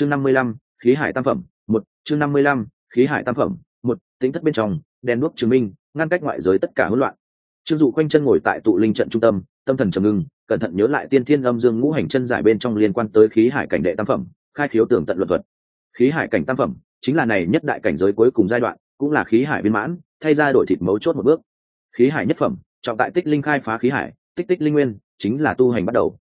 chương năm mươi lăm, khí hải tam phẩm, một, chương năm mươi lăm, khí hải tam phẩm, một, tính thất bên trong, đèn đuốc chứng minh, ngăn cách ngoại giới tất cả hỗn loạn. Trương dụ quanh chân ngồi tại tụ linh trận trung tâm tâm thần trầm ngưng, cẩn thận nhớ lại tiên thiên âm dương ngũ hành chân giải bên trong liên quan tới khí hải cảnh đệ tam phẩm, khai khiếu tưởng tận luật thuật. Khí hải cảnh tam phẩm chính là này nhất đại cảnh giới cuối cùng giai đoạn, cũng là khí hải viên mãn, thay ra đổi thịt mấu chốt một bước. Khí hải nhất phẩm, trọng tại tích linh khai phá khí hải, tích tích linh nguyên chính là tu hành bắt đầu.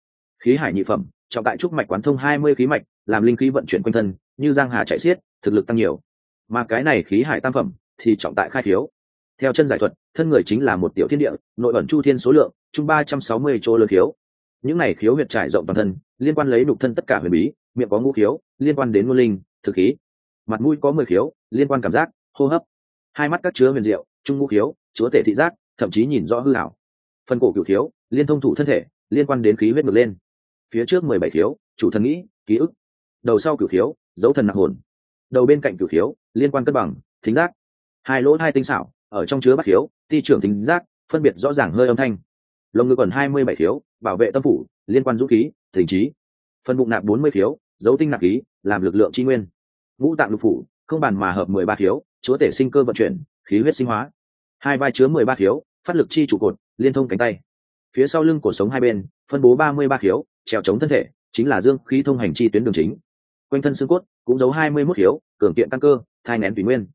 Khí hải nhị phẩm, trọng tại trúc mạch quán thông hai mươi khí mạch làm linh khí vận chuyển quanh thân, như giang hà chạy xiết, thực lực tăng nhiều. Mà cái này khí hải tam phẩm thì trọng tại khai thiếu theo chân giải thuật, thân người chính là một tiểu thiên địa, nội ẩn chu thiên số lượng, chung ba trăm sáu mươi chỗ lớn khiếu. Những này khiếu huyệt trải rộng toàn thân, liên quan lấy đục thân tất cả huyền bí, miệng có ngũ khiếu, liên quan đến ngôn linh, thực khí. Mặt mũi có mười khiếu, liên quan cảm giác, hô hấp. Hai mắt các chứa huyền diệu trung ngũ khiếu, chúa tể thị giác, thậm chí nhìn rõ hư hảo phần cổ cửu khiếu, liên thông thủ thân thể, liên quan đến khí huyết ngược lên. Phía trước mười bảy khiếu, chủ thần nghĩ, ký ức đầu sau cửu khiếu, dấu thần nặng hồn. Đầu bên cạnh cửu khiếu, liên quan cân bằng, thính giác. Hai lỗ hai tinh xảo, ở trong chứa bát khiếu, ti trưởng thính giác, phân biệt rõ ràng hơi âm thanh. Lồng ngực còn hai mươi bảy khiếu, bảo vệ tâm phủ, liên quan dũng khí thỉnh trí. Phân bụng nạp bốn mươi khiếu, dấu tinh nạp khí, làm lực lượng tri nguyên. Ngũ tạng lục phủ, không bàn mà hợp mười ba khiếu, chúa tể sinh cơ vận chuyển, khí huyết sinh hóa. Hai vai chứa mười ba khiếu, phát lực chi trụ cột, liên thông cánh tay. Phía sau lưng cổ sống hai bên, phân bố ba mươi ba khiếu, trèo chống thân thể, chính là dương khí thông hành chi tuyến đường chính quanh thân xương cốt, cũng giấu hai mươi mốt khiếu, cường kiện căn cơ, thai nén tùy nguyên.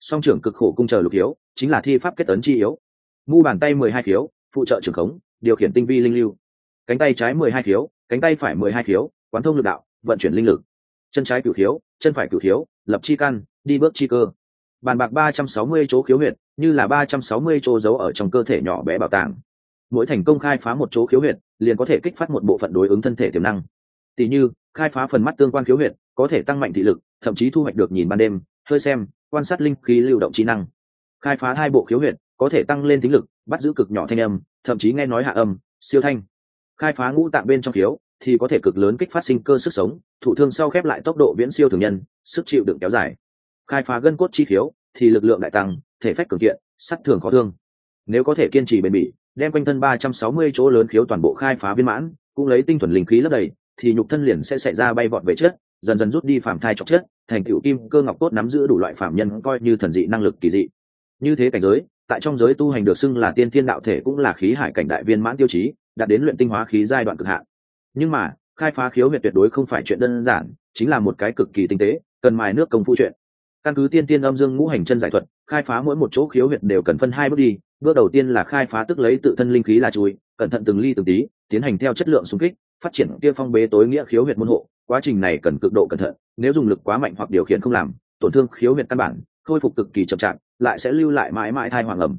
Song trưởng cực khổ cung chờ lục khiếu, chính là thi pháp kết tấn chi yếu. Mu bàn tay mười hai khiếu, phụ trợ trưởng khống, điều khiển tinh vi linh lưu. Cánh tay trái mười hai khiếu, cánh tay phải mười hai khiếu, quán thông lực đạo, vận chuyển linh lực. Chân trái cửu khiếu, chân phải cửu khiếu, lập chi căn, đi bước chi cơ. Bàn bạc ba trăm sáu mươi chỗ khiếu huyệt, như là ba trăm sáu mươi chỗ giấu ở trong cơ thể nhỏ bé bảo tàng. Mỗi thành công khai phá một chỗ khiếu huyệt, liền có thể kích phát một bộ phận đối ứng thân thể tiềm năng tỷ như, khai phá phần mắt tương quan khiếu huyệt, có thể tăng mạnh thị lực, thậm chí thu hoạch được nhìn ban đêm, hơi xem, quan sát linh khí lưu động trí năng. Khai phá hai bộ khiếu huyệt, có thể tăng lên tính lực, bắt giữ cực nhỏ thanh âm, thậm chí nghe nói hạ âm, siêu thanh. Khai phá ngũ tạng bên trong khiếu, thì có thể cực lớn kích phát sinh cơ sức sống thủ thương sau khép lại tốc độ viễn siêu thường nhân, sức chịu đựng kéo dài. Khai phá gân cốt chi khiếu, thì lực lượng đại tăng, thể phách cường kiện, sắt thường khó thương. Nếu có thể kiên trì bền bỉ, đem quanh thân ba trăm sáu mươi chỗ lớn khiếu toàn bộ khai phá viên mãn, cũng lấy tinh thuần linh khí lấp đầy thì nhục thân liền sẽ xảy ra bay vọt về chết dần dần rút đi phạm thai chọc chết, thành cựu kim cơ ngọc cốt nắm giữ đủ loại phạm nhân coi như thần dị năng lực kỳ dị. Như thế cảnh giới, tại trong giới tu hành được xưng là tiên thiên đạo thể cũng là khí hải cảnh đại viên mãn tiêu chí đạt đến luyện tinh hóa khí giai đoạn cực hạn. Nhưng mà, khai phá khiếu huyệt tuyệt đối không phải chuyện đơn giản, chính là một cái cực kỳ tinh tế, cần mài nước công phu chuyện. Căn cứ tiên tiên âm dương ngũ hành chân giải thuật, khai phá mỗi một chỗ khiếu huyệt đều cần phân hai bước đi, bước đầu tiên là khai phá tức lấy tự thân linh khí là chui, cẩn thận từng ly từng tí tiến hành theo chất lượng xung kích, phát triển kia phong bế tối nghĩa khiếu huyệt môn hộ. Quá trình này cần cực độ cẩn thận, nếu dùng lực quá mạnh hoặc điều khiển không làm, tổn thương khiếu huyệt căn bản, khôi phục cực kỳ chậm chạp, lại sẽ lưu lại mãi mãi thai hoàng ẩm.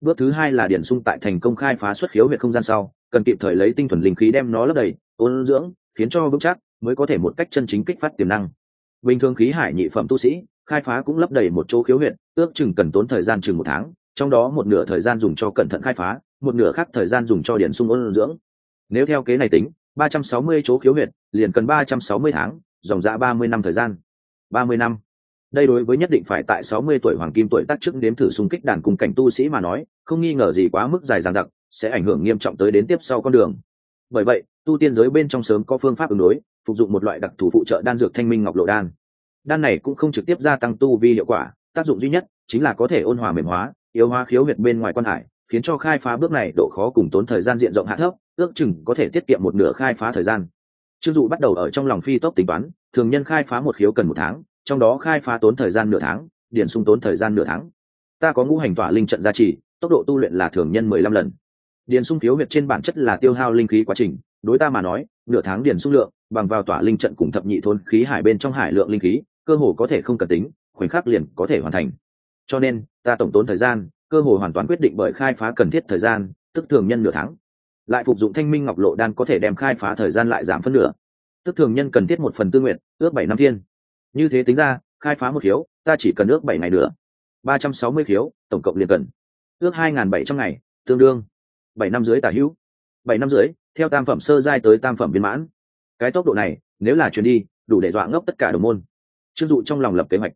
Bước thứ hai là điển sung tại thành công khai phá xuất khiếu huyệt không gian sau, cần kịp thời lấy tinh thuần linh khí đem nó lấp đầy, ôn dưỡng, khiến cho vững chắc, mới có thể một cách chân chính kích phát tiềm năng. Bình thường khí hải nhị phẩm tu sĩ, khai phá cũng lấp đầy một chỗ khiếu huyệt, ước chừng cần tốn thời gian chừng một tháng, trong đó một nửa thời gian dùng cho cẩn thận khai phá, một nửa khác thời gian dùng cho điển sung ôn dưỡng nếu theo kế này tính, ba trăm sáu mươi chỗ khiếu huyệt, liền cần ba trăm sáu mươi tháng, dòng dã ba mươi năm thời gian. ba mươi năm. Đây đối với nhất định phải tại sáu mươi tuổi hoàng kim tuổi tác trước đếm thử xung kích đàn cùng cảnh tu sĩ mà nói, không nghi ngờ gì quá mức dài dằng dặc, sẽ ảnh hưởng nghiêm trọng tới đến tiếp sau con đường. Bởi vậy, tu tiên giới bên trong sớm có phương pháp ứng đối, phục dụng một loại đặc thù phụ trợ đan dược thanh minh ngọc lộ đan. Đan này cũng không trực tiếp gia tăng tu vi hiệu quả, tác dụng duy nhất chính là có thể ôn hòa mềm hóa, yếu hóa khiếu huyệt bên ngoài quan hải khiến cho khai phá bước này độ khó cùng tốn thời gian diện rộng hạ thấp, ước chừng có thể tiết kiệm một nửa khai phá thời gian. Chưng dụ bắt đầu ở trong lòng phi tốc tính toán, thường nhân khai phá một khiếu cần một tháng, trong đó khai phá tốn thời gian nửa tháng, điển sung tốn thời gian nửa tháng. Ta có ngũ hành tỏa linh trận gia trì, tốc độ tu luyện là thường nhân mười lăm lần. Điển sung thiếu huyệt trên bản chất là tiêu hao linh khí quá trình, đối ta mà nói, nửa tháng điển sung lượng, bằng vào tỏa linh trận cùng thập nhị thôn khí hải bên trong hải lượng linh khí, cơ hồ có thể không cần tính, khoảnh khắc liền có thể hoàn thành. Cho nên, ta tổng tốn thời gian cơ hội hoàn toàn quyết định bởi khai phá cần thiết thời gian, tức thường nhân nửa tháng. Lại phục dụng thanh minh ngọc lộ đan có thể đem khai phá thời gian lại giảm phân nửa. Tức thường nhân cần thiết một phần tư nguyện, ước bảy năm thiên. Như thế tính ra, khai phá một khiếu, ta chỉ cần ước bảy ngày nữa. Ba trăm sáu mươi khiếu, tổng cộng liền cần. Ước hai n g h n bảy trăm ngày, tương đương. Bảy năm dưới tả hữu. Bảy năm dưới theo tam phẩm sơ giai tới tam phẩm viên mãn. Cái tốc độ này, nếu là chuyến đi, đủ để dọa ngốc tất cả đồng môn. Chưng dụ trong lòng lập kế hoạch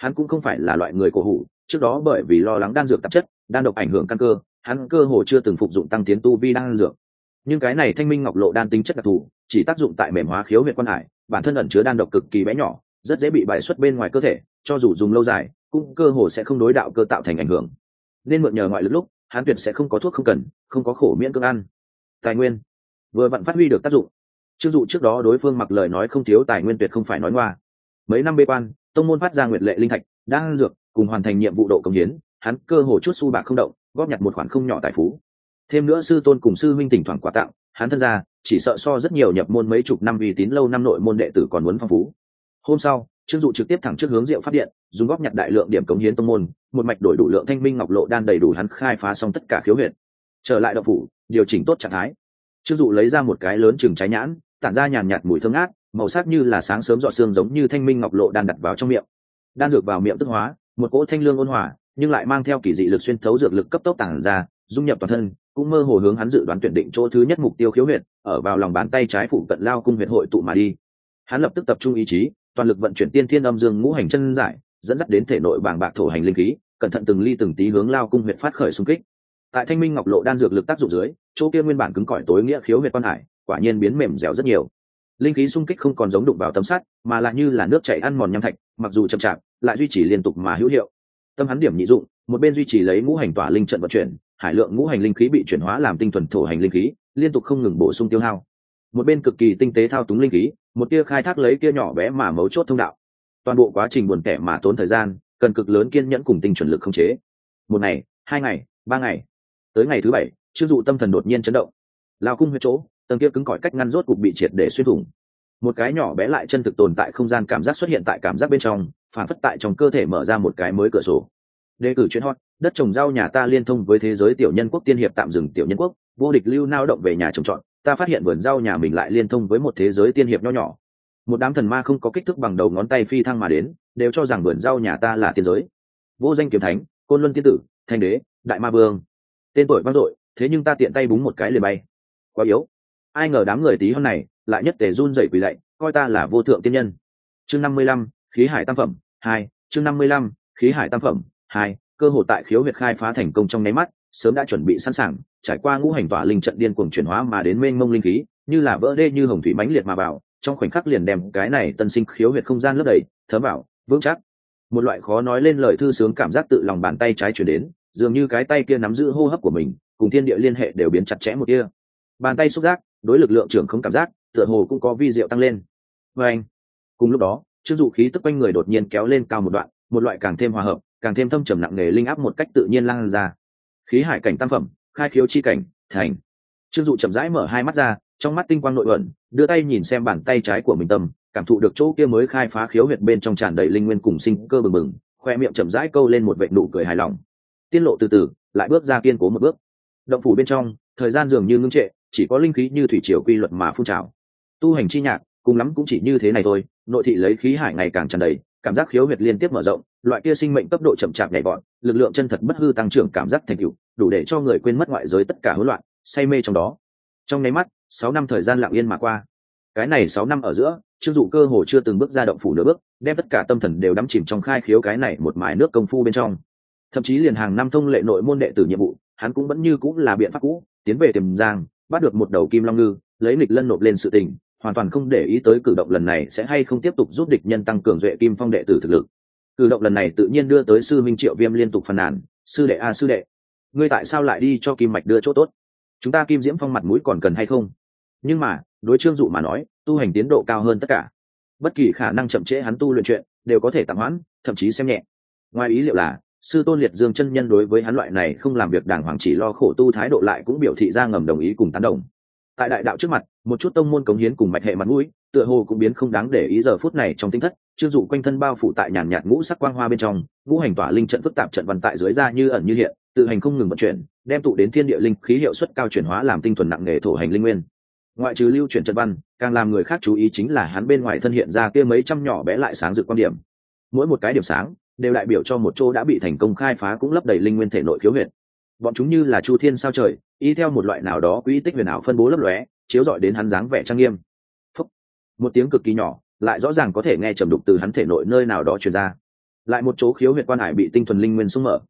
hắn cũng không phải là loại người cổ hủ, trước đó bởi vì lo lắng đan dược tạp chất, đan độc ảnh hưởng căn cơ, hắn cơ hồ chưa từng phục dụng tăng tiến tu vi đan dược. Nhưng cái này thanh minh ngọc lộ đan tính chất đặc thù, chỉ tác dụng tại mềm hóa khiếu huyện quan hải, bản thân ẩn chứa đan độc cực kỳ bé nhỏ, rất dễ bị bài xuất bên ngoài cơ thể, cho dù dùng lâu dài, cũng cơ hồ sẽ không đối đạo cơ tạo thành ảnh hưởng. Nên mượn nhờ ngoại lực lúc, hắn tuyệt sẽ không có thuốc không cần, không có khổ miễn cưỡng ăn. Tài nguyên. Vừa vặn phát huy được tác dụng. Chưng dụ trước đó đối phương mặc lời nói không thiếu tài nguyên tuyệt không phải nói ngoa. Mấy năm bê quan tông môn phát ra nguyệt lệ linh thạch, đang dược, cùng hoàn thành nhiệm vụ độ công hiến, hắn cơ hồ chút su bạc không động, góp nhặt một khoản không nhỏ tài phú. Thêm nữa sư tôn cùng sư huynh tỉnh thoảng quà tặng, hắn thân ra chỉ sợ so rất nhiều nhập môn mấy chục năm uy tín lâu năm nội môn đệ tử còn muốn phong phú. Hôm sau, trương dụ trực tiếp thẳng trước hướng diệu phát điện, dùng góp nhặt đại lượng điểm cống hiến tông môn, một mạch đổi đủ lượng thanh minh ngọc lộ đan đầy đủ hắn khai phá xong tất cả khiếu huyện trở lại đậu phủ, điều chỉnh tốt trạng thái. Trương dụ lấy ra một cái lớn chừng trái nhãn, tản ra nhàn nhạt mùi thơm ngát màu sắc như là sáng sớm dọ xương giống như thanh minh ngọc lộ đan đặt vào trong miệng. Đan dược vào miệng tức hóa, một cỗ thanh lương ôn hòa, nhưng lại mang theo kỳ dị lực xuyên thấu dược lực cấp tốc tản ra, dung nhập toàn thân, cũng mơ hồ hướng hắn dự đoán tuyển định chỗ thứ nhất mục tiêu khiếu huyệt, ở vào lòng bàn tay trái phụ cận lao cung huyệt hội tụ mà đi. Hắn lập tức tập trung ý chí, toàn lực vận chuyển tiên thiên âm dương ngũ hành chân giải, dẫn dắt đến thể nội bàng bạc thổ hành linh khí, cẩn thận từng ly từng tí hướng lao cung huyệt phát khởi xung kích. Tại thanh minh ngọc lộ đan dược lực tác dụng dưới, chỗ kia nguyên bản cứng cỏi tối nghĩa khiếu huyệt quan hải, quả nhiên biến mềm dẻo rất nhiều linh khí xung kích không còn giống đụng vào tấm sắt, mà lại như là nước chảy ăn mòn nham thạch, mặc dù chậm chạp, lại duy trì liên tục mà hữu hiệu. Tâm hắn điểm nhị dụng, một bên duy trì lấy ngũ hành tỏa linh trận vận chuyển, hải lượng ngũ hành linh khí bị chuyển hóa làm tinh thuần thổ hành linh khí, liên tục không ngừng bổ sung tiêu hao. Một bên cực kỳ tinh tế thao túng linh khí, một tia khai thác lấy kia nhỏ bé mà mấu chốt thông đạo. Toàn bộ quá trình buồn tẻ mà tốn thời gian, cần cực lớn kiên nhẫn cùng tinh chuẩn lực không chế. Một ngày, hai ngày, ba ngày. Tới ngày thứ bảy chưng dụ tâm thần đột nhiên chấn động. Lao cung huyết chỗ tầng kia cứng cỏi cách ngăn rốt cục bị triệt để xuyên thủng. Một cái nhỏ bé lại chân thực tồn tại không gian cảm giác xuất hiện tại cảm giác bên trong, phản phất tại trong cơ thể mở ra một cái mới cửa sổ. Đề cử chuyên hot, đất trồng rau nhà ta liên thông với thế giới tiểu nhân quốc tiên hiệp tạm dừng tiểu nhân quốc, vô địch lưu nao động về nhà trồng trọt, ta phát hiện vườn rau nhà mình lại liên thông với một thế giới tiên hiệp nho nhỏ. Một đám thần ma không có kích thước bằng đầu ngón tay phi thăng mà đến, đều cho rằng vườn rau nhà ta là tiên giới. Vô danh kiếm thánh, côn luân tiên tử, thanh đế, đại ma vương. Tên tuổi vang dội, thế nhưng ta tiện tay búng một cái liền bay. Quá yếu ai ngờ đám người tí hon này lại nhất tề run dậy quỳ lạy, coi ta là vô thượng tiên nhân. Chương năm mươi lăm, khí hải tam phẩm, hai, chương năm mươi lăm, khí hải tam phẩm, hai, cơ hội tại khiếu huyệt khai phá thành công trong nháy mắt, sớm đã chuẩn bị sẵn sàng, trải qua ngũ hành tỏa linh trận điên cuồng chuyển hóa mà đến mênh mông linh khí, như là vỡ đê như hồng thủy mãnh liệt mà vào, trong khoảnh khắc liền đem cái này tân sinh khiếu huyệt không gian lấp đầy, thấm vào, vững chắc. Một loại khó nói lên lời thư sướng cảm giác tự lòng bàn tay trái chuyển đến, dường như cái tay kia nắm giữ hô hấp của mình, cùng thiên địa liên hệ đều biến chặt chẽ một kia bàn tay xúc giác đối lực lượng trưởng không cảm giác, tựa hồ cũng có vi diệu tăng lên. Và anh, cùng lúc đó chưng dụ khí tức quanh người đột nhiên kéo lên cao một đoạn, một loại càng thêm hòa hợp, càng thêm thâm trầm nặng nề linh áp một cách tự nhiên lan ra. Khí hải cảnh tam phẩm, khai khiếu chi cảnh, thành. Trương dụ chậm rãi mở hai mắt ra, trong mắt tinh quang nội ẩn, đưa tay nhìn xem bàn tay trái của mình tâm, cảm thụ được chỗ kia mới khai phá khiếu huyệt bên trong tràn đầy linh nguyên cùng sinh cơ bừng bừng, khoe miệng chậm rãi câu lên một vệ nụ cười hài lòng. Tiên lộ từ từ, lại bước ra kiên cố một bước. Động phủ bên trong, thời gian dường như ngưng trệ chỉ có linh khí như thủy triều quy luật mà phun trào. Tu hành chi nhạc, cùng lắm cũng chỉ như thế này thôi, nội thị lấy khí hải ngày càng tràn đầy, cảm giác khiếu huyệt liên tiếp mở rộng, loại kia sinh mệnh cấp độ chậm chạp nhảy vọt, lực lượng chân thật bất hư tăng trưởng cảm giác thành tựu, đủ để cho người quên mất ngoại giới tất cả hỗn loạn, say mê trong đó. Trong nháy mắt, sáu năm thời gian lặng yên mà qua. Cái này sáu năm ở giữa, trương dụ cơ hồ chưa từng bước ra động phủ nửa bước, đem tất cả tâm thần đều đắm chìm trong khai khiếu cái này một mài nước công phu bên trong. Thậm chí liền hàng năm thông lệ nội môn đệ tử nhiệm vụ, hắn cũng vẫn như cũng là biện pháp cũ, tiến về tiềm giang bắt được một đầu kim long ngư lấy lịch lân nộp lên sự tình hoàn toàn không để ý tới cử động lần này sẽ hay không tiếp tục giúp địch nhân tăng cường duệ kim phong đệ tử thực lực. Cử động lần này tự nhiên đưa tới sư minh triệu viêm liên tục phàn nàn sư đệ a à, sư đệ ngươi tại sao lại đi cho kim mạch đưa chỗ tốt? Chúng ta kim diễm phong mặt mũi còn cần hay không? Nhưng mà đối trương dụ mà nói tu hành tiến độ cao hơn tất cả. Bất kỳ khả năng chậm trễ hắn tu luyện chuyện đều có thể tạm hoãn thậm chí xem nhẹ. Ngoài ý liệu là sư tôn liệt dương chân nhân đối với hắn loại này không làm việc đàng hoàng chỉ lo khổ tu thái độ lại cũng biểu thị ra ngầm đồng ý cùng tán đồng. Tại đại đạo trước mặt, một chút tông môn cống hiến cùng mạch hệ mặt mũi, tựa hồ cũng biến không đáng để ý giờ phút này trong tinh thất chưng dụ quanh thân bao phủ tại nhàn nhạt ngũ sắc quang hoa bên trong, ngũ hành tỏa linh trận phức tạp trận văn tại dưới ra như ẩn như hiện, tự hành không ngừng vận chuyển, đem tụ đến thiên địa linh khí hiệu suất cao chuyển hóa làm tinh thuần nặng nghề thổ hành linh nguyên. Ngoại trừ lưu chuyển trận văn, càng làm người khác chú ý chính là hắn bên ngoài thân hiện ra kia mấy trăm nhỏ bé lại sáng dự quan điểm. Mỗi một cái điểm sáng đều đại biểu cho một chỗ đã bị thành công khai phá cũng lấp đầy linh nguyên thể nội khiếu huyệt. Bọn chúng như là chu thiên sao trời, y theo một loại nào đó quỹ tích huyền ảo phân bố lấp lóe, chiếu dọi đến hắn dáng vẻ trang nghiêm. Phúc. một tiếng cực kỳ nhỏ, lại rõ ràng có thể nghe trầm đục từ hắn thể nội nơi nào đó truyền ra. Lại một chỗ khiếu huyệt quan hải bị tinh thuần linh nguyên sung mở.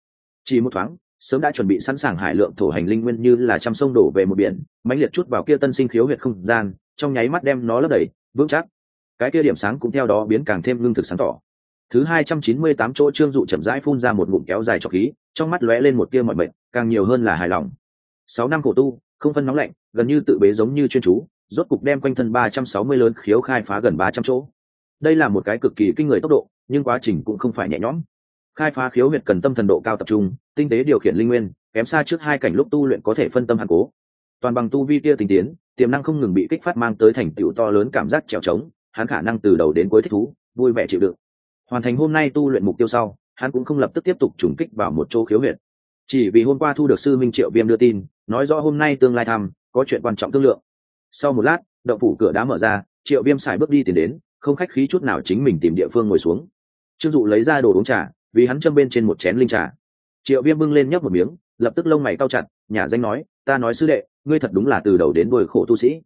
Chỉ một thoáng, sớm đã chuẩn bị sẵn sàng hải lượng thổ hành linh nguyên như là trăm sông đổ về một biển, mãnh liệt chút vào kia tân sinh khiếu huyệt không gian, trong nháy mắt đem nó lấp đầy, vững chắc. Cái kia điểm sáng cũng theo đó biến càng thêm lương thực sáng tỏ thứ hai trăm chín mươi tám chỗ trương dụ chậm rãi phun ra một ngụm kéo dài cho khí, trong mắt lóe lên một tia mọi mệt càng nhiều hơn là hài lòng. Sáu năm khổ tu, không phân nóng lạnh, gần như tự bế giống như chuyên chú, rốt cục đem quanh thân ba trăm sáu mươi lớn khiếu khai phá gần ba trăm chỗ. Đây là một cái cực kỳ kinh người tốc độ, nhưng quá trình cũng không phải nhẹ nhõm. Khai phá khiếu huyệt cần tâm thần độ cao tập trung, tinh tế điều khiển linh nguyên, kém xa trước hai cảnh lúc tu luyện có thể phân tâm hàn cố. Toàn bằng tu vi kia tình tiến, tiềm năng không ngừng bị kích phát mang tới thành tựu to lớn cảm giác trèo trống, hắn khả năng từ đầu đến cuối thích thú, vui vẻ chịu đựng hoàn thành hôm nay tu luyện mục tiêu sau, hắn cũng không lập tức tiếp tục trùng kích vào một chỗ khiếu huyệt. Chỉ vì hôm qua thu được sư minh triệu viêm đưa tin, nói rõ hôm nay tương lai thăm, có chuyện quan trọng thương lượng. Sau một lát đậu phủ cửa đá mở ra, triệu viêm xài bước đi tìm đến, không khách khí chút nào chính mình tìm địa phương ngồi xuống. Trương dụ lấy ra đồ uống trà, vì hắn châm bên trên một chén linh trà. Triệu viêm bưng lên nhấp một miếng, lập tức lông mày cao chặt, nhà danh nói, ta nói sư đệ, ngươi thật đúng là từ đầu đến đuôi khổ tu sĩ.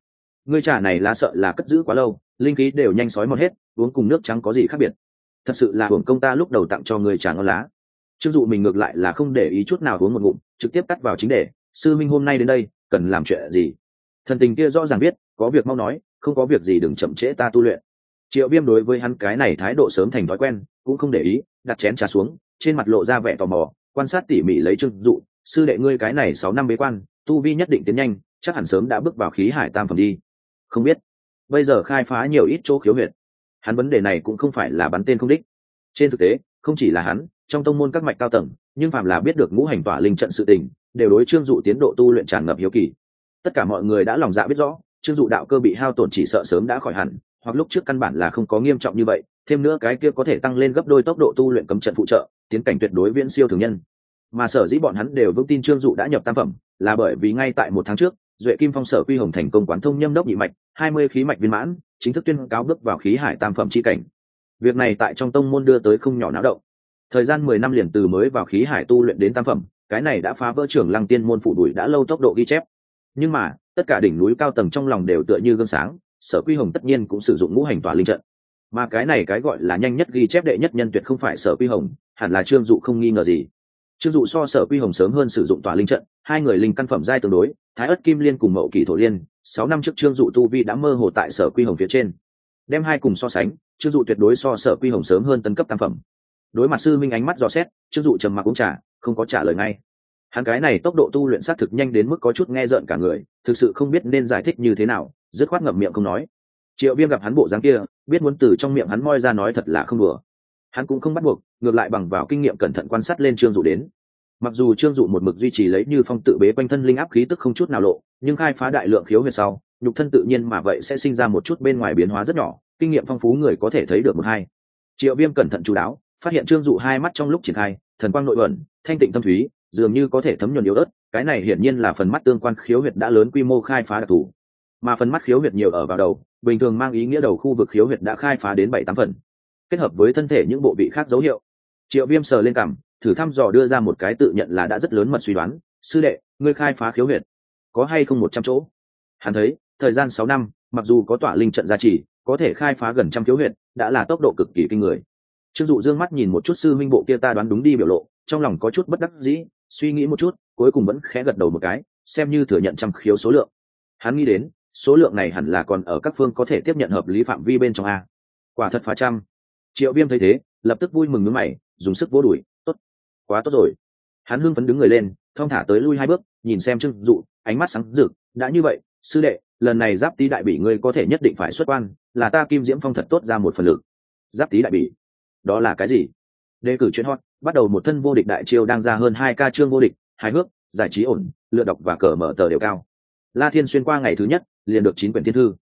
Ngươi trà này lá sợ là cất giữ quá lâu, linh khí đều nhanh sói mọt hết, uống cùng nước trắng có gì khác biệt? Thật sự là hưởng công ta lúc đầu tặng cho người trà ngon lá. Chưng dụ mình ngược lại là không để ý chút nào uống một ngụm, trực tiếp cắt vào chính đề, sư minh hôm nay đến đây, cần làm chuyện gì? Thần tình kia rõ ràng biết, có việc mau nói, không có việc gì đừng chậm trễ ta tu luyện. Triệu viêm đối với hắn cái này thái độ sớm thành thói quen, cũng không để ý, đặt chén trà xuống, trên mặt lộ ra vẻ tò mò, quan sát tỉ mỉ lấy trương dụ, sư đệ ngươi cái này sáu năm bế quan, tu vi nhất định tiến nhanh, chắc hẳn sớm đã bước vào khí hải tam phẩm đi. Không biết. Bây giờ khai phá nhiều ít chỗ khiếu huyệt hắn vấn đề này cũng không phải là bắn tên không đích. Trên thực tế, không chỉ là hắn, trong tông môn các mạch cao tầng, nhưng phạm là biết được ngũ hành tỏa linh trận sự tình, đều đối trương dụ tiến độ tu luyện tràn ngập hiếu kỳ. Tất cả mọi người đã lòng dạ biết rõ, trương dụ đạo cơ bị hao tổn chỉ sợ sớm đã khỏi hẳn, hoặc lúc trước căn bản là không có nghiêm trọng như vậy, thêm nữa cái kia có thể tăng lên gấp đôi tốc độ tu luyện cấm trận phụ trợ, tiến cảnh tuyệt đối viễn siêu thường nhân. Mà sở dĩ bọn hắn đều vững tin trương dụ đã nhập tam phẩm, là bởi vì ngay tại một tháng trước duệ kim phong sở quy hồng thành công quán thông nhâm đốc nhị mạch, hai mươi khí mạch viên mãn, chính thức tuyên cáo bước vào khí hải tam phẩm c h i cảnh. Việc này tại trong tông môn đưa tới không nhỏ náo động. Thời gian mười năm liền từ mới vào khí hải tu luyện đến tam phẩm, cái này đã phá vỡ trưởng lăng tiên môn phụ đuổi đã lâu tốc độ ghi chép. Nhưng mà, tất cả đỉnh núi cao tầng trong lòng đều tựa như gương sáng, sở quy hồng tất nhiên cũng sử dụng ngũ hành tỏa linh trận. Mà cái này cái gọi là nhanh nhất ghi chép đệ nhất nhân tuyệt không phải sở quy hồng, hẳn là trương dụ không nghi ngờ gì. Trương dụ so sở quy hồng sớm hơn sử dụng tỏa linh trận, hai người linh căn phẩm giai tương đối thái ất kim liên cùng mậu kỳ thổ liên, sáu năm trước trương dụ tu vi đã mơ hồ tại sở quy hồng phía trên. Đem hai cùng so sánh, trương dụ tuyệt đối so sở quy hồng sớm hơn tấn cấp tam phẩm. Đối mặt sư minh ánh mắt dò xét, trương dụ trầm mặc cũng trả không có trả lời ngay. Hắn cái này tốc độ tu luyện xác thực nhanh đến mức có chút nghe rợn cả người, thực sự không biết nên giải thích như thế nào, dứt khoát ngậm miệng không nói. Triệu viêm gặp hắn bộ dáng kia, biết muốn từ trong miệng hắn moi ra nói thật là không đùa. Hắn cũng không bắt buộc, ngược lại bằng vào kinh nghiệm cẩn thận quan sát lên trương dụ đến mặc dù trương dụ một mực duy trì lấy như phong tự bế quanh thân linh áp khí tức không chút nào lộ, nhưng khai phá đại lượng khiếu huyệt sau, nhục thân tự nhiên mà vậy sẽ sinh ra một chút bên ngoài biến hóa rất nhỏ, kinh nghiệm phong phú người có thể thấy được một hai. Triệu viêm cẩn thận chú đáo, phát hiện trương dụ hai mắt trong lúc triển khai, thần quang nội ẩn, thanh tịnh tâm thúy, dường như có thể thấm nhuần yếu ớt, cái này hiển nhiên là phần mắt tương quan khiếu huyệt đã lớn quy mô khai phá đặc thù. Mà phần mắt khiếu huyệt nhiều ở vào đầu, bình thường mang ý nghĩa đầu khu vực khiếu huyệt đã khai phá đến bảy tám phần, kết hợp với thân thể những bộ vị khác dấu hiệu. Triệu viêm sờ lên cằm thử thăm dò đưa ra một cái tự nhận là đã rất lớn mật suy đoán. Sư đệ, ngươi khai phá khiếu huyệt, có hay không một trăm chỗ? Hắn thấy, thời gian sáu năm, mặc dù có tỏa linh trận gia trì, có thể khai phá gần trăm khiếu huyệt, đã là tốc độ cực kỳ kinh người. Trương dụ dương mắt nhìn một chút sư minh bộ kia ta đoán đúng đi biểu lộ, trong lòng có chút bất đắc dĩ, suy nghĩ một chút, cuối cùng vẫn khẽ gật đầu một cái, xem như thừa nhận trăm khiếu số lượng. Hắn nghĩ đến, số lượng này hẳn là còn ở các phương có thể tiếp nhận hợp lý phạm vi bên trong a. Quả thật phá trăm. Triệu viêm thấy thế, lập tức vui mừng ngứa mày, dùng sức vỗ đùi quá tốt rồi. Hắn hưng phấn đứng người lên, thong thả tới lui hai bước, nhìn xem trương dụ, ánh mắt sáng rực, đã như vậy, sư đệ, lần này giáp tý đại bỉ ngươi có thể nhất định phải xuất quan, là ta kim diễm phong thật tốt ra một phần lực. Giáp tý đại bỉ? Đó là cái gì? Đề cử chuyên hot, bắt đầu một thân vô địch đại chiêu đang ra hơn hai ca chương vô địch hài hước giải trí ổn, lựa đọc và cờ mở tờ đều cao. La thiên xuyên qua ngày thứ nhất, liền được chín quyển thiên thư.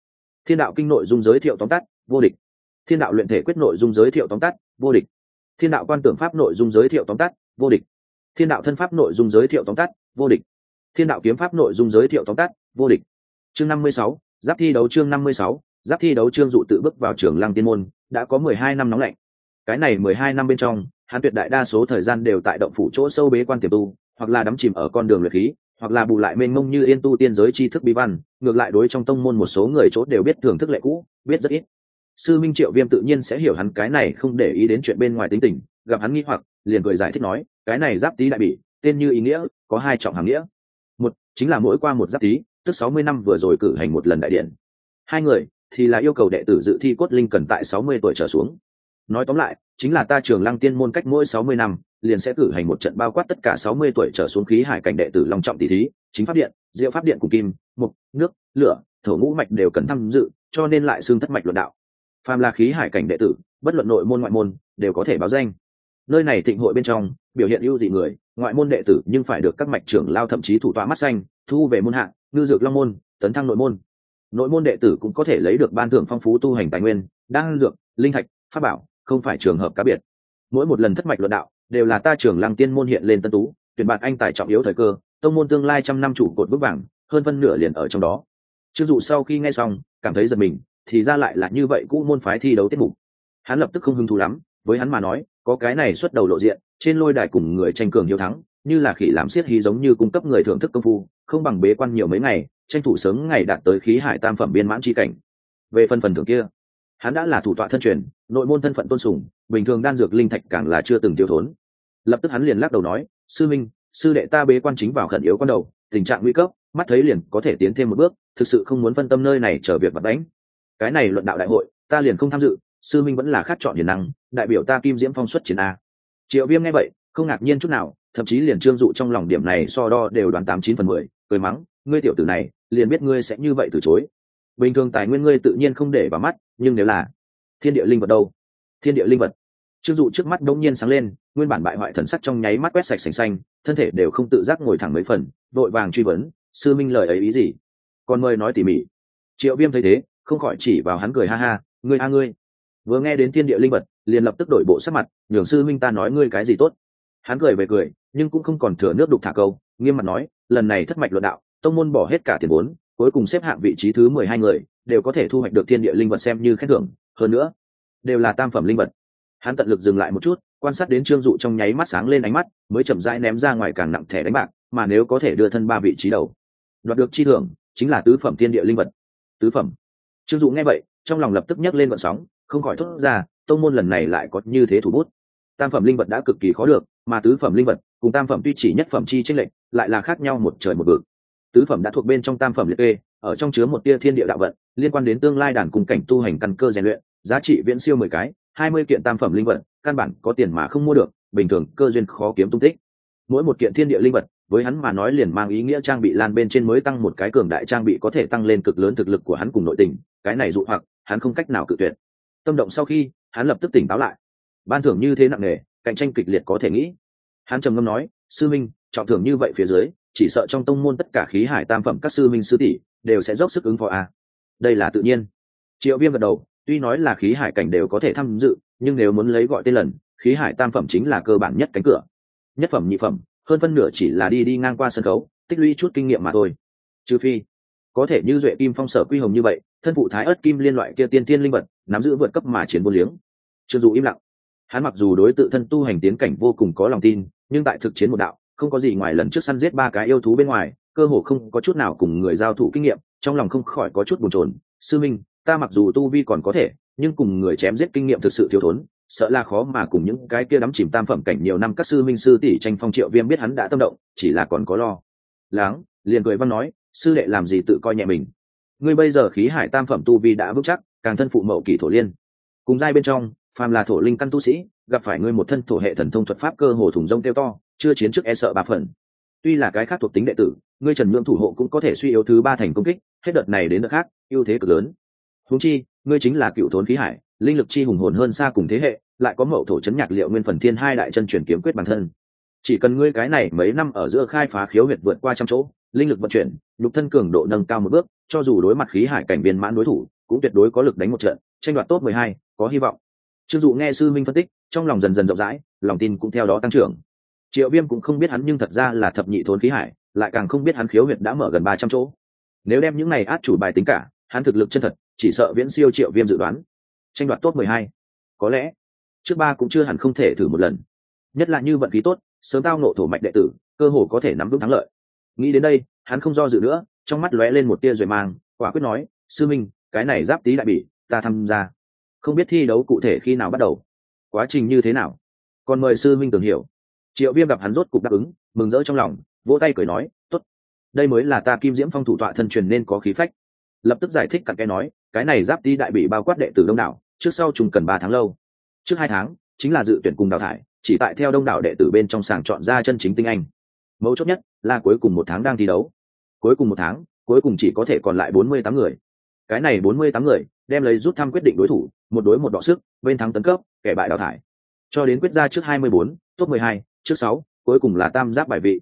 Thiên đạo kinh nội dung giới thiệu tóm tắt, vô địch. Thiên đạo luyện thể quyết nội dung giới thiệu tóm tắt, vô địch. Thiên đạo quan tưởng pháp nội dung giới thiệu tóm tắt vô địch. Thiên đạo thân pháp nội dung giới thiệu tóm tắt, vô địch. Thiên đạo kiếm pháp nội dung giới thiệu tóm tắt, vô địch. Chương năm mươi sáu, giáp thi đấu chương năm mươi sáu, giáp thi đấu chương dụ tự bước vào trường lăng tiên môn, đã có mười hai năm nóng lạnh. Cái này mười hai năm bên trong, hắn tuyệt đại đa số thời gian đều tại động phủ chỗ sâu bế quan tiềm tu, hoặc là đắm chìm ở con đường luyện khí, hoặc là bù lại mênh mông như yên tu tiên giới tri thức bí văn, ngược lại đối trong tông môn một số người chỗ đều biết thưởng thức lệ cũ, biết rất ít. Sư minh triệu viêm tự nhiên sẽ hiểu hắn cái này không để ý đến chuyện bên ngoài tính tình, gặp hắn nghĩ hoặc liền cười giải thích nói, cái này giáp tý đại bỉ, tên như ý nghĩa, có hai trọng hàm nghĩa. Một, chính là mỗi qua một giáp tý, tức sáu mươi năm vừa rồi cử hành một lần đại điện. Hai người, thì là yêu cầu đệ tử dự thi cốt linh cần tại sáu mươi tuổi trở xuống. Nói tóm lại, chính là ta trường lăng tiên môn cách mỗi sáu mươi năm, liền sẽ cử hành một trận bao quát tất cả sáu mươi tuổi trở xuống khí hải cảnh đệ tử long trọng tỷ thí, chính pháp điện, diệu pháp điện cùng kim, mục, nước, lửa, thổ ngũ mạch đều cần tham dự, cho nên lại xương thất mạch luận đạo. Phàm là khí hải cảnh đệ tử, bất luận nội môn ngoại môn, đều có thể báo danh nơi này thịnh hội bên trong, biểu hiện ưu dị người, ngoại môn đệ tử nhưng phải được các mạch trưởng lao thậm chí thủ tọa mắt xanh, thu về môn hạng ngư dược long môn, tấn thăng nội môn. Nội môn đệ tử cũng có thể lấy được ban thưởng phong phú tu hành tài nguyên, đan dược, linh thạch, pháp bảo, không phải trường hợp cá biệt. Mỗi một lần thất mạch luận đạo, đều là ta trưởng lăng tiên môn hiện lên tân tú, tuyển bạn anh tài trọng yếu thời cơ, tông môn tương lai trăm năm chủ cột bước vàng hơn phân nửa liền ở trong đó. Chưng dụ sau khi nghe xong, cảm thấy giật mình, thì ra lại là như vậy cũ môn phái thi đấu tiết mục. Hắn lập tức không hứng thú lắm, với hắn mà nói có cái này xuất đầu lộ diện, trên lôi đài cùng người tranh cường hiếu thắng, như là khỉ làm xiết hí giống như cung cấp người thưởng thức công phu, không bằng bế quan nhiều mấy ngày, tranh thủ sớm ngày đạt tới khí hải tam phẩm biên mãn tri cảnh. Về phần phần thưởng kia, hắn đã là thủ tọa thân truyền, nội môn thân phận tôn sùng, bình thường đan dược linh thạch càng là chưa từng tiêu thốn. Lập tức hắn liền lắc đầu nói, sư minh, sư đệ ta bế quan chính vào khẩn yếu con đầu, tình trạng nguy cấp, mắt thấy liền có thể tiến thêm một bước, thực sự không muốn phân tâm nơi này chờ việc bắt đánh cái này luận đạo đại hội, ta liền không tham dự, sư minh vẫn là khát chọn hiền năng đại biểu ta kim diễm phong xuất chiến a. Triệu viêm nghe vậy, không ngạc nhiên chút nào, thậm chí liền trương dụ trong lòng điểm này so đo đều đoán tám chín phần mười, cười mắng, ngươi tiểu tử này, liền biết ngươi sẽ như vậy từ chối. Bình thường tài nguyên ngươi tự nhiên không để vào mắt, nhưng nếu là thiên địa linh vật đâu? Thiên địa linh vật. Trương dụ trước mắt đông nhiên sáng lên, nguyên bản bại hoại thần sắc trong nháy mắt quét sạch sành xanh, thân thể đều không tự giác ngồi thẳng mấy phần vội vàng truy vấn, sư minh lời ấy ý gì? Còn mời nói tỉ mỉ. Triệu viêm thấy thế, không khỏi chỉ vào hắn cười ha ha, ngươi a ngươi, vừa nghe đến thiên địa linh vật liền lập tức đổi bộ sắc mặt, nhường sư minh ta nói ngươi cái gì tốt. Hắn cười về cười, nhưng cũng không còn thừa nước đục thả câu, nghiêm mặt nói, lần này thất mạch luận đạo, tông môn bỏ hết cả tiền vốn, cuối cùng xếp hạng vị trí thứ mười hai người, đều có thể thu hoạch được thiên địa linh vật xem như khen thưởng, hơn nữa, đều là tam phẩm linh vật. Hắn tận lực dừng lại một chút, quan sát đến trương dụ trong nháy mắt sáng lên ánh mắt, mới chậm rãi ném ra ngoài càng nặng thẻ đánh bạc, mà nếu có thể đưa thân ba vị trí đầu, đoạt được chi thưởng, chính là tứ phẩm thiên địa linh vật. Tứ phẩm. Trương dụ nghe vậy, trong lòng lập tức nhấc lên vận sóng, không khỏi thốt ra tông môn lần này lại có như thế thủ bút. Tam phẩm linh vật đã cực kỳ khó được, mà tứ phẩm linh vật cùng tam phẩm tuy chỉ nhất phẩm chi tranh lệch, lại là khác nhau một trời một vực. Tứ phẩm đã thuộc bên trong tam phẩm liệt kê, ở trong chứa một tia thiên địa đạo vận, liên quan đến tương lai đàn cùng cảnh tu hành căn cơ rèn luyện, giá trị viễn siêu mười cái, hai mươi kiện tam phẩm linh vật, căn bản có tiền mà không mua được, bình thường cơ duyên khó kiếm tung tích. Mỗi một kiện thiên địa linh vật, với hắn mà nói liền mang ý nghĩa trang bị lan bên trên mới tăng một cái cường đại trang bị có thể tăng lên cực lớn thực lực của hắn cùng nội tình, cái này dụ hoặc, hắn không cách nào cự tuyệt. Tâm động sau khi hắn lập tức tỉnh táo lại. Ban thưởng như thế nặng nề, cạnh tranh kịch liệt có thể nghĩ. Hắn trầm ngâm nói, sư minh, trọng thưởng như vậy phía dưới, chỉ sợ trong tông môn tất cả khí hải tam phẩm các sư minh sư tỷ đều sẽ dốc sức ứng phó a. Đây là tự nhiên. Triệu viêm gật đầu, tuy nói là khí hải cảnh đều có thể tham dự, nhưng nếu muốn lấy gọi tên lần, khí hải tam phẩm chính là cơ bản nhất cánh cửa. Nhất phẩm, nhị phẩm, hơn phân nửa chỉ là đi đi ngang qua sân khấu, tích lũy chút kinh nghiệm mà thôi. Trừ phi, có thể như duệ kim phong sở quy hồng như vậy, thân phụ thái ớt kim liên loại kia tiên tiên linh vật nắm giữ vượt cấp mà chiến vô liếng. Trương dụ im lặng. Hắn mặc dù đối tự thân tu hành tiến cảnh vô cùng có lòng tin, nhưng tại thực chiến một đạo, không có gì ngoài lần trước săn giết ba cái yêu thú bên ngoài, cơ hồ không có chút nào cùng người giao thủ kinh nghiệm, trong lòng không khỏi có chút bồn chồn. Sư minh, ta mặc dù tu vi còn có thể, nhưng cùng người chém giết kinh nghiệm thực sự thiếu thốn, sợ là khó mà cùng những cái kia đắm chìm tam phẩm cảnh nhiều năm các sư minh sư tỷ tranh phong triệu viêm biết hắn đã tâm động, chỉ là còn có lo. Lắng liền cười văn nói, sư đệ làm gì tự coi nhẹ mình ngươi bây giờ khí hải tam phẩm tu vi đã vững chắc, càng thân phụ mậu kỳ thổ liên. Cùng giai bên trong, phàm là thổ linh căn tu sĩ, gặp phải ngươi một thân thổ hệ thần thông thuật pháp cơ hồ thùng rông tiêu to, chưa chiến trước e sợ ba phần. Tuy là cái khác thuộc tính đệ tử, ngươi trần nhượng thủ hộ cũng có thể suy yếu thứ ba thành công kích, hết đợt này đến đợt khác, ưu thế cực lớn. Húng chi, ngươi chính là cựu thốn khí hải, linh lực chi hùng hồn hơn xa cùng thế hệ, lại có mậu thổ chấn nhạc liệu nguyên phần thiên hai đại chân chuyển kiếm quyết bản thân. Chỉ cần ngươi cái này mấy năm ở giữa khai phá khiếu huyệt vượt qua trăm chỗ, linh lực vận chuyển lục thân cường độ nâng cao một bước cho dù đối mặt khí hải cảnh viên mãn đối thủ, cũng tuyệt đối có lực đánh một trận, tranh đoạt top mười hai, có hy vọng. Trương dụ nghe sư minh phân tích, trong lòng dần dần rộng rãi, lòng tin cũng theo đó tăng trưởng. Triệu viêm cũng không biết hắn nhưng thật ra là thập nhị thốn khí hải, lại càng không biết hắn khiếu huyệt đã mở gần ba trăm chỗ. Nếu đem những này át chủ bài tính cả, hắn thực lực chân thật, chỉ sợ viễn siêu triệu viêm dự đoán. Tranh đoạt top mười hai. Có lẽ, trước ba cũng chưa hẳn không thể thử một lần. Nhất là như vận khí tốt, sớm tao nộ thổ mạch đệ tử, cơ hồ có thể nắm vững thắng lợi. Nghĩ đến đây, hắn không do dự nữa trong mắt lóe lên một tia rồi mang, quả quyết nói, sư minh, cái này giáp tý đại bỉ, ta tham gia. Không biết thi đấu cụ thể khi nào bắt đầu. Quá trình như thế nào? Còn mời sư minh tưởng hiểu. Triệu viêm gặp hắn rốt cục đáp ứng, mừng rỡ trong lòng, vỗ tay cười nói t ố t đây mới là ta kim diễm phong thủ tọa thân truyền nên có khí phách. Lập tức giải thích cặn cái nói, cái này giáp tý đại bị bao quát đệ tử đông đảo, trước sau trùng cần ba tháng lâu. Trước hai tháng, chính là dự tuyển cùng đào thải, chỉ tại theo đông đảo đệ tử bên trong sàng chọn ra chân chính tinh anh. Mấu chốt nhất là cuối cùng một tháng đang thi đấu cuối cùng một tháng, cuối cùng chỉ có thể còn lại bốn mươi tám người. Cái này bốn mươi tám người đem lấy rút thăm quyết định đối thủ, một đối một đọ sức, bên thắng tấn cấp, kẻ bại đào thải. Cho đến quyết ra trước hai mươi bốn, top mười hai, trước sáu, cuối cùng là tam giác bài vị.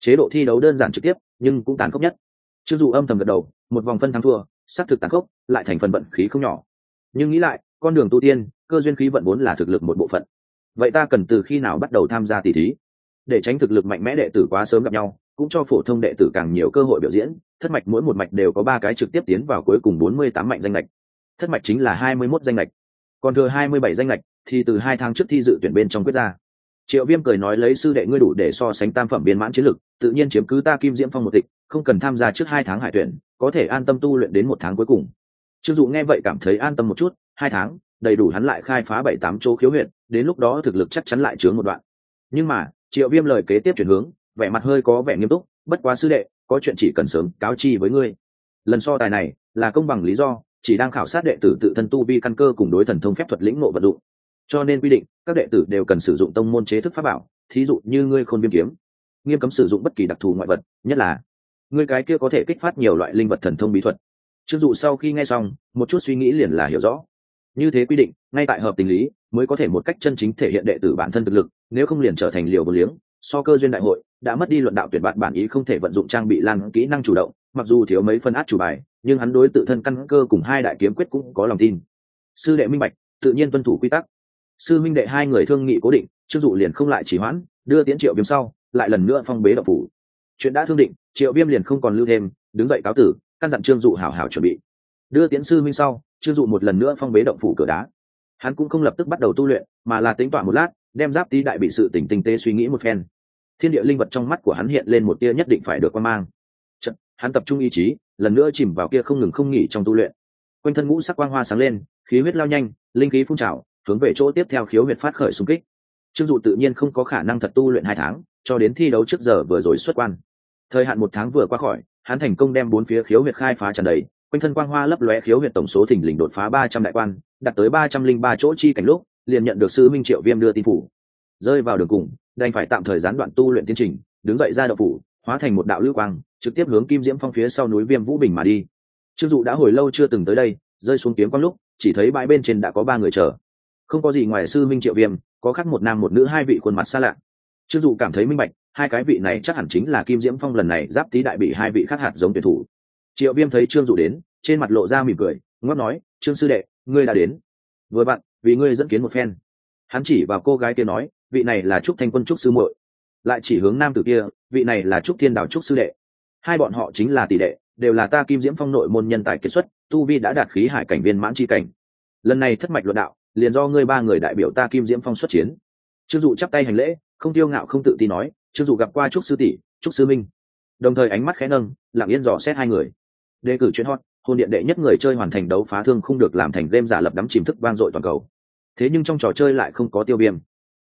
Chế độ thi đấu đơn giản trực tiếp, nhưng cũng tàn khốc nhất. Chưng dù âm thầm gật đầu, một vòng phân thắng thua, xác thực tàn khốc, lại thành phần vận khí không nhỏ. Nhưng nghĩ lại, con đường tu tiên, cơ duyên khí vận vốn là thực lực một bộ phận. Vậy ta cần từ khi nào bắt đầu tham gia tỷ thí? Để tránh thực lực mạnh mẽ đệ tử quá sớm gặp nhau cũng cho phổ thông đệ tử càng nhiều cơ hội biểu diễn, thất mạch mỗi một mạch đều có ba cái trực tiếp tiến vào cuối cùng bốn mươi tám mạnh danh lệch thất mạch chính là hai mươi mốt danh lệch còn thừa hai mươi bảy danh lệch thì từ hai tháng trước thi dự tuyển bên trong quyết ra. Triệu viêm cười nói lấy sư đệ ngươi đủ để so sánh tam phẩm biên mãn chiến lực, tự nhiên chiếm cứ ta kim diễm phong một tịch, không cần tham gia trước hai tháng hải tuyển, có thể an tâm tu luyện đến một tháng cuối cùng. Trương dụ nghe vậy cảm thấy an tâm một chút, hai tháng, đầy đủ hắn lại khai phá bảy tám chỗ khiếu huyện đến lúc đó thực lực chắc chắn lại chướng một đoạn. Nhưng mà, triệu viêm lời kế tiếp chuyển hướng vẻ mặt hơi có vẻ nghiêm túc, bất quá sư đệ, có chuyện chỉ cần sớm cáo chi với ngươi. Lần so tài này là công bằng lý do, chỉ đang khảo sát đệ tử tự thân tu vi căn cơ cùng đối thần thông phép thuật lĩnh ngộ vận dụng. Cho nên quy định, các đệ tử đều cần sử dụng tông môn chế thức pháp bảo, thí dụ như ngươi khôn viêm kiếm. Nghiêm cấm sử dụng bất kỳ đặc thù ngoại vật, nhất là ngươi cái kia có thể kích phát nhiều loại linh vật thần thông bí thuật. Chưng dụ sau khi nghe xong, một chút suy nghĩ liền là hiểu rõ. Như thế quy định, ngay tại hợp tình lý, mới có thể một cách chân chính thể hiện đệ tử bản thân thực lực, nếu không liền trở thành liều vô liếng so cơ duyên đại hội, đã mất đi luận đạo tuyển bạn bản ý không thể vận dụng trang bị lan kỹ năng chủ động, mặc dù thiếu mấy phân át chủ bài, nhưng hắn đối tự thân căn cơ cùng hai đại kiếm quyết cũng có lòng tin. Sư đệ minh bạch, tự nhiên tuân thủ quy tắc. Sư minh đệ hai người thương nghị cố định chức dụ liền không lại chỉ hoãn, đưa tiến triệu viêm sau, lại lần nữa phong bế độc phủ. Chuyện đã thương định, triệu viêm liền không còn lưu thêm, đứng dậy cáo tử, căn dặn trương dụ hảo hảo chuẩn bị. Đưa tiến sư minh sau trương dụ một lần nữa phong bế động phủ cửa đá. Hắn cũng không lập tức bắt đầu tu luyện, mà là tính toán một lát đem giáp tý đại bị sự tỉnh tinh tế suy nghĩ một phen. Thiên địa linh vật trong mắt của hắn hiện lên một tia nhất định phải được quan mang. Chật, hắn tập trung ý chí lần nữa chìm vào kia không ngừng không nghỉ trong tu luyện. Quanh thân ngũ sắc quang hoa sáng lên khí huyết lao nhanh linh khí phun trào hướng về chỗ tiếp theo khiếu huyệt phát khởi xung kích. Trương dụ tự nhiên không có khả năng thật tu luyện hai tháng cho đến thi đấu trước giờ vừa rồi xuất quan. Thời hạn một tháng vừa qua khỏi hắn thành công đem bốn phía khiếu huyệt khai phá tràn đầy quanh thân quang hoa lấp lóe khiếu huyệt tổng số thình lình đột phá ba trăm đại quan đạt tới ba trăm linh ba chỗ chi cảnh lúc liền nhận được sư minh triệu viêm đưa tin phủ. Rơi vào đường cùng, đành phải tạm thời gián đoạn tu luyện tiến trình, đứng dậy ra đậu phủ, hóa thành một đạo lưu quang, trực tiếp hướng kim diễm phong phía sau núi viêm vũ bình mà đi. Trương dụ đã hồi lâu chưa từng tới đây, rơi xuống kiếm quang lúc, chỉ thấy bãi bên trên đã có ba người chờ. Không có gì ngoài sư minh triệu viêm, có khác một nam một nữ hai vị khuôn mặt xa lạ. Trương dụ cảm thấy minh bạch, hai cái vị này chắc hẳn chính là kim diễm phong lần này giáp tý đại bị hai vị khác hạt giống tuyển thủ. Triệu viêm thấy trương dụ đến, trên mặt lộ ra mỉm cười ngót nói, trương sư đệ, ngươi đã đến. Vừa bạn vì ngươi dẫn kiến một phen. Hắn chỉ vào cô gái kia nói, vị này là trúc thanh quân trúc sư muội. Lại chỉ hướng nam tử kia, vị này là trúc thiên đảo trúc sư đệ. Hai bọn họ chính là tỷ đệ, đều là ta kim diễm phong nội môn nhân tài kết xuất, tu vi đã đạt khí hải cảnh viên mãn chi cảnh. Lần này thất mạch luận đạo, liền do ngươi ba người đại biểu ta kim diễm phong xuất chiến. Trương dụ chắp tay hành lễ, không tiêu ngạo không tự tin nói, trương dụ gặp qua trúc sư tỷ, trúc sư minh. Đồng thời ánh mắt khẽ nâng, lặng yên dò xét hai người. Đề cử chuyến hot, hôn điện đệ nhất người chơi hoàn thành đấu phá thương không được làm thành game giả lập đắm chìm thức vang dội toàn cầu thế nhưng trong trò chơi lại không có tiêu viêm.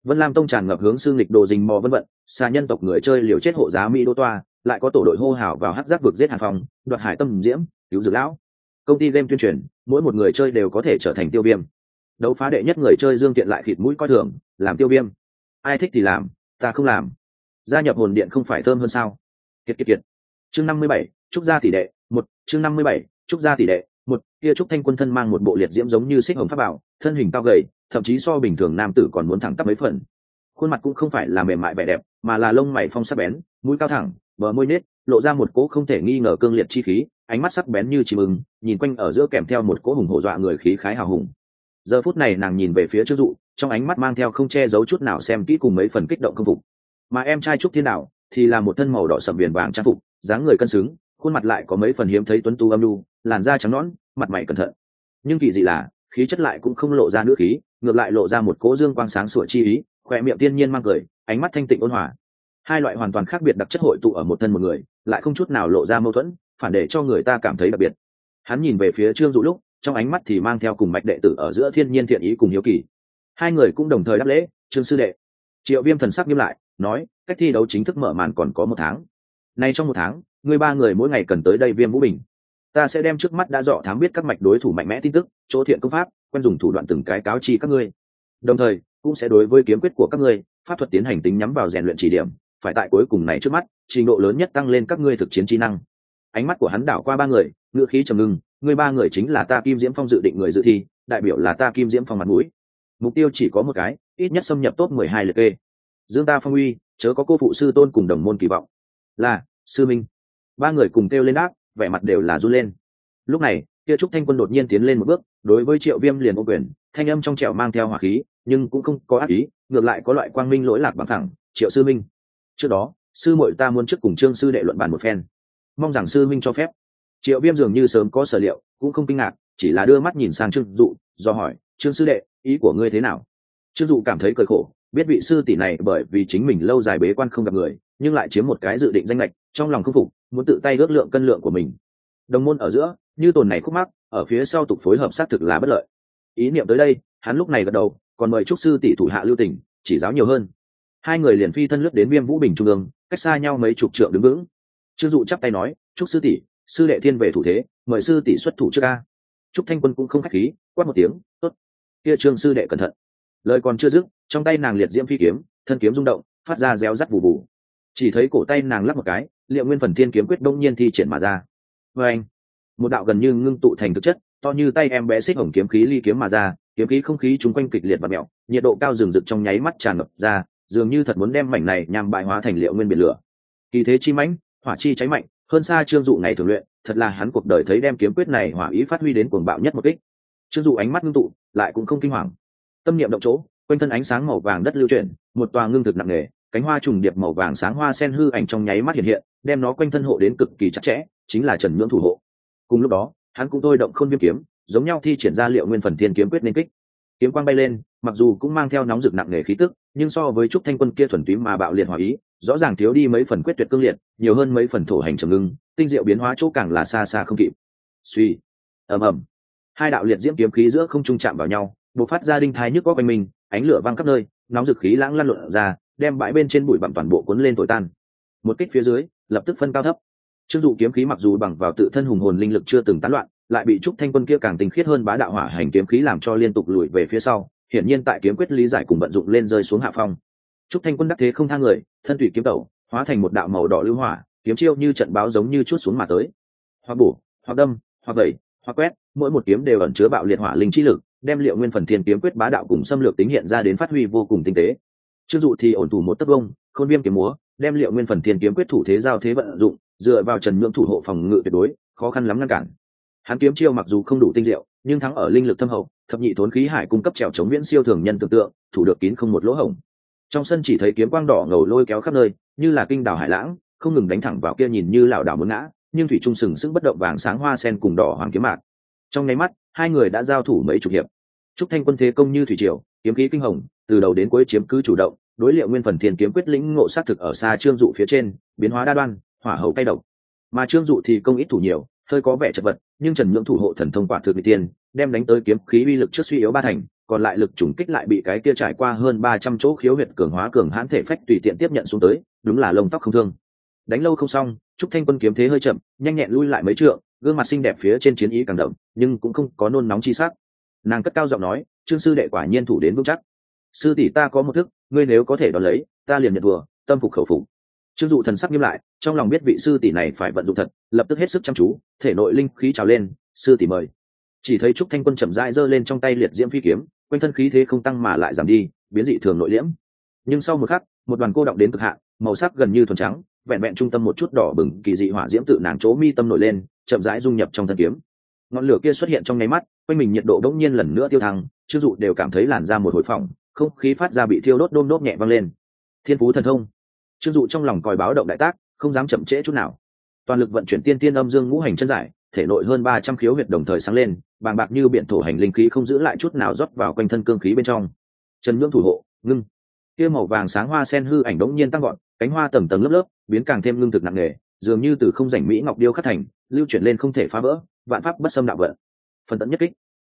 Vân lam tông tràn ngập hướng xương lịch đồ dình mò vân vận xa nhân tộc người chơi liều chết hộ giá mỹ đô toa, lại có tổ đội hô hào vào hát giáp vực giết hàn phòng đoạt hải tâm diễm, cứu dược lão. Công ty game tuyên truyền, mỗi một người chơi đều có thể trở thành tiêu viêm. Đấu phá đệ nhất người chơi dương tiện lại khịt mũi coi thường, làm tiêu viêm. Ai thích thì làm, ta không làm. Gia nhập hồn điện không phải thơm hơn sao? Kiệt kiệt kiệt. Chương năm mươi bảy, trúc gia tỷ đệ, một. Chương năm mươi bảy, trúc gia tỷ đệ, một. Kia trúc thanh quân thân mang một bộ liệt diễm giống như xích hồng pháp bảo thân hình cao gầy, thậm chí so bình thường nam tử còn muốn thẳng tắp mấy phần. Khuôn mặt cũng không phải là mềm mại vẻ đẹp, mà là lông mày phong sắc bén, mũi cao thẳng, bờ môi nết, lộ ra một cỗ không thể nghi ngờ cương liệt chi khí, ánh mắt sắc bén như chim ưng, nhìn quanh ở giữa kèm theo một cỗ hùng hổ dọa người khí khái hào hùng. Giờ phút này nàng nhìn về phía trước dụ, trong ánh mắt mang theo không che giấu chút nào xem kỹ cùng mấy phần kích động công phục. Mà em trai trúc thiên đạo thì là một thân màu đỏ sậm viền vàng trang phục, dáng người cân xứng, khuôn mặt lại có mấy phần hiếm thấy tuấn tu âm lu làn da trắng nõn, mặt mày cẩn thận. Nhưng kỳ dị là khí chất lại cũng không lộ ra nữ khí, ngược lại lộ ra một cố dương quang sáng sủa chi ý, khỏe miệng tiên nhiên mang cười, ánh mắt thanh tịnh ôn hòa. Hai loại hoàn toàn khác biệt đặc chất hội tụ ở một thân một người, lại không chút nào lộ ra mâu thuẫn, phản để cho người ta cảm thấy đặc biệt. Hắn nhìn về phía trương dụ lúc, trong ánh mắt thì mang theo cùng mạch đệ tử ở giữa thiên nhiên thiện ý cùng hiếu kỳ. Hai người cũng đồng thời đáp lễ, trương sư đệ. Triệu viêm thần sắc nghiêm lại, nói, cách thi đấu chính thức mở màn còn có một tháng. Nay trong một tháng, ngươi ba người mỗi ngày cần tới đây viêm vũ bình ta sẽ đem trước mắt đã dọ thám biết các mạch đối thủ mạnh mẽ tin tức, chỗ thiện công pháp, quen dùng thủ đoạn từng cái cáo chi các ngươi. Đồng thời, cũng sẽ đối với kiếm quyết của các ngươi, pháp thuật tiến hành tính nhắm vào rèn luyện chỉ điểm, phải tại cuối cùng này trước mắt, trình độ lớn nhất tăng lên các ngươi thực chiến trí năng. Ánh mắt của hắn đảo qua ba người, ngựa khí trầm ngưng ngươi ba người chính là ta kim diễm phong dự định người dự thi, đại biểu là ta kim diễm phong mặt mũi. Mục tiêu chỉ có một cái, ít nhất xâm nhập top mười hai liệt kê. Dương ta phong uy, chớ có cô phụ sư tôn cùng đồng môn kỳ vọng. Là, sư minh. Ba người cùng kêu lên ác vẻ mặt đều là run lên. Lúc này, kia trúc thanh quân đột nhiên tiến lên một bước, đối với triệu viêm liền ô quyền, thanh âm trong trẻo mang theo hỏa khí, nhưng cũng không có ác ý, ngược lại có loại quang minh lỗi lạc bằng thẳng, triệu sư minh, trước đó, sư muội ta muốn trước cùng trương sư đệ luận bàn một phen. Mong rằng sư minh cho phép. Triệu viêm dường như sớm có sở liệu, cũng không kinh ngạc, chỉ là đưa mắt nhìn sang trương dụ, do hỏi, trương sư đệ, ý của ngươi thế nào? Trương dụ cảm thấy cởi khổ biết vị sư tỷ này bởi vì chính mình lâu dài bế quan không gặp người, nhưng lại chiếm một cái dự định danh lệch trong lòng khâm phục, muốn tự tay ước lượng cân lượng của mình. Đồng môn ở giữa, như tồn này khúc mắc, ở phía sau tục phối hợp xác thực là bất lợi. Ý niệm tới đây, hắn lúc này gật đầu, còn mời trúc sư tỷ thủ hạ lưu tỉnh chỉ giáo nhiều hơn. Hai người liền phi thân lướt đến viêm vũ bình trung ương, cách xa nhau mấy chục trượng đứng vững. Trương dụ chắp tay nói trúc sư tỷ, sư đệ thiên về thủ thế, mời sư tỷ xuất thủ trước ca trúc thanh quân cũng không khách khí, quát một tiếng, tốt. Kia trương sư đệ cẩn thận lời còn chưa dứt, trong tay nàng liệt diễm phi kiếm, thân kiếm rung động, phát ra réo rắt bù bù. Chỉ thấy cổ tay nàng lắp một cái liệu nguyên phần thiên kiếm quyết đông nhiên thi triển mà ra. Vê anh, một đạo gần như ngưng tụ thành thực chất, to như tay em bé xích hồng kiếm khí ly kiếm mà ra, kiếm khí không khí chung quanh kịch liệt và mẹo, nhiệt độ cao rừng rực trong nháy mắt tràn ngập ra, dường như thật muốn đem mảnh này nhằm bại hóa thành liệu nguyên biển lửa. Kỳ thế chi mãnh, hỏa chi cháy mạnh, hơn xa trương dụ ngày thường luyện, thật là hắn cuộc đời thấy đem kiếm quyết này hỏa ý phát huy đến cuồng bạo nhất một kích. Trương dụ ánh mắt ngưng tụ, lại cũng không kinh hoàng tâm niệm động chỗ, quanh thân ánh sáng màu vàng đất lưu chuyển, một tòa ngưng thực nặng nề, cánh hoa trùng điệp màu vàng sáng hoa sen hư ảnh trong nháy mắt hiện hiện, đem nó quanh thân hộ đến cực kỳ chặt chẽ, chính là trần nhưỡng thủ hộ. Cùng lúc đó, hắn cũng thôi động khôn viêm kiếm, giống nhau thi triển ra liệu nguyên phần thiên kiếm quyết nên kích. Kiếm quang bay lên, mặc dù cũng mang theo nóng rực nặng nề khí tức, nhưng so với trúc thanh quân kia thuần túy mà bạo liệt hòa ý, rõ ràng thiếu đi mấy phần quyết tuyệt cương liệt, nhiều hơn mấy phần thổ hành trầm ngưng, tinh diệu biến hóa chỗ càng là xa xa không kịp. Suy. Ầm ầm. Hai đạo liệt diễm kiếm khí giữa không trung chạm vào nhau bộ phát ra đinh thái nhức có quanh mình, ánh lửa văng khắp nơi, nóng dực khí lãng lăn lộn ra, đem bãi bên trên bụi bặm toàn bộ cuốn lên tội tan. Một kích phía dưới, lập tức phân cao thấp. Trương dụ kiếm khí mặc dù bằng vào tự thân hùng hồn linh lực chưa từng tán loạn, lại bị trúc thanh quân kia càng tinh khiết hơn bá đạo hỏa hành kiếm khí làm cho liên tục lùi về phía sau, hiển nhiên tại kiếm quyết lý giải cùng vận dụng lên rơi xuống hạ phong. Trúc thanh quân đắc thế không thang người, thân thủy kiếm tẩu, hóa thành một đạo màu đỏ lưu hỏa, kiếm chiêu như trận báo giống như chút xuống mà tới. Hoặc bổ hoặc đâm hoặc vẩy hoặc quét, mỗi một kiếm đều ẩn chứa bạo liệt hỏa linh chi lực đem liệu nguyên phần thiên kiếm quyết bá đạo cùng xâm lược tính hiện ra đến phát huy vô cùng tinh tế. Chưng dụ thì ổn thủ một tấc bông, khôn viêm kiếm múa đem liệu nguyên phần thiên kiếm quyết thủ thế giao thế vận dụng dựa vào trần nhượng thủ hộ phòng ngự tuyệt đối khó khăn lắm ngăn cản. Hắn kiếm chiêu mặc dù không đủ tinh diệu nhưng thắng ở linh lực thâm hậu thập nhị thốn khí hải cung cấp trèo chống viễn siêu thường nhân tưởng tượng thủ được kín không một lỗ hổng. Trong sân chỉ thấy kiếm quang đỏ ngầu lôi kéo khắp nơi như là kinh đảo hải lãng không ngừng đánh thẳng vào kia nhìn như lảo đảo muốn ngã nhưng thủy trung sừng sững bất động vàng sáng hoa sen cùng đỏ hoàng kiếm mạc. Trong nháy mắt hai người đã giao thủ mấy chục hiệp trúc thanh quân thế công như thủy triều, kiếm khí kinh hồng, từ đầu đến cuối chiếm cứ chủ động, đối liệu nguyên phần thiên kiếm quyết lĩnh ngộ sát thực ở xa trương dụ phía trên, biến hóa đa đoan, hỏa hậu cay độc. Mà trương dụ thì công ít thủ nhiều, hơi có vẻ chật vật, nhưng trần nhưỡng thủ hộ thần thông quả thực người tiên, đem đánh tới kiếm khí uy lực trước suy yếu ba thành, còn lại lực chủng kích lại bị cái kia trải qua hơn ba trăm chỗ khiếu huyệt cường hóa cường hãn thể phách tùy tiện tiếp nhận xuống tới, đúng là lông tóc không thương. Đánh lâu không xong, trúc thanh quân kiếm thế hơi chậm, nhanh nhẹn lui lại mấy trượng, gương mặt xinh đẹp phía trên chiến ý càng đậm, nhưng cũng không có nôn nóng chi sắc nàng cất cao giọng nói, trương sư đệ quả nhiên thủ đến vững chắc. Sư tỷ ta có một thức, ngươi nếu có thể đón lấy, ta liền nhận vừa tâm phục khẩu phục. Trương dụ thần sắc nghiêm lại, trong lòng biết vị sư tỷ này phải vận dụng thật, lập tức hết sức chăm chú, thể nội linh khí trào lên, sư tỷ mời. Chỉ thấy trúc thanh quân chậm rãi giơ lên trong tay liệt diễm phi kiếm, quanh thân khí thế không tăng mà lại giảm đi, biến dị thường nội liễm. Nhưng sau một khắc, một đoàn cô động đến cực hạn, màu sắc gần như thuần trắng, vẹn vẹn trung tâm một chút đỏ bừng kỳ dị hỏa diễm tự nàng chỗ mi tâm nổi lên, chậm rãi dung nhập trong thân kiếm. Ngọn lửa kia xuất hiện trong nháy mắt quanh mình nhiệt độ đống nhiên lần nữa tiêu thăng chưng dụ đều cảm thấy làn ra một hồi phỏng, không khí phát ra bị thiêu đốt đôm đốt nhẹ văng lên. Thiên phú thần thông. Chưng dụ trong lòng còi báo động đại tác, không dám chậm trễ chút nào. Toàn lực vận chuyển tiên tiên âm dương ngũ hành chân giải, thể nội hơn ba trăm khiếu huyệt đồng thời sáng lên, bàng bạc như biển thổ hành linh khí không giữ lại chút nào rót vào quanh thân cương khí bên trong. Trần ngưỡng thủ hộ, ngưng. Kia màu vàng sáng hoa sen hư ảnh đống nhiên tăng gọn cánh hoa tầng tầng lớp lớp, biến càng thêm ngưng thực nặng nề, dường như từ không rảnh mỹ ngọc điêu khắc thành, lưu chuyển lên không thể phá vỡ, vạn pháp bất xâm đạo vận phần tận nhất kích.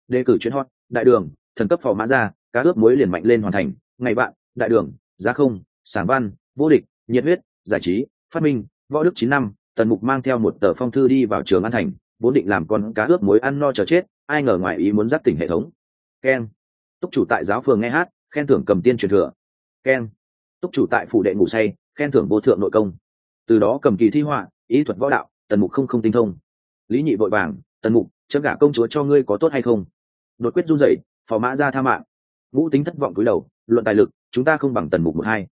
Đề cử chuyến hot, đại đường, thần cấp phò mã ra, cá ướp muối liền mạnh lên hoàn thành. Ngày bạn, đại đường, giá không sản văn, vô địch, nhiệt huyết, giải trí, phát minh, võ đức chín năm, tần mục mang theo một tờ phong thư đi vào trường an thành, vốn định làm con cá ướp muối ăn no chờ chết, ai ngờ ngoài ý muốn dắt tỉnh hệ thống. Keng túc chủ tại giáo phường nghe hát, khen thưởng cầm tiên truyền thừa. Keng túc chủ tại phủ đệ ngủ say, khen thưởng vô thượng nội công. Từ đó cầm kỳ thi họa, ý thuật võ đạo, tần mục không không tinh thông. Lý nhị vội vàng, tần mục chấm gả công chúa cho ngươi có tốt hay không? Đột quyết run rẩy, phò mã ra tha mạng. Ngũ tính thất vọng cúi đầu, luận tài lực, chúng ta không bằng tần mục một hai.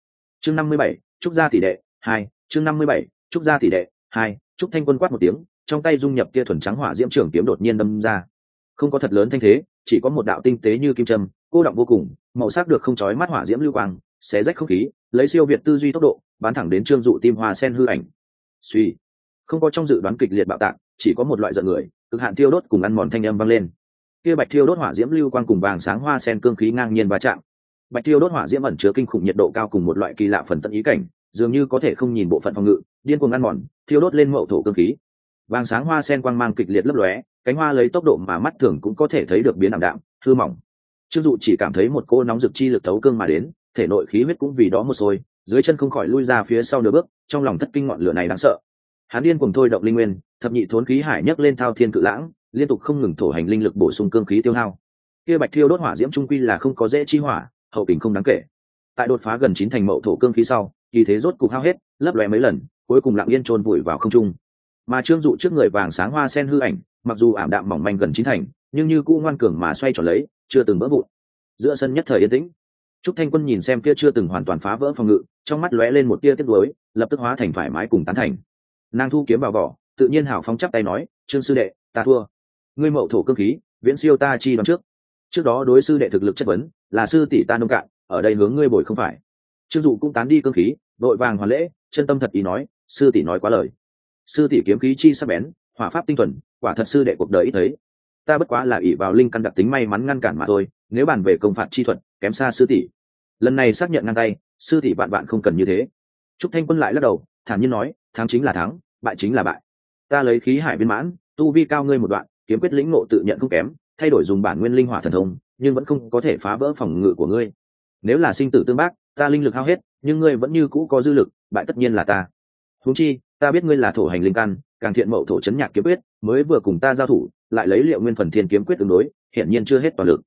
Chương năm mươi bảy trúc gia tỷ đệ, hai. Chương năm mươi bảy trúc gia tỷ đệ, hai. Trúc thanh quân quát một tiếng, trong tay dung nhập kia thuần trắng hỏa diễm trưởng kiếm đột nhiên đâm ra. Không có thật lớn thanh thế, chỉ có một đạo tinh tế như kim trâm cô động vô cùng, màu sắc được không chói mắt hỏa diễm lưu quang, xé rách không khí, lấy siêu việt tư duy tốc độ bán thẳng đến trương dụ tim hoa sen hư ảnh. Suy. Không có trong dự đoán kịch liệt bạo tạc, chỉ có một loại giận người cực hạn thiêu đốt cùng ăn mòn thanh âm vang lên. Kia bạch thiêu đốt hỏa diễm lưu quang cùng vàng sáng hoa sen cương khí ngang nhiên va chạm. Bạch thiêu đốt hỏa diễm ẩn chứa kinh khủng nhiệt độ cao cùng một loại kỳ lạ phần tận ý cảnh, dường như có thể không nhìn bộ phận phòng ngự, điên cuồng ăn mòn, thiêu đốt lên mậu thổ cương khí. Vàng sáng hoa sen quang mang kịch liệt lấp lóe, cánh hoa lấy tốc độ mà mắt thường cũng có thể thấy được biến ảm đạm, hư mỏng. Trương dụ chỉ cảm thấy một cô nóng rực chi lực thấu cương mà đến, thể nội khí huyết cũng vì đó một sôi, dưới chân không khỏi lui ra phía sau nửa bước, trong lòng thất kinh ngọn lửa này đáng sợ. Hắn điên cùng thôi động linh nguyên thập nhị thốn khí hải nhấc lên thao thiên cự lãng, liên tục không ngừng thổ hành linh lực bổ sung cương khí tiêu hao. Kia bạch thiêu đốt hỏa diễm trung quy là không có dễ chi hỏa, hậu kình không đáng kể. Tại đột phá gần chín thành mậu thổ cương khí sau, kỳ thế rốt cục hao hết, lấp lóe mấy lần, cuối cùng lặng yên trôn vùi vào không trung. Mà trương dụ trước người vàng sáng hoa sen hư ảnh, mặc dù ảm đạm mỏng manh gần chín thành, nhưng như cũ ngoan cường mà xoay tròn lấy, chưa từng vỡ vụn. Giữa sân nhất thời yên tĩnh. Trúc thanh quân nhìn xem kia chưa từng hoàn toàn phá vỡ phòng ngự, trong mắt lóe lên một tia tiếc nuối, lập tức hóa thành thoải mái cùng tán thành. Nàng thu kiếm vào vỏ tự nhiên hảo phóng chắp tay nói, trương sư đệ, ta thua. Ngươi mậu thổ cơ khí, viễn siêu ta chi đoán trước. Trước đó đối sư đệ thực lực chất vấn, là sư tỷ ta nông cạn, ở đây hướng ngươi bồi không phải. Trương dụ cũng tán đi cơ khí, đội vàng hoàn lễ, chân tâm thật ý nói, sư tỷ nói quá lời. Sư tỷ kiếm khí chi sắc bén, hỏa pháp tinh thuần, quả thật sư đệ cuộc đời ít thấy. Ta bất quá là ỷ vào linh căn đặc tính may mắn ngăn cản mà thôi, nếu bàn về công phạt chi thuật, kém xa sư tỷ. Lần này xác nhận ngang tay, sư tỷ bạn bạn không cần như thế. Trúc thanh quân lại lắc đầu, thản nhiên nói, thắng chính là thắng, bại chính là bại ta lấy khí hải viên mãn, tu vi cao ngươi một đoạn, kiếm quyết lĩnh ngộ tự nhận không kém, thay đổi dùng bản nguyên linh hỏa thần thông, nhưng vẫn không có thể phá vỡ phòng ngự của ngươi. Nếu là sinh tử tương bác, ta linh lực hao hết, nhưng ngươi vẫn như cũ có dư lực, bại tất nhiên là ta. Huống chi, ta biết ngươi là thổ hành linh căn, càng thiện mậu thổ chấn nhạc kiếm quyết, mới vừa cùng ta giao thủ, lại lấy liệu nguyên phần thiên kiếm quyết tương đối, hiển nhiên chưa hết toàn lực.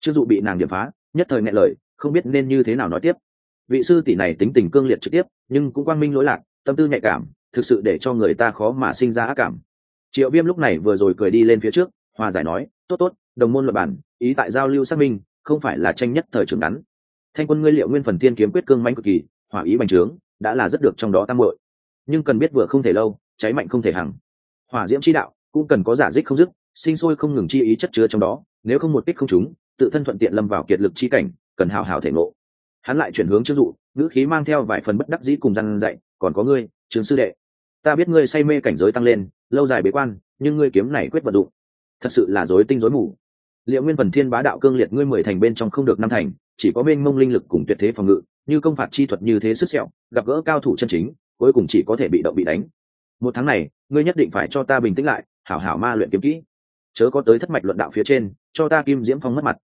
Chưng dụ bị nàng điểm phá, nhất thời ngại lời, không biết nên như thế nào nói tiếp. Vị sư tỷ này tính tình cương liệt trực tiếp, nhưng cũng quang minh lỗi lạc, tâm tư nhạy cảm thực sự để cho người ta khó mà sinh ra ác cảm. Triệu viêm lúc này vừa rồi cười đi lên phía trước, hòa giải nói, tốt tốt, đồng môn luật bản, ý tại giao lưu xác minh, không phải là tranh nhất thời trường ngắn. Thanh quân ngươi liệu nguyên phần tiên kiếm quyết cương manh cực kỳ, hỏa ý bành trướng, đã là rất được trong đó tăng bội nhưng cần biết vừa không thể lâu, cháy mạnh không thể hằng. Hỏa diễm chi đạo, cũng cần có giả dích không dứt, sinh sôi không ngừng chi ý chất chứa trong đó, nếu không một kích không chúng tự thân thuận tiện lâm vào kiệt lực chi cảnh, cần hào hào thể ngộ. Hắn lại chuyển hướng chưng dụ, ngữ khí mang theo vài phần bất đắc dĩ cùng răn dạy, còn có ngươi trường sư đệ, ta biết ngươi say mê cảnh giới tăng lên, lâu dài bế quan, nhưng ngươi kiếm này quyết vật dụng, thật sự là dối tinh dối mù. Liệu nguyên phần thiên bá đạo cương liệt ngươi mười thành bên trong không được năm thành, chỉ có bên mông linh lực cùng tuyệt thế phòng ngự, như công phạt chi thuật như thế sức sẹo, gặp gỡ cao thủ chân chính, cuối cùng chỉ có thể bị động bị đánh. Một tháng này, ngươi nhất định phải cho ta bình tĩnh lại, hảo hảo ma luyện kiếm kỹ. Chớ có tới thất mạch luận đạo phía trên, cho ta kim diễm phong mất mặt.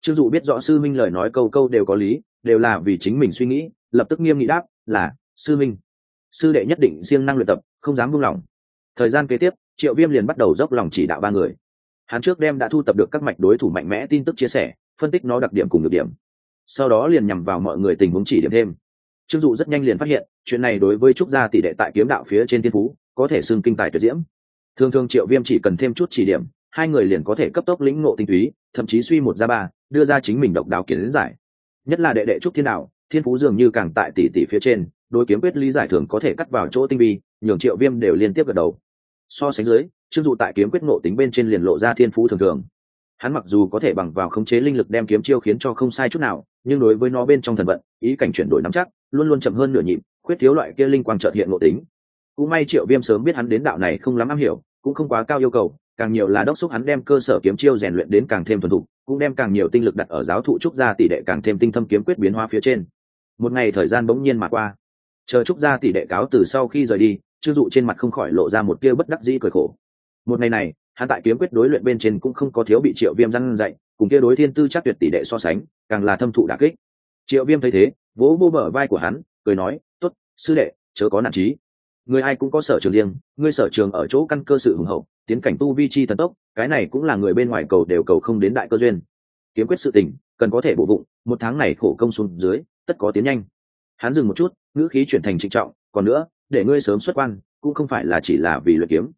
Chưng dụ biết rõ sư minh lời nói câu câu đều có lý, đều là vì chính mình suy nghĩ, lập tức nghiêm nghị đáp là, sư minh sư đệ nhất định siêng năng luyện tập, không dám buông lỏng. Thời gian kế tiếp, triệu viêm liền bắt đầu dốc lòng chỉ đạo ba người. Hắn trước đem đã thu tập được các mạch đối thủ mạnh mẽ tin tức chia sẻ, phân tích nó đặc điểm cùng nhược điểm. Sau đó liền nhằm vào mọi người tình huống chỉ điểm thêm. Trương dụ rất nhanh liền phát hiện, chuyện này đối với trúc gia tỷ đệ tại kiếm đạo phía trên thiên phú, có thể xưng kinh tài tuyệt diễm. Thường thường triệu viêm chỉ cần thêm chút chỉ điểm, hai người liền có thể cấp tốc lĩnh ngộ tinh túy, thậm chí suy một ra ba, đưa ra chính mình độc đáo kiến giải. Nhất là đệ đệ trúc thiên đạo, thiên phú dường như càng tại tỷ tỷ phía trên đối kiếm quyết lý giải thường có thể cắt vào chỗ tinh vi, nhường triệu viêm đều liên tiếp gật đầu. So sánh dưới chưng dụ tại kiếm quyết ngộ tính bên trên liền lộ ra thiên phú thường thường. Hắn mặc dù có thể bằng vào khống chế linh lực đem kiếm chiêu khiến cho không sai chút nào, nhưng đối với nó bên trong thần vận, ý cảnh chuyển đổi nắm chắc, luôn luôn chậm hơn nửa nhịp, khuyết thiếu loại kia linh quang trợt hiện ngộ tính. Cũng may triệu viêm sớm biết hắn đến đạo này không lắm am hiểu, cũng không quá cao yêu cầu, càng nhiều là đốc xúc hắn đem cơ sở kiếm chiêu rèn luyện đến càng thêm thuần thục, cũng đem càng nhiều tinh lực đặt ở giáo thụ trúc gia tỷ đệ càng thêm tinh thâm kiếm quyết biến hóa phía trên. Một ngày thời gian bỗng nhiên mà qua chờ trúc gia tỷ đệ cáo từ sau khi rời đi chưng dụ trên mặt không khỏi lộ ra một tia bất đắc dĩ cười khổ. Một ngày này, hắn tại kiếm quyết đối luyện bên trên cũng không có thiếu bị triệu viêm răn dạy, cùng kia đối thiên tư chắc tuyệt tỷ đệ so sánh, càng là thâm thụ đà kích. Triệu viêm thấy thế, vỗ vô bờ vai của hắn, cười nói, tốt, sư đệ, chớ có nản trí. Người ai cũng có sở trường riêng, ngươi sở trường ở chỗ căn cơ sự hùng hậu, tiến cảnh tu vi chi thần tốc, cái này cũng là người bên ngoài cầu đều cầu không đến đại cơ duyên. Kiếm quyết sự tình, cần có thể bổ bụng một tháng này khổ công xuống dưới, tất có tiến nhanh hắn dừng một chút, ngữ khí chuyển thành trịnh trọng, còn nữa, để ngươi sớm xuất quan, cũng không phải là chỉ là vì luyện kiếm,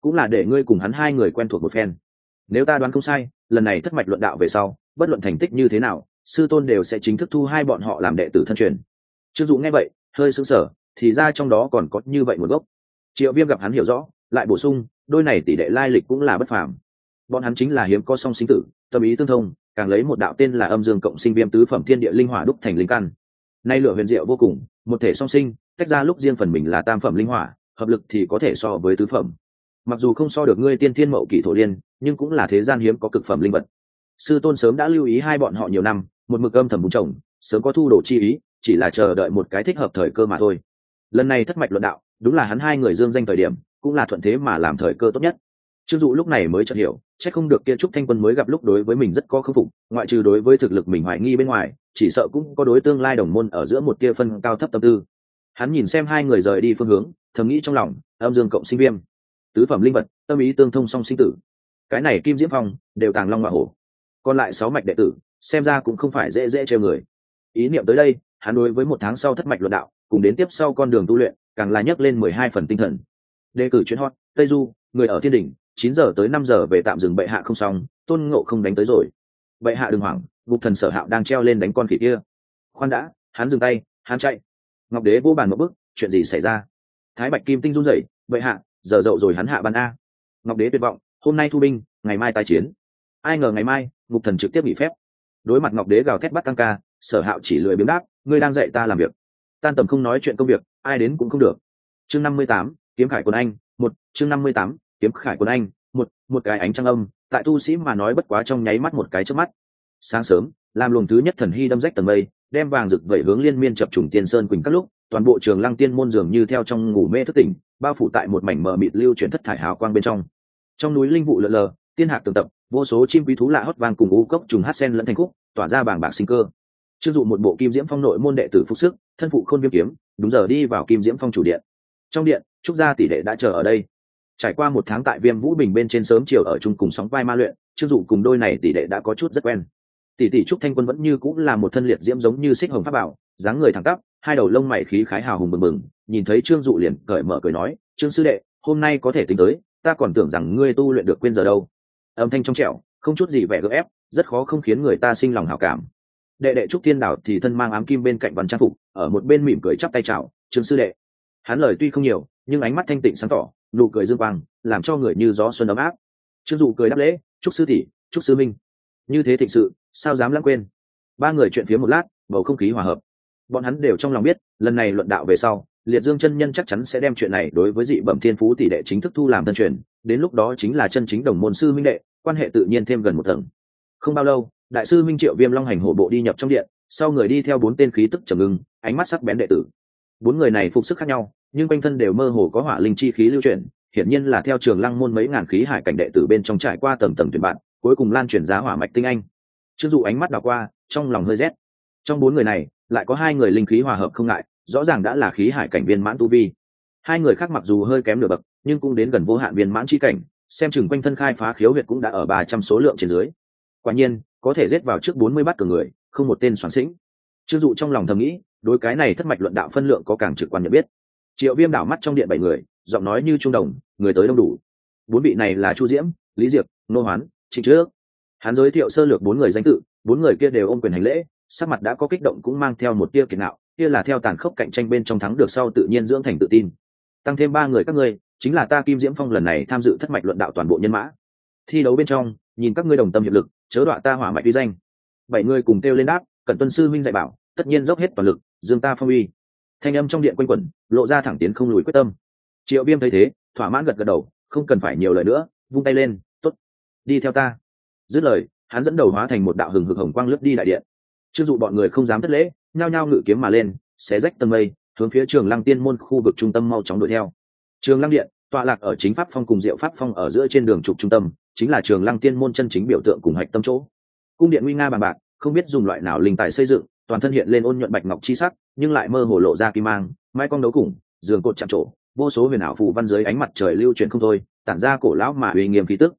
cũng là để ngươi cùng hắn hai người quen thuộc một phen. Nếu ta đoán không sai, lần này thất mạch luận đạo về sau, bất luận thành tích như thế nào, sư tôn đều sẽ chính thức thu hai bọn họ làm đệ tử thân truyền. Trương dụ nghe vậy, hơi sững sờ, thì ra trong đó còn có như vậy nguồn gốc. Triệu viêm gặp hắn hiểu rõ, lại bổ sung, đôi này tỷ đệ lai lịch cũng là bất phàm. Bọn hắn chính là hiếm có song sinh tử, tâm ý tương thông, càng lấy một đạo tên là âm dương cộng sinh viêm tứ phẩm thiên địa linh hỏa đúc thành linh căn nay lửa huyền diệu vô cùng, một thể song sinh, tách ra lúc riêng phần mình là tam phẩm linh hỏa, hợp lực thì có thể so với tứ phẩm. Mặc dù không so được ngươi tiên thiên mậu kỷ thổ liên nhưng cũng là thế gian hiếm có cực phẩm linh vật. Sư tôn sớm đã lưu ý hai bọn họ nhiều năm, một mực âm thầm bùn chồng, sớm có thu đồ chi ý, chỉ là chờ đợi một cái thích hợp thời cơ mà thôi. Lần này thất mạch luận đạo, đúng là hắn hai người dương danh thời điểm, cũng là thuận thế mà làm thời cơ tốt nhất trương dụ lúc này mới chợt hiểu, chắc không được kia trúc thanh quân mới gặp lúc đối với mình rất có khâm phục, ngoại trừ đối với thực lực mình hoài nghi bên ngoài, chỉ sợ cũng có đối tương lai đồng môn ở giữa một kia phân cao thấp tâm tư. Hắn nhìn xem hai người rời đi phương hướng, thầm nghĩ trong lòng, âm dương cộng sinh viêm. Tứ phẩm linh vật, tâm ý tương thông song sinh tử. Cái này kim diễm phong, đều tàng long hỏa hổ. Còn lại sáu mạch đệ tử, xem ra cũng không phải dễ dễ chơi người. Ý niệm tới đây, hắn đối với một tháng sau thất mạch luận đạo, cùng đến tiếp sau con đường tu luyện, càng là nhấc lên mười hai phần tinh thần. Đề cử chuyến hot, tây du, người ở thiên đỉnh chín giờ tới năm giờ về tạm dừng bệ hạ không xong, tôn ngộ không đánh tới rồi. Bệ hạ đừng hoảng gục thần sở hạo đang treo lên đánh con khỉ kia. Khoan đã, hắn dừng tay, hắn chạy. Ngọc đế vô bàn một bức chuyện gì xảy ra? Thái bạch kim tinh run rẩy, bệ hạ, giờ dậu rồi hắn hạ ban a. Ngọc đế tuyệt vọng, hôm nay thu binh, ngày mai tái chiến. Ai ngờ ngày mai, ngục thần trực tiếp nghỉ phép. Đối mặt ngọc đế gào thét bắt tăng ca, sở hạo chỉ lười biếng đáp, ngươi đang dạy ta làm việc. Tan tầm không nói chuyện công việc, ai đến cũng không được. Chương năm mươi tám, kiếm khải quân anh, một, chương năm mươi tám kiếm khải quân anh, một một cái ánh trăng âm, tại tu sĩ mà nói bất quá trong nháy mắt một cái trước mắt. Sáng sớm, làm luồng thứ nhất thần hy đâm rách tầng mây, đem vàng rực vẩy hướng liên miên chập trùng tiên sơn quỳnh các lúc, toàn bộ trường lăng tiên môn dường như theo trong ngủ mê thất tỉnh, bao phủ tại một mảnh mờ mịt lưu chuyển thất thải hào quang bên trong. Trong núi linh vụ lượn lờ, tiên hạc tường tập, vô số chim quý thú lạ hót vàng cùng u cốc trùng hát sen lẫn thành khúc, tỏa ra bảng bạc sinh cơ. Chưng dụ một bộ kim diễm phong nội môn đệ tử phúc sức, thân phụ khôn viêm kiếm, đúng giờ đi vào kim diễm phong chủ điện. Trong điện, trúc gia tỷ đệ đã chờ ở đây trải qua một tháng tại viêm vũ bình bên trên sớm chiều ở chung cùng sóng vai ma luyện chưng dụ cùng đôi này tỷ đệ đã có chút rất quen. Tỷ tỷ trúc thanh quân vẫn như cũng là một thân liệt diễm giống như xích hồng pháp bảo, dáng người thẳng tắp, hai đầu lông mày khí khái hào hùng bừng bừng, nhìn thấy trương dụ liền cởi mở cười nói, trương sư đệ, hôm nay có thể tính tới, ta còn tưởng rằng ngươi tu luyện được quên giờ đâu. Âm thanh trong trẻo, không chút gì vẻ gỡ ép, rất khó không khiến người ta sinh lòng hảo cảm. Đệ đệ trúc thiên đảo thì thân mang ám kim bên cạnh văn trang phục, ở một bên mỉm cười chắp tay chào, trương sư đệ. Hắn lời tuy không nhiều, nhưng ánh mắt thanh tịnh sáng tỏ nụ cười dương quang, làm cho người như gió xuân ấm áp. Trương dụ cười đáp lễ, chúc sư tỷ, chúc sư minh. Như thế thịnh sự, sao dám lãng quên? Ba người chuyện phía một lát, bầu không khí hòa hợp. Bọn hắn đều trong lòng biết, lần này luận đạo về sau, liệt dương chân nhân chắc chắn sẽ đem chuyện này đối với dị bẩm thiên phú tỷ đệ chính thức thu làm thân truyền, đến lúc đó chính là chân chính đồng môn sư minh đệ, quan hệ tự nhiên thêm gần một tầng. Không bao lâu, đại sư minh triệu viêm long hành hổ bộ đi nhập trong điện, sau người đi theo bốn tên khí tức trầm ngưng, ánh mắt sắc bén đệ tử. Bốn người này phục sức khác nhau nhưng quanh thân đều mơ hồ có hỏa linh chi khí lưu chuyển, hiển nhiên là theo trường lăng môn mấy ngàn khí hải cảnh đệ tử bên trong trải qua tầng tầng tuyển bạn, cuối cùng lan truyền giá hỏa mạch tinh anh. Chưng dụ ánh mắt đảo qua, trong lòng hơi rét. Trong bốn người này, lại có hai người linh khí hòa hợp không ngại, rõ ràng đã là khí hải cảnh viên mãn tu vi. Hai người khác mặc dù hơi kém nửa bậc, nhưng cũng đến gần vô hạn viên mãn chi cảnh, xem chừng quanh thân khai phá khiếu huyệt cũng đã ở ba trăm số lượng trên dưới. Quả nhiên, có thể giết vào trước bốn mươi bát cờ người, không một tên soán sĩnh chưng dụ trong lòng thầm nghĩ, đối cái này thất mạch luận đạo phân lượng có càng trực quan nhận biết triệu viêm đảo mắt trong điện bảy người, giọng nói như trung đồng, người tới đông đủ. Bốn vị này là chu diễm, lý diệp, nô hoán, trịnh trước. Hắn giới thiệu sơ lược bốn người danh tự, bốn người kia đều ôm quyền hành lễ, sắc mặt đã có kích động cũng mang theo một tia kiệt nạo, kia là theo tàn khốc cạnh tranh bên trong thắng được sau tự nhiên dưỡng thành tự tin. Tăng thêm ba người các ngươi, chính là ta kim diễm phong lần này tham dự thất mạch luận đạo toàn bộ nhân mã. Thi đấu bên trong, nhìn các ngươi đồng tâm hiệp lực, chớ đọa ta hỏa mạch uy danh. Bảy người cùng kêu lên đáp, cẩn tuân sư minh dạy bảo, tất nhiên dốc hết toàn lực, dương ta phong uy thanh âm trong điện quanh quẩn, lộ ra thẳng tiến không lùi quyết tâm. Triệu viêm thấy thế, thỏa mãn gật gật đầu, không cần phải nhiều lời nữa, vung tay lên t ố t đi theo ta. Dứt lời, hắn dẫn đầu hóa thành một đạo hừng hực hồng quang lướt đi đại điện. Chưng dụ bọn người không dám thất lễ, nhao nhao ngự kiếm mà lên, xé rách tầng mây, hướng phía trường lăng tiên môn khu vực trung tâm mau chóng đuổi theo. Trường lăng điện, tọa lạc ở chính pháp phong cùng diệu pháp phong ở giữa trên đường trục trung tâm, chính là trường lăng tiên môn chân chính biểu tượng cùng hạch tâm chỗ. Cung điện nguy nga bằng bạc, không biết dùng loại nào linh tài xây dựng, toàn thân hiện lên ôn nhuận bạch ngọc chi sắc nhưng lại mơ hồ lộ ra kim mang mai con đấu củng giường cột chạm trổ, vô số huyền ảo phù văn dưới ánh mặt trời lưu truyền không thôi, tản ra cổ lão mà uy nghiêm khí tức.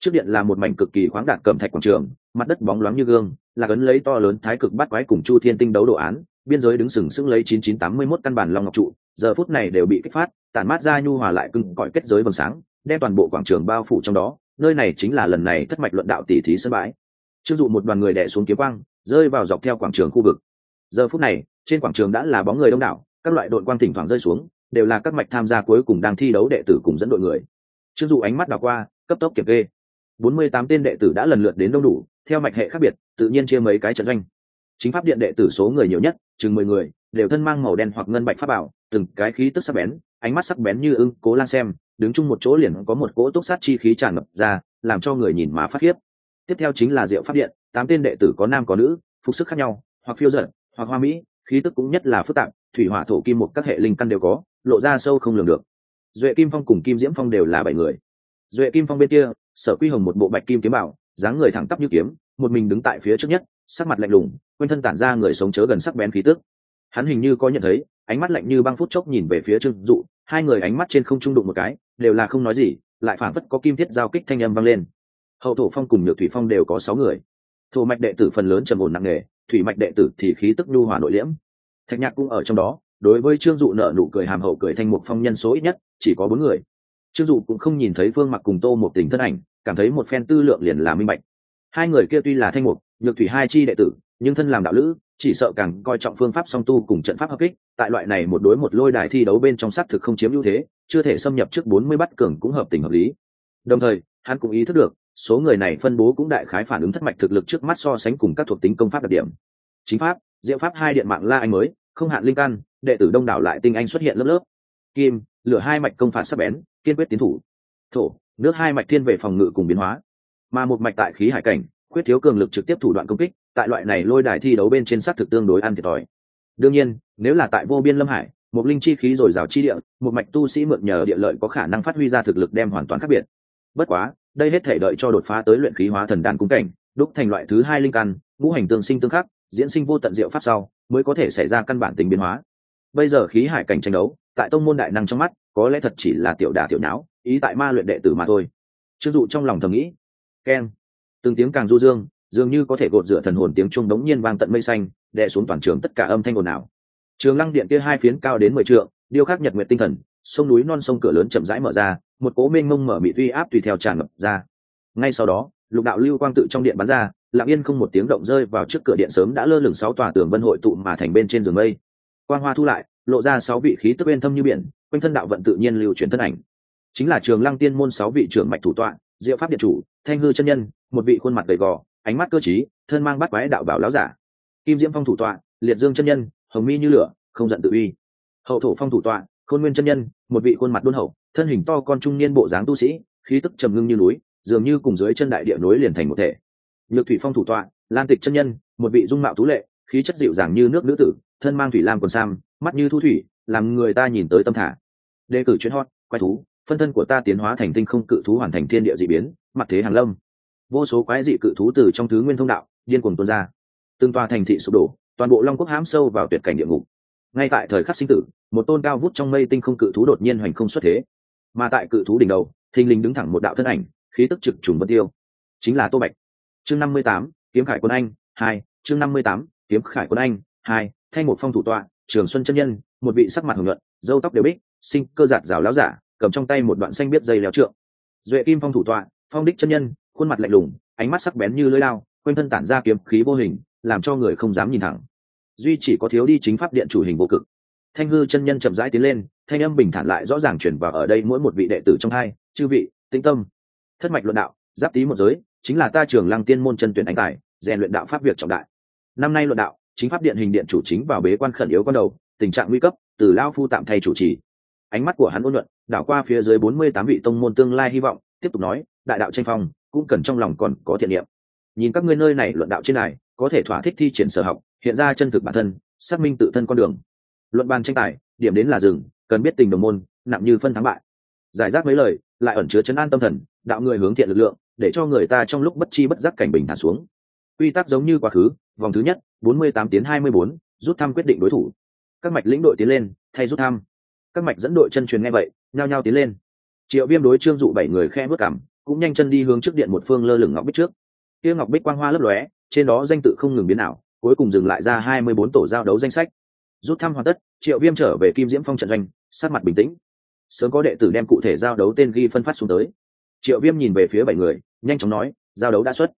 Trước điện là một mảnh cực kỳ khoáng đạt cẩm thạch quảng trường, mặt đất bóng loáng như gương, là cấn lấy to lớn thái cực bát quái cùng chu thiên tinh đấu đồ án, biên giới đứng sừng sững lấy 9981 căn bản long ngọc trụ, giờ phút này đều bị kích phát, tản mát ra nhu hòa lại cưng cõi kết giới vầng sáng, đem toàn bộ quảng trường bao phủ trong đó, nơi này chính là lần này thất mạch luận đạo tỷ thí sân bãi. Chưng dụ một đoàn người đè xuống kiếm quang, rơi vào dọc theo quảng trường khu vực giờ phút này, trên quảng trường đã là bóng người đông đảo, các loại đội quang thỉnh thoảng rơi xuống, đều là các mạch tham gia cuối cùng đang thi đấu đệ tử cùng dẫn đội người. Chưng dù ánh mắt đảo qua, cấp tốc kiểm kê. Bốn mươi tám tên đệ tử đã lần lượt đến đông đủ, theo mạch hệ khác biệt, tự nhiên chia mấy cái trận doanh. Chính pháp điện đệ tử số người nhiều nhất, chừng mười người, đều thân mang màu đen hoặc ngân bạch pháp bảo, từng cái khí tức sắc bén, ánh mắt sắc bén như ưng, cố lan xem, đứng chung một chỗ liền có một cỗ túc sát chi khí tràn ngập ra, làm cho người nhìn mà phát khiếp. Tiếp theo chính là diệu pháp điện, tám tên đệ tử có nam có nữ, phục sức khác nhau, hoặc phiêu giận hoặc hoa mỹ, khí tức cũng nhất là phức tạp, thủy hỏa thổ kim một các hệ linh căn đều có, lộ ra sâu không lường được. Duệ kim phong cùng kim diễm phong đều là bảy người. Duệ kim phong bên kia, sở quy hồng một bộ bạch kim kiếm bảo, dáng người thẳng tắp như kiếm, một mình đứng tại phía trước nhất, sắc mặt lạnh lùng, quanh thân tản ra người sống chớ gần sắc bén khí tức. Hắn hình như có nhận thấy, ánh mắt lạnh như băng phút chốc nhìn về phía trương dụ, hai người ánh mắt trên không trung đụng một cái, đều là không nói gì, lại phản phất có kim thiết giao kích thanh âm vang lên. Hậu thổ phong cùng nhược thủy phong đều có sáu người. Thổ mạch đệ tử phần lớn trầm ổn nặng nề thủy mạch đệ tử thì khí tức nhu hòa nội liễm. Thạch nhạc cũng ở trong đó, đối với trương dụ nợ nụ cười hàm hậu cười thanh mục phong nhân số ít nhất, chỉ có bốn người. Trương dụ cũng không nhìn thấy phương mặc cùng tô một tình thân ảnh, cảm thấy một phen tư lượng liền là minh bạch. Hai người kia tuy là thanh mục, nhược thủy hai chi đệ tử, nhưng thân làm đạo lữ, chỉ sợ càng coi trọng phương pháp song tu cùng trận pháp hợp kích, tại loại này một đối một lôi đài thi đấu bên trong xác thực không chiếm ưu thế, chưa thể xâm nhập trước bốn mươi bắt cường cũng hợp tình hợp lý. Đồng thời, hắn cũng ý thức được số người này phân bố cũng đại khái phản ứng thất mạch thực lực trước mắt so sánh cùng các thuộc tính công pháp đặc điểm. Chính pháp, diệu pháp hai điện mạng la anh mới, không hạn linh căn, đệ tử đông đảo lại tinh anh xuất hiện lớp lớp. Kim, lửa hai mạch công phạt sắp bén, kiên quyết tiến thủ. Thổ, nước hai mạch thiên về phòng ngự cùng biến hóa. Mà một mạch tại khí hải cảnh quyết thiếu cường lực trực tiếp thủ đoạn công kích, tại loại này lôi đài thi đấu bên trên sát thực tương đối ăn thiệt thòi. Đương nhiên, nếu là tại vô biên lâm hải, một linh chi khí dồi dào chi địa, một mạch tu sĩ mượn nhờ địa lợi có khả năng phát huy ra thực lực đem hoàn toàn khác biệt. Bất quá đây hết thể đợi cho đột phá tới luyện khí hóa thần đan cung cảnh, đúc thành loại thứ hai linh căn, ngũ hành tương sinh tương khắc, diễn sinh vô tận diệu pháp sau, mới có thể xảy ra căn bản tính biến hóa. Bây giờ khí hải cảnh tranh đấu, tại tông môn đại năng trong mắt, có lẽ thật chỉ là tiểu đà tiểu não ý tại ma luyện đệ tử mà thôi. Chưng dụ trong lòng thầm nghĩ. Keng từng tiếng càng du dương, dường như có thể gột rửa thần hồn tiếng chuông đống nhiên vang tận mây xanh, đè xuống toàn trường tất cả âm thanh ồn ào. Trường lăng điện kia hai phiến cao đến mười trượng, điêu khắc nhật nguyện tinh thần sông núi non sông cửa lớn chậm rãi mở ra, một cố mênh mông mở mị tuy áp tùy theo tràn ngập ra. Ngay sau đó, lục đạo lưu quang tự trong điện bắn ra, lặng yên không một tiếng động rơi vào trước cửa điện sớm đã lơ lửng sáu tòa tường vân hội tụ mà thành bên trên giường mây. Quang hoa thu lại, lộ ra sáu vị khí tức bên thâm như biển, quanh thân đạo vận tự nhiên lưu chuyển thân ảnh. Chính là trường lăng tiên môn sáu vị trưởng mạch thủ tọa, diệu pháp điện chủ, thanh hư chân nhân, một vị khuôn mặt gầy gò, ánh mắt cơ t thân mang bắt quái đạo bảo láo giả. Kim diễm phong thủ tọa, liệt dương chân nhân, hồng mi như lửa, không giận tự uy. Hậu thổ phong thủ tọa khôn nguyên chân nhân, một vị khuôn mặt đôn hậu, thân hình to con trung niên bộ dáng tu sĩ, khí tức trầm ngưng như núi, dường như cùng dưới chân đại địa núi liền thành một thể. Nhược thủy phong thủ tọa, lan tịch chân nhân, một vị dung mạo tú lệ, khí chất dịu dàng như nước nữ tử, thân mang thủy lam quần sam, mắt như thu thủy, làm người ta nhìn tới tâm thả. Đề cử chuyến hot quay thú, phân thân của ta tiến hóa thành tinh không cự thú hoàn thành thiên địa dị biến, mặt thế hàng lâm. Vô số quái dị cự thú từ trong thứ nguyên thông đạo, điên cuồng tuôn ra. Từng tòa thành thị sụp đổ, toàn bộ long quốc hãm sâu vào tuyệt cảnh địa ngục ngay tại thời khắc sinh tử, một tôn cao vút trong mây tinh không cự thú đột nhiên hoành không xuất thế. Mà tại cự thú đỉnh đầu, thình lình đứng thẳng một đạo thân ảnh, khí tức trực trùng vân tiêu. Chính là tô bạch. Chương năm mươi tám, kiếm khải quân anh, hai, chương năm mươi tám, kiếm khải quân anh, hai thanh một phong thủ tọa, trường xuân chân nhân, một vị sắc mặt hưởng luận dâu tóc đều bích sinh cơ giạt rào láo giả, cầm trong tay một đoạn xanh biết dây leo trượng. Duệ kim phong thủ tọa, phong đích chân nhân, khuôn mặt lạnh lùng, ánh mắt sắc bén như lưỡi lao, quanh thân tản ra kiếm khí vô hình, làm cho người không dám nhìn thẳng duy chỉ có thiếu đi chính pháp điện chủ hình vô cực. Thanh hư chân nhân chậm rãi tiến lên, thanh âm bình thản lại rõ ràng chuyển vào ở đây mỗi một vị đệ tử trong hai, chư vị, tĩnh tâm. Thất mạch luận đạo, giáp tý một giới, chính là ta trường lăng tiên môn chân tuyển anh tài, rèn luyện đạo pháp việc trọng đại. Năm nay luận đạo, chính pháp điện hình điện chủ chính vào bế quan khẩn yếu con đầu, tình trạng nguy cấp, từ lao phu tạm thay chủ trì. Ánh mắt của hắn ôn luận, đảo qua phía dưới bốn mươi tám vị tông môn tương lai hy vọng, tiếp tục nói, đại đạo tranh phong, cũng cần trong lòng còn có thiện niệm. Nhìn các ngươi nơi này luận đạo trên này, có thể thỏa thích thi triển sở học hiện ra chân thực bản thân, xác minh tự thân con đường. Luận bàn tranh tài, điểm đến là rừng, cần biết tình đồng môn, nặng như phân thắng bại. Giải rác mấy lời, lại ẩn chứa chấn an tâm thần, đạo người hướng thiện lực lượng, để cho người ta trong lúc bất chi bất giác cảnh bình thản xuống. Quy tắc giống như quá khứ, vòng thứ nhất, bốn mươi tám tiến hai mươi bốn, rút thăm quyết định đối thủ. Các mạch lĩnh đội tiến lên, thay rút thăm. Các mạch dẫn đội chân truyền nghe vậy, nhao nhao tiến lên. Triệu viêm đối trương dụ bảy người khe bước cảm, cũng nhanh chân đi hướng trước điện một phương lơ lửng ngọc bích trước. Kia ngọc bích quang hoa lấp lóe, trên đó danh tự không ngừng biến ảo cuối cùng dừng lại ra hai mươi bốn tổ giao đấu danh sách. Rút thăm hoàn tất, triệu viêm trở về kim diễm phong trận doanh sát mặt bình tĩnh. Sớm có đệ tử đem cụ thể giao đấu tên ghi phân phát xuống tới. Triệu viêm nhìn về phía bảy người, nhanh chóng nói, giao đấu đã xuất.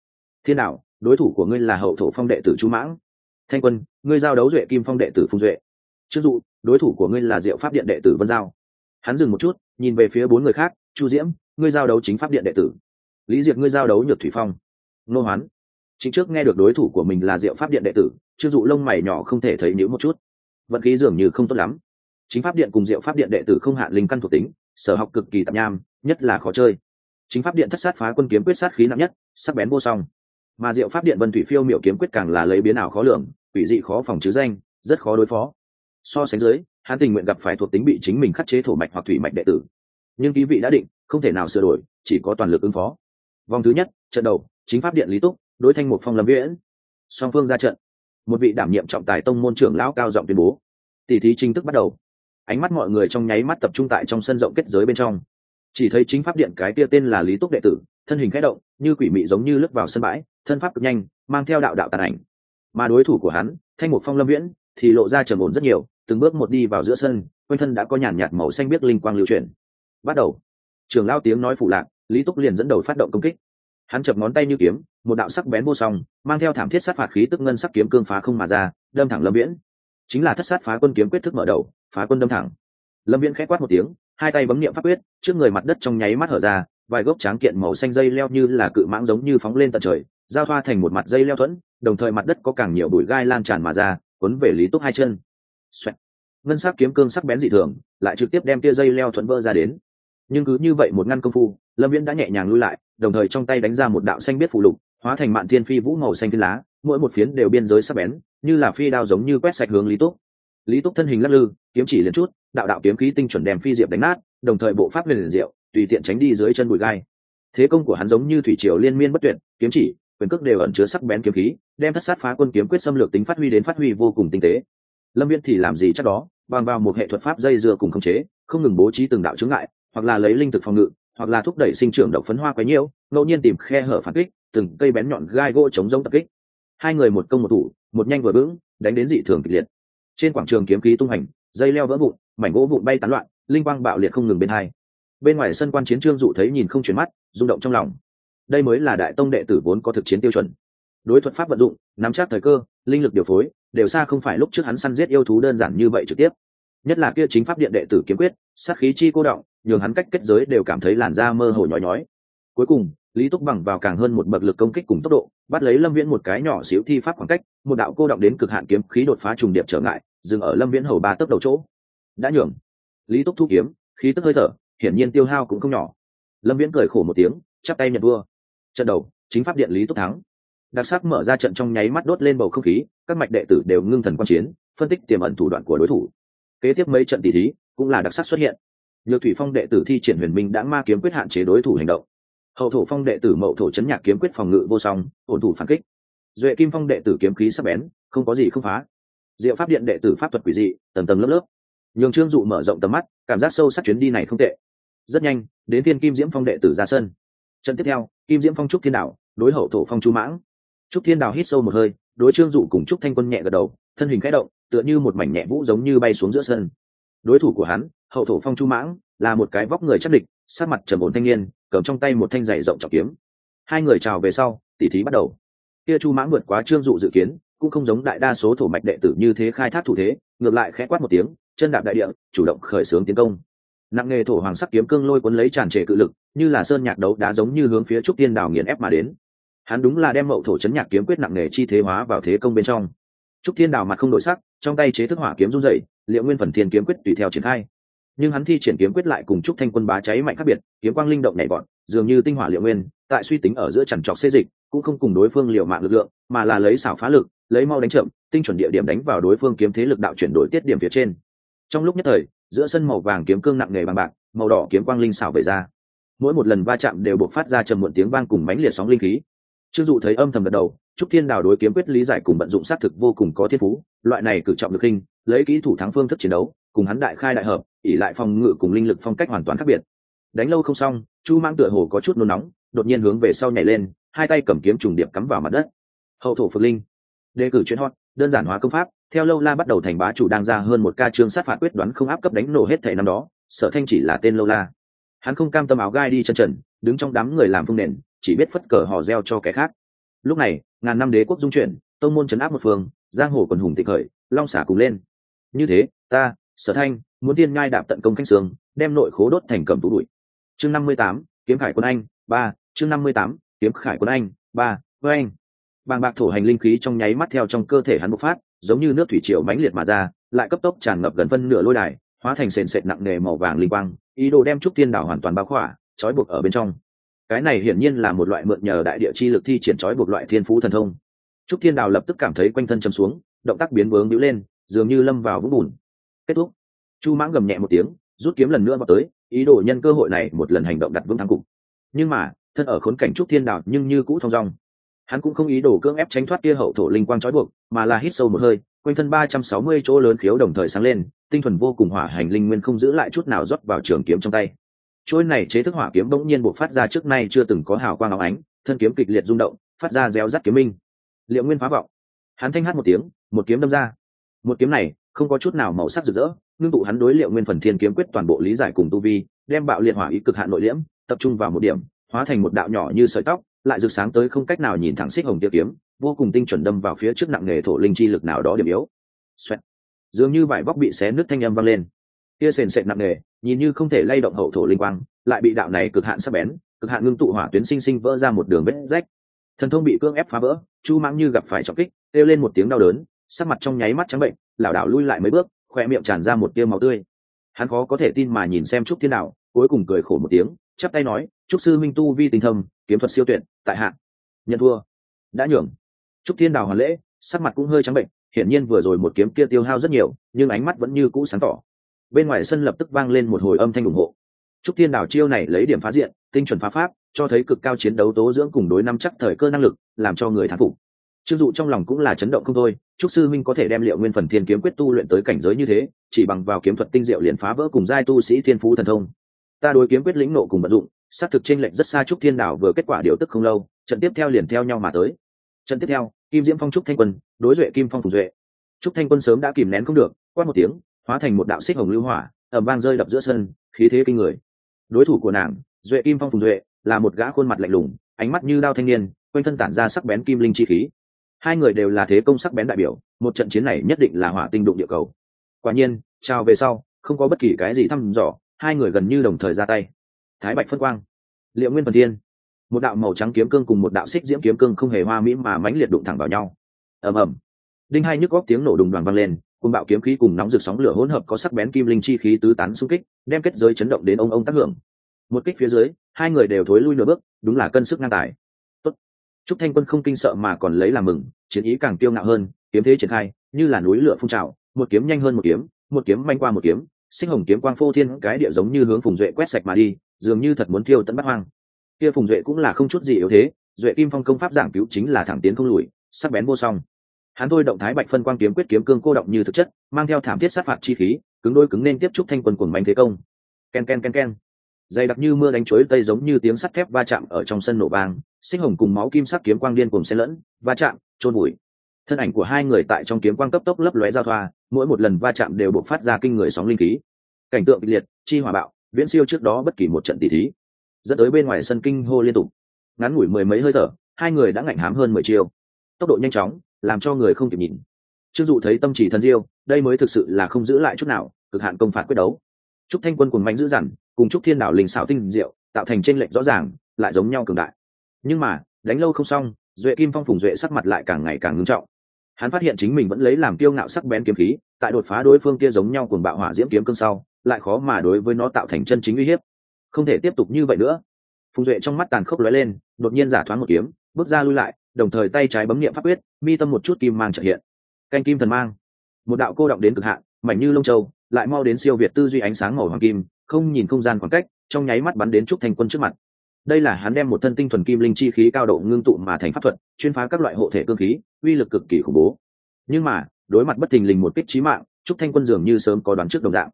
Thiên nào đối thủ của ngươi là hậu thổ phong đệ tử chu mãng. Thanh quân, ngươi giao đấu duệ kim phong đệ tử phùng duệ. Chưng dụ, đối thủ của ngươi là diệu pháp điện đệ tử vân giao. Hắn dừng một chút, nhìn về phía bốn người khác, chu diễm, ngươi giao đấu chính pháp điện đệ tử. Lý diệp, ngươi giao đấu nhược thủy phong. Nô hoán chính trước nghe được đối thủ của mình là diệu pháp điện đệ tử chưng dụ lông mày nhỏ không thể thấy nhữ một chút. Vận khí dường như không tốt lắm. Chính pháp điện cùng diệu pháp điện đệ tử không hạn linh căn thuộc tính, sở học cực kỳ tạp nham, nhất là khó chơi. Chính pháp điện thất sát phá quân kiếm quyết sát khí nặng nhất, sắc bén vô song. Mà diệu pháp điện vân thủy phiêu miệu kiếm quyết càng là lấy biến ảo khó lường ủy dị khó phòng chứ danh, rất khó đối phó. So sánh dưới, hắn tình nguyện gặp phải thuộc tính bị chính mình khắc chế thổ mạch hoặc thủy mạch đệ tử. Nhưng ký vị đã định, không thể nào sửa đổi, chỉ có toàn lực ứng phó. Vòng thứ nhất, trận đầu, chính pháp điện lý túc đối thanh một phong lâm viễn. Song phương ra trận, một vị đảm nhiệm trọng tài tông môn trưởng lão cao giọng tuyên bố. Tỷ thí chính thức bắt đầu. Ánh mắt mọi người trong nháy mắt tập trung tại trong sân rộng kết giới bên trong. Chỉ thấy chính pháp điện cái kia tên là lý túc đệ tử, thân hình khẽ động, như quỷ mị giống như lướt vào sân bãi, thân pháp cực nhanh, mang theo đạo đạo tàn ảnh. Mà đối thủ của hắn, thanh một phong lâm viễn, thì lộ ra trầm ổn rất nhiều, từng bước một đi vào giữa sân, quanh thân đã có nhàn nhạt màu xanh biết linh quang lưu chuyển. Bắt đầu. Trường lao tiếng nói phụ lạc, lý túc liền dẫn đầu phát động công kích. Hắn chập ngón tay như kiếm một đạo sắc bén vô song, mang theo thảm thiết sát phạt khí tức ngân sắc kiếm cương phá không mà ra, đâm thẳng lâm viễn. Chính là thất sát phá quân kiếm quyết thức mở đầu, phá quân đâm thẳng. Lâm viễn khẽ quát một tiếng, hai tay bấm niệm pháp quyết, trước người mặt đất trong nháy mắt hở ra, vài gốc tráng kiện màu xanh dây leo như là cự mãng giống như phóng lên tận trời, giao thoa thành một mặt dây leo thuẫn, đồng thời mặt đất có càng nhiều bụi gai lan tràn mà ra, cuốn về lý túc hai chân. Xoẹt. ngân sắc kiếm cương sắc bén dị thường, lại trực tiếp đem tia dây leo thuẫn vỡ ra đến. Nhưng cứ như vậy một ngăn công phu, lâm viễn đã nhẹ nhàng lui lại đồng thời trong tay đánh ra một đạo xanh biết phụ lục, hóa thành mạn thiên phi vũ màu xanh thiên lá, mỗi một phiến đều biên giới sắc bén, như là phi đao giống như quét sạch hướng lý túc. Lý túc thân hình lắc lư, kiếm chỉ liền chút, đạo đạo kiếm khí tinh chuẩn đem phi diệp đánh nát, đồng thời bộ pháp liền diệu, tùy tiện tránh đi dưới chân bụi gai. Thế công của hắn giống như thủy triều liên miên bất tuyệt, kiếm chỉ, quyền cước đều ẩn chứa sắc bén kiếm khí, đem thất sát phá quân kiếm quyết xâm lược tính phát huy đến phát huy vô cùng tinh tế. Lâm viên thì làm gì chắc đó, bằng vào một hệ thuật pháp dây dưa cùng khống chế, không ngừng bố trí từng đạo chứng ngại, hoặc là lấy linh thực phòng ngự hoặc là thúc đẩy sinh trưởng độc phấn hoa quấy nhiễu, ngẫu nhiên tìm khe hở phản kích, từng cây bén nhọn gai gỗ chống giống tập kích. Hai người một công một thủ, một nhanh vừa vững, đánh đến dị thường kịch liệt. Trên quảng trường kiếm khí tung hành, dây leo vỡ vụn, mảnh gỗ vụn bay tán loạn, linh quang bạo liệt không ngừng bên hai. Bên ngoài sân quan chiến trương dụ thấy nhìn không chuyển mắt, rung động trong lòng. Đây mới là đại tông đệ tử vốn có thực chiến tiêu chuẩn. Đối thuật pháp vận dụng, nắm chắc thời cơ, linh lực điều phối, đều xa không phải lúc trước hắn săn giết yêu thú đơn giản như vậy trực tiếp nhất là kia chính pháp điện đệ tử kiếm quyết, sát khí chi cô động, nhường hắn cách kết giới đều cảm thấy làn da mơ hồ nhói nhói. Cuối cùng, lý túc bằng vào càng hơn một bậc lực công kích cùng tốc độ, bắt lấy lâm viễn một cái nhỏ xíu thi pháp khoảng cách, một đạo cô động đến cực hạn kiếm khí đột phá trùng điệp trở ngại, dừng ở lâm viễn hầu ba tấc đầu chỗ. Đã nhường. Lý túc thu kiếm, khí tức hơi thở, hiển nhiên tiêu hao cũng không nhỏ. Lâm viễn cười khổ một tiếng, chắp tay nhận vua. Trận đầu, chính pháp điện lý túc thắng. Đặc sắc mở ra trận trong nháy mắt đốt lên bầu không khí, các mạch đệ tử đều ngưng thần quan chiến, phân tích tiềm ẩn thủ đoạn của đối thủ kế tiếp mấy trận tỷ thí cũng là đặc sắc xuất hiện. Nhược thủy phong đệ tử thi triển huyền minh đã ma kiếm quyết hạn chế đối thủ hành động. Hậu thổ phong đệ tử mậu thổ chấn nhạc kiếm quyết phòng ngự vô song, ổn thủ phản kích. Duệ kim phong đệ tử kiếm khí sắc bén, không có gì không phá. Diệu pháp điện đệ tử pháp thuật quỷ dị, tầng tầng lớp lớp. Nhường trương dụ mở rộng tầm mắt, cảm giác sâu sắc chuyến đi này không tệ. Rất nhanh, đến thiên kim diễm phong đệ tử ra sân. Trận tiếp theo, kim diễm phong trúc thiên đạo đối hậu thổ phong chu mãng. Trúc thiên Đạo hít sâu một hơi, đối trương dụ cùng trúc thanh quân nhẹ gật đầu, thân hình khẽ động tựa như một mảnh nhẹ vũ giống như bay xuống giữa sân. Đối thủ của hắn, hậu thổ phong chu mãng, là một cái vóc người chắc địch sát mặt trầm ổn thanh niên, cầm trong tay một thanh giày rộng trọng kiếm. Hai người chào về sau, tỉ thí bắt đầu. Kia chu mãng vượt quá trương dụ dự kiến, cũng không giống đại đa số thổ mạch đệ tử như thế khai thác thủ thế, ngược lại khẽ quát một tiếng, chân đạp đại địa, chủ động khởi xướng tiến công. Nặng nghề thổ hoàng sắc kiếm cương lôi cuốn lấy tràn trề cự lực, như là sơn nhạc đấu đá giống như hướng phía trúc tiên đảo nghiền ép mà đến. Hắn đúng là đem mậu thổ chấn nhạc kiếm quyết nặng nghề chi thế hóa vào thế công bên trong. Trúc thiên đảo mặt không đổi sắc trong tay chế thức hỏa kiếm run dậy liệu nguyên phần thiên kiếm quyết tùy theo triển khai. Nhưng hắn thi triển kiếm quyết lại cùng trúc thanh quân bá cháy mạnh khác biệt, kiếm quang linh động nhảy bọn dường như tinh hỏa liệu nguyên, tại suy tính ở giữa chằn trọc xê dịch, cũng không cùng đối phương liệu mạng lực lượng, mà là lấy xảo phá lực, lấy mau đánh chậm, tinh chuẩn địa điểm đánh vào đối phương kiếm thế lực đạo chuyển đổi tiết điểm phía trên. Trong lúc nhất thời, giữa sân màu vàng kiếm cương nặng nề bằng bạc, màu đỏ kiếm quang linh xảo về ra. Mỗi một lần va chạm đều buộc phát ra trầm muộn tiếng vang cùng mánh liệt sóng linh khí trương dụ thấy âm thầm gật đầu, trúc thiên đào đối kiếm quyết lý giải cùng vận dụng xác thực vô cùng có thiên phú, loại này cử trọng được hình, lấy kỹ thủ thắng phương thức chiến đấu, cùng hắn đại khai đại hợp ỉ lại phòng ngự cùng linh lực phong cách hoàn toàn khác biệt. Đánh lâu không xong, chu mang tựa hồ có chút nôn nóng, đột nhiên hướng về sau nhảy lên, hai tay cầm kiếm trùng điệp cắm vào mặt đất. Hậu thổ phật linh. Đề cử chuyên hot, đơn giản hóa công pháp, theo lâu la bắt đầu thành bá chủ đang ra hơn một ca chương sát phạt quyết đoán không áp cấp đánh nổ hết thể năm đó, sở thanh chỉ là tên lâu la. Hắn không cam tâm áo gai đi chân trần, đứng trong đám người làm phương nền chỉ biết phất cờ hò reo cho kẻ khác. Lúc này, ngàn năm đế quốc dung chuyển, tông môn chấn áp một phương, giang hồ quần hùng tịch khởi, long xả cùng lên. Như thế, ta, sở thanh, muốn tiên ngai đạp tận công khanh sương đem nội khố đốt thành cầm tú đuổi chương năm mươi tám, kiếm khải quân anh, ba, chương năm mươi tám, kiếm khải quân anh, ba, với anh. Bàng bạc thổ hành linh khí trong nháy mắt theo trong cơ thể hắn bộc phát, giống như nước thủy triều mãnh liệt mà ra, lại cấp tốc tràn ngập gần phân nửa lôi đài, hóa thành sền sệt nặng nề màu vàng linh quang, ý đồ đem trúc tiên đảo hoàn toàn bao khỏa, trói buộc ở bên trong cái này hiển nhiên là một loại mượn nhờ đại địa chi lực thi triển trói buộc loại thiên phú thần thông. Trúc thiên đào lập tức cảm thấy quanh thân châm xuống, động tác biến vướng bĩu lên, dường như lâm vào vũng bùn. Kết thúc. Chu mãng gầm nhẹ một tiếng, rút kiếm lần nữa vào tới, ý đồ nhân cơ hội này một lần hành động đặt vững thắng cục. Nhưng mà, thân ở khốn cảnh trúc thiên đào nhưng như cũ thong dong. Hắn cũng không ý đồ cưỡng ép tránh thoát kia hậu thổ linh quang trói buộc, mà là hít sâu một hơi, quanh thân ba trăm sáu mươi chỗ lớn khiếu đồng thời sáng lên, tinh thuần vô cùng hỏa hành linh nguyên không giữ lại chút nào rót vào trường kiếm trong tay chuôi này chế thức hỏa kiếm bỗng nhiên buộc phát ra trước nay chưa từng có hào quang áo ánh, thân kiếm kịch liệt rung động, phát ra réo rắt kiếm minh. Liệu nguyên phá vọng. Hắn thanh hát một tiếng, một kiếm đâm ra. Một kiếm này, không có chút nào màu sắc rực rỡ, ngưng tụ hắn đối liệu nguyên phần thiên kiếm quyết toàn bộ lý giải cùng tu vi, đem bạo liệt hỏa ý cực hạn nội liễm, tập trung vào một điểm, hóa thành một đạo nhỏ như sợi tóc, lại rực sáng tới không cách nào nhìn thẳng xích hồng tiêu kiếm, vô cùng tinh chuẩn đâm vào phía trước nặng nghề thổ linh chi lực nào đó điểm yếu. Xoẹt. dường như vải vóc bị xé nứt thanh âm vang lên kia sền sệt nặng nề, nhìn như không thể lay động hậu thổ linh quang lại bị đạo này cực hạn sắc bén cực hạn ngưng tụ hỏa tuyến sinh sinh vỡ ra một đường vết rách. Thần thông bị cưỡng ép phá vỡ chu mãng như gặp phải trọng kích kêu lên một tiếng đau đớn sắc mặt trong nháy mắt trắng bệnh lảo đảo lui lại mấy bước khoe miệng tràn ra một tia máu tươi. Hắn khó có thể tin mà nhìn xem trúc thiên đạo cuối cùng cười khổ một tiếng chắp tay nói trúc sư minh tu vi tinh thâm kiếm thuật siêu tuyệt tại hạ nhận thua đã nhường. Trúc thiên đào hoàn lễ sắc mặt cũng hơi trắng bệnh hiển nhiên vừa rồi một kiếm kia tiêu hao rất nhiều nhưng ánh mắt vẫn như cũ sáng tỏ bên ngoài sân lập tức vang lên một hồi âm thanh ủng hộ. Trúc thiên đảo chiêu này lấy điểm phá diện, tinh chuẩn phá pháp, cho thấy cực cao chiến đấu tố dưỡng cùng đối năm chắc thời cơ năng lực, làm cho người thán phục. Trương dụ trong lòng cũng là chấn động không thôi, trúc sư minh có thể đem liệu nguyên phần thiên kiếm quyết tu luyện tới cảnh giới như thế, chỉ bằng vào kiếm thuật tinh diệu liền phá vỡ cùng giai tu sĩ thiên phú thần thông. Ta đối kiếm quyết lĩnh nộ cùng vận dụng, xác thực trên lệnh rất xa trúc thiên đảo vừa kết quả điều tức không lâu, trận tiếp theo liền theo nhau mà tới. Trận tiếp theo, kim diễm phong trúc thanh quân, đối duệ kim phong phục duệ. Trúc thanh quân sớm đã kìm nén không được, quát một tiếng hóa thành một đạo xích hồng lưu hỏa ẩm vang rơi đập giữa sân, khí thế kinh người. Đối thủ của nàng, duệ kim phong phùng duệ, là một gã khuôn mặt lạnh lùng, ánh mắt như đao thanh niên, quanh thân tản ra sắc bén kim linh chi khí. Hai người đều là thế công sắc bén đại biểu, một trận chiến này nhất định là hỏa tinh đụng địa cầu. Quả nhiên trao về sau, không có bất kỳ cái gì thăm dò, hai người gần như đồng thời ra tay. Thái bạch phân quang liệu nguyên phần thiên, một đạo màu trắng kiếm cương cùng một đạo xích diễm kiếm cương không hề hoa mỹ mà mãnh liệt đụng thẳng vào nhau. Ầm ầm. Đinh hai nhức góc tiếng nổ đùng đoàn vang lên cùng bạo kiếm khí cùng nóng rực sóng lửa hỗn hợp có sắc bén kim linh chi khí tứ tán xung kích, đem kết giới chấn động đến ông ông tác hưởng. Một kích phía dưới, hai người đều thối lui nửa bước, đúng là cân sức ngang tài. Tốt. trúc thanh quân không kinh sợ mà còn lấy làm mừng, chiến ý càng tiêu ngạo hơn, kiếm thế triển khai, như là núi lửa phun trào, một kiếm nhanh hơn một kiếm một kiếm manh qua một kiếm, sinh hồng kiếm quang phô thiên, cái địa giống như hướng phùng duệ quét sạch mà đi, dường như thật muốn thiêu tận bắt hoang. Kia phùng duệ cũng là không chút gì yếu thế, duệ kim phong công pháp giảng cứu chính là thẳng tiến không lùi, sắc bén vô song hắn thôi động thái bạch phân quang kiếm quyết kiếm cương cô động như thực chất, mang theo thảm thiết sát phạt chi khí, cứng đôi cứng nên tiếp trúc thanh quân cuồng mạnh thế công. Ken ken ken ken. Dày đặc như mưa đánh chuối, tây giống như tiếng sắt thép va chạm ở trong sân nổ vang sinh hồng cùng máu kim sắc kiếm quang điên cùng xen lẫn, va chạm trôn bụi thân ảnh của hai người tại trong kiếm quang cấp tốc lấp lóe giao thoa, mỗi một lần va chạm đều bộc phát ra kinh người sóng linh khí. Cảnh tượng kịch liệt, chi hỏa bạo, viễn siêu trước đó bất kỳ một trận tỷ thí. Dẫn tới bên ngoài sân kinh hô liên tục. Ngắn ngủi mười mấy hơi thở, hai người đã ngạnh hám hơn mười chiêu. Tốc độ nhanh chóng làm cho người không kịp nhìn. Trương dụ thấy tâm chỉ thần diêu, đây mới thực sự là không giữ lại chút nào, cực hạn công phạt quyết đấu. Trúc thanh quân cùng mạnh giữ dằn, cùng trúc thiên đảo linh xảo tinh diệu, tạo thành tranh lệch rõ ràng, lại giống nhau cường đại. Nhưng mà, đánh lâu không xong, duệ kim phong phùng duệ sắc mặt lại càng ngày càng ngưng trọng. Hắn phát hiện chính mình vẫn lấy làm kiêu ngạo sắc bén kiếm khí, tại đột phá đối phương kia giống nhau cùng bạo hỏa diễm kiếm cương sau, lại khó mà đối với nó tạo thành chân chính uy hiếp. Không thể tiếp tục như vậy nữa. Phùng duệ trong mắt tàn khốc lóe lên, đột nhiên giả thoáng một kiếm, bước ra lui lại đồng thời tay trái bấm niệm pháp quyết, mi tâm một chút kim mang trợ hiện. Canh kim thần mang. Một đạo cô động đến cực hạn, mảnh như lông châu, lại mau đến siêu việt tư duy ánh sáng màu hoàng kim, không nhìn không gian khoảng cách, trong nháy mắt bắn đến trúc thanh quân trước mặt. Đây là hắn đem một thân tinh thuần kim linh chi khí cao độ ngưng tụ mà thành pháp thuật, chuyên phá các loại hộ thể cương khí, uy lực cực kỳ khủng bố. Nhưng mà, đối mặt bất thình lình một kích trí mạng, trúc thanh quân dường như sớm có đoán trước đồng dạng.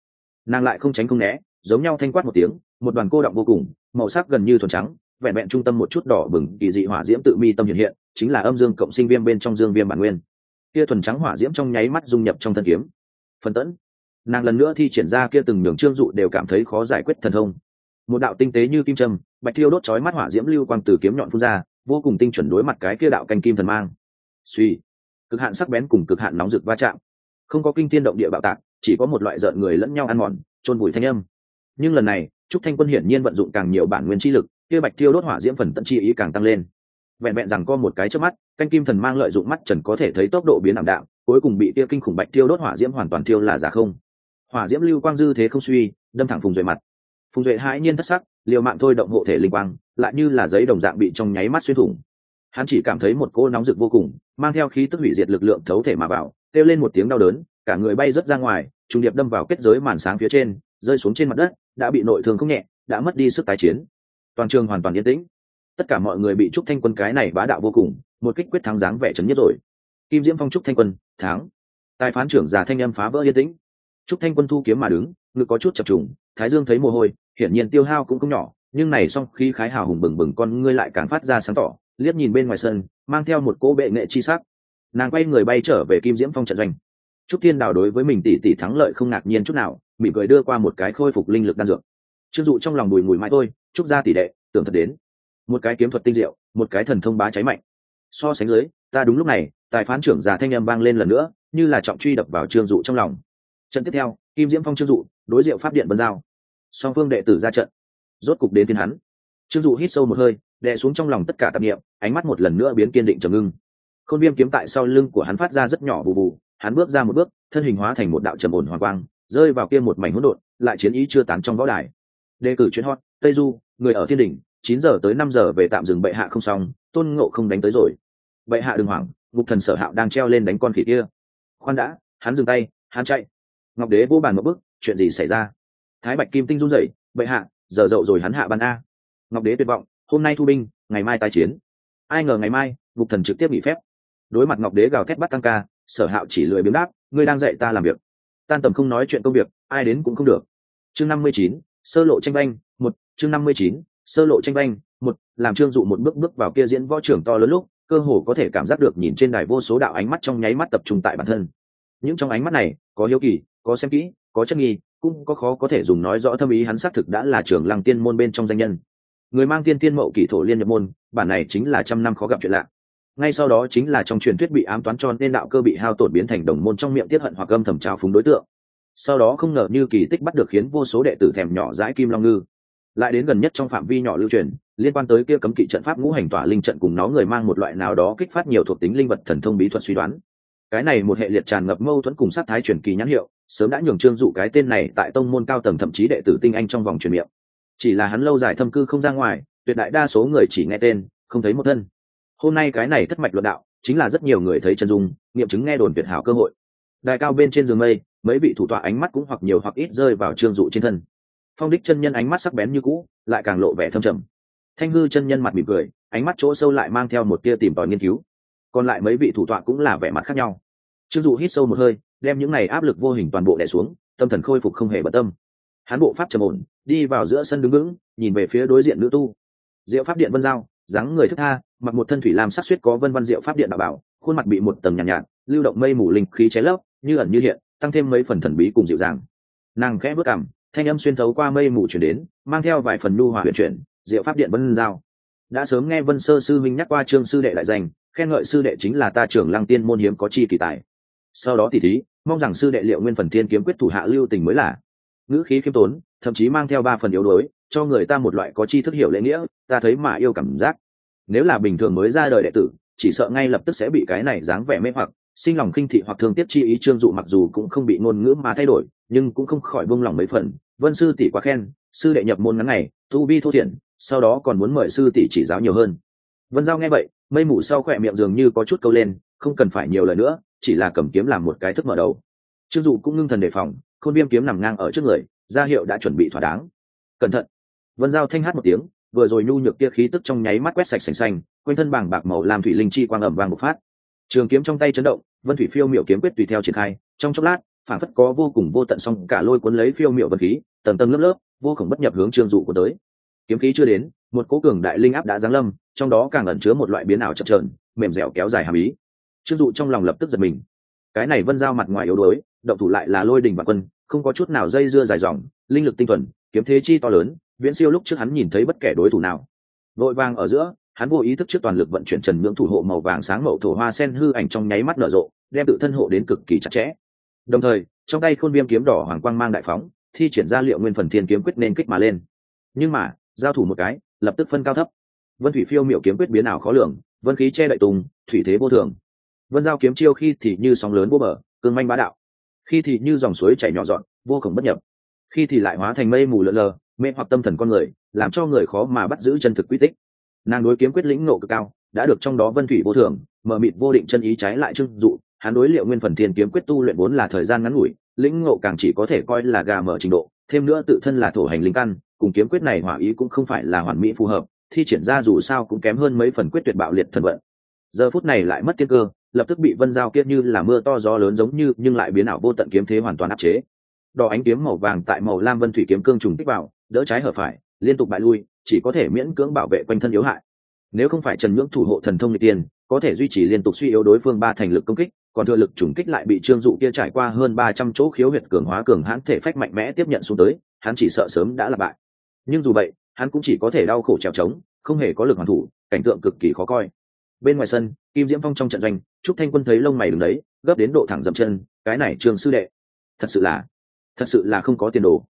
Nàng lại không tránh không né, giống nhau thanh quát một tiếng, một đoàn cô động vô cùng, màu sắc gần như thuần trắng vẹn vẹn trung tâm một chút đỏ bừng, kỳ dị hỏa diễm tự mi tâm hiện hiện, chính là âm dương cộng sinh viêm bên trong dương viêm bản nguyên. Kia thuần trắng hỏa diễm trong nháy mắt dung nhập trong thân kiếm. Phần tẫn. Nàng lần nữa thi triển ra kia từng nhường trương dụ đều cảm thấy khó giải quyết thần thông. Một đạo tinh tế như kim trâm bạch thiêu đốt chói mắt hỏa diễm lưu quang từ kiếm nhọn phun ra, vô cùng tinh chuẩn đối mặt cái kia đạo canh kim thần mang. Suy. Cực hạn sắc bén cùng cực hạn nóng rực va chạm. Không có kinh thiên động địa bạo tạc, chỉ có một loại rợn người lẫn nhau ăn mòn trôn bụi thanh âm. Nhưng lần này, trúc thanh quân hiển nhiên vận dụng càng nhiều bản nguyên chi lực kia bạch thiêu đốt hỏa diễm phần tận chi ý càng tăng lên. Vẹn vẹn rằng có một cái trước mắt, canh kim thần mang lợi dụng mắt trần có thể thấy tốc độ biến ảm đạm, cuối cùng bị tia kinh khủng bạch thiêu đốt hỏa diễm hoàn toàn thiêu là giả không. Hỏa diễm lưu quang dư thế không suy, đâm thẳng phùng duệ mặt. Phùng duệ hãi nhiên thất sắc, liều mạng thôi động hộ thể linh quang, lại như là giấy đồng dạng bị trong nháy mắt xuyên thủng. Hắn chỉ cảm thấy một cỗ nóng rực vô cùng, mang theo khí tức hủy diệt lực lượng thấu thể mà vào, kêu lên một tiếng đau đớn, cả người bay rớt ra ngoài trùng điệp đâm vào kết giới màn sáng phía trên, rơi xuống trên mặt đất, đã bị nội thương không nhẹ, đã mất đi sức tái chiến toàn trường hoàn toàn yên tĩnh. Tất cả mọi người bị trúc thanh quân cái này bá đạo vô cùng, một kích quyết thắng dáng vẻ chấn nhất rồi. Kim diễm phong, trúc thanh quân, thắng. Tài phán trưởng già thanh âm phá vỡ yên tĩnh. Trúc thanh quân thu kiếm mà đứng, ngực có chút chập trùng, thái dương thấy mồ hôi, hiển nhiên tiêu hao cũng không nhỏ, nhưng này song khi khái hào hùng bừng bừng con ngươi lại càng phát ra sáng tỏ, liếc nhìn bên ngoài sân, mang theo một cỗ bệ nghệ chi sắc. Nàng quay người bay trở về kim diễm phong trận doanh. Trúc thiên đào đối với mình tỷ tỷ thắng lợi không ngạc nhiên chút nào, mỉm cười đưa qua một cái khôi phục linh lực đan dược. Chưng dụ trong lòng bùi mùi mãi thôi trúc gia tỷ đệ, tưởng thật đến. Một cái kiếm thuật tinh diệu, một cái thần thông bá cháy mạnh. So sánh dưới, ta đúng lúc này, tài phán trưởng già thanh âm vang lên lần nữa, như là trọng truy đập vào trương dụ trong lòng. Trận tiếp theo, kim diễm phong trương dụ, đối diệu pháp điện vân giao. Song phương đệ tử ra trận. Rốt cục đến thiên hắn. Trương dụ hít sâu một hơi, đè xuống trong lòng tất cả tạp nghiệm ánh mắt một lần nữa biến kiên định trầm ngưng. Khôn viêm kiếm tại sau lưng của hắn phát ra rất nhỏ bù bù, hắn bước ra một bước, thân hình hóa thành một đạo trầm ổn hoàng quang, rơi vào kia một mảnh hỗn độn, lại chiến ý chưa tán trong võ đài. Đề cử chuyến hot tây du, người ở thiên đình chín giờ tới năm giờ về tạm dừng bệ hạ không xong, tôn ngộ không đánh tới rồi. Bệ hạ đừng hoảng ngục thần sở hạo đang treo lên đánh con khỉ kia. Khoan đã, hắn dừng tay, hắn chạy. Ngọc đế vô bàn một bước, chuyện gì xảy ra? Thái bạch kim tinh run rẩy, bệ hạ, giờ dậu rồi hắn hạ ban a. Ngọc đế tuyệt vọng, hôm nay thu binh, ngày mai tái chiến. Ai ngờ ngày mai ngục thần trực tiếp nghỉ phép. Đối mặt ngọc đế gào thét bắt tăng ca, sở hạo chỉ lười biếng đáp, ngươi đang dạy ta làm việc. Tan tầm không nói chuyện công việc, ai đến cũng không được. Chương năm mươi chín sơ lộ tranh banh, một, chương năm mươi chín, sơ lộ tranh banh, một, làm trương dụ một bước bước vào kia diễn võ trưởng to lớn lúc, cơ hồ có thể cảm giác được nhìn trên đài vô số đạo ánh mắt trong nháy mắt tập trung tại bản thân. Những trong ánh mắt này, có hiếu kỳ, có xem kỹ, có chất nghi, cũng có khó có thể dùng nói rõ thâm ý hắn xác thực đã là trưởng lăng tiên môn bên trong danh nhân. Người mang tiên tiên mậu kỷ thổ liên nhập môn, bản này chính là trăm năm khó gặp chuyện lạ. Ngay sau đó chính là trong truyền thuyết bị ám toán cho nên đạo cơ bị hao tổn biến thành đồng môn trong miệng tiết hận hoặc âm thầm trào phúng đối tượng sau đó không ngờ như kỳ tích bắt được khiến vô số đệ tử thèm nhỏ dãi kim long ngư. Lại đến gần nhất trong phạm vi nhỏ lưu truyền, liên quan tới kia cấm kỵ trận pháp ngũ hành tỏa linh trận cùng nó người mang một loại nào đó kích phát nhiều thuộc tính linh vật thần thông bí thuật suy đoán. Cái này một hệ liệt tràn ngập mâu thuẫn cùng sát thái truyền kỳ nhãn hiệu, sớm đã nhường trương dụ cái tên này tại tông môn cao tầng thậm chí đệ tử tinh anh trong vòng truyền miệng. Chỉ là hắn lâu dài thâm cư không ra ngoài, tuyệt đại đa số người chỉ nghe tên, không thấy một thân. Hôm nay cái này thất mạch luận đạo, chính là rất nhiều người thấy chân dung, nghiệm chứng nghe đồn tuyệt hảo cơ hội. Đại cao bên trên giường mây mấy vị thủ tọa ánh mắt cũng hoặc nhiều hoặc ít rơi vào trương dụ trên thân. Phong đích chân nhân ánh mắt sắc bén như cũ lại càng lộ vẻ thâm trầm. Thanh hư chân nhân mặt mỉm cười ánh mắt chỗ sâu lại mang theo một tia tìm tòi nghiên cứu. Còn lại mấy vị thủ tọa cũng là vẻ mặt khác nhau. Trương dụ hít sâu một hơi đem những này áp lực vô hình toàn bộ đẻ xuống tâm thần khôi phục không hề bận tâm. Hắn bộ pháp trầm ổn đi vào giữa sân đứng vững nhìn về phía đối diện nữ tu. Diệu pháp điện vân giao dáng người thức tha mặc một thân thủy làm sắc suýt có vân văn diệu pháp điện đạo bảo khuôn mặt bị một tầng nhàn nhạt, nhạt lưu động mây mù linh khí cháy lấp như ẩn như hiện tăng thêm mấy phần thần bí cùng dịu dàng. Nàng khẽ bước cảm thanh âm xuyên thấu qua mây mù chuyển đến, mang theo vài phần nu hòa huyện chuyển, diệu pháp điện vân giao. Đã sớm nghe vân sơ sư minh nhắc qua trương sư đệ lại danh, khen ngợi sư đệ chính là ta trưởng lăng tiên môn hiếm có chi kỳ tài. Sau đó thì thí, mong rằng sư đệ liệu nguyên phần tiên kiếm quyết thủ hạ lưu tình mới là. Ngữ khí khiêm tốn, thậm chí mang theo ba phần yếu đuối, cho người ta một loại có chi thức hiểu lễ nghĩa, ta thấy mà yêu cảm giác. Nếu là bình thường mới ra đời đệ tử, chỉ sợ ngay lập tức sẽ bị cái này dáng vẻ mê hoặc sinh lòng khinh thị hoặc thương tiếc chi ý trương dụ mặc dù cũng không bị ngôn ngữ mà thay đổi, nhưng cũng không khỏi buông lòng mấy phần. Vân sư tỷ quá khen, sư đệ nhập môn ngắn ngày, tu vi thô thiển, sau đó còn muốn mời sư tỷ chỉ giáo nhiều hơn. Vân giao nghe vậy, mây mù sau khỏe miệng dường như có chút câu lên, không cần phải nhiều lời nữa, chỉ là cầm kiếm làm một cái thức mở đầu. Trương dụ cũng ngưng thần đề phòng, khôn viêm kiếm nằm ngang ở trước người, ra hiệu đã chuẩn bị thỏa đáng. Cẩn thận. Vân giao thanh hát một tiếng, vừa rồi nhu nhược kia khí tức trong nháy mắt quét sạch sành xanh, quanh thân bảng bạc màu làm thủy linh chi quang ẩm vàng một phát trường kiếm trong tay chấn động, vân thủy phiêu miểu kiếm quyết tùy theo triển khai, trong chốc lát, phản phất có vô cùng vô tận song cả lôi cuốn lấy phiêu miểu vật khí, tầng tầng lớp lớp, vô cùng bất nhập hướng trương dụ của tới. Kiếm khí chưa đến, một cố cường đại linh áp đã giáng lâm, trong đó càng ẩn chứa một loại biến ảo chập trờn mềm dẻo kéo dài hàm ý. Trương dụ trong lòng lập tức giật mình. Cái này vân giao mặt ngoài yếu đuối, động thủ lại là lôi đình và quân, không có chút nào dây dưa dài dòng, linh lực tinh thuần, kiếm thế chi to lớn, viễn siêu lúc trước hắn nhìn thấy bất kể đối thủ nào. Vội vàng ở giữa hắn vô ý thức trước toàn lực vận chuyển trần ngưỡng thủ hộ màu vàng sáng mậu thổ hoa sen hư ảnh trong nháy mắt nở rộ, đem tự thân hộ đến cực kỳ chặt chẽ. Đồng thời, trong tay khôn viêm kiếm đỏ hoàng quang mang đại phóng, thi triển ra liệu nguyên phần thiên kiếm quyết nên kích mà lên. Nhưng mà, giao thủ một cái, lập tức phân cao thấp. Vân thủy phiêu miệu kiếm quyết biến ảo khó lường, vân khí che đậy tùng, thủy thế vô thường. Vân giao kiếm chiêu khi thì như sóng lớn vô bờ, cương manh bá đạo. Khi thì như dòng suối chảy nhỏ dọn, vô cùng bất nhập. Khi thì lại hóa thành mây mù lợn lờ, mê hoặc tâm thần con người, làm cho người khó mà bắt giữ chân thực quy tích nàng đối kiếm quyết lĩnh nộ cực cao, đã được trong đó vân thủy vô thường mở mịt vô định chân ý trái lại trưng dụ, hắn đối liệu nguyên phần thiên kiếm quyết tu luyện vốn là thời gian ngắn ngủi, lĩnh ngộ càng chỉ có thể coi là gà mở trình độ, thêm nữa tự thân là thổ hành linh căn, cùng kiếm quyết này hỏa ý cũng không phải là hoàn mỹ phù hợp, thi triển ra dù sao cũng kém hơn mấy phần quyết tuyệt bạo liệt thần vận. Giờ phút này lại mất tiên cơ, lập tức bị vân giao kiết như là mưa to gió lớn giống như, nhưng lại biến ảo vô tận kiếm thế hoàn toàn áp chế. Đỏ ánh kiếm màu vàng tại màu lam vân thủy kiếm cương trùng tích vào, đỡ trái hở phải, liên tục bại lui chỉ có thể miễn cưỡng bảo vệ quanh thân yếu hại. Nếu không phải trần nhưỡng thủ hộ thần thông n tiên, có thể duy trì liên tục suy yếu đối phương ba thành lực công kích, còn thừa lực trùng kích lại bị trương dụ kia trải qua hơn ba trăm chỗ khiếu huyệt cường hóa cường hãn thể phách mạnh mẽ tiếp nhận xuống tới, hắn chỉ sợ sớm đã là bại. Nhưng dù vậy, hắn cũng chỉ có thể đau khổ trèo trống, không hề có lực hoàn thủ, cảnh tượng cực kỳ khó coi. Bên ngoài sân, kim diễm phong trong trận doanh, trúc thanh quân thấy lông mày đứng đấy, gấp đến độ thẳng dậm chân, cái này trương sư đệ, thật sự là, thật sự là không có tiền đồ.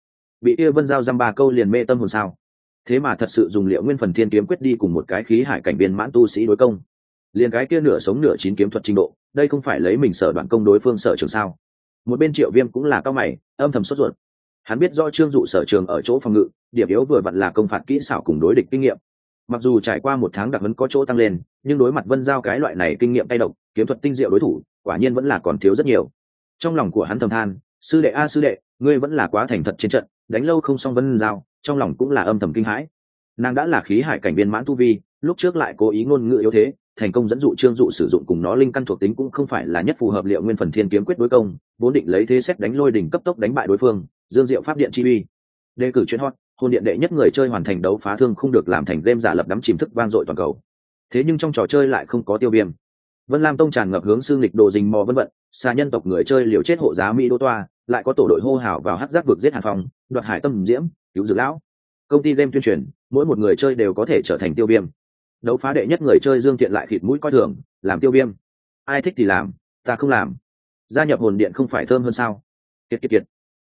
Bị kia vân giao dăm ba câu liền mê tâm hồn sao? Thế mà thật sự dùng liệu nguyên phần thiên kiếm quyết đi cùng một cái khí hải cảnh viên mãn tu sĩ đối công. Liền cái kia nửa sống nửa chín kiếm thuật trình độ, đây không phải lấy mình sở đoạn công đối phương sở trường sao? Một bên triệu viêm cũng là cao mày, âm thầm sốt ruột. Hắn biết do trương dụ sở trường ở chỗ phòng ngự, điểm yếu vừa vặn là công phạt kỹ xảo cùng đối địch kinh nghiệm. Mặc dù trải qua một tháng đặc hấn có chỗ tăng lên, nhưng đối mặt vân giao cái loại này kinh nghiệm tay độc, kiếm thuật tinh diệu đối thủ, quả nhiên vẫn là còn thiếu rất nhiều. Trong lòng của hắn thầm than, sư đệ a, sư đệ, ngươi vẫn là quá thành thật trên trận, đánh lâu không xong vân giao trong lòng cũng là âm thầm kinh hãi. Nàng đã là khí hải cảnh viên mãn tu vi, lúc trước lại cố ý ngôn ngữ yếu thế, thành công dẫn dụ trương dụ sử dụng cùng nó linh căn thuộc tính cũng không phải là nhất phù hợp liệu nguyên phần thiên kiếm quyết đối công, vốn định lấy thế xét đánh lôi đỉnh cấp tốc đánh bại đối phương, dương diệu pháp điện chi uy. Đề cử chuyên hot, hôn điện đệ nhất người chơi hoàn thành đấu phá thương không được làm thành game giả lập đắm chìm thức vang dội toàn cầu. Thế nhưng trong trò chơi lại không có tiêu viêm. Vân lam tông tràn ngập hướng xương lịch đồ dình mò vân vận xa nhân tộc người chơi liều chết hộ giá mỹ đô toa, lại có tổ đội hô hào vào hát giác vực giết hàn phòng đoạt hải tâm diễm, cứu dược lão. Công ty game tuyên truyền, mỗi một người chơi đều có thể trở thành tiêu viêm. Đấu phá đệ nhất người chơi dương thiện lại khịt mũi coi thường, làm tiêu viêm. Ai thích thì làm, ta không làm. Gia nhập hồn điện không phải thơm hơn sao? Kiệt kiệt kiệt.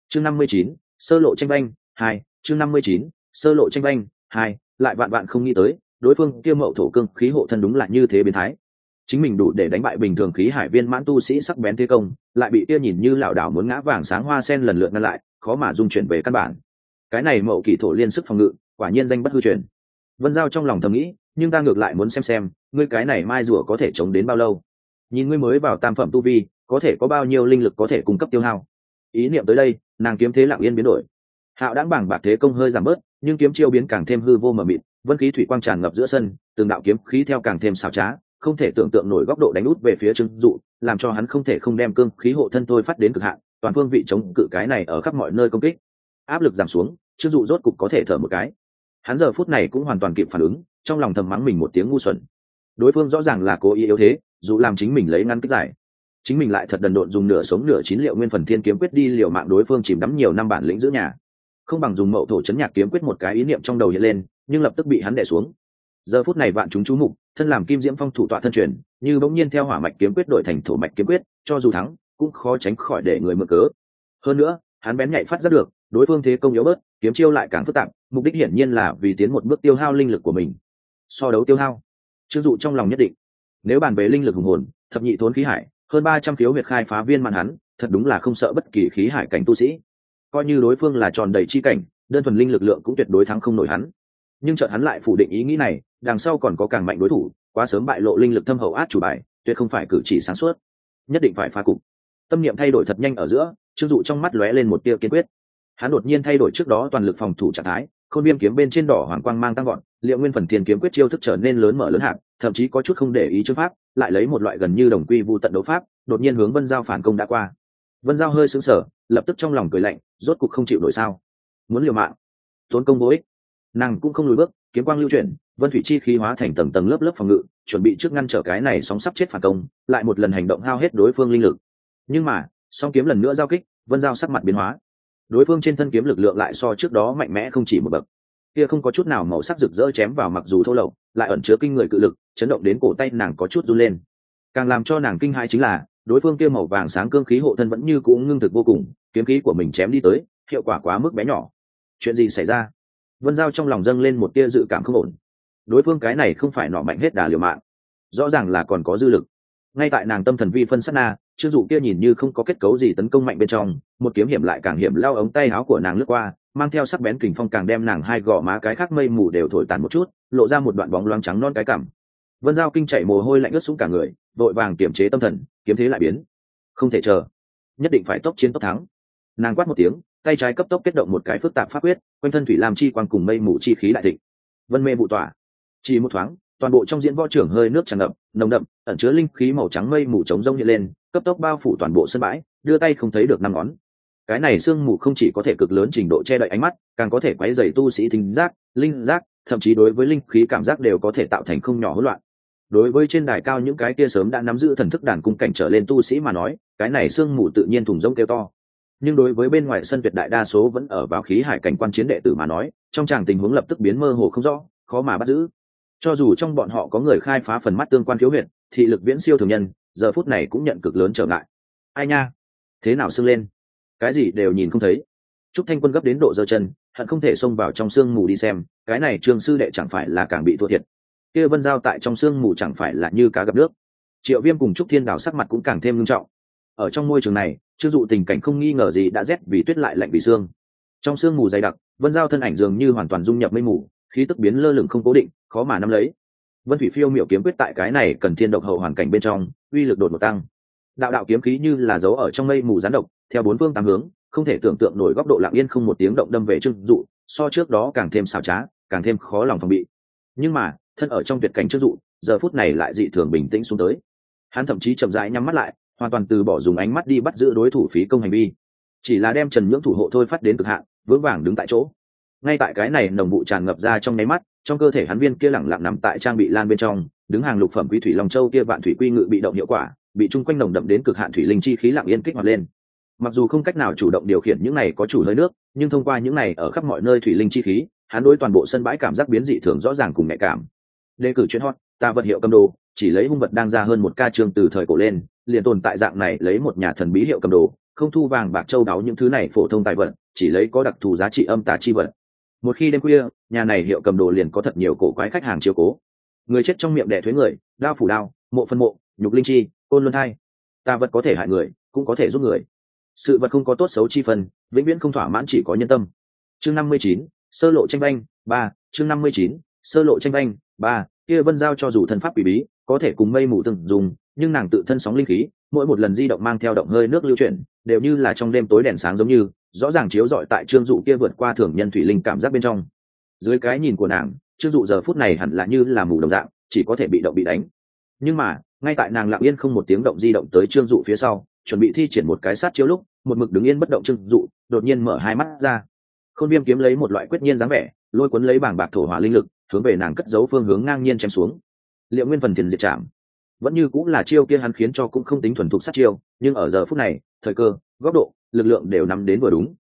Chương năm mươi chín, sơ lộ tranh banh, hai. Chương năm mươi chín, sơ lộ tranh banh, hai. Lại vạn vạn không nghĩ tới, đối phương kia mậu thổ cương khí hộ thân đúng là như thế biến thái. Chính mình đủ để đánh bại bình thường khí hải viên mãn tu sĩ sắc bén thế công, lại bị kia nhìn như lảo đảo muốn ngã vàng sáng hoa sen lần lượt ngăn lại khó mà dung chuyển về căn bản. Cái này mậu kỳ thổ liên sức phòng ngự, quả nhiên danh bất hư truyền. Vân giao trong lòng thầm nghĩ, nhưng ta ngược lại muốn xem xem, ngươi cái này mai rùa có thể chống đến bao lâu? Nhìn ngươi mới vào tam phẩm tu vi, có thể có bao nhiêu linh lực có thể cung cấp tiêu hao? Ý niệm tới đây, nàng kiếm thế lặng yên biến đổi. Hạo đáng bảng bạc thế công hơi giảm bớt, nhưng kiếm chiêu biến càng thêm hư vô mờ mịt, vân khí thủy quang tràn ngập giữa sân, từng đạo kiếm khí theo càng thêm xào trá, không thể tưởng tượng nổi góc độ đánh út về phía trương dụ, làm cho hắn không thể không đem cương khí hộ thân thôi phát đến cực hạn toàn phương vị chống cự cái này ở khắp mọi nơi công kích. Áp lực giảm xuống, trương dụ rốt cục có thể thở một cái. Hắn giờ phút này cũng hoàn toàn kịp phản ứng, trong lòng thầm mắng mình một tiếng ngu xuẩn. Đối phương rõ ràng là cố ý yếu thế, dù làm chính mình lấy ngăn kích giải. Chính mình lại thật đần độn dùng nửa sống nửa chín liệu nguyên phần thiên kiếm quyết đi liệu mạng đối phương chìm đắm nhiều năm bản lĩnh giữ nhà. Không bằng dùng mậu thổ chấn nhạc kiếm quyết một cái ý niệm trong đầu hiện lên, nhưng lập tức bị hắn đẻ xuống. Giờ phút này vạn chúng chú mục, thân làm kim diễm phong thủ tọa thân truyền, như bỗng nhiên theo hỏa mạch kiếm quyết đổi thành thổ mạch kiếm quyết, cho dù thắng cũng khó tránh khỏi để người mượn cớ. Hơn nữa, hắn bén nhạy phát giác được, đối phương thế công yếu bớt, kiếm chiêu lại càng phức tạp, mục đích hiển nhiên là vì tiến một bước tiêu hao linh lực của mình. So đấu tiêu hao chưng dụ trong lòng nhất định. Nếu bàn về linh lực hùng hồn, thập nhị thốn khí hải, hơn ba trăm khiếu huyệt khai phá viên màn hắn, thật đúng là không sợ bất kỳ khí hải cảnh tu sĩ. Coi như đối phương là tròn đầy chi cảnh, đơn thuần linh lực lượng cũng tuyệt đối thắng không nổi hắn. Nhưng chợt hắn lại phủ định ý nghĩ này, đằng sau còn có càng mạnh đối thủ, quá sớm bại lộ linh lực thâm hậu át chủ bài, tuyệt không phải cử chỉ sáng suốt. Nhất định phải phá cục tâm niệm thay đổi thật nhanh ở giữa chưng dụ trong mắt lóe lên một tia kiên quyết. Hắn đột nhiên thay đổi trước đó toàn lực phòng thủ trạng thái, khôn viêm kiếm bên trên đỏ hoàng quang mang tăng gọn liệu nguyên phần thiền kiếm quyết chiêu thức trở nên lớn mở lớn hạng, thậm chí có chút không để ý chương pháp, lại lấy một loại gần như đồng quy vu tận đấu pháp, đột nhiên hướng vân giao phản công đã qua. Vân giao hơi xứng sở lập tức trong lòng cười lạnh, rốt cục không chịu nổi sao? Muốn liều mạng. Tốn công vô ích. Nàng cũng không lùi bước, kiếm quang lưu chuyển, vân thủy chi khí hóa thành tầng tầng lớp lớp phòng ngự, chuẩn bị trước ngăn trở cái này sóng sắp chết phản công, lại một lần hành động hao hết đối phương linh lực nhưng mà, song kiếm lần nữa giao kích, vân giao sắc mặt biến hóa. Đối phương trên thân kiếm lực lượng lại so trước đó mạnh mẽ không chỉ một bậc. Kia không có chút nào màu sắc rực rỡ chém vào mặc dù thô lậu, lại ẩn chứa kinh người cự lực, chấn động đến cổ tay nàng có chút run lên. Càng làm cho nàng kinh hãi chính là, đối phương kia màu vàng sáng cương khí hộ thân vẫn như cũng ngưng thực vô cùng, kiếm khí của mình chém đi tới, hiệu quả quá mức bé nhỏ. Chuyện gì xảy ra? Vân giao trong lòng dâng lên một tia dự cảm không ổn. Đối phương cái này không phải nọ mạnh hết đà liều mạng. Rõ ràng là còn có dư lực. Ngay tại nàng tâm thần vi phân sát na chưng dụ kia nhìn như không có kết cấu gì tấn công mạnh bên trong, một kiếm hiểm lại càng hiểm lao ống tay áo của nàng lướt qua, mang theo sắc bén kình phong càng đem nàng hai gò má cái khác mây mù đều thổi tàn một chút, lộ ra một đoạn bóng loáng trắng non cái cảm. Vân giao kinh chạy mồ hôi lạnh ướt xuống cả người, vội vàng kiềm chế tâm thần, kiếm thế lại biến. Không thể chờ. Nhất định phải tốc chiến tốc thắng. Nàng quát một tiếng, tay trái cấp tốc kết động một cái phức tạp pháp quyết, quanh thân thủy làm chi quang cùng mây mù chi khí đại thịnh. Vân mê vụ tỏa. Chỉ một thoáng toàn bộ trong diễn võ trưởng hơi nước tràn ngập, nồng đậm, ẩn chứa linh khí màu trắng mây mù trống rông hiện lên, cấp tốc bao phủ toàn bộ sân bãi, đưa tay không thấy được năm ngón. Cái này sương mù không chỉ có thể cực lớn trình độ che đậy ánh mắt, càng có thể quấy dày tu sĩ thính giác, linh giác, thậm chí đối với linh khí cảm giác đều có thể tạo thành không nhỏ hỗn loạn. Đối với trên đài cao những cái kia sớm đã nắm giữ thần thức đàn cung cảnh trở lên tu sĩ mà nói, cái này sương mù tự nhiên thùng rông kêu to. Nhưng đối với bên ngoài sân tuyệt đại đa số vẫn ở vào khí hải cảnh quan chiến đệ tử mà nói, trong tràng tình huống lập tức biến mơ hồ không rõ, khó mà bắt giữ cho dù trong bọn họ có người khai phá phần mắt tương quan thiếu huyện thị lực viễn siêu thường nhân, giờ phút này cũng nhận cực lớn trở ngại. Ai nha? Thế nào sưng lên? Cái gì đều nhìn không thấy. Trúc thanh quân gấp đến độ giơ chân, hận không thể xông vào trong sương mù đi xem, cái này trương sư đệ chẳng phải là càng bị thua thiệt. Kia vân giao tại trong sương mù chẳng phải là như cá gặp nước. Triệu viêm cùng trúc thiên đào sắc mặt cũng càng thêm nghiêm trọng. Ở trong môi trường này chưng dụ tình cảnh không nghi ngờ gì đã rét vì tuyết lại lạnh vì xương. Trong sương mù dày đặc, vân giao thân ảnh dường như hoàn toàn dung nhập mây mù, khí tức biến lơ lửng không cố định khó mà nắm lấy. Vân thủy phiêu miểu kiếm quyết tại cái này cần thiên độc hậu hoàn cảnh bên trong, uy lực đột một tăng. Đạo đạo kiếm khí như là dấu ở trong mây mù gián độc, theo bốn phương tám hướng, không thể tưởng tượng nổi góc độ lặng yên không một tiếng động đâm về trương dụ, so trước đó càng thêm xào trá, càng thêm khó lòng phòng bị. Nhưng mà, thân ở trong tuyệt cảnh trương dụ, giờ phút này lại dị thường bình tĩnh xuống tới. Hắn thậm chí chậm rãi nhắm mắt lại, hoàn toàn từ bỏ dùng ánh mắt đi bắt giữ đối thủ phí công hành vi. Chỉ là đem trần nhưỡng thủ hộ thôi phát đến cực hạn, vững vàng đứng tại chỗ ngay tại cái này nồng vụ tràn ngập ra trong nháy mắt, trong cơ thể hắn viên kia lẳng lặng nằm tại trang bị lan bên trong, đứng hàng lục phẩm quý thủy long châu kia vạn thủy quy ngự bị động hiệu quả, bị chung quanh nồng đậm đến cực hạn thủy linh chi khí lặng yên kích hoạt lên. Mặc dù không cách nào chủ động điều khiển những này có chủ hơi nước, nhưng thông qua những này ở khắp mọi nơi thủy linh chi khí, hắn đối toàn bộ sân bãi cảm giác biến dị thường rõ ràng cùng nhạy cảm. Đề cử chuyên hot, ta vật hiệu cầm đồ, chỉ lấy hung vật đang ra hơn một ca trường từ thời cổ lên, liền tồn tại dạng này lấy một nhà thần bí hiệu cầm đồ, không thu vàng bạc châu đáo những thứ này phổ thông tài vật, chỉ lấy có đặc thù giá trị âm tà chi vật một khi đêm khuya, nhà này hiệu cầm đồ liền có thật nhiều cổ quái khách hàng chiếu cố. Người chết trong miệng đẻ thuế người, đao phủ đao, mộ phân mộ, nhục linh chi, côn luân thai. Tà vật có thể hại người, cũng có thể giúp người. Sự vật không có tốt xấu chi phần vĩnh viễn không thỏa mãn chỉ có nhân tâm. Chương năm mươi chín, sơ lộ tranh banh, ba. Chương năm mươi chín, sơ lộ tranh banh, ba. Kia vân giao cho dù thân pháp quỷ bí, có thể cùng mây mù từng dùng, nhưng nàng tự thân sóng linh khí, mỗi một lần di động mang theo động hơi nước lưu chuyển, đều như là trong đêm tối đèn sáng giống như rõ ràng chiếu rọi tại trương dụ kia vượt qua thường nhân thủy linh cảm giác bên trong. Dưới cái nhìn của nàng, trương dụ giờ phút này hẳn là như là mù đồng dạng, chỉ có thể bị động bị đánh. Nhưng mà, ngay tại nàng lặng yên không một tiếng động di động tới trương dụ phía sau, chuẩn bị thi triển một cái sát chiếu lúc, một mực đứng yên bất động trương dụ, đột nhiên mở hai mắt ra. Khôn viêm kiếm lấy một loại quyết nhiên dáng vẻ, lôi cuốn lấy bảng bạc thổ hỏa linh lực, hướng về nàng cất giấu phương hướng ngang nhiên chém xuống. Liệu nguyên phần thiền diệt chạm vẫn như cũng là chiêu kia hắn khiến cho cũng không tính thuần thục sát chiêu, nhưng ở giờ phút này, thời cơ, góc độ lực lượng đều nắm đến vừa đúng.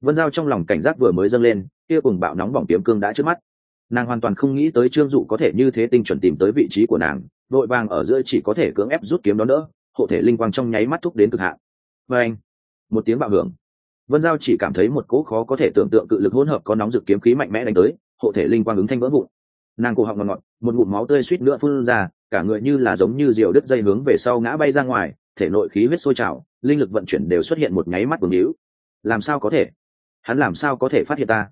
Vân giao trong lòng cảnh giác vừa mới dâng lên, kia cùng bạo nóng bỏng kiếm cương đã trước mắt. Nàng hoàn toàn không nghĩ tới trương dụ có thể như thế tinh chuẩn tìm tới vị trí của nàng, vội vàng ở giữa chỉ có thể cưỡng ép rút kiếm đó nữa hộ thể linh quang trong nháy mắt thúc đến cực hạn. Và anh, một tiếng bạo hưởng. Vân giao chỉ cảm thấy một cỗ khó có thể tưởng tượng cự lực hỗn hợp có nóng rực kiếm khí mạnh mẽ đánh tới, hộ thể linh quang ứng thanh vỡ vụn. Nàng cổ họng ngọt ngọt, một ngụm máu tươi suýt nữa phun ra, cả người như là giống như diều đứt dây hướng về sau ngã bay ra ngoài thể nội khí huyết sôi trào, linh lực vận chuyển đều xuất hiện một nháy mắt vương hữu làm sao có thể? Hắn làm sao có thể phát hiện ta?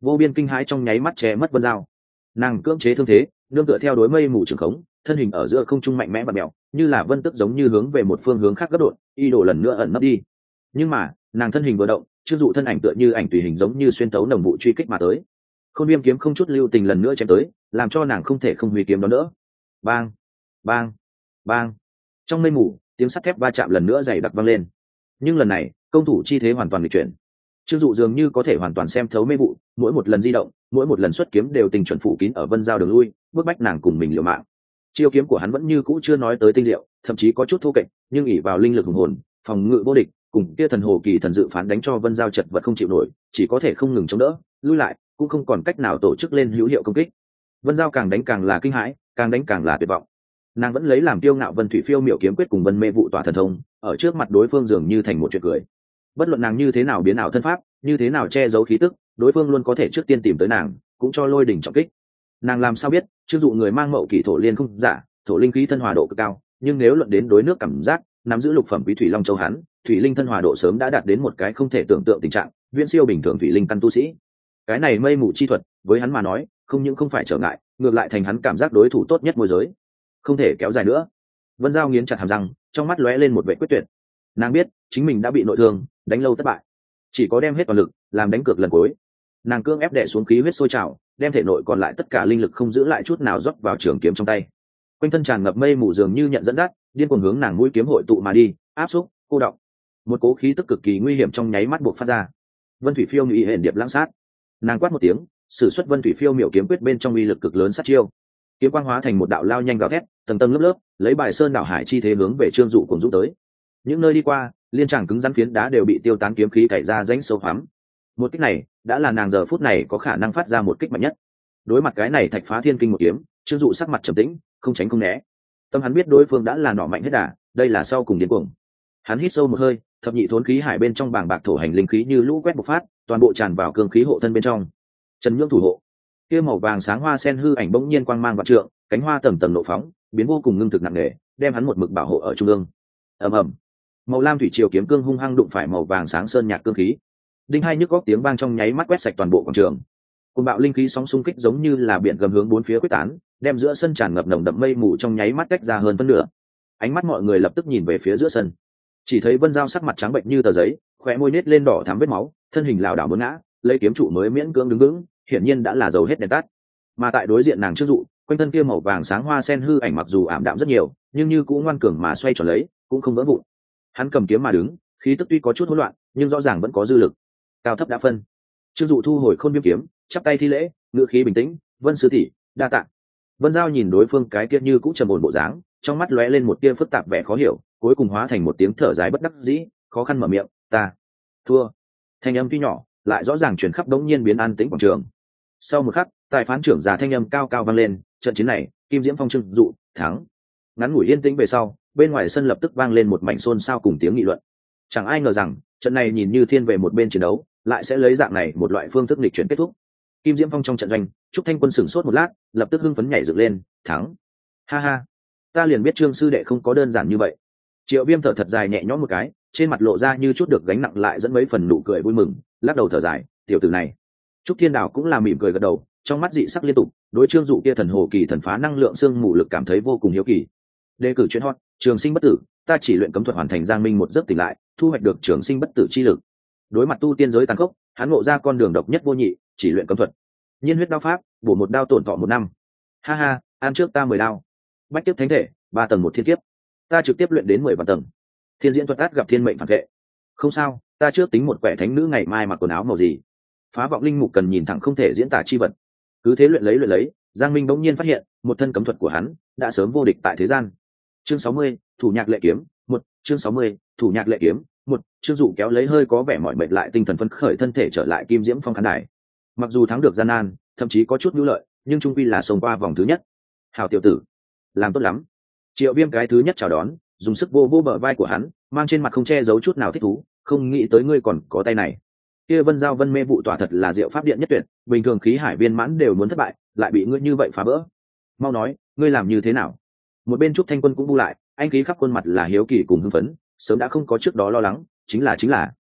Vô biên kinh hãi trong nháy mắt che mất vân dao. Nàng cưỡng chế thương thế, nương tựa theo đối mây mù trường khống, thân hình ở giữa không trung mạnh mẽ và mẹo như là vân tức giống như hướng về một phương hướng khác gấp đột, y đổ lần nữa ẩn nấp đi. Nhưng mà, nàng thân hình vừa động chưng dụ thân ảnh tựa như ảnh tùy hình giống như xuyên tấu nồng vụ truy kích mà tới. Khôn viêm kiếm không chút lưu tình lần nữa chém tới, làm cho nàng không thể không hủy kiếm đó nữa bang bang bang. Trong mây mù tiếng sắt thép va chạm lần nữa dày đặc vang lên. Nhưng lần này, công thủ chi thế hoàn toàn bị chuyển. Trương dụ dường như có thể hoàn toàn xem thấu mê vụ, mỗi một lần di động, mỗi một lần xuất kiếm đều tình chuẩn phủ kín ở vân giao đường lui, bức bách nàng cùng mình liều mạng. Chiêu kiếm của hắn vẫn như cũ chưa nói tới tinh liệu, thậm chí có chút thô kệch, nhưng ỉ vào linh lực hùng hồn, phòng ngự vô địch, cùng kia thần hồ kỳ thần dự phán đánh cho vân giao chật vật không chịu nổi, chỉ có thể không ngừng chống đỡ, lui lại, cũng không còn cách nào tổ chức lên hữu hiệu công kích. Vân giao càng đánh càng là kinh hãi, càng đánh càng là tuyệt vọng nàng vẫn lấy làm tiêu ngạo vân thủy phiêu miểu kiếm quyết cùng vân mê vụ tỏa thần thông, ở trước mặt đối phương dường như thành một chuyện cười. Bất luận nàng như thế nào biến ảo thân pháp, như thế nào che giấu khí tức, đối phương luôn có thể trước tiên tìm tới nàng, cũng cho lôi đỉnh trọng kích. Nàng làm sao biết chưng dụ người mang mậu kỷ thổ liên không giả dạ, thổ linh khí thân hòa độ cực cao, nhưng nếu luận đến đối nước cảm giác, nắm giữ lục phẩm quý thủy long châu hắn, thủy linh thân hòa độ sớm đã đạt đến một cái không thể tưởng tượng tình trạng, viễn siêu bình thường thủy linh căn tu sĩ. Cái này mây mù chi thuật, với hắn mà nói, không những không phải trở ngại, ngược lại thành hắn cảm giác đối thủ tốt nhất môi giới không thể kéo dài nữa. Vân giao nghiến chặt hàm răng, trong mắt lóe lên một vệ quyết tuyệt. Nàng biết, chính mình đã bị nội thương, đánh lâu thất bại. Chỉ có đem hết toàn lực, làm đánh cược lần cuối. Nàng cương ép đẻ xuống khí huyết sôi trào, đem thể nội còn lại tất cả linh lực không giữ lại chút nào rót vào trường kiếm trong tay. Quanh thân tràn ngập mây mù dường như nhận dẫn dắt, điên cuồng hướng nàng mũi kiếm hội tụ mà đi, áp xúc, cô động. Một cố khí tức cực kỳ nguy hiểm trong nháy mắt buộc phát ra. Vân thủy phiêu mỹ hển điệp lãng sát. Nàng quát một tiếng s ử suất vân thủy phiêu miểu kiếm quyết bên trong uy lực cực lớn sát chiêu kiếm quang hóa thành một đạo lao nhanh gào thét, tầng tầng lớp lớp, lấy bài sơn đảo hải chi thế hướng về trương dụ cùng dũng tới. Những nơi đi qua, liên tràng cứng rắn phiến đá đều bị tiêu tán kiếm khí cày ra rãnh sâu hoắm. Một kích này, đã là nàng giờ phút này có khả năng phát ra một kích mạnh nhất. Đối mặt cái này thạch phá thiên kinh một kiếm, trương dụ sắc mặt trầm tĩnh, không tránh không né. Tâm hắn biết đối phương đã là nỏ mạnh hết đà, đây là sau cùng điên cuồng. Hắn hít sâu một hơi, thập nhị thốn khí hải bên trong bảng bạc thổ hành linh khí như lũ quét bộc phát, toàn bộ tràn vào cương khí hộ thân bên trong. Trần nhưỡng thủ hộ kia màu vàng sáng hoa sen hư ảnh bỗng nhiên quang mang vạn trượng, cánh hoa tầm tầm nộ phóng, biến vô cùng ngưng thực nặng nề, đem hắn một mực bảo hộ ở trung ương. Ầm ầm. Màu lam thủy triều kiếm cương hung hăng đụng phải màu vàng sáng sơn nhạc cương khí. Đinh hai nhức góc tiếng vang trong nháy mắt quét sạch toàn bộ quảng trường. Côn bạo linh khí sóng xung kích giống như là biển gầm hướng bốn phía quyết tán, đem giữa sân tràn ngập nồng đậm mây mù trong nháy mắt cách ra hơn phân nửa. Ánh mắt mọi người lập tức nhìn về phía giữa sân. Chỉ thấy vân dao sắc mặt trắng bệnh như tờ giấy, khóe môi nết lên đỏ thắm vết máu, thân hình lảo đảo muốn ngã, lấy kiếm trụ mới miễn cưỡng đứng vững hiển nhiên đã là dầu hết đèn tắt. Mà tại đối diện nàng trước dụ, quanh thân kia màu vàng sáng hoa sen hư ảnh mặc dù ảm đạm rất nhiều, nhưng như cũng ngoan cường mà xoay tròn lấy, cũng không vỡ vụn. Hắn cầm kiếm mà đứng, khí tức tuy có chút hỗn loạn, nhưng rõ ràng vẫn có dư lực. Cao thấp đã phân. Trương dụ thu hồi khôn viêm kiếm, chắp tay thi lễ, ngữ khí bình tĩnh, vân sư tỷ, đa tạ. Vân giao nhìn đối phương cái kia như cũng trầm ổn bộ dáng, trong mắt lóe lên một tia phức tạp vẻ khó hiểu, cuối cùng hóa thành một tiếng thở dài bất đắc dĩ, khó khăn mở miệng, ta, thua. Thanh âm tuy nhỏ, lại rõ ràng chuyển khắp đống nhiên biến an tĩnh quảng trường sau một khắc, tài phán trưởng già thanh âm cao cao vang lên, trận chiến này, kim diễm phong trưng dụ, thắng. Ngắn ngủi yên tĩnh về sau, bên ngoài sân lập tức vang lên một mảnh xôn xao cùng tiếng nghị luận. Chẳng ai ngờ rằng, trận này nhìn như thiên về một bên chiến đấu, lại sẽ lấy dạng này một loại phương thức lịch chuyển kết thúc. Kim diễm phong trong trận doanh, trúc thanh quân sửng sốt một lát, lập tức hưng phấn nhảy dựng lên, thắng. Ha ha, ta liền biết trương sư đệ không có đơn giản như vậy. Triệu viêm thở thật dài nhẹ nhõm một cái, trên mặt lộ ra như chút được gánh nặng lại dẫn mấy phần nụ cười vui mừng, lắc đầu thở dài, tiểu tử này trúc thiên đạo cũng là mỉm cười gật đầu, trong mắt dị sắc liên tục, đối trương dụ kia thần hồ kỳ thần phá năng lượng xương mù lực cảm thấy vô cùng hiếu kỳ. Đề cử chuyên hot, trường sinh bất tử, ta chỉ luyện cấm thuật hoàn thành giang minh một giấc tỉnh lại, thu hoạch được trường sinh bất tử chi lực. Đối mặt tu tiên giới tàn khốc, hắn ngộ ra con đường độc nhất vô nhị, chỉ luyện cấm thuật. Nhiên huyết đao pháp, bổ một đao tổn thọ một năm. Ha ha, ăn trước ta mười đao. Bách tiếp thánh thể, ba tầng một thiên kiếp. Ta trực tiếp luyện đến mười vạn tầng. Thiên diễn thuật át gặp thiên mệnh phản vệ. Không sao, ta trước tính một quẻ thánh nữ ngày mai mặc quần áo màu gì phá vọng linh mục cần nhìn thẳng không thể diễn tả chi vật. Cứ thế luyện lấy luyện lấy, giang minh bỗng nhiên phát hiện, một thân cấm thuật của hắn đã sớm vô địch tại thế gian. Chương sáu mươi, thủ nhạc lệ kiếm, một, chương sáu mươi, thủ nhạc lệ kiếm, một chương dụ kéo lấy hơi có vẻ mỏi mệt lại tinh thần phấn khởi thân thể trở lại kim diễm phong khán đài. Mặc dù thắng được gian nan, thậm chí có chút hữu lợi, nhưng trung quy là sông qua vòng thứ nhất. Hào tiểu tử, làm tốt lắm. Triệu viêm cái thứ nhất chào đón, dùng sức vô vô bờ vai của hắn, mang trên mặt không che giấu chút nào thích thú, không nghĩ tới ngươi còn có tay này kia vân giao vân mê vụ tỏa thật là diệu pháp điện nhất tuyệt, bình thường khí hải viên mãn đều muốn thất bại, lại bị ngươi như vậy phá bỡ mau nói, ngươi làm như thế nào? Một bên trúc thanh quân cũng bu lại, anh khí khắp khuôn mặt là hiếu kỳ cùng hưng phấn, sớm đã không có trước đó lo lắng, chính là chính là.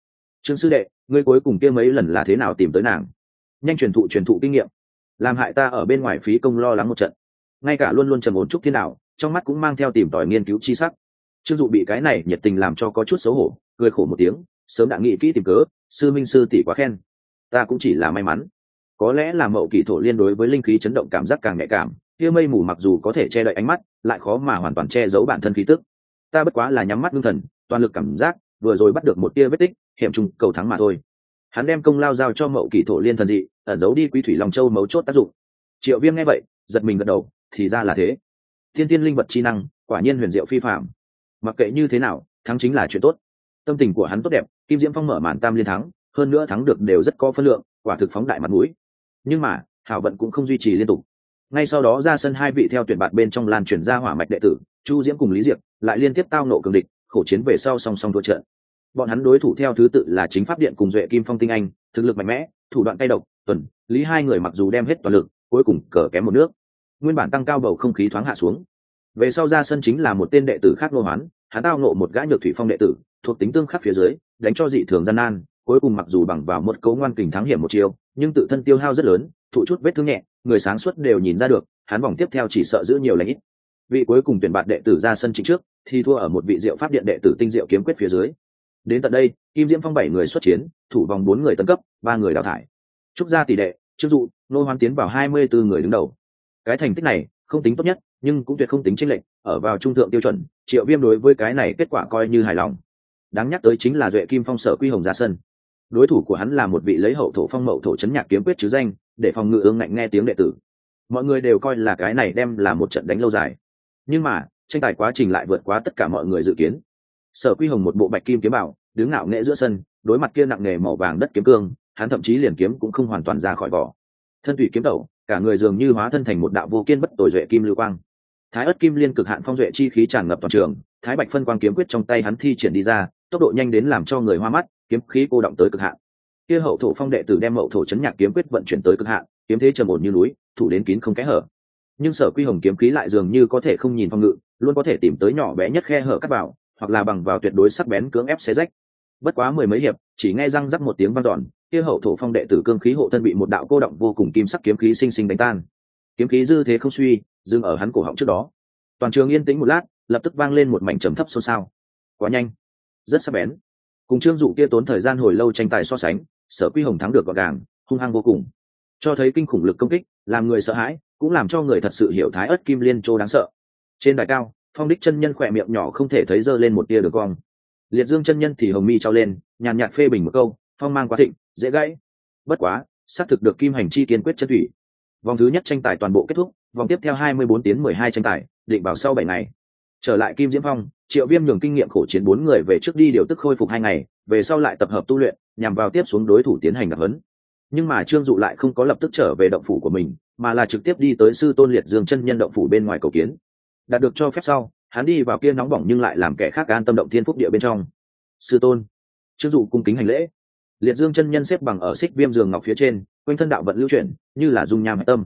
Trương sư đệ, ngươi cuối cùng kia mấy lần là thế nào tìm tới nàng? Nhanh truyền thụ truyền thụ kinh nghiệm. Làm hại ta ở bên ngoài phí công lo lắng một trận. Ngay cả luôn luôn trầm ổn trúc thiên đạo, trong mắt cũng mang theo tìm tòi nghiên cứu chi sắc. Trương dụ bị cái này nhiệt tình làm cho có chút xấu hổ, cười khổ một tiếng, sớm đã nghĩ kỹ tìm cớ sư minh sư tỷ quá khen. Ta cũng chỉ là may mắn. Có lẽ là mậu kỳ thổ liên đối với linh khí chấn động cảm giác càng nhạy cảm, kia mây mù mặc dù có thể che đậy ánh mắt, lại khó mà hoàn toàn che giấu bản thân khí tức. Ta bất quá là nhắm mắt ngưng thần, toàn lực cảm giác, vừa rồi bắt được một tia vết tích, hiểm trùng, cầu thắng mà thôi. Hắn đem công lao giao cho mậu kỳ thổ liên thần dị, ẩn giấu đi quý thủy long châu mấu chốt tác dụng. Triệu viêm nghe vậy, giật mình gật đầu, thì ra là thế. Thiên tiên linh vật chi năng, quả nhiên huyền diệu phi phạm mặc kệ như thế nào, thắng chính là chuyện tốt. Tâm tình của hắn tốt đẹp kim diễm phong mở màn tam liên thắng, hơn nữa thắng được đều rất có phân lượng, quả thực phóng đại mặt mũi. Nhưng mà, hảo vận cũng không duy trì liên tục. Ngay sau đó ra sân hai vị theo tuyển bạt bên trong lan chuyển ra hỏa mạch đệ tử, chu diễm cùng lý diệp, lại liên tiếp tao nộ cường địch, khổ chiến về sau song song thua trận. Bọn hắn đối thủ theo thứ tự là chính pháp điện cùng duệ kim phong tinh anh, thực lực mạnh mẽ, thủ đoạn tay độc, tuần, lý hai người mặc dù đem hết toàn lực, cuối cùng cờ kém một nước. Nguyên bản tăng cao bầu không khí thoáng hạ xuống. Về sau ra sân chính là một tên đệ tử khác nô hoán, hắn tao nộ một gã nhược thủy phong đệ tử thuộc tính tương khắc phía dưới, đánh cho dị thường gian nan, cuối cùng mặc dù bằng vào một cấu ngoan kình thắng hiểm một chiều nhưng tự thân tiêu hao rất lớn, thụ chút vết thương nhẹ, người sáng suốt đều nhìn ra được, hắn vòng tiếp theo chỉ sợ giữ nhiều lãnh ít. Vị cuối cùng tuyển bạn đệ tử ra sân chính trước, thì thua ở một vị diệu pháp điện đệ tử tinh diệu kiếm quyết phía dưới. Đến tận đây, kim diễm phong bảy người xuất chiến, thủ vòng bốn người tấn cấp, ba người đào thải. Trúc gia tỷ đệ chức dụ, nô hoan tiến vào hai mươi bốn người đứng đầu. Cái thành tích này, không tính tốt nhất, nhưng cũng tuyệt không tính tranh lệch, ở vào trung thượng tiêu chuẩn, triệu viêm đối với cái này kết quả coi như hài lòng đáng nhắc tới chính là duệ kim phong sở quy hồng ra sân. Đối thủ của hắn là một vị lấy hậu thổ phong mậu thổ chấn nhạc kiếm quyết chứ danh, để phòng ngự ương ngạnh nghe tiếng đệ tử. Mọi người đều coi là cái này đem là một trận đánh lâu dài. Nhưng mà, tranh tài quá trình lại vượt quá tất cả mọi người dự kiến. Sở quy hồng một bộ bạch kim kiếm bảo, đứng ngạo nghệ giữa sân, đối mặt kia nặng nghề màu vàng đất kiếm cương, hắn thậm chí liền kiếm cũng không hoàn toàn ra khỏi vỏ. Thân thủy kiếm đầu cả người dường như hóa thân thành một đạo vô kiên bất tồi duệ kim lưu quang. Thái ất kim liên cực hạn phong duệ chi khí tràn ngập toàn trường, thái bạch phân quang kiếm quyết trong tay hắn thi triển đi ra tốc độ nhanh đến làm cho người hoa mắt, kiếm khí cô động tới cực hạn. Kia hậu thổ phong đệ tử đem hậu thổ chấn nhạc kiếm quyết vận chuyển tới cực hạn, kiếm thế trầm ổn như núi, thủ đến kín không kẽ hở. Nhưng sở quy hồng kiếm khí lại dường như có thể không nhìn phong ngự, luôn có thể tìm tới nhỏ bé nhất khe hở cắt vào, hoặc là bằng vào tuyệt đối sắc bén cưỡng ép xé rách. Bất quá mười mấy hiệp, chỉ nghe răng rắc một tiếng vang dọn, kia hậu thổ phong đệ tử cương khí hộ thân bị một đạo cô động vô cùng kim sắc kiếm khí sinh sinh đánh tan. Kiếm khí dư thế không suy, dừng ở hắn cổ họng trước đó. Toàn trường yên tĩnh một lát, lập tức vang lên một mảnh trầm thấp xôn xao. Quá nhanh rất sắc bén. Cùng trương dụ kia tốn thời gian hồi lâu tranh tài so sánh, sở quy hồng thắng được gọn gàng, hung hăng vô cùng. Cho thấy kinh khủng lực công kích, làm người sợ hãi, cũng làm cho người thật sự hiểu thái ớt kim liên châu đáng sợ. Trên đài cao, phong đích chân nhân khỏe miệng nhỏ không thể thấy dơ lên một tia được cong. Liệt dương chân nhân thì hồng mi trao lên, nhàn nhạt phê bình một câu, phong mang quá thịnh, dễ gãy. Bất quá, xác thực được kim hành chi kiên quyết chân thủy. Vòng thứ nhất tranh tài toàn bộ kết thúc, vòng tiếp theo hai mươi bốn tiếng mười hai tranh tài, định vào sau bảy ngày trở lại kim diễm phong, triệu viêm nhường kinh nghiệm khổ chiến bốn người về trước đi điều tức khôi phục hai ngày, về sau lại tập hợp tu luyện, nhằm vào tiếp xuống đối thủ tiến hành gặp huấn nhưng mà trương dụ lại không có lập tức trở về động phủ của mình, mà là trực tiếp đi tới sư tôn liệt dương chân nhân động phủ bên ngoài cầu kiến. Đạt được cho phép sau, hắn đi vào kia nóng bỏng nhưng lại làm kẻ khác an tâm động thiên phúc địa bên trong. Sư tôn, trương dụ cung kính hành lễ. Liệt dương chân nhân xếp bằng ở xích viêm giường ngọc phía trên, quanh thân đạo vận lưu chuyển, như là dung nham tâm.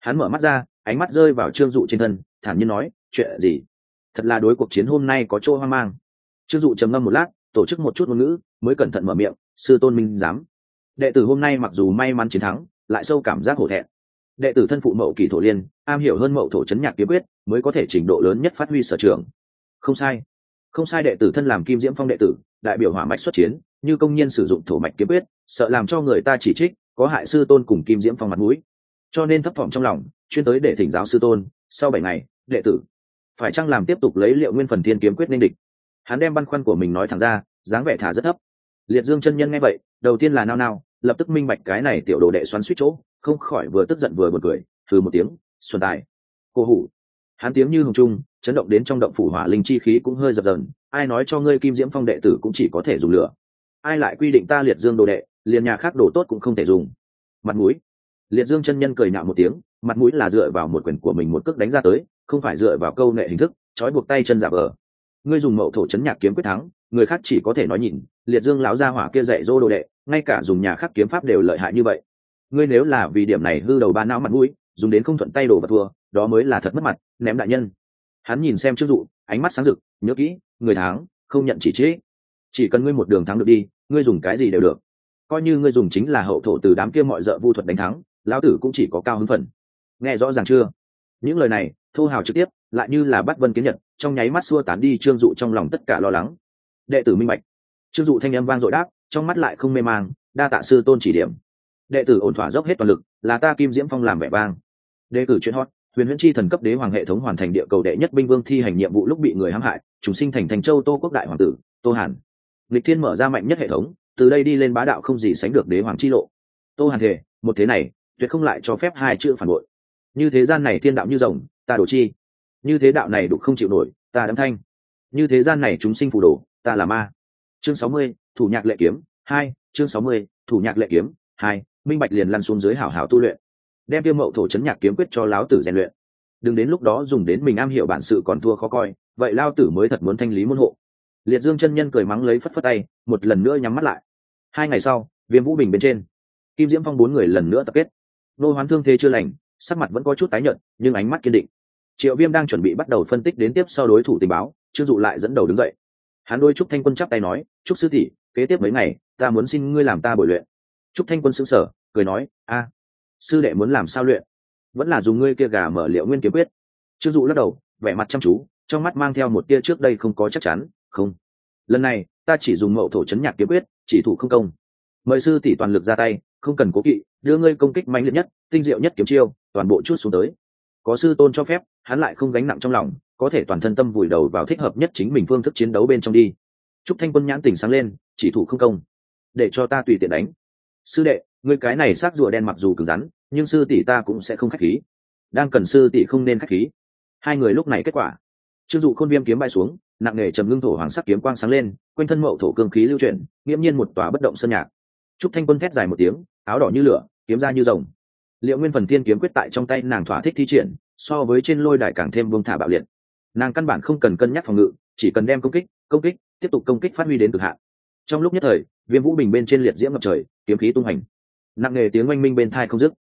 Hắn mở mắt ra, ánh mắt rơi vào trương dụ trên thân, thản nhiên nói, chuyện gì? Thật là đối cuộc chiến hôm nay có chỗ hoang mang. Chưng dụ trầm ngâm một lát, tổ chức một chút ngôn ngữ, mới cẩn thận mở miệng, sư tôn minh giám. Đệ tử hôm nay mặc dù may mắn chiến thắng, lại sâu cảm giác hổ thẹn. Đệ tử thân phụ mậu kỳ thổ liên, am hiểu hơn mậu thổ chấn nhạc kiếm quyết, mới có thể trình độ lớn nhất phát huy sở trường. Không sai. Không sai đệ tử thân làm kim diễm phong đệ tử, đại biểu hỏa mạch xuất chiến, như công nhân sử dụng thổ mạch kiếm quyết, sợ làm cho người ta chỉ trích, có hại sư tôn cùng kim diễm phong mặt mũi. Cho nên thấp thỏm trong lòng, chuyên tới để thỉnh giáo sư tôn, sau bảy ngày, đệ tử phải chăng làm tiếp tục lấy liệu nguyên phần thiên kiếm quyết nên địch? Hắn đem băn khoăn của mình nói thẳng ra, dáng vẻ thả rất thấp. Liệt dương chân nhân nghe vậy, đầu tiên là nao nao, lập tức minh bạch cái này tiểu đồ đệ xoắn suýt chỗ, không khỏi vừa tức giận vừa buồn cười từ một tiếng, xuân tài, cô hủ. Hắn tiếng như hồng trung, chấn động đến trong động phủ hỏa linh chi khí cũng hơi dập dần ai nói cho ngươi kim diễm phong đệ tử cũng chỉ có thể dùng lửa? Ai lại quy định ta liệt dương đồ đệ, liền nhà khác đồ tốt cũng không thể dùng? Mặt mũi. Liệt dương chân nhân cười nhạo một tiếng, mặt mũi là dựa vào một quyền của mình một cước đánh ra tới không phải dựa vào câu nệ hình thức, trói buộc tay chân giả vờ. Ngươi dùng mậu thổ chấn nhạc kiếm quyết thắng, người khác chỉ có thể nói nhìn, liệt dương lão gia hỏa kia dạy dỗ đồ đệ, ngay cả dùng nhà khác kiếm pháp đều lợi hại như vậy. Ngươi nếu là vì điểm này hư đầu ba não mặt mũi, dùng đến không thuận tay đồ và thua, đó mới là thật mất mặt, ném đại nhân. Hắn nhìn xem chức dụ, ánh mắt sáng rực, nhớ kỹ, người thắng, không nhận chỉ trích. Chỉ cần ngươi một đường thắng được đi, ngươi dùng cái gì đều được. Coi như ngươi dùng chính là hậu thổ từ đám kia mọi d ợ vu thuật đánh thắng, lão tử cũng chỉ có cao hứng phần nghe rõ ràng chưa? Những lời này thô hào trực tiếp, lại như là bắt vân kiến nhật, trong nháy mắt xua tán đi trương dụ trong lòng tất cả lo lắng. Đệ tử minh bạch. Trương dụ thanh âm vang dội đáp, trong mắt lại không mê mang, đa tạ sư tôn chỉ điểm. Đệ tử ổn thỏa dốc hết toàn lực, là ta kim diễm phong làm vẻ vang. Đề cử chuyện hot, huyền huyễn chi thần cấp đế hoàng hệ thống hoàn thành địa cầu đệ nhất binh vương thi hành nhiệm vụ lúc bị người hãm hại, chúng sinh thành thành châu tô quốc đại hoàng tử, tô hàn. Lịch thiên mở ra mạnh nhất hệ thống, từ đây đi lên bá đạo không gì sánh được đế hoàng chi lộ. Tô hàn thể một thế này, tuyệt không lại cho phép hai chữ phản bội. Như thế gian này thiên đạo như rồng ta đổ chi. Như thế đạo này đục không chịu nổi, ta đấm thanh. Như thế gian này chúng sinh phù đồ, ta là ma. Chương sáu mươi, thủ nhạc lệ kiếm, hai, chương sáu mươi, thủ nhạc lệ kiếm, hai, minh bạch liền lăn xuống dưới hảo hảo tu luyện. Đem tiêu mậu thổ chấn nhạc kiếm quyết cho láo tử rèn luyện. Đừng đến lúc đó dùng đến mình am hiểu bản sự còn thua khó coi, vậy lao tử mới thật muốn thanh lý môn hộ. Liệt dương chân nhân cười mắng lấy phất phất tay, một lần nữa nhắm mắt lại. Hai ngày sau, viêm vũ bình bên trên. Kim diễm phong bốn người lần nữa tập kết. Nô hoán thương thế chưa lành, sắc mặt vẫn có chút tái nhợt, nhưng ánh mắt kiên định triệu viêm đang chuẩn bị bắt đầu phân tích đến tiếp sau đối thủ tình báo, trương dụ lại dẫn đầu đứng dậy. Hắn đôi trúc thanh quân chắp tay nói, trúc sư tỷ, kế tiếp mấy ngày, ta muốn xin ngươi làm ta bồi luyện. Trúc thanh quân xứng sở cười nói, a, sư đệ muốn làm sao luyện? Vẫn là dùng ngươi kia gà mở liệu nguyên kiếm quyết. Trương dụ lắc đầu, vẻ mặt chăm chú, trong mắt mang theo một tia trước đây không có chắc chắn, không. Lần này, ta chỉ dùng mậu thổ chấn nhạc kiếm quyết, chỉ thủ không công. Mời sư tỷ toàn lực ra tay, không cần cố kỵ, đưa ngươi công kích mạnh liệt nhất, tinh diệu nhất kiếm chiêu, toàn bộ chút xuống tới. Có sư tôn cho phép hắn lại không gánh nặng trong lòng, có thể toàn thân tâm vùi đầu vào thích hợp nhất chính mình phương thức chiến đấu bên trong đi. Chúc thanh quân nhãn tỉnh sáng lên, chỉ thủ không công. Để cho ta tùy tiện đánh. Sư đệ người cái này xác rùa đen mặc dù cứng rắn, nhưng sư tỷ ta cũng sẽ không khách khí. Đang cần sư tỷ không nên khách khí. Hai người lúc này kết quả. Chưng dụ khôn viêm kiếm bay xuống, nặng nề trầm ngưng thổ hoàng sắc kiếm quang sáng lên, quanh thân mậu thổ cương khí lưu chuyển, nghiễm nhiên một tòa bất động sơn nhạc. Trúc thanh quân thét dài một tiếng, áo đỏ như lửa, kiếm ra như rồng. Liệu nguyên phần thiên kiếm quyết tại trong tay nàng thỏa thích thi triển so với trên lôi đài càng thêm buông thả bạo liệt. Nàng căn bản không cần cân nhắc phòng ngự, chỉ cần đem công kích công kích, tiếp tục công kích phát huy đến cực hạn. Trong lúc nhất thời, viêm vũ bình bên trên liệt diễm ngập trời, kiếm khí tung hành nặng nề tiếng oanh minh bên thai không dứt.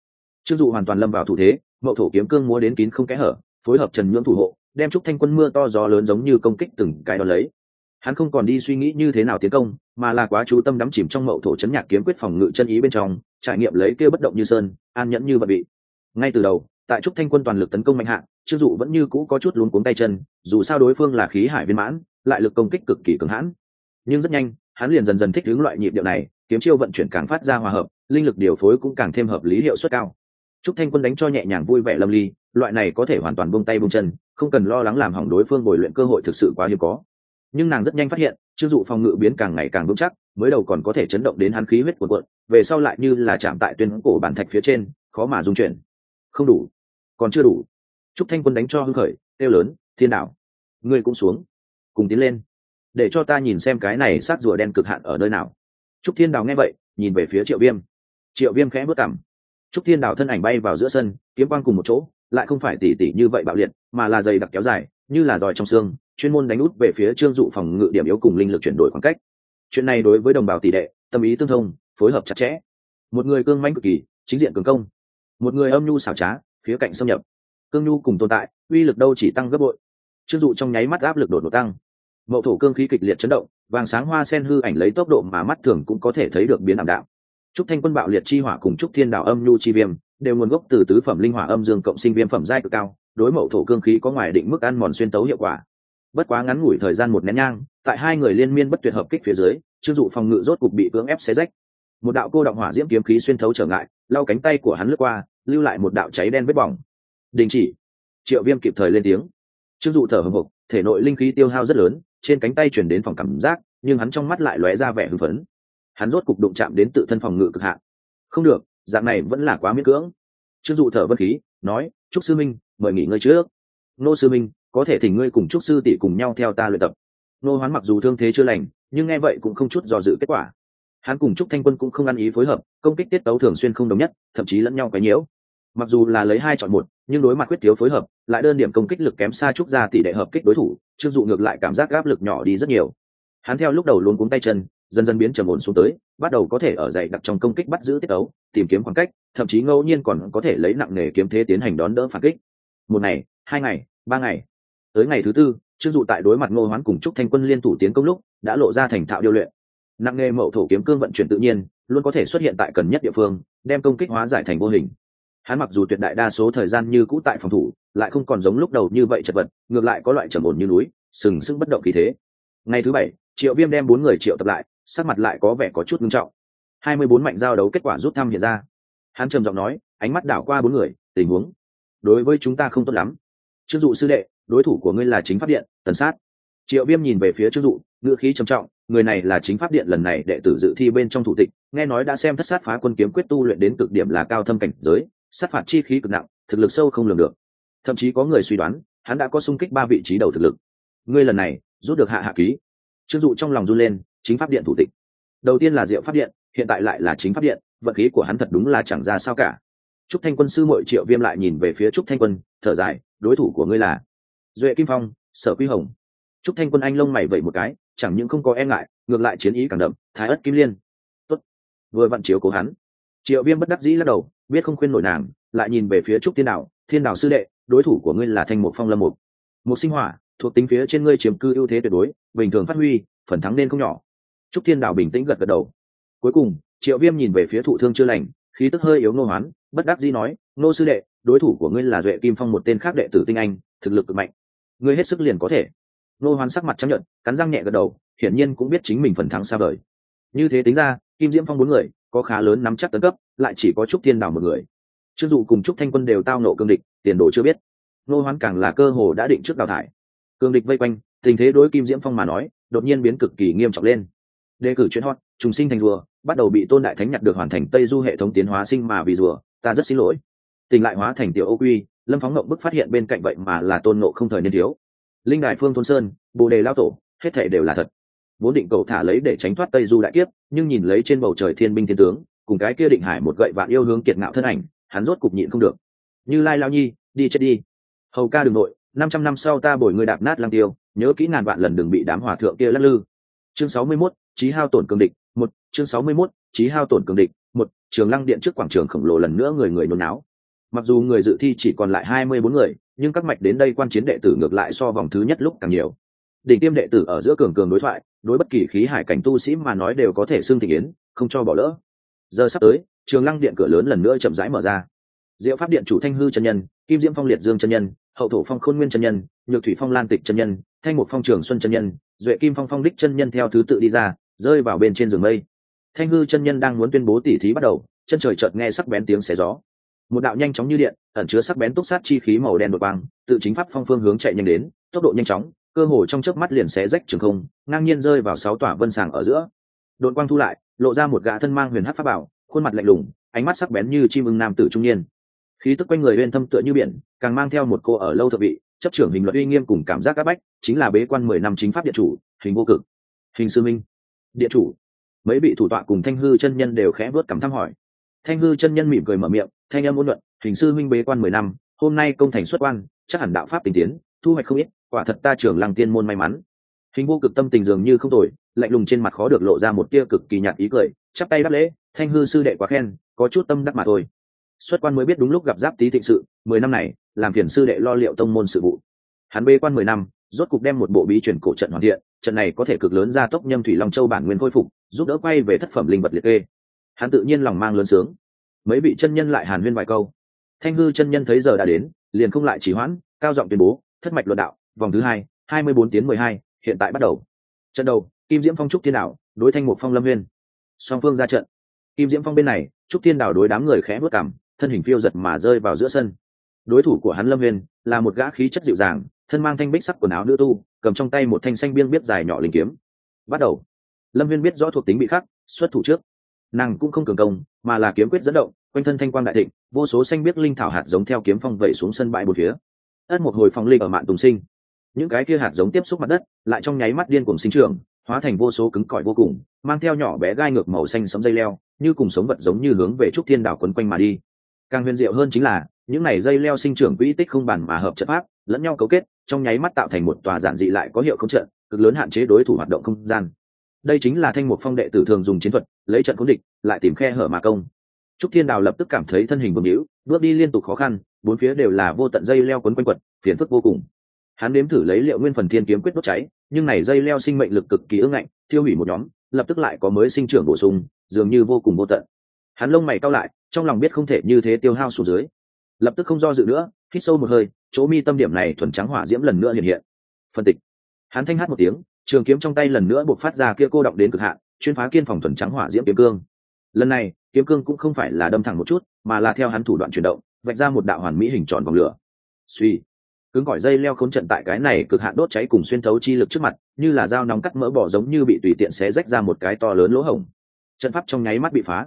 Trương dụ hoàn toàn lâm vào thủ thế, mậu thổ kiếm cương múa đến kín không kẽ hở, phối hợp trần nhưỡng thủ hộ, đem trúc thanh quân mưa to gió lớn giống như công kích từng cái đó lấy. Hắn không còn đi suy nghĩ như thế nào tiến công, mà là quá chú tâm đắm chìm trong mậu thổ chấn nhạc kiếm quyết phòng ngự chân ý bên trong, trải nghiệm lấy kia bất động như sơn, an nhẫn như vật bị. Ngay từ đầu tại trúc thanh quân toàn lực tấn công mạnh hạng trương dụ vẫn như cũ có chút luống cuống tay chân dù sao đối phương là khí hải viên mãn lại lực công kích cực kỳ cứng hãn. Nhưng rất nhanh hắn liền dần dần thích ứng loại nhịp điệu này kiếm chiêu vận chuyển càng phát ra hòa hợp linh lực điều phối cũng càng thêm hợp lý hiệu suất cao. Trúc thanh quân đánh cho nhẹ nhàng vui vẻ lâm ly loại này có thể hoàn toàn buông tay buông chân không cần lo lắng làm hỏng đối phương bồi luyện cơ hội thực sự quá hiếm có. Nhưng nàng rất nhanh phát hiện chưng dụ phòng ngự biến càng ngày càng vững chắc mới đầu còn có thể chấn động đến hắn khí huyết của quận, về sau lại như là chạm tại tuyên cổ bản thạch phía trên khó mà dung chuyển không đủ. Còn chưa đủ. Trúc thanh quân đánh cho hưng khởi, kêu lớn, thiên đạo, ngươi cũng xuống, cùng tiến lên. Để cho ta nhìn xem cái này sát rùa đen cực hạn ở nơi nào. Trúc thiên đào nghe vậy, nhìn về phía triệu viêm. Triệu viêm khẽ bước cảm trúc thiên đào thân ảnh bay vào giữa sân, kiếm quang cùng một chỗ, lại không phải tỉ tỉ như vậy bạo liệt, mà là dày đặc kéo dài, như là giỏi trong xương, chuyên môn đánh út về phía trương dụ phòng ngự điểm yếu cùng linh lực chuyển đổi khoảng cách. Chuyện này đối với đồng bào tỷ đệ, tâm ý tương thông, phối hợp chặt chẽ. Một người cương manh cực kỳ, chính diện cường công một người âm nhu xảo trá phía cạnh xâm nhập. Cương nhu cùng tồn tại, uy lực đâu chỉ tăng gấp bội. Chưng dụ trong nháy mắt áp lực đột ngột tăng. Mậu thổ cương khí kịch liệt chấn động, vàng sáng hoa sen hư ảnh lấy tốc độ mà mắt thường cũng có thể thấy được biến ảm đạm. Trúc thanh quân bạo liệt chi hỏa cùng trúc thiên đạo âm nhu chi viêm, đều nguồn gốc từ tứ phẩm linh hỏa âm dương cộng sinh viêm phẩm giai cực cao, đối mậu thổ cương khí có ngoài định mức ăn mòn xuyên tấu hiệu quả. Bất quá ngắn ngủi thời gian một nén nhang, tại hai người liên miên bất tuyệt hợp kích phía dưới chưng dụ phòng ngự rốt cục bị cưỡng ép xé rách. Một đạo cô động hỏa diễm kiếm khí xuyên thấu trở ngại lau cánh tay của hắn lướt qua, lưu lại một đạo cháy đen vết bỏng. Đình chỉ. Triệu viêm kịp thời lên tiếng. Chưng dụ thở hồng hộc, thể nội linh khí tiêu hao rất lớn, trên cánh tay chuyển đến phòng cảm giác, nhưng hắn trong mắt lại lóe ra vẻ hưng phấn. Hắn rốt cục đụng chạm đến tự thân phòng ngự cực hạn. Không được, dạng này vẫn là quá miễn cưỡng. Chưng dụ thở vân khí, nói, trúc sư minh, mời nghỉ ngơi trước. Nô sư minh, có thể thỉnh ngươi cùng trúc sư tỷ cùng nhau theo ta luyện tập. Nô hoán mặc dù thương thế chưa lành, nhưng nghe vậy cũng không chút do dự kết quả. Hắn cùng trúc thanh quân cũng không ăn ý phối hợp công kích tiết tấu thường xuyên không đồng nhất, thậm chí lẫn nhau quấy nhiễu. Mặc dù là lấy hai chọn một, nhưng đối mặt quyết thiếu phối hợp, lại đơn điểm công kích lực kém xa trúc ra tỷ đệ hợp kích đối thủ, trương dụ ngược lại cảm giác áp lực nhỏ đi rất nhiều. Hắn theo lúc đầu luôn cuống tay chân, dần dần biến trầm ổn xuống tới, bắt đầu có thể ở dày đặc trong công kích bắt giữ tiết tấu, tìm kiếm khoảng cách, thậm chí ngẫu nhiên còn có thể lấy nặng nề kiếm thế tiến hành đón đỡ phản kích. Một ngày, hai ngày, ba ngày. Tới ngày thứ tư, trương dụ tại đối mặt ngô hoán cùng trúc thanh quân liên thủ tiến công lúc, đã lộ ra thành thạo điêu luyện. Nặng nghề mậu thổ kiếm cương vận chuyển tự nhiên luôn có thể xuất hiện tại cần nhất địa phương, đem công kích hóa giải thành vô hình. Hắn mặc dù tuyệt đại đa số thời gian như cũ tại phòng thủ, lại không còn giống lúc đầu như vậy chật vật, ngược lại có loại trầm ổn như núi, sừng sững bất động khí thế. Ngày thứ bảy, triệu viêm đem bốn người triệu tập lại, sắc mặt lại có vẻ có chút nghiêm trọng. Hai mươi bốn mạnh giao đấu kết quả rút thăm hiện ra. Hắn trầm giọng nói, ánh mắt đảo qua bốn người, tình huống. Đối với chúng ta không tốt lắm. Trương dụ sư đệ, đối thủ của ngươi là chính pháp điện, tần sát. Triệu viêm nhìn về phía trương dụ, ngữ khí trầm trọng người này là chính pháp điện lần này đệ tử dự thi bên trong thủ tịch, nghe nói đã xem thất sát phá quân kiếm quyết tu luyện đến cực điểm là cao thâm cảnh giới, sát phạt chi khí cực nặng, thực lực sâu không lường được. Thậm chí có người suy đoán, hắn đã có sung kích ba vị trí đầu thực lực. Ngươi lần này, rút được hạ hạ ký. Trương dụ trong lòng run lên, chính pháp điện thủ tịch. Đầu tiên là diệu pháp điện, hiện tại lại là chính pháp điện vật khí của hắn thật đúng là chẳng ra sao cả. Trúc thanh quân sư mội triệu viêm lại nhìn về phía trúc thanh quân, thở dài, đối thủ của ngươi là duệ kim phong, sở quy hồng. Trúc thanh quân anh lông mày vẩy một cái chẳng những không có e ngại, ngược lại chiến ý càng đậm, thái ất kim liên. Tốt. vừa vặn chiếu cố hắn. Triệu viêm bất đắc dĩ lắc đầu, biết không khuyên nổi nàng, lại nhìn về phía trúc thiên đạo thiên đạo sư đệ, đối thủ của ngươi là thanh một phong lâm một một sinh hỏa, thuộc tính phía trên ngươi chiếm cư ưu thế tuyệt đối, bình thường phát huy, phần thắng nên không nhỏ. Trúc thiên đạo bình tĩnh gật gật đầu. Cuối cùng, triệu viêm nhìn về phía thụ thương chưa lành, khí tức hơi yếu nô hoán, bất đắc dĩ nói, nô sư đệ, đối thủ của ngươi là duệ kim phong một tên khác đệ tử tinh anh, thực lực cực mạnh. Ngươi hết sức liền có thể nô hoán sắc mặt chấp nhận cắn răng nhẹ gật đầu, hiển nhiên cũng biết chính mình phần thắng xa vời. Như thế tính ra, kim diễm phong bốn người, có khá lớn nắm chắc tấn cấp, lại chỉ có trúc thiên đảo một người. Chưng dụ cùng trúc thanh quân đều tao nộ cương địch, tiền đồ chưa biết. Nô hoán càng là cơ hồ đã định trước đào thải. Cương địch vây quanh, tình thế đối kim diễm phong mà nói, đột nhiên biến cực kỳ nghiêm trọng lên. Đề cử chuyên hot, trùng sinh thành rùa, bắt đầu bị tôn đại thánh nhặt được hoàn thành tây du hệ thống tiến hóa sinh mà vì rùa, ta rất xin lỗi. Tình lại hóa thành tiểu ô quy, lâm phóng ngộng bức phát hiện bên cạnh vậy mà là tôn nộ không thời niên thiếu linh đại phương thôn sơn bồ đề lao tổ hết thể đều là thật. Vốn định cầu thả lấy để tránh thoát tây du đại kiếp nhưng nhìn lấy trên bầu trời thiên binh thiên tướng cùng cái kia định hải một gậy vạn yêu hướng kiệt ngạo thân ảnh hắn rốt cục nhịn không được. Như lai lao nhi đi chết đi. Hầu ca đường nội năm trăm năm sau ta bồi người đạp nát lang tiêu nhớ kỹ ngàn vạn lần đừng bị đám hòa thượng kia lắc lư. Chương sáu mươi 61, trí hao tổn cường địch một chương sáu mươi 61, trí hao tổn cường địch một trường lăng điện trước quảng trường khổng lồ lần nữa người người nôn náo. Mặc dù người dự thi chỉ còn lại hai mươi bốn người nhưng các mạch đến đây quan chiến đệ tử ngược lại so vòng thứ nhất lúc càng nhiều. Đỉnh tiêm đệ tử ở giữa cường cường đối thoại, đối bất kỳ khí hải cảnh tu sĩ mà nói đều có thể xưng thị yến, không cho bỏ lỡ. Giờ sắp tới, trường lăng điện cửa lớn lần nữa chậm rãi mở ra. Diệu pháp điện chủ thanh hư chân nhân, kim diễm phong liệt dương chân nhân, hậu thổ phong khôn nguyên chân nhân, nhược thủy phong lan tịch chân nhân, thanh mục phong trường xuân chân nhân, duệ kim phong phong đích chân nhân theo thứ tự đi ra, rơi vào bên trên giường mây. Thanh hư chân nhân đang muốn tuyên bố tỉ thí bắt đầu, chân trời chợt nghe sắc bén tiếng xé gió một đạo nhanh chóng như điện, ẩn chứa sắc bén túc sát chi khí màu đen đột băng tự chính pháp phong phương hướng chạy nhanh đến, tốc độ nhanh chóng, cơ hồ trong chớp mắt liền xé rách trường không, ngang nhiên rơi vào sáu tòa vân sàng ở giữa. Đột quang thu lại, lộ ra một gã thân mang huyền hát pháp bảo, khuôn mặt lạnh lùng, ánh mắt sắc bén như chim ưng nam tử trung niên. Khí tức quanh người bên thâm tựa như biển, càng mang theo một cô ở lâu thợ vị, chấp trưởng hình luật uy nghiêm cùng cảm giác áp bách, chính là bế quan mười năm chính pháp điện chủ, hình vô cực. Hình sư minh. Điện chủ. Mấy vị thủ tọa cùng thanh hư chân nhân đều khẽ vớt cảm thăm hỏi thanh hư chân nhân mỉm cười mở miệng, thanh âm ôn luận, hình sư minh bế quan mười năm, hôm nay công thành xuất quan, chắc hẳn đạo pháp tình tiến, thu hoạch không ít, quả thật ta trưởng lăng tiên môn may mắn. Hình vô cực tâm tình dường như không tồi, lạnh lùng trên mặt khó được lộ ra một tia cực kỳ nhạt ý cười, chắp tay đáp lễ, thanh hư sư đệ quá khen, có chút tâm đắc mà thôi. Xuất quan mới biết đúng lúc gặp giáp tý thịnh sự, mười năm này, làm phiền sư đệ lo liệu tông môn sự vụ. Hắn bê quan mười năm, rốt cục đem một bộ bí truyền cổ trận hoàn thiện, trận này có thể cực lớn ra tốc nhâm thủy long châu bản nguyên khôi phục, giúp đỡ quay về thất phẩm linh vật liệt kê hắn tự nhiên lòng mang lớn sướng. Mấy vị chân nhân lại hàn huyên vài câu. Thanh hư chân nhân thấy giờ đã đến, liền không lại chỉ hoãn, cao giọng tuyên bố, thất mạch luận đạo, vòng thứ hai hai mươi bốn tiếng mười hai, hiện tại bắt đầu. Trận đầu, kim diễm phong trúc thiên đạo đối thanh mục phong lâm nguyên song phương ra trận. Kim diễm phong bên này, trúc thiên đạo đối đám người khẽ vớt cảm thân hình phiêu giật mà rơi vào giữa sân. Đối thủ của hắn lâm nguyên là một gã khí chất dịu dàng, thân mang thanh bích sắc quần áo nữ tu, cầm trong tay một thanh xanh biên biết dài nhỏ linh kiếm. Bắt đầu. Lâm huyên biết rõ thuộc tính bị khắc, xuất thủ trước nàng cũng không cường công, mà là kiếm quyết dẫn động, quanh thân thanh quang đại thịnh, vô số xanh biết linh thảo hạt giống theo kiếm phong vẩy xuống sân bãi một phía. Ất một hồi phong linh ở mạn tùng sinh. Những cái kia hạt giống tiếp xúc mặt đất, lại trong nháy mắt điên cùng sinh trưởng, hóa thành vô số cứng cỏi vô cùng, mang theo nhỏ bé gai ngược màu xanh sấm dây leo, như cùng sống vật giống như hướng về trúc thiên đảo quấn quanh mà đi. Càng huyền diệu hơn chính là, những này dây leo sinh trưởng quỹ tích không bản mà hợp chất pháp, lẫn nhau cấu kết, trong nháy mắt tạo thành một tòa giản dị lại có hiệu không trận, cực lớn hạn chế đối thủ hoạt động không gian đây chính là thanh mục phong đệ tử thường dùng chiến thuật, lấy trận cố địch, lại tìm khe hở mà công. Trúc thiên đào lập tức cảm thấy thân hình vương hữu bước đi liên tục khó khăn, bốn phía đều là vô tận dây leo quấn quanh quật, phiền phức vô cùng. Hắn nếm thử lấy liệu nguyên phần thiên kiếm quyết đốt cháy, nhưng này dây leo sinh mệnh lực cực kỳ ưng ngạnh, thiêu hủy một nhóm, lập tức lại có mới sinh trưởng bổ sung, dường như vô cùng vô tận. Hắn lông mày cao lại, trong lòng biết không thể như thế tiêu hao xuống dưới. Lập tức không do dự nữa, hít sâu một hơi, chỗ mi tâm điểm này thuần trắng hỏa diễm lần nữa hiện hiện. Phân tịch hắn thanh hát một tiếng trường kiếm trong tay lần nữa buộc phát ra kia cô động đến cực hạn, chuyên phá kiên phòng thuần trắng hỏa diễm kiếm cương. Lần này, kiếm cương cũng không phải là đâm thẳng một chút, mà là theo hắn thủ đoạn chuyển động, vạch ra một đạo hoàn mỹ hình tròn vòng lửa. Suy. Cứng gọi dây leo khốn trận tại cái này cực hạn đốt cháy cùng xuyên thấu chi lực trước mặt, như là dao nóng cắt mỡ bỏ giống như bị tùy tiện xé rách ra một cái to lớn lỗ hổng. Trận pháp trong nháy mắt bị phá.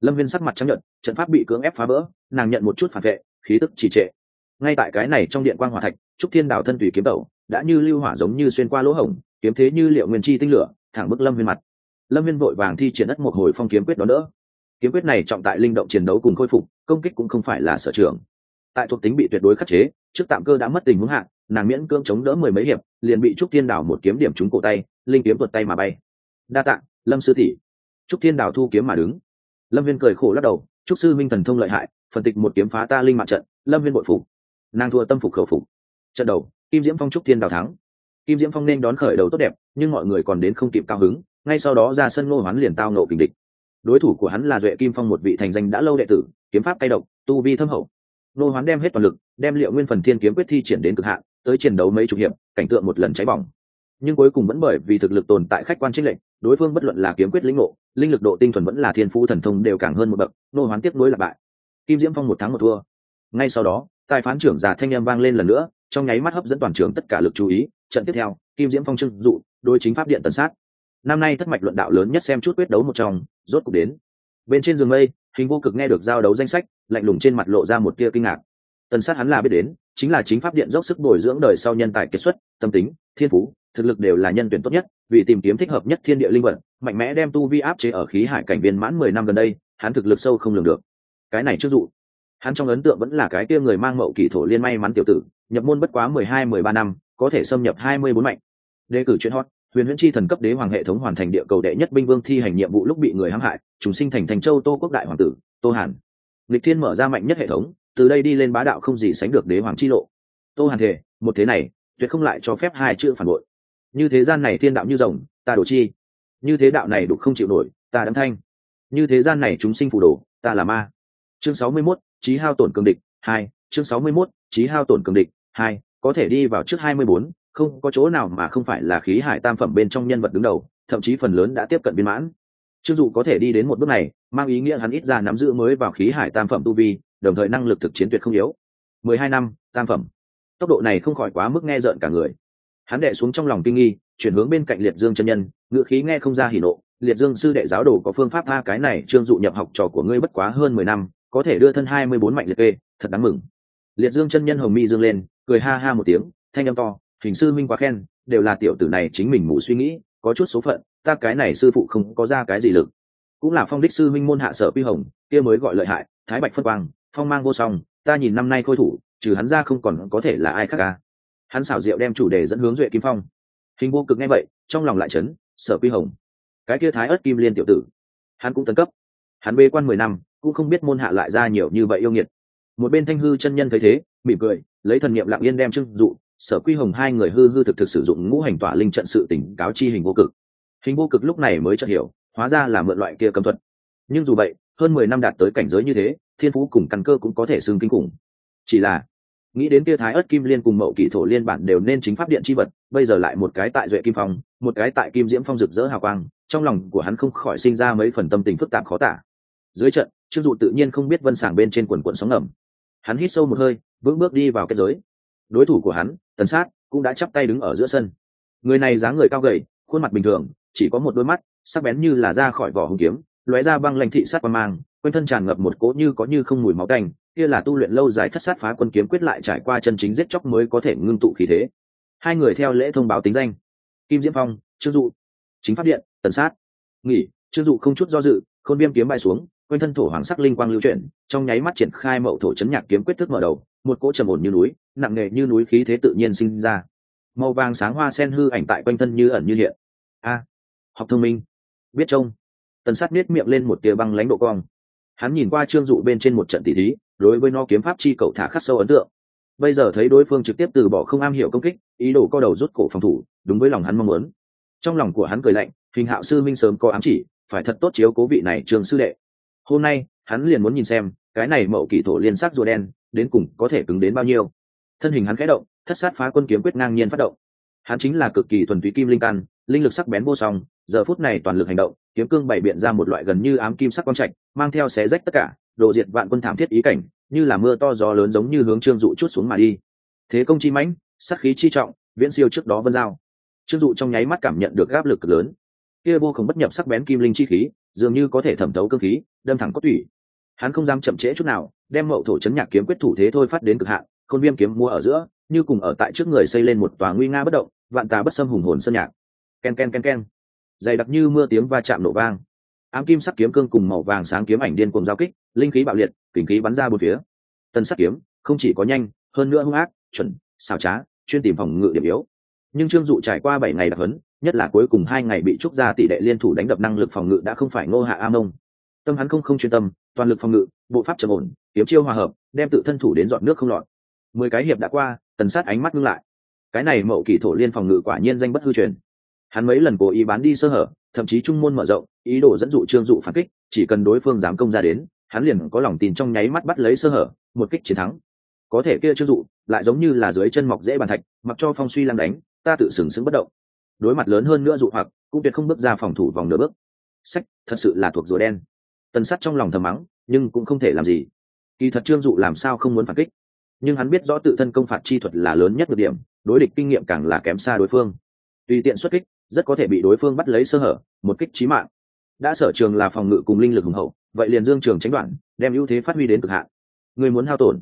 Lâm viên sắc mặt chấp nhận trận pháp bị cưỡng ép phá vỡ, nàng nhận một chút phản vệ, khí tức trì trệ. Ngay tại cái này trong điện quan g hòa thạch, trúc thiên đảo thân tùy kiếm tẩu, đã như lưu hỏa giống như xuyên qua lỗ hổng kiếm thế như liệu nguyên chi tinh lửa, thẳng bức lâm viên mặt. Lâm viên vội vàng thi triển đất một hồi phong kiếm quyết đó nữa kiếm quyết này trọng tại linh động chiến đấu cùng khôi phục, công kích cũng không phải là sở trường. Tại thuộc tính bị tuyệt đối khắc chế, trước tạm cơ đã mất tình huống hạn nàng miễn cưỡng chống đỡ mười mấy hiệp, liền bị trúc thiên đảo một kiếm điểm trúng cổ tay, linh kiếm vượt tay mà bay. Đa tạng lâm sư thị trúc thiên đảo thu kiếm mà đứng. Lâm viên cười khổ lắc đầu, trúc sư minh thần thông lợi hại phân tịch một kiếm phá ta linh mạng trận. Lâm viên bội phục. Nàng thua tâm phục khẩu phục. Trận đầu, kim diễm phong trúc thiên đảo thắng kim diễm phong nên đón khởi đầu tốt đẹp, nhưng mọi người còn đến không kịp cao hứng, ngay sau đó ra sân ngô hoán liền tao nộ kình địch. Đối thủ của hắn là duệ kim phong một vị thành danh đã lâu đệ tử, kiếm pháp cay độc, tu vi thâm hậu. Ngô hoán đem hết toàn lực, đem liệu nguyên phần thiên kiếm quyết thi triển đến cực hạn, tới chiến đấu mấy chục hiệp, cảnh tượng một lần cháy bỏng. Nhưng cuối cùng vẫn bởi vì thực lực tồn tại khách quan trích lệnh đối phương bất luận là kiếm quyết lĩnh ngộ, linh lực độ tinh thuần vẫn là thiên phú thần thông đều càng hơn một bậc nô hoán tiếp nối lặp bại kim diễm phong một thắng một thua. Ngay sau đó tài phán trưởng già thanh âm vang lên lần nữa trong nháy mắt hấp dẫn toàn trường tất cả lực chú ý, trận tiếp theo, kim diễm phong trưng dụ đôi chính pháp điện tần sát. Năm nay thất mạch luận đạo lớn nhất xem chút quyết đấu một trong, rốt cục đến. Bên trên giường mây, hình vô cực nghe được giao đấu danh sách, lạnh lùng trên mặt lộ ra một tia kinh ngạc. Tần sát hắn là biết đến, chính là chính pháp điện dốc sức bồi dưỡng đời sau nhân tài kết xuất, tâm tính, thiên phú, thực lực đều là nhân tuyển tốt nhất, vì tìm kiếm thích hợp nhất thiên địa linh vật, mạnh mẽ đem tu vi áp chế ở khí hải cảnh viên mãn mười năm gần đây, hắn thực lực sâu không lường được. Cái này chưa dụ hắn trong ấn tượng vẫn là cái kia người mang mậu kỳ thổ liên may mắn tiểu tử, nhập môn bất quá mười hai, mười ba năm, có thể xâm nhập hai mươi bốn mạnh đề cử chuyện hot, huyền huyễn chi thần cấp đế hoàng hệ thống hoàn thành địa cầu đệ nhất binh vương thi hành nhiệm vụ lúc bị người hãm hại chúng sinh thành thành châu tô quốc đại hoàng tử, tô hàn. Lịch thiên mở ra mạnh nhất hệ thống, từ đây đi lên bá đạo không gì sánh được đế hoàng chi lộ. Tô hàn thể một thế này, tuyệt không lại cho phép hai chữ phản bội. Như thế gian này thiên đạo như rồng, ta đổ chi. Như thế đạo này đục không chịu nổi, ta đấm thanh. Như thế gian này chúng sinh phù đồ, ta là ma. Chương sáu mươi mốt trí hao tổn cường địch hai chương sáu mươi 61, trí hao tổn cường địch hai có thể đi vào trước hai mươi bốn không có chỗ nào mà không phải là khí hải tam phẩm bên trong nhân vật đứng đầu thậm chí phần lớn đã tiếp cận viên mãn. Chưng dụ có thể đi đến một bước này mang ý nghĩa hắn ít ra nắm giữ mới vào khí hải tam phẩm tu vi đồng thời năng lực thực chiến tuyệt không yếu. mười hai năm tam phẩm. Tốc độ này không khỏi quá mức nghe rợn cả người. Hắn đệ xuống trong lòng kinh nghi chuyển hướng bên cạnh liệt dương chân nhân ngựa khí nghe không ra hỉ nộ. Liệt dương sư đệ giáo đồ có phương pháp tha cái này trương dụ nhập học trò của ngươi bất quá hơn mười năm có thể đưa thân hai mươi bốn mạnh liệt kê, thật đáng mừng. Liệt dương chân nhân hồng mi dương lên, cười ha ha một tiếng, thanh âm to, hình sư minh quá khen, đều là tiểu tử này chính mình mù suy nghĩ, có chút số phận, ta cái này sư phụ không có ra cái gì lực. Cũng là phong đích sư minh môn hạ sở pi hồng, kia mới gọi lợi hại, thái bạch phân quang, phong mang vô song, ta nhìn năm nay khôi thủ, trừ hắn ra không còn có thể là ai khác cả. hắn xảo diệu đem chủ đề dẫn hướng duệ kim phong. Hình vô cực nghe vậy, trong lòng lại chấn, sở pi hồng. Cái kia thái ớt kim liên tiểu tử. Hắn cũng tấn cấp. Hắn bê quan mười năm cũng không biết môn hạ lại ra nhiều như vậy yêu nghiệt. Một bên thanh hư chân nhân thấy thế, mỉm cười, lấy thần niệm lặng yên đem trưng dụ, sở quy hồng hai người hư hư thực thực sử dụng ngũ hành tỏa linh trận sự tỉnh cáo chi hình vô cực. Hình vô cực lúc này mới chợt hiểu, hóa ra là mượn loại kia cầm thuật. Nhưng dù vậy, hơn mười năm đạt tới cảnh giới như thế, thiên phú cùng căn cơ cũng có thể xưng kinh khủng. Chỉ là, nghĩ đến kia thái ớt kim liên cùng mậu kỷ thổ liên bản đều nên chính pháp điện c h i vật, bây giờ lại một cái tại duệ kim phong, một cái tại kim diễm phong rực rỡ hào quang, trong lòng của hắn không khỏi sinh ra mấy phần tâm tình phức tạp khó tả. Dưới trận Trương dụ tự nhiên không biết vân sàng bên trên quần quận sóng ngầm. Hắn hít sâu một hơi, vững bước đi vào kết giới. Đối thủ của hắn, tần sát, cũng đã chắp tay đứng ở giữa sân. Người này dáng người cao gầy, khuôn mặt bình thường, chỉ có một đôi mắt, sắc bén như là ra khỏi vỏ hùng kiếm, lóe ra băng lanh thị sát qua mang, quanh thân tràn ngập một cỗ như có như không mùi máu canh kia là tu luyện lâu dài thất sát phá quân kiếm quyết lại trải qua chân chính giết chóc mới có thể ngưng tụ khí thế. Hai người theo lễ thông báo tính danh. Kim diễm phong, trương dụ. Chính Phát điện, tần sát. Nghỉ, trương dụ không chút do dự, khôn viêm kiếm bay xuống quanh thân thổ hoàng sắc linh quang lưu chuyển, trong nháy mắt triển khai mậu thổ chấn nhạc kiếm quyết thức mở đầu, một cỗ trầm ổn như núi, nặng nề như núi khí thế tự nhiên sinh ra. Màu vàng sáng hoa sen hư ảnh tại quanh thân như ẩn như hiện. A, học thông minh. Biết trông. Tần sắt biết miệng lên một tia băng lãnh độ cong. Hắn nhìn qua trương dụ bên trên một trận tỷ thí, đối với nó kiếm pháp chi cậu thả khắc sâu ấn tượng. Bây giờ thấy đối phương trực tiếp từ bỏ không am hiểu công kích, ý đồ co đầu rút cổ phòng thủ, đúng với lòng hắn mong muốn. Trong lòng của hắn cười lạnh, hình hạo sư minh sớm có ám chỉ, phải thật tốt chiếu cố vị này trường sư đệ hôm nay, hắn liền muốn nhìn xem, cái này mậu kỷ thổ liên sắc rùa đen, đến cùng có thể cứng đến bao nhiêu. Thân hình hắn khẽ động, thất sát phá quân kiếm quyết ngang nhiên phát động. Hắn chính là cực kỳ thuần túy kim linh căn, linh lực sắc bén vô song, giờ phút này toàn lực hành động, kiếm cương bày biện ra một loại gần như ám kim sắc quang trạch, mang theo xé rách tất cả, độ diệt vạn quân thảm thiết ý cảnh, như là mưa to gió lớn giống như hướng trương dụ chút xuống mà đi. Thế công chi mãnh sắc khí chi trọng, viễn siêu trước đó vân giao. Trương dụ trong nháy mắt cảm nhận được áp lực cực lớn. Kia vô cùng bất nhập sắc bén kim linh chi khí dường như có thể thẩm thấu cơ khí, đâm thẳng cốt thủy hắn không dám chậm trễ chút nào, đem mậu thổ chấn nhạc kiếm quyết thủ thế thôi phát đến cực hạn, khôn viêm kiếm mua ở giữa, như cùng ở tại trước người xây lên một tòa nguy nga bất động, vạn tà bất xâm hùng hồn sơn nhạc. Ken ken ken ken. Dày đặc như mưa tiếng va chạm nổ vang. Ám kim sắc kiếm cương cùng màu vàng sáng kiếm ảnh điên cùng giao kích, linh khí bạo liệt, kình khí bắn ra bốn phía. Tân sắc kiếm, không chỉ có nhanh, hơn nữa hung ác, chuẩn, xảo trá, chuyên tìm phòng ngự điểm yếu. Nhưng trương dụ trải qua bảy ngày đặc hấn nhất là cuối cùng hai ngày bị trúc gia tỷ đệ liên thủ đánh đập năng lực phòng ngự đã không phải ngô hạ a mông. Tâm hắn không không chuyên tâm, toàn lực phòng ngự, bộ pháp trầm ổn, kiếm chiêu hòa hợp, đem tự thân thủ đến dọn nước không lọt. Mười cái hiệp đã qua, tần sát ánh mắt ngưng lại. Cái này mậu kỳ thổ liên phòng ngự quả nhiên danh bất hư truyền. Hắn mấy lần cố ý bán đi sơ hở, thậm chí trung môn mở rộng, ý đồ dẫn dụ trương dụ phản kích, chỉ cần đối phương dám công ra đến, hắn liền có lòng tin trong nháy mắt bắt lấy sơ hở, một kích chiến thắng. Có thể kia trương dụ, lại giống như là dưới chân mọc dễ bàn thạch, mặc cho phong suy lăng đánh, ta tự sừng sững bất động đối mặt lớn hơn nữa dụ hoặc, cũng tuyệt không bước ra phòng thủ vòng nửa bước. Sách, thật sự là thuộc rùa đen. Tần sắt trong lòng thầm mắng, nhưng cũng không thể làm gì. Kỳ thật trương dụ làm sao không muốn phản kích. Nhưng hắn biết rõ tự thân công phạt chi thuật là lớn nhất được điểm, đối địch kinh nghiệm càng là kém xa đối phương. Tùy tiện xuất kích, rất có thể bị đối phương bắt lấy sơ hở, một kích trí mạng. Đã sở trường là phòng ngự cùng linh lực hùng hậu, vậy liền dương trường tránh đoạn, đem ưu thế phát huy đến cực hạn. Ngươi muốn hao tổn,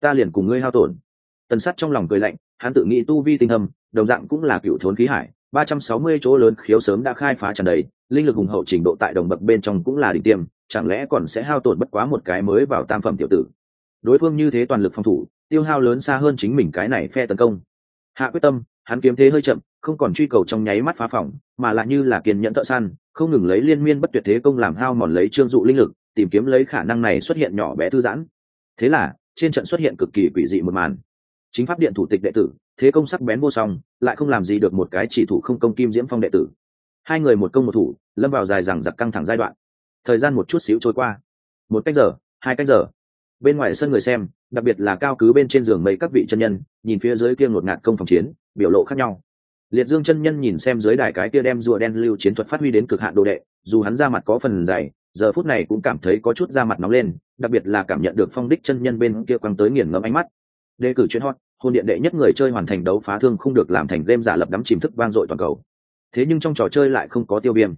ta liền cùng ngươi hao tổn. Tần sắt trong lòng cười lạnh, hắn tự nghĩ tu vi tinh hầm đồng dạng cũng là cựu thốn khí hải ba trăm sáu mươi chỗ lớn khiếu sớm đã khai phá tràn đầy, linh lực hùng hậu trình độ tại đồng bậc bên trong cũng là đỉnh tiêm, chẳng lẽ còn sẽ hao tổn bất quá một cái mới vào tam phẩm tiểu tử? Đối phương như thế toàn lực phòng thủ, tiêu hao lớn xa hơn chính mình cái này phe tấn công. Hạ quyết tâm, hắn kiếm thế hơi chậm, không còn truy cầu trong nháy mắt phá phòng, mà lại như là kiên nhẫn thợ săn, không ngừng lấy liên miên bất tuyệt thế công làm hao mòn lấy trương dụ linh lực, tìm kiếm lấy khả năng này xuất hiện nhỏ bé thư giãn. Thế là, trên trận xuất hiện cực kỳ quỷ dị một màn chính pháp điện thủ tịch đệ tử, thế công sắc bén vô song, lại không làm gì được một cái chỉ thủ không công kim diễm phong đệ tử. Hai người một công một thủ, lâm vào dài rằng giặc căng thẳng giai đoạn. Thời gian một chút xíu trôi qua. Một cách giờ, hai cách giờ. Bên ngoài sân người xem, đặc biệt là cao cứ bên trên giường mấy các vị chân nhân, nhìn phía dưới kia ngột ngạt công phòng chiến, biểu lộ khác nhau. Liệt dương chân nhân nhìn xem dưới đài cái kia đem rùa đen lưu chiến thuật phát huy đến cực hạn đồ đệ, dù hắn ra mặt có phần dày, giờ phút này cũng cảm thấy có chút da mặt nóng lên, đặc biệt là cảm nhận được phong đích chân nhân bên kia quăng tới nghiền ngẫm ánh mắt đề cử chuyên hot hôn điện đệ nhất người chơi hoàn thành đấu phá thương không được làm thành game giả lập đắm chìm thức vang dội toàn cầu. Thế nhưng trong trò chơi lại không có tiêu viêm.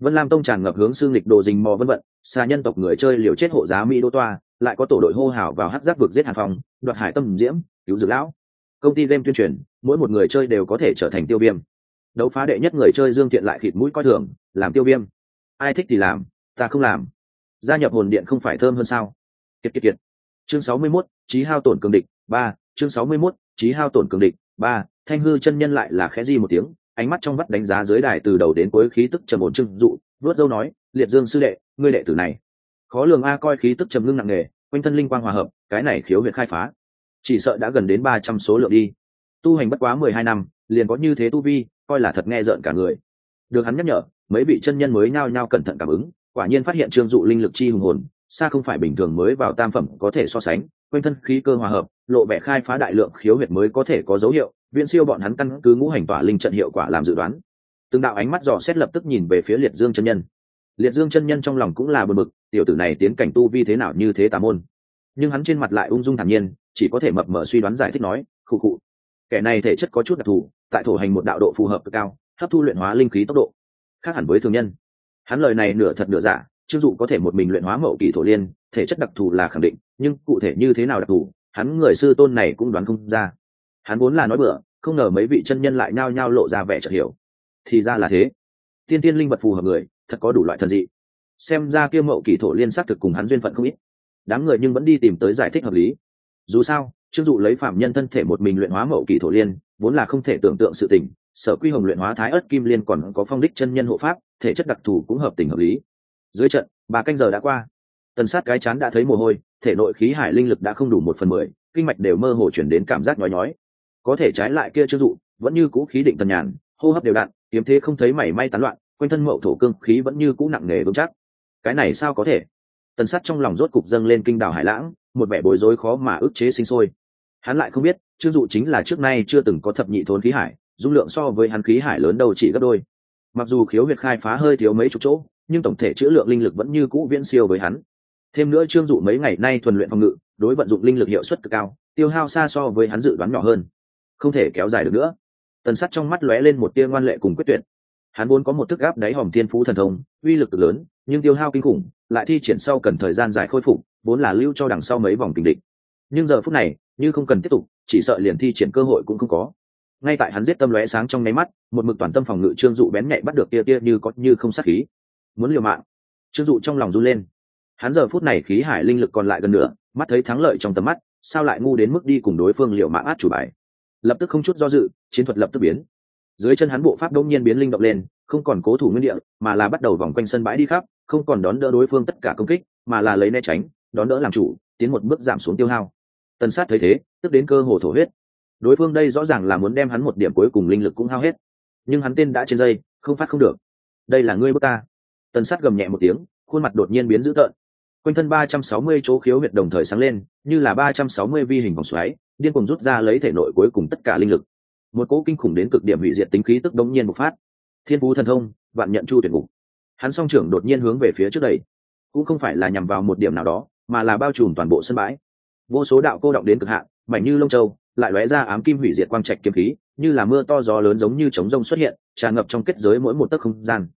Vân lam tông tràn ngập hướng xương lịch đồ dình mò vân vận xa nhân tộc người chơi liều chết hộ giá mỹ đô toa lại có tổ đội hô hào vào hát giác vực giết hàn phong đoạt hải tâm diễm cứu dược lão. Công ty game tuyên truyền mỗi một người chơi đều có thể trở thành tiêu viêm. Đấu phá đệ nhất người chơi dương thiện lại khịt mũi coi thường làm tiêu viêm. Ai thích thì làm ta không làm. Gia nhập hồn điện không phải thơm hơn sao? Kiệt kiệt kiệt. Chương sáu mươi 61, trí hao tổn cường địch ba chương sáu mươi 61, trí hao tổn cường địch. Ba thanh hư chân nhân lại là khẽ di một tiếng ánh mắt trong vắt đánh giá dưới đài từ đầu đến cuối khí tức trầm ổn trưng dụ vớt dâu nói liệt dương sư đệ ngươi đệ tử này. Khó lường a coi khí tức trầm ngưng nặng nề quanh thân linh quang hòa hợp cái này khiếu huyệt khai phá. Chỉ sợ đã gần đến ba trăm số lượng đi. Tu hành bất quá mười hai năm liền có như thế tu vi coi là thật nghe rợn cả người. Được hắn nhắc nhở mấy vị chân nhân mới nhao nhao cẩn thận cảm ứng quả nhiên phát hiện trương dụ linh lực chi hùng hồn xa không phải bình thường mới vào tam phẩm có thể so sánh quanh thân khí cơ hòa hợp lộ vẻ khai phá đại lượng khiếu huyệt mới có thể có dấu hiệu, viễn siêu bọn hắn căn cứ ngũ hành tỏa linh trận hiệu quả làm dự đoán. Từng đạo ánh mắt dò xét lập tức nhìn về phía liệt dương chân nhân. Liệt dương chân nhân trong lòng cũng là bờ mực tiểu tử này tiến cảnh tu vi thế nào như thế tà môn. Nhưng hắn trên mặt lại ung dung thản nhiên, chỉ có thể mập mờ suy đoán giải thích nói, khụ khụ, kẻ này thể chất có chút đặc thù, tại thổ hành một đạo độ phù hợp cực cao, hấp thu luyện hóa linh khí tốc độ khác hẳn với thường nhân. Hắn lời này nửa thật nửa giả chưng dụ có thể một mình luyện hóa mậu kỳ thổ liên, thể chất đặc thù là khẳng định, nhưng cụ thể như thế nào đặc thù hắn người sư tôn này cũng đoán không ra. Hắn vốn là nói bừa, không ngờ mấy vị chân nhân lại nhao nhao lộ ra vẻ chợt hiểu. Thì ra là thế. Tiên tiên linh vật phù hợp người, thật có đủ loại thần dị. Xem ra kia mậu kỳ thổ liên xác thực cùng hắn duyên phận không ít. Đám người nhưng vẫn đi tìm tới giải thích hợp lý. Dù sao chưng dụ lấy phạm nhân thân thể một mình luyện hóa mậu kỳ thổ liên, vốn là không thể tưởng tượng sự tình, sở quy hồng luyện hóa thái ớt kim liên còn có phong đích chân nhân hộ pháp, thể chất đặc thù cũng hợp tình hợp lý. Dưới trận ba canh giờ đã qua tần sát cái chán đã thấy mồ hôi, thể nội khí hải linh lực đã không đủ một phần mười, kinh mạch đều mơ hồ chuyển đến cảm giác nhói nhói. Có thể trái lại kia chưa dụ, vẫn như cũ khí định tần nhàn, hô hấp đều đặn, kiếm thế không thấy mảy may tán loạn, quanh thân mậu thổ cương khí vẫn như cũ nặng nề vững chắc. Cái này sao có thể? Tần sát trong lòng rốt cục dâng lên kinh đảo hải lãng, một vẻ bối rối khó mà ức chế sinh sôi. Hắn lại không biết, chưa dụ chính là trước nay chưa từng có thập nhị thốn khí hải, dung lượng so với hắn khí hải lớn đầu chỉ gấp đôi. Mặc dù khiếu huyệt khai phá hơi thiếu mấy chục chỗ, nhưng tổng thể chữ lượng linh lực vẫn như cũ viễn siêu với hắn thêm nữa trương dụ mấy ngày nay thuần luyện phòng ngự, đối vận dụng linh lực hiệu suất cực cao, tiêu hao xa so với hắn dự đoán nhỏ hơn. Không thể kéo dài được nữa. Tần sắt trong mắt lóe lên một tia ngoan lệ cùng quyết tuyệt. Hắn vốn có một thức gáp đáy hòm thiên phú thần thông, uy lực lớn, nhưng tiêu hao kinh khủng, lại thi triển sau cần thời gian dài khôi phục, vốn là lưu cho đằng sau mấy vòng tình địch. Nhưng giờ phút này, như không cần tiếp tục, chỉ sợ liền thi triển cơ hội cũng không có. Ngay tại hắn giết tâm lóe sáng trong nháy mắt, một mực toàn tâm phòng ngự trương dụ bén nhạy bắt được tia tia như có như không sát khí. Muốn liều mạng. Trương dụ trong lòng run lên hắn giờ phút này khí hải linh lực còn lại gần nửa, mắt thấy thắng lợi trong tầm mắt sao lại ngu đến mức đi cùng đối phương liều mạng át chủ bài? Lập tức không chút do dự chiến thuật lập tức biến. Dưới chân hắn bộ pháp đông nhiên biến linh động lên không còn cố thủ nguyên địa mà là bắt đầu vòng quanh sân bãi đi khắp không còn đón đỡ đối phương tất cả công kích mà là lấy né tránh đón đỡ làm chủ tiến một bước giảm xuống tiêu hao. Tần sát thấy thế tức đến cơ hồ thổ huyết. Đối phương đây rõ ràng là muốn đem hắn một điểm cuối cùng linh lực cũng hao hết. Nhưng hắn tên đã trên dây không phát không được. Đây là ngươi bước ta. Tần sát gầm nhẹ một tiếng khuôn mặt đột nhiên biến dữ tợn quanh thân ba trăm sáu mươi chỗ khiếu huyệt đồng thời sáng lên, như là ba trăm sáu mươi vi hình vòng xoáy, điên cuồng rút ra lấy thể nội cuối cùng tất cả linh lực. Một cỗ kinh khủng đến cực điểm hủy diệt tính khí tức đống nhiên bộc phát. Thiên phú thần thông, vạn nhận chu tuyển ngục. Hắn song trưởng đột nhiên hướng về phía trước đây. Cũng không phải là nhằm vào một điểm nào đó, mà là bao trùm toàn bộ sân bãi. Vô số đạo cô động đến cực hạn, mảnh như lông châu, lại lóe ra ám kim hủy diệt quang trạch kiếm khí, như là mưa to gió lớn giống như trống rông xuất hiện, tràn ngập trong kết giới mỗi một tấc không gian.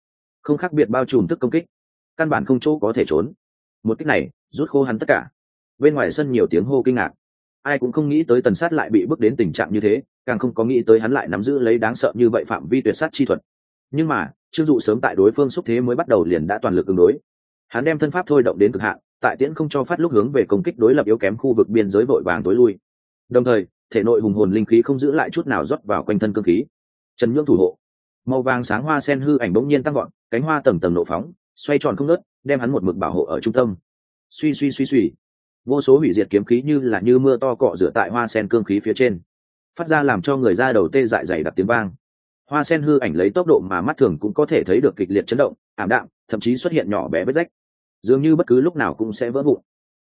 Không khác biệt bao trùm tức công kích. Căn bản không chỗ có thể trốn một cách này, rút khô hắn tất cả. Bên ngoài sân nhiều tiếng hô kinh ngạc. Ai cũng không nghĩ tới tần sát lại bị bước đến tình trạng như thế, càng không có nghĩ tới hắn lại nắm giữ lấy đáng sợ như vậy phạm vi tuyệt sát chi thuật. Nhưng mà, trương dụ sớm tại đối phương xúc thế mới bắt đầu liền đã toàn lực ứng đối. Hắn đem thân pháp thôi động đến cực hạn, tại tiễn không cho phát lúc hướng về công kích đối lập yếu kém khu vực biên giới vội vàng tối lui. Đồng thời, thể nội hùng hồn linh khí không giữ lại chút nào rót vào quanh thân cơ khí. Trần nhưỡng thủ hộ. Màu vàng sáng hoa sen hư ảnh bỗng nhiên tăng gọn cánh hoa tầng tầng nổ phóng, xoay tròn không nớt đem hắn một mực bảo hộ ở trung tâm. Suy suy suy suy. Vô số hủy diệt kiếm khí như là như mưa to cọ rửa tại hoa sen cương khí phía trên. Phát ra làm cho người ra đầu tê dại dày đặc tiếng vang. Hoa sen hư ảnh lấy tốc độ mà mắt thường cũng có thể thấy được kịch liệt chấn động, ảm đạm, thậm chí xuất hiện nhỏ bé vết rách. Dường như bất cứ lúc nào cũng sẽ vỡ vụn.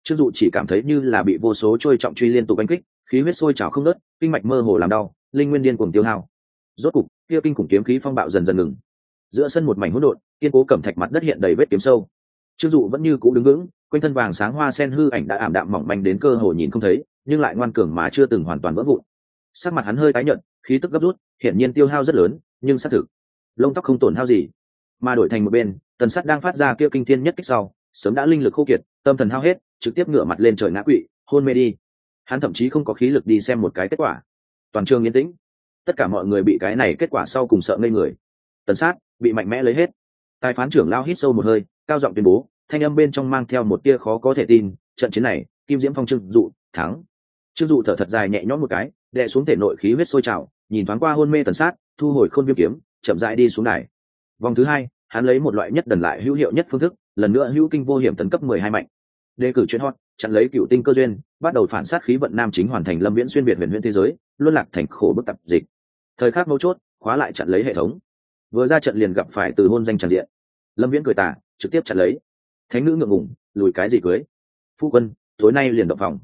Trương dụ chỉ cảm thấy như là bị vô số trôi trọng truy liên tục đánh kích, khí huyết sôi trào không nớt kinh mạch mơ hồ làm đau, linh nguyên điên cuồng tiêu hao. Rốt cục, kia kinh khủng kiếm khí phong bạo dần dần ngừng. Giữa sân một mảnh hỗn độn, kiên cố cẩm thạch mặt đất hiện đầy vết kiếm sâu trương dụ vẫn như cũ đứng vững, quanh thân vàng sáng hoa sen hư ảnh đã ảm đạm mỏng manh đến cơ hồ nhìn không thấy, nhưng lại ngoan cường mà chưa từng hoàn toàn vỡ vụn. Sắc mặt hắn hơi tái nhợt, khí tức gấp rút, hiển nhiên tiêu hao rất lớn, nhưng xác thực, lông tóc không tổn hao gì. Mà đổi thành một bên, tần sắt đang phát ra kia kinh thiên nhất kích sau, sớm đã linh lực khô kiệt, tâm thần hao hết, trực tiếp ngửa mặt lên trời ngã quỵ, hôn mê đi. Hắn thậm chí không có khí lực đi xem một cái kết quả. Toàn trường yên tĩnh. Tất cả mọi người bị cái này kết quả sau cùng sợ ngây người. Tần sát bị mạnh mẽ lấy hết tài phán trưởng lao hít sâu một hơi, cao giọng tuyên bố, thanh âm bên trong mang theo một tia khó có thể tin, trận chiến này, kim diễm phong trưng dụ, thắng. Trưng dụ thở thật dài nhẹ nhõm một cái, đè xuống thể nội khí huyết sôi trào, nhìn thoáng qua hôn mê tần sát, thu hồi khôn viêm kiếm, chậm rãi đi xuống đài. Vòng thứ hai, hắn lấy một loại nhất đần lại hữu hiệu nhất phương thức, lần nữa hữu kinh vô hiểm tấn cấp mười hai mạnh. Đề cử chuyên hot, chặn lấy cựu tinh cơ duyên, bắt đầu phản sát khí vận nam chính hoàn thành lâm viễn xuyên việt huyền huyền thế giới, luân lạc thành khổ bức tập dịch. Thời khắc mấu chốt, khóa lại chặn lấy hệ thống vừa ra trận liền gặp phải từ hôn danh tràn diện. Lâm viễn cười tả trực tiếp chặn lấy. Thánh nữ ngượng ngủng lùi cái gì cưới? Phu quân, tối nay liền động phòng.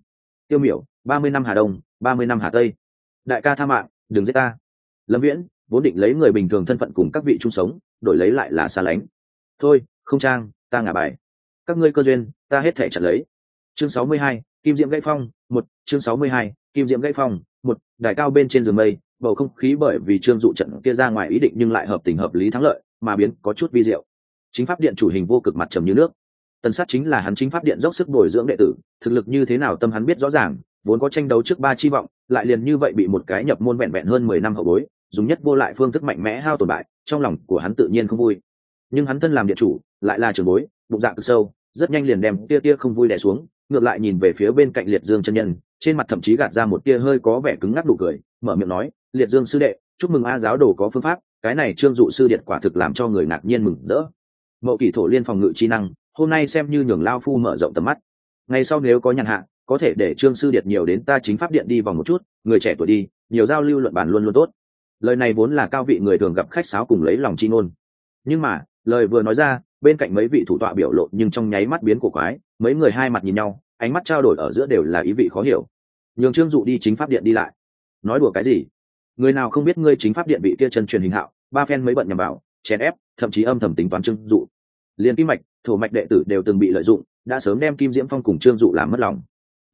Tiêu miểu, ba mươi năm hà đông, ba mươi năm hà tây. Đại ca tha mạng, đừng giết ta. Lâm viễn, vốn định lấy người bình thường thân phận cùng các vị chung sống, đổi lấy lại là xa lánh. Thôi, không trang, ta ngả bài. Các ngươi cơ duyên, ta hết thể chặn lấy. Chương sáu mươi hai, kim diễm gãy phong, một, chương sáu mươi hai, kim diễm gãy phong, một, đại cao bên trên giường mây bầu không khí bởi vì trương dụ trận kia ra ngoài ý định nhưng lại hợp tình hợp lý thắng lợi, mà biến có chút vi diệu. Chính pháp điện chủ hình vô cực mặt trầm như nước. Tần sát chính là hắn chính pháp điện dốc sức bồi dưỡng đệ tử, thực lực như thế nào tâm hắn biết rõ ràng, vốn có tranh đấu trước ba chi vọng, lại liền như vậy bị một cái nhập môn vẹn vẹn hơn mười năm hậu bối, dùng nhất vô lại phương thức mạnh mẽ hao tổn bại, trong lòng của hắn tự nhiên không vui. Nhưng hắn thân làm điện chủ, lại là trường bối, bụng dạng cực sâu, rất nhanh liền đem tia tia không vui đè xuống, ngược lại nhìn về phía bên cạnh liệt dương chân nhân, trên mặt thậm chí gạt ra một tia hơi có vẻ cứng ngắc đủ cười, mở miệng nói liệt dương sư đệ, chúc mừng a giáo đồ có phương pháp, cái này trương dụ sư điện quả thực làm cho người ngạc nhiên mừng rỡ. Mậu kỷ thổ liên phòng ngự chi năng, hôm nay xem như nhường lao phu mở rộng tầm mắt. Ngày sau nếu có nhàn hạ, có thể để trương sư điệt nhiều đến ta chính pháp điện đi vòng một chút, người trẻ tuổi đi, nhiều giao lưu luận bàn luôn luôn tốt. Lời này vốn là cao vị người thường gặp khách sáo cùng lấy lòng chi ngôn. Nhưng mà, lời vừa nói ra, bên cạnh mấy vị thủ tọa biểu lộ nhưng trong nháy mắt biến cổ quái, mấy người hai mặt nhìn nhau, ánh mắt trao đổi ở giữa đều là ý vị khó hiểu. Nhường trương dụ đi chính pháp điện đi lại. Nói đùa cái gì? Người nào không biết ngươi chính pháp điện bị kia chân truyền hình hạo, ba phen mới bận nhầm vào, chèn ép, thậm chí âm thầm tính toán trưng dụ. Liền kim mạch, thổ mạch đệ tử đều từng bị lợi dụng, đã sớm đem kim diễm phong cùng trương dụ làm mất lòng.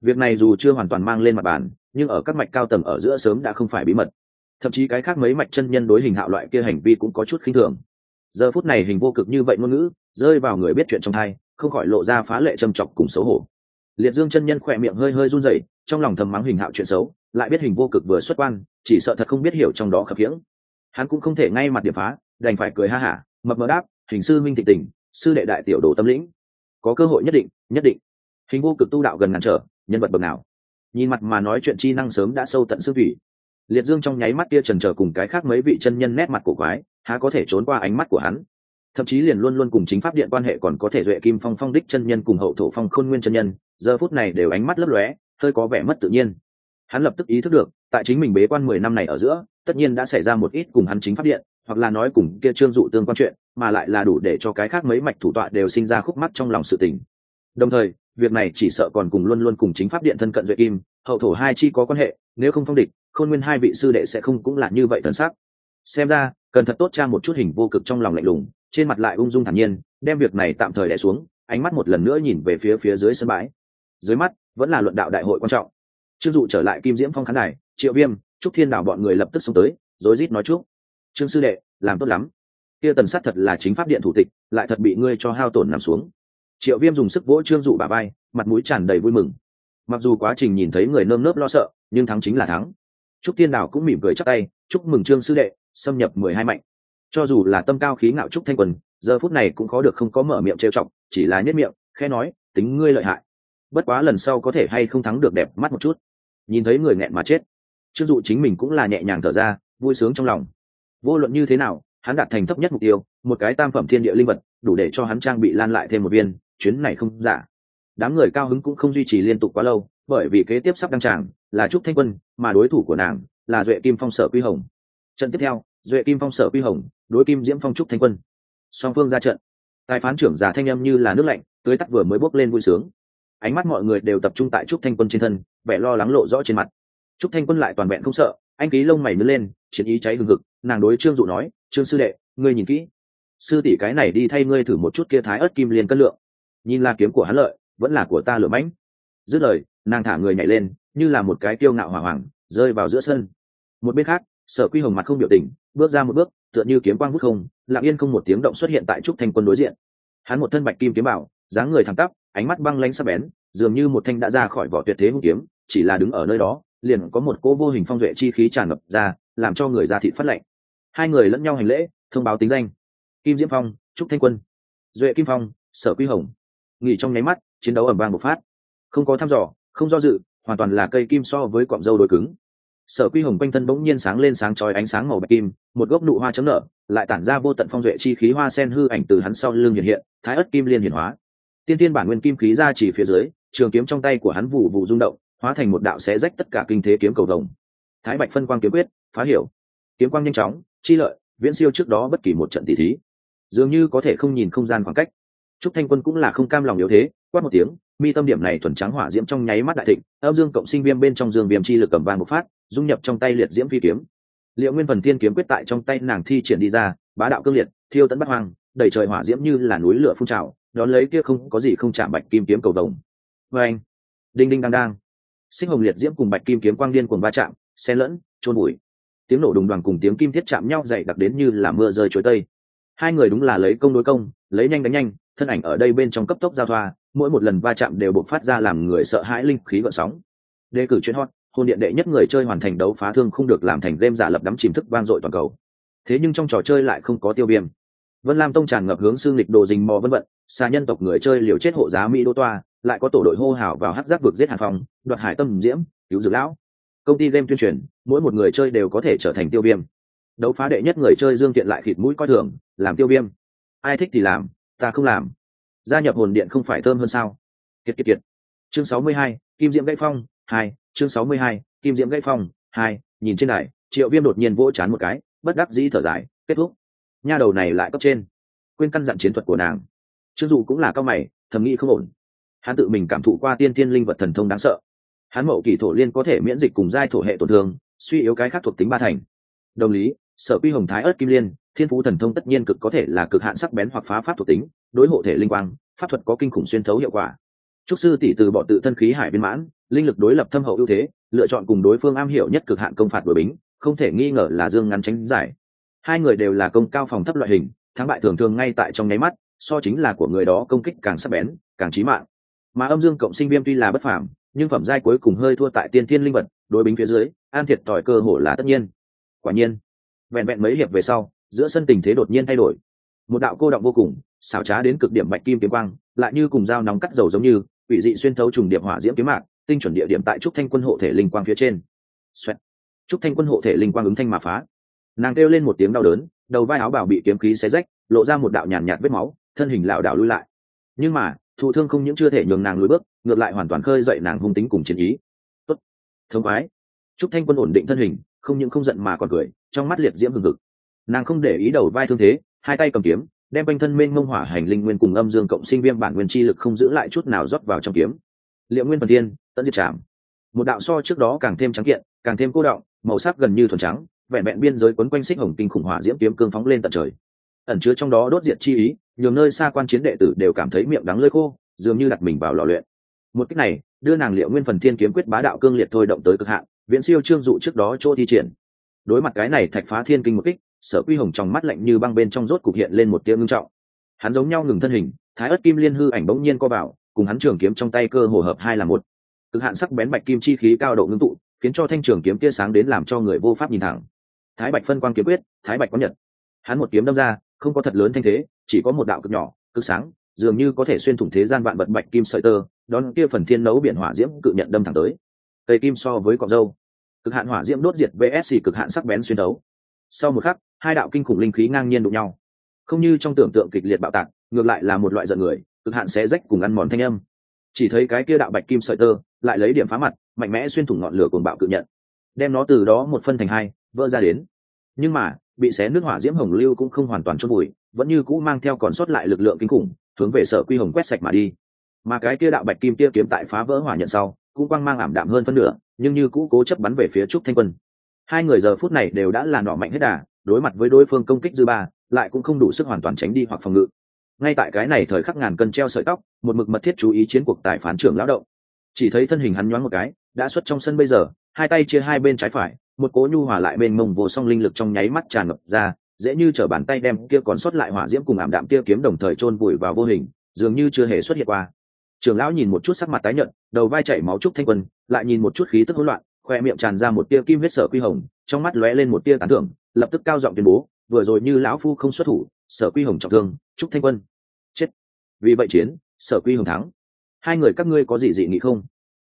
Việc này dù chưa hoàn toàn mang lên mặt bàn, nhưng ở các mạch cao tầng ở giữa sớm đã không phải bí mật. Thậm chí cái khác mấy mạch chân nhân đối hình hạo loại kia hành vi cũng có chút khinh thường. Giờ phút này hình vô cực như vậy ngôn ngữ, rơi vào người biết chuyện trong thai, không khỏi lộ ra phá lệ trầm trọng cùng xấu hổ. Liệt dương chân nhân khỏe miệng hơi hơi run rẩy, trong lòng thầm mắng hình hạo chuyện xấu, lại biết hình vô cực vừa xuất quan chỉ sợ thật không biết hiểu trong đó khập khiễng. Hắn cũng không thể ngay mặt điểm phá, đành phải cười ha hả, mập mờ đáp, hình sư minh thị tình, sư đệ đại tiểu đồ tâm lĩnh. Có cơ hội nhất định nhất định. Hình vô cực tu đạo gần ngàn trở, nhân vật bậc nào? Nhìn mặt mà nói chuyện chi năng sớm đã sâu tận xương thủy. Liệt dương trong nháy mắt kia trần trở cùng cái khác mấy vị chân nhân nét mặt cổ quái, há có thể trốn qua ánh mắt của hắn? Thậm chí liền luôn luôn cùng chính pháp điện quan hệ còn có thể duệ kim phong phong đích chân nhân cùng hậu thổ phong khôn nguyên chân nhân, giờ phút này đều ánh mắt lấp lóe, hơi có vẻ mất tự nhiên. Hắn lập tức ý thức được tại chính mình bế quan mười năm này ở giữa, tất nhiên đã xảy ra một ít cùng hắn chính pháp điện, hoặc là nói cùng kia trương dụ tương quan chuyện, mà lại là đủ để cho cái khác mấy mạch thủ tọa đều sinh ra khúc mắt trong lòng sự tình. Đồng thời, việc này chỉ sợ còn cùng luôn luôn cùng chính pháp điện thân cận duệ kim, hậu thổ hai chi có quan hệ, nếu không phong địch, khôn nguyên hai vị sư đệ sẽ không cũng là như vậy thần sắc. Xem ra, cần thật tốt tra một chút hình vô cực trong lòng lạnh lùng, trên mặt lại ung dung thản nhiên, đem việc này tạm thời đẻ xuống, ánh mắt một lần nữa nhìn về phía phía dưới sân bãi. Dưới mắt, vẫn là luận đạo đại hội quan trọng trương dụ trở lại kim diễm phong khán đài, triệu viêm, trúc thiên đảo bọn người lập tức xông tới, rối rít nói chúc. Trương sư đệ, làm tốt lắm. Kia tần sát thật là chính pháp điện thủ tịch, lại thật bị ngươi cho hao tổn nằm xuống. Triệu viêm dùng sức vỗ trương dụ bà bay mặt mũi tràn đầy vui mừng. Mặc dù quá trình nhìn thấy người nơm nớp lo sợ, nhưng thắng chính là thắng. Trúc thiên đảo cũng mỉm cười chắc tay, chúc mừng trương sư đệ, xâm nhập mười hai mạnh. Cho dù là tâm cao khí ngạo trúc thanh quần giờ phút này cũng khó được không có mở miệng trêu chọc, chỉ là nhất miệng khe nói, tính ngươi lợi hại. Bất quá lần sau có thể hay không thắng được đẹp mắt một chút nhìn thấy người nghẹn mà chết. Trương dụ chính mình cũng là nhẹ nhàng thở ra, vui sướng trong lòng. Vô luận như thế nào, hắn đạt thành thấp nhất mục tiêu, một cái tam phẩm thiên địa linh vật, đủ để cho hắn trang bị lan lại thêm một viên, chuyến này không giả. Đám người cao hứng cũng không duy trì liên tục quá lâu, bởi vì kế tiếp sắp đăng tràng, là trúc thanh quân, mà đối thủ của nàng, là duệ kim phong sở quy hồng. Trận tiếp theo, duệ kim phong sở quy hồng, đối kim diễm phong trúc thanh quân. Song phương ra trận. Tài phán trưởng già thanh âm như là nước lạnh, tưới tắt vừa mới bốc lên vui sướng. Ánh mắt mọi người đều tập trung tại trúc thanh quân trên thân vẻ lo lắng lộ rõ trên mặt. Trúc thanh quân lại toàn vẹn không sợ, anh ký lông mày nứt lên, chiến ý cháy hừng hực, nàng đối trương dụ nói, trương sư đệ, ngươi nhìn kỹ. Sư tỷ cái này đi thay ngươi thử một chút kia thái ớt kim liền cân lượng. Nhìn là kiếm của hắn lợi, vẫn là của ta lửa mãnh. Dứt lời, nàng thả người nhảy lên, như là một cái kiêu ngạo hỏa hoàng rơi vào giữa sân. Một bên khác, sở quy hồng mặt không biểu tình, bước ra một bước, tựa như kiếm quang hút không, lặng yên không một tiếng động xuất hiện tại trúc thanh quân đối diện. Hắn một thân bạch kim kiếm bảo, dáng người thẳng tắp, ánh mắt băng lanh sắc bén, dường như một thanh đã ra khỏi vỏ tuyệt thế hung kiếm chỉ là đứng ở nơi đó, liền có một cỗ vô hình phong duệ chi khí tràn ngập ra, làm cho người ra thị phát lệnh hai người lẫn nhau hành lễ, thông báo tính danh. Kim diễm phong, trúc thanh quân. Duệ kim phong, sở quy hồng. Nghỉ trong nháy mắt, chiến đấu ẩm vang một phát. Không có thăm dò, không do dự, hoàn toàn là cây kim so với cọng dâu đôi cứng. Sở quy hồng quanh thân bỗng nhiên sáng lên sáng chói ánh sáng màu bạch kim, một gốc nụ hoa chấm nở, lại tản ra vô tận phong duệ chi khí hoa sen hư ảnh từ hắn sau lưng hiện hiện, thái ất kim liên hiển hóa. Tiên tiên bản nguyên kim khí ra chỉ phía dưới, trường kiếm trong tay của hắn vụ vụ rung động hóa thành một đạo xé rách tất cả kinh thế kiếm cầu đồng thái bạch phân quang kiếm quyết, phá hiểu. Kiếm quang nhanh chóng, chi lợi, viễn siêu trước đó bất kỳ một trận tỷ thí. Dường như có thể không nhìn không gian khoảng cách. Trúc thanh quân cũng là không cam lòng yếu thế, quát một tiếng, mi tâm điểm này thuần trắng hỏa diễm trong nháy mắt đại thịnh, âm dương cộng sinh viêm bên trong dương viêm chi lực cầm vang một phát, dung nhập trong tay liệt diễm phi kiếm. Liệu nguyên phần tiên kiếm quyết tại trong tay nàng thi triển đi ra, bá đạo cương liệt, thiêu tấn bắt hoang, đẩy trời hỏa diễm như là núi lửa phun trào, đón lấy kia không có gì không chạm bạch kim kiếm cầu đồng vê vâng. anh đinh đinh đang đang sinh hồng liệt diễm cùng bạch kim kiếm quang điên cuồng va chạm, xen lẫn trôn bụi. Tiếng nổ đùng đoàn cùng tiếng kim thiết chạm nhau dày đặc đến như là mưa rơi chuối tây. Hai người đúng là lấy công đối công, lấy nhanh đánh nhanh, thân ảnh ở đây bên trong cấp tốc giao thoa, mỗi một lần va chạm đều bộc phát ra làm người sợ hãi linh khí gợn sóng. Đề cử chuyên hot, hôn điện đệ nhất người chơi hoàn thành đấu phá thương không được làm thành game giả lập đắm chìm thức vang dội toàn cầu. Thế nhưng trong trò chơi lại không có tiêu viêm. Vân lam tông tràn ngập hướng xương lịch đồ dình mò vân vận xa nhân tộc người chơi liều chết hộ giá mỹ đô toa lại có tổ đội hô hào vào hát giác vực giết hàn phòng đoạt hải tâm diễm, cứu dược lão. Công ty game tuyên truyền, mỗi một người chơi đều có thể trở thành tiêu viêm. Đấu phá đệ nhất người chơi dương tiện lại khịt mũi coi thường, làm tiêu viêm. Ai thích thì làm, ta không làm. Gia nhập hồn điện không phải thơm hơn sao? Kiệt kiệt kiệt. Chương sáu mươi hai, kim diễm gãy phong, hai. Chương sáu mươi hai, kim diễm gãy phong, hai. Nhìn trên này triệu viêm đột nhiên vỗ chán một cái, bất đắc dĩ thở dài, kết thúc. Nha đầu này lại cấp trên. Quên căn dặn chiến thuật của nàng. Chưng dù cũng là cao mày, thầm nghĩ không ổn hắn tự mình cảm thụ qua tiên tiên linh vật thần thông đáng sợ. Hắn mậu kỳ thổ liên có thể miễn dịch cùng giai thổ hệ tổn thương, suy yếu cái khác thuộc tính ba thành. Đồng lý, sở quy hồng thái ớt kim liên, thiên phú thần thông tất nhiên cực có thể là cực hạn sắc bén hoặc phá pháp thuộc tính, đối hộ thể linh quang, pháp thuật có kinh khủng xuyên thấu hiệu quả. Trúc sư tỷ từ bỏ tự thân khí hải viên mãn, linh lực đối lập thâm hậu ưu thế, lựa chọn cùng đối phương am hiểu nhất cực hạn công phạt đội bính, không thể nghi ngờ là dương ngắn tránh giải. Hai người đều là công cao phòng thấp loại hình, thắng bại thường thường ngay tại trong nháy mắt, so chính là của người đó công kích càng sắc bén, càng trí mạng mà âm dương cộng sinh viêm tuy là bất phàm nhưng phẩm giai cuối cùng hơi thua tại tiên thiên linh vật đối bính phía dưới an thiệt tỏi cơ hồ là tất nhiên. Quả nhiên vẹn vẹn mấy hiệp về sau giữa sân tình thế đột nhiên thay đổi. Một đạo cô động vô cùng xảo trá đến cực điểm bạch kim kiếm quang lại như cùng dao nóng cắt dầu giống như ủy dị xuyên thấu trùng điệp hỏa diễm kiếm mạc tinh chuẩn địa điểm tại trúc thanh quân hộ thể linh quang phía trên. Xoẹt. trúc thanh quân hộ thể linh quang ứng thanh mà phá. Nàng kêu lên một tiếng đau đớn đầu vai áo bảo bị kiếm khí xé rách lộ ra một đạo nhàn nhạt, vết máu thân hình lảo đảo lui lại. Nhưng mà thụ thương không những chưa thể nhường nàng lùi bước ngược lại hoàn toàn khơi dậy nàng hung tính cùng chiến ý. Tốt thông khoái. Trúc thanh quân ổn định thân hình không những không giận mà còn cười trong mắt liệt diễm hừng hực. Nàng không để ý đầu vai thương thế hai tay cầm kiếm đem quanh thân mênh mông hỏa hành linh nguyên cùng âm dương cộng sinh viêm bản nguyên chi lực không giữ lại chút nào rót vào trong kiếm. Liệu nguyên phần Thiên, tận diệt trảm. Một đạo so trước đó càng thêm trắng kiện càng thêm cô động màu sắc gần như thuần trắng vẹn vẹn biên giới quấn quanh xích hồng kinh khủng hỏa diễm kiếm cương phóng lên tận trời ẩn chứa trong đó đốt diệt chi ý nhiều nơi xa quan chiến đệ tử đều cảm thấy miệng đắng lơi khô, dường như đặt mình vào lò luyện. Một cách này, đưa nàng liệu nguyên phần thiên kiếm quyết bá đạo cương liệt thôi động tới cực hạn, viễn siêu trương dụ trước đó chỗ thi triển. Đối mặt cái này thạch phá thiên kinh một kích, sở quy hồng trong mắt lạnh như băng bên trong rốt cục hiện lên một tia ngưng trọng. Hắn giống nhau ngừng thân hình, thái ớt kim liên hư ảnh bỗng nhiên co vào, cùng hắn trường kiếm trong tay cơ hồ hợp hai là một. Cực hạn sắc bén bạch kim chi khí cao độ ngưng tụ, khiến cho thanh trường kiếm tia sáng đến làm cho người vô pháp nhìn thẳng. Thái bạch phân quang kiếm quyết, thái bạch có nhật. Hắn một kiếm đâm ra không có thật lớn thanh thế, chỉ có một đạo cực nhỏ, cực sáng, dường như có thể xuyên thủng thế gian vạn vật bạch kim sợi tơ, đón kia phần thiên nấu biển hỏa diễm cự nhận đâm thẳng tới. Cây kim so với cọc dâu cực hạn hỏa diễm đốt diệt vsc cực hạn sắc bén xuyên đấu. Sau một khắc, hai đạo kinh khủng linh khí ngang nhiên đụng nhau. Không như trong tưởng tượng kịch liệt bạo tạc, ngược lại là một loại giận người, cực hạn sẽ rách cùng ăn mòn thanh âm. Chỉ thấy cái kia đạo bạch kim sợi tơ, lại lấy điểm phá mặt, mạnh mẽ xuyên thủng ngọn lửa cuồng bạo cự nhận. Đem nó từ đó một phân thành hai, vỡ ra đến. Nhưng mà bị xé nước hỏa diễm hồng lưu cũng không hoàn toàn chôn bụi vẫn như cũ mang theo còn sót lại lực lượng kinh khủng, hướng về sở quy hồng quét sạch mà đi. Mà cái kia đạo bạch kim kia kiếm tại phá vỡ hỏa nhận sau, cũng quang mang ảm đạm hơn phân nửa, nhưng như cũ cố chấp bắn về phía trúc thanh quân. Hai người giờ phút này đều đã là nỏ mạnh hết đà, đối mặt với đối phương công kích dư ba, lại cũng không đủ sức hoàn toàn tránh đi hoặc phòng ngự. Ngay tại cái này thời khắc ngàn cân treo sợi tóc, một mực mật thiết chú ý chiến cuộc tại phán trưởng lão động. Chỉ thấy thân hình hắn nhoáng một cái, đã xuất trong sân bây giờ, hai tay chia hai bên trái phải một cố nhu hòa lại bên mông vô song linh lực trong nháy mắt tràn ngập ra, dễ như t bàn tay đem kia còn sót lại hỏa diễm cùng ảm đạm kia kiếm đồng thời chôn vùi vào vô hình, dường như chưa hề xuất hiện qua. Trưởng lão nhìn một chút sắc mặt tái nhợt, đầu vai chảy máu trúc thanh quân, lại nhìn một chút khí tức hỗn loạn, khoe miệng tràn ra một tia kim huyết sở quy hồng, trong mắt lóe lên một tia tán thưởng, lập tức cao giọng tuyên bố, vừa rồi như lão phu không xuất thủ, sở quy hồng trọng thương, trúc thanh quân. Chết. Vì vậy chiến, sở quy hồng thắng. Hai người các ngươi có gì dị nghị không?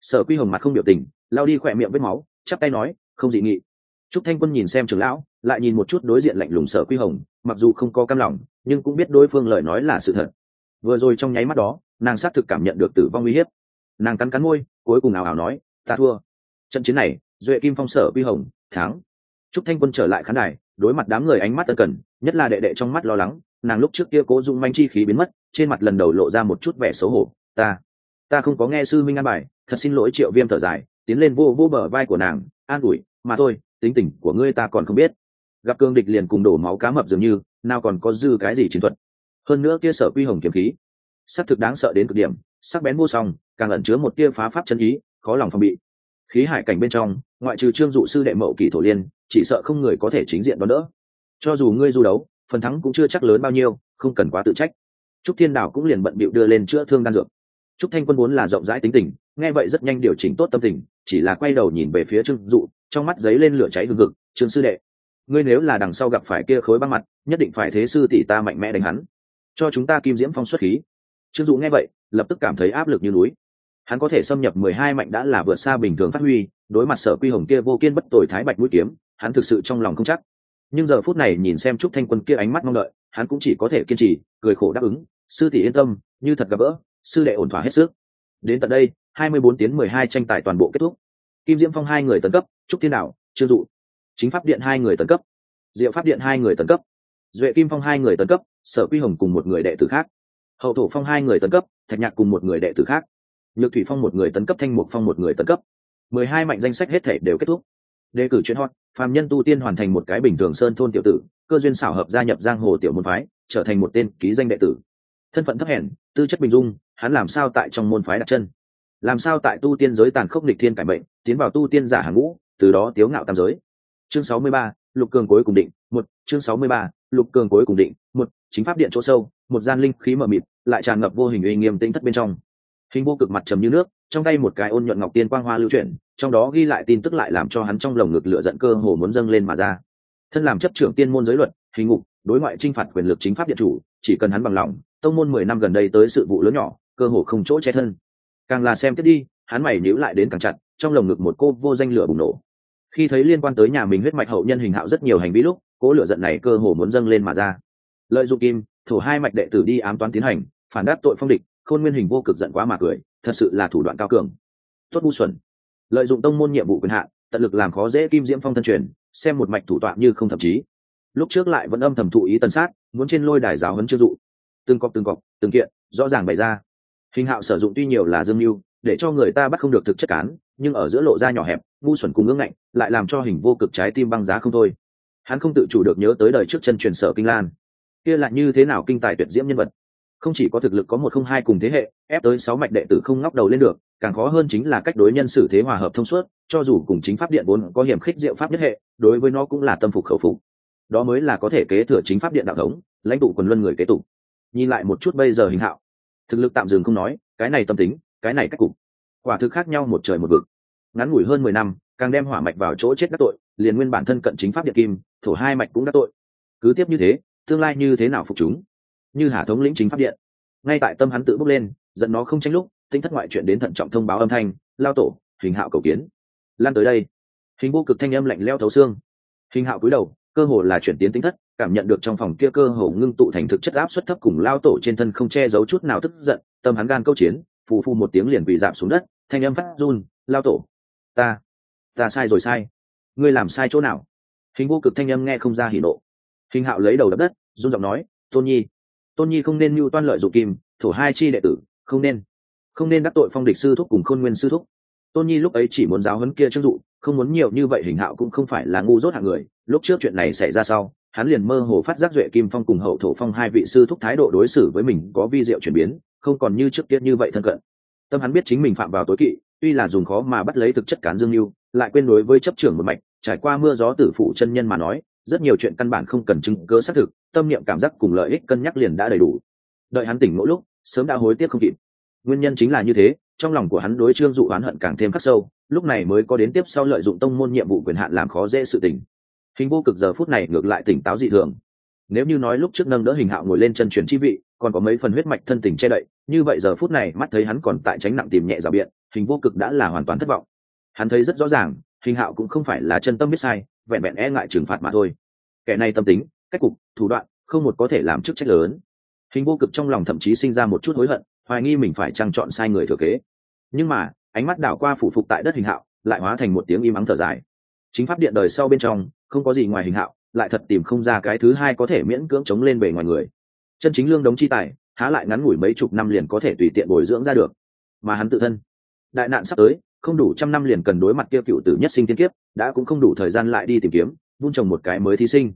Sở quy hồng mặt không biểu tình lao đi khỏe miệng vết máu, chắp tay nói không dị nghị. Trúc thanh quân nhìn xem trưởng lão, lại nhìn một chút đối diện lạnh lùng sở quy hồng, mặc dù không có cam lòng, nhưng cũng biết đối phương lời nói là sự thật. Vừa rồi trong nháy mắt đó, nàng xác thực cảm nhận được tử vong uy hiếp. Nàng cắn cắn môi, cuối cùng ảo ảo nói, ta thua. Trận chiến này, duệ kim phong sở quy hồng, thắng. Trúc thanh quân trở lại khán đài, đối mặt đám người ánh mắt tân cần, nhất là đệ đệ trong mắt lo lắng, nàng lúc trước kia cố dung manh chi khí biến mất, trên mặt lần đầu lộ ra một chút vẻ xấu hổ, ta ta không có nghe sư minh an bài, thật xin lỗi triệu viêm thở dài, tiến lên vô vô bờ vai của nàng, an ủi mà thôi, tính tình của ngươi ta còn không biết. Gặp cương địch liền cùng đổ máu cá mập dường như, nào còn có dư cái gì chiến thuật. Hơn nữa kia sở quy hồng kiếm khí, sắc thực đáng sợ đến cực điểm, sắc bén vô song, càng ẩn chứa một tia phá pháp chân ý, khó lòng phòng bị. Khí hải cảnh bên trong, ngoại trừ trương dụ sư đệ mậu kỳ thổ liên, chỉ sợ không người có thể chính diện đón đỡ. Cho dù ngươi du đấu, phần thắng cũng chưa chắc lớn bao nhiêu, không cần quá tự trách. Trúc thiên đảo cũng liền bận bịu đưa lên chữa thương đan dược. Trúc thanh quân vốn là rộng rãi tính tình, nghe vậy rất nhanh điều chỉnh tốt tâm tình, chỉ là quay đầu nhìn về phía trương dụ trong mắt giấy lên lửa cháy hừng hực trương sư đệ, ngươi nếu là đằng sau gặp phải kia khối băng mặt, nhất định phải thế sư tỷ ta mạnh mẽ đánh hắn, cho chúng ta kim diễm phong xuất khí. Trương dụ nghe vậy, lập tức cảm thấy áp lực như núi. Hắn có thể xâm nhập mười hai mạnh đã là vượt xa bình thường phát huy, đối mặt sở quy hồng kia vô kiên bất tội thái bạch mũi kiếm, hắn thực sự trong lòng không chắc. Nhưng giờ phút này nhìn xem trúc thanh quân kia ánh mắt mong đợi, hắn cũng chỉ có thể kiên trì, cười khổ đáp ứng, sư tỷ yên tâm, như thật gặp gỡ, sư đệ ổn thỏa hết sức. Đến tận đây, hai mươi bốn tiếng mười hai tranh tài toàn bộ kết thúc kim diễm phong hai người tấn cấp, trúc thiên đạo trương dụ. Chính pháp điện hai người tấn cấp, diệu pháp điện hai người tấn cấp, duệ kim phong hai người tấn cấp, sở quy hồng cùng một người đệ tử khác. Hậu thổ phong hai người tấn cấp, thạch nhạc cùng một người đệ tử khác. Nhược thủy phong một người tấn cấp, thanh mục phong một người tấn cấp. Mười hai mạnh danh sách hết thể đều kết thúc. Đề cử chuyên hot, phàm nhân tu tiên hoàn thành một cái bình thường sơn thôn tiểu tử, cơ duyên xảo hợp gia nhập giang hồ tiểu môn phái, trở thành một tên ký danh đệ tử. Thân phận thấp hèn, tư chất bình dung, hắn làm sao tại trong môn phái đặt chân? Làm sao tại tu tiên giới tàn khốc lịch thiên cải mệnh, tiến vào tu tiên giả hàng ngũ, từ đó tiếu ngạo tam giới. Chương sáu mươi ba, lục cường cuối cùng định, một, chương sáu mươi ba, lục cường cuối cùng định, một, chính pháp điện chỗ sâu, một gian linh khí mờ mịt, lại tràn ngập vô hình uy nghiêm tĩnh thất bên trong. Hình vô cực mặt trầm như nước, trong tay một cái ôn nhuận ngọc tiên quang hoa lưu chuyển, trong đó ghi lại tin tức lại làm cho hắn trong lồng ngực lửa giận cơ hồ muốn dâng lên mà ra. Thân làm chấp trưởng tiên môn giới luật, hình ngục, đối ngoại t r i n h phạt quyền lực chính pháp điện chủ, chỉ cần hắn bằng lòng, tông môn mười năm gần đây tới sự vụ lớn nhỏ, cơ hồ không chỗ che thân càng là xem tiếp đi, hắn mày níu lại đến càng chặt, trong lồng ngực một cô vô danh lửa bùng nổ. Khi thấy liên quan tới nhà mình huyết mạch hậu nhân hình hạo rất nhiều hành vi lúc, cố lửa giận này cơ hồ muốn dâng lên mà ra. Lợi dụng kim thủ hai mạch đệ tử đi ám toán tiến hành, phản đáp tội phong địch, khôn nguyên hình vô cực giận quá mà cười, thật sự là thủ đoạn cao cường. Tốt ngu xuẩn. Lợi dụng tông môn nhiệm vụ quyền hạn, tận lực làm khó dễ kim diễm phong thân truyền, xem một mạch thủ đoạn như không thậm chí. Lúc trước lại vẫn âm thầm thụ ý tân sát, muốn trên lôi đài giáo hấn chưa dụ. Từng cọc từng cọc, từng kiện, rõ ràng bày ra hình hạo sử dụng tuy nhiều là dương mưu, để cho người ta bắt không được thực chất cán, nhưng ở giữa lộ ra nhỏ hẹp, ngu xuẩn cùng ngưỡng ngạnh, lại làm cho hình vô cực trái tim băng giá không thôi. Hắn không tự chủ được nhớ tới đời trước chân truyền sở kinh lan. Kia lại như thế nào kinh tài tuyệt diễm nhân vật? Không chỉ có thực lực có một không hai cùng thế hệ, ép tới sáu mạch đệ tử không ngóc đầu lên được, càng khó hơn chính là cách đối nhân xử thế hòa hợp thông suốt, cho dù cùng chính pháp điện vốn có hiểm khích diệu pháp nhất hệ, đối với nó cũng là tâm phục khẩu phục. Đó mới là có thể kế thừa chính pháp điện đạo thống, lãnh tụ quần luân người kế tục. Nhìn lại một chút bây giờ hình hạo thực lực tạm dừng không nói, cái này tâm tính, cái này cách cục. Quả thực khác nhau một trời một vực. Ngắn ngủi hơn mười năm, càng đem hỏa mạch vào chỗ chết các tội, liền nguyên bản thân cận chính pháp điện kim, thổ hai mạch cũng đã tội. Cứ tiếp như thế, tương lai như thế nào phục chúng? Như hà thống lĩnh chính pháp điện. Ngay tại tâm hắn tự bốc lên dẫn nó không tranh lúc, tinh thất ngoại chuyện đến thận trọng thông báo âm thanh, lao tổ, hình hạo cầu kiến. Lan tới đây. Hình vô cực thanh âm lạnh leo thấu xương. Hình hạo cúi đầu, cơ hồ là chuyển tiến tính thất cảm nhận được trong phòng kia cơ hồ ngưng tụ thành thực chất áp suất thấp cùng lao tổ trên thân không che giấu chút nào tức giận, tâm hắn gan câu chiến, phù phu một tiếng liền bị giảm xuống đất, thanh âm phát run, lao tổ, ta ta sai rồi sai. Ngươi làm sai chỗ nào? Hình vô cực thanh âm nghe không ra hỉ nộ. Hình hạo lấy đầu đập đất, run giọng nói, tôn nhi tôn nhi không nên mưu toan lợi dụng kim, thổ hai chi đệ tử, không nên không nên đắc tội phong địch sư thúc cùng khôn nguyên sư thúc. Tôn nhi lúc ấy chỉ muốn giáo huấn kia chức dụ, không muốn nhiều như vậy, hình hạo cũng không phải là ngu dốt hạng người, lúc trước chuyện này xảy ra sau hắn liền mơ hồ phát giác duệ kim phong cùng hậu thổ phong hai vị sư thúc thái độ đối xử với mình có vi diệu chuyển biến, không còn như trước tiết như vậy thân cận. Tâm hắn biết chính mình phạm vào tối kỵ, tuy là dùng khó mà bắt lấy thực chất cán dương mưu lại quên đối với chấp trưởng một mạch, trải qua mưa gió tử phụ chân nhân mà nói, rất nhiều chuyện căn bản không cần chứng cứ xác thực, tâm niệm cảm giác cùng lợi ích cân nhắc liền đã đầy đủ. Đợi hắn tỉnh mỗi lúc, sớm đã hối tiếc không kịp. Nguyên nhân chính là như thế, trong lòng của hắn đối trương dụ oán hận càng thêm khắc sâu, lúc này mới có đến tiếp sau lợi dụng tông môn nhiệm vụ quyền hạn làm khó dễ sự tình hình vô cực giờ phút này ngược lại tỉnh táo dị thường. Nếu như nói lúc trước nâng đỡ hình hạo ngồi lên chân truyền chi vị, còn có mấy phần huyết mạch thân tình che đậy, như vậy giờ phút này mắt thấy hắn còn tại tránh nặng tìm nhẹ rào biện, hình vô cực đã là hoàn toàn thất vọng. Hắn thấy rất rõ ràng, hình hạo cũng không phải là chân tâm biết sai, vẹn vẹn e ngại trừng phạt mà thôi. Kẻ này tâm tính, cách cục, thủ đoạn, không một có thể làm chức trách lớn. Hình vô cực trong lòng thậm chí sinh ra một chút hối hận, hoài nghi mình phải trăng chọn sai người thừa kế. Nhưng mà, ánh mắt đảo qua phủ phục tại đất hình hạo, lại hóa thành một tiếng im ắng thở dài. Chính pháp điện đời sau bên trong không có gì ngoài hình hạo, lại thật tìm không ra cái thứ hai có thể miễn cưỡng chống lên bề ngoài người. Chân chính lương đống chi tài, há lại ngắn ngủi mấy chục năm liền có thể tùy tiện bồi dưỡng ra được. Mà hắn tự thân, đại nạn sắp tới, không đủ trăm năm liền cần đối mặt kia cựu tử nhất sinh tiên kiếp, đã cũng không đủ thời gian lại đi tìm kiếm, vun trồng một cái mới thí sinh.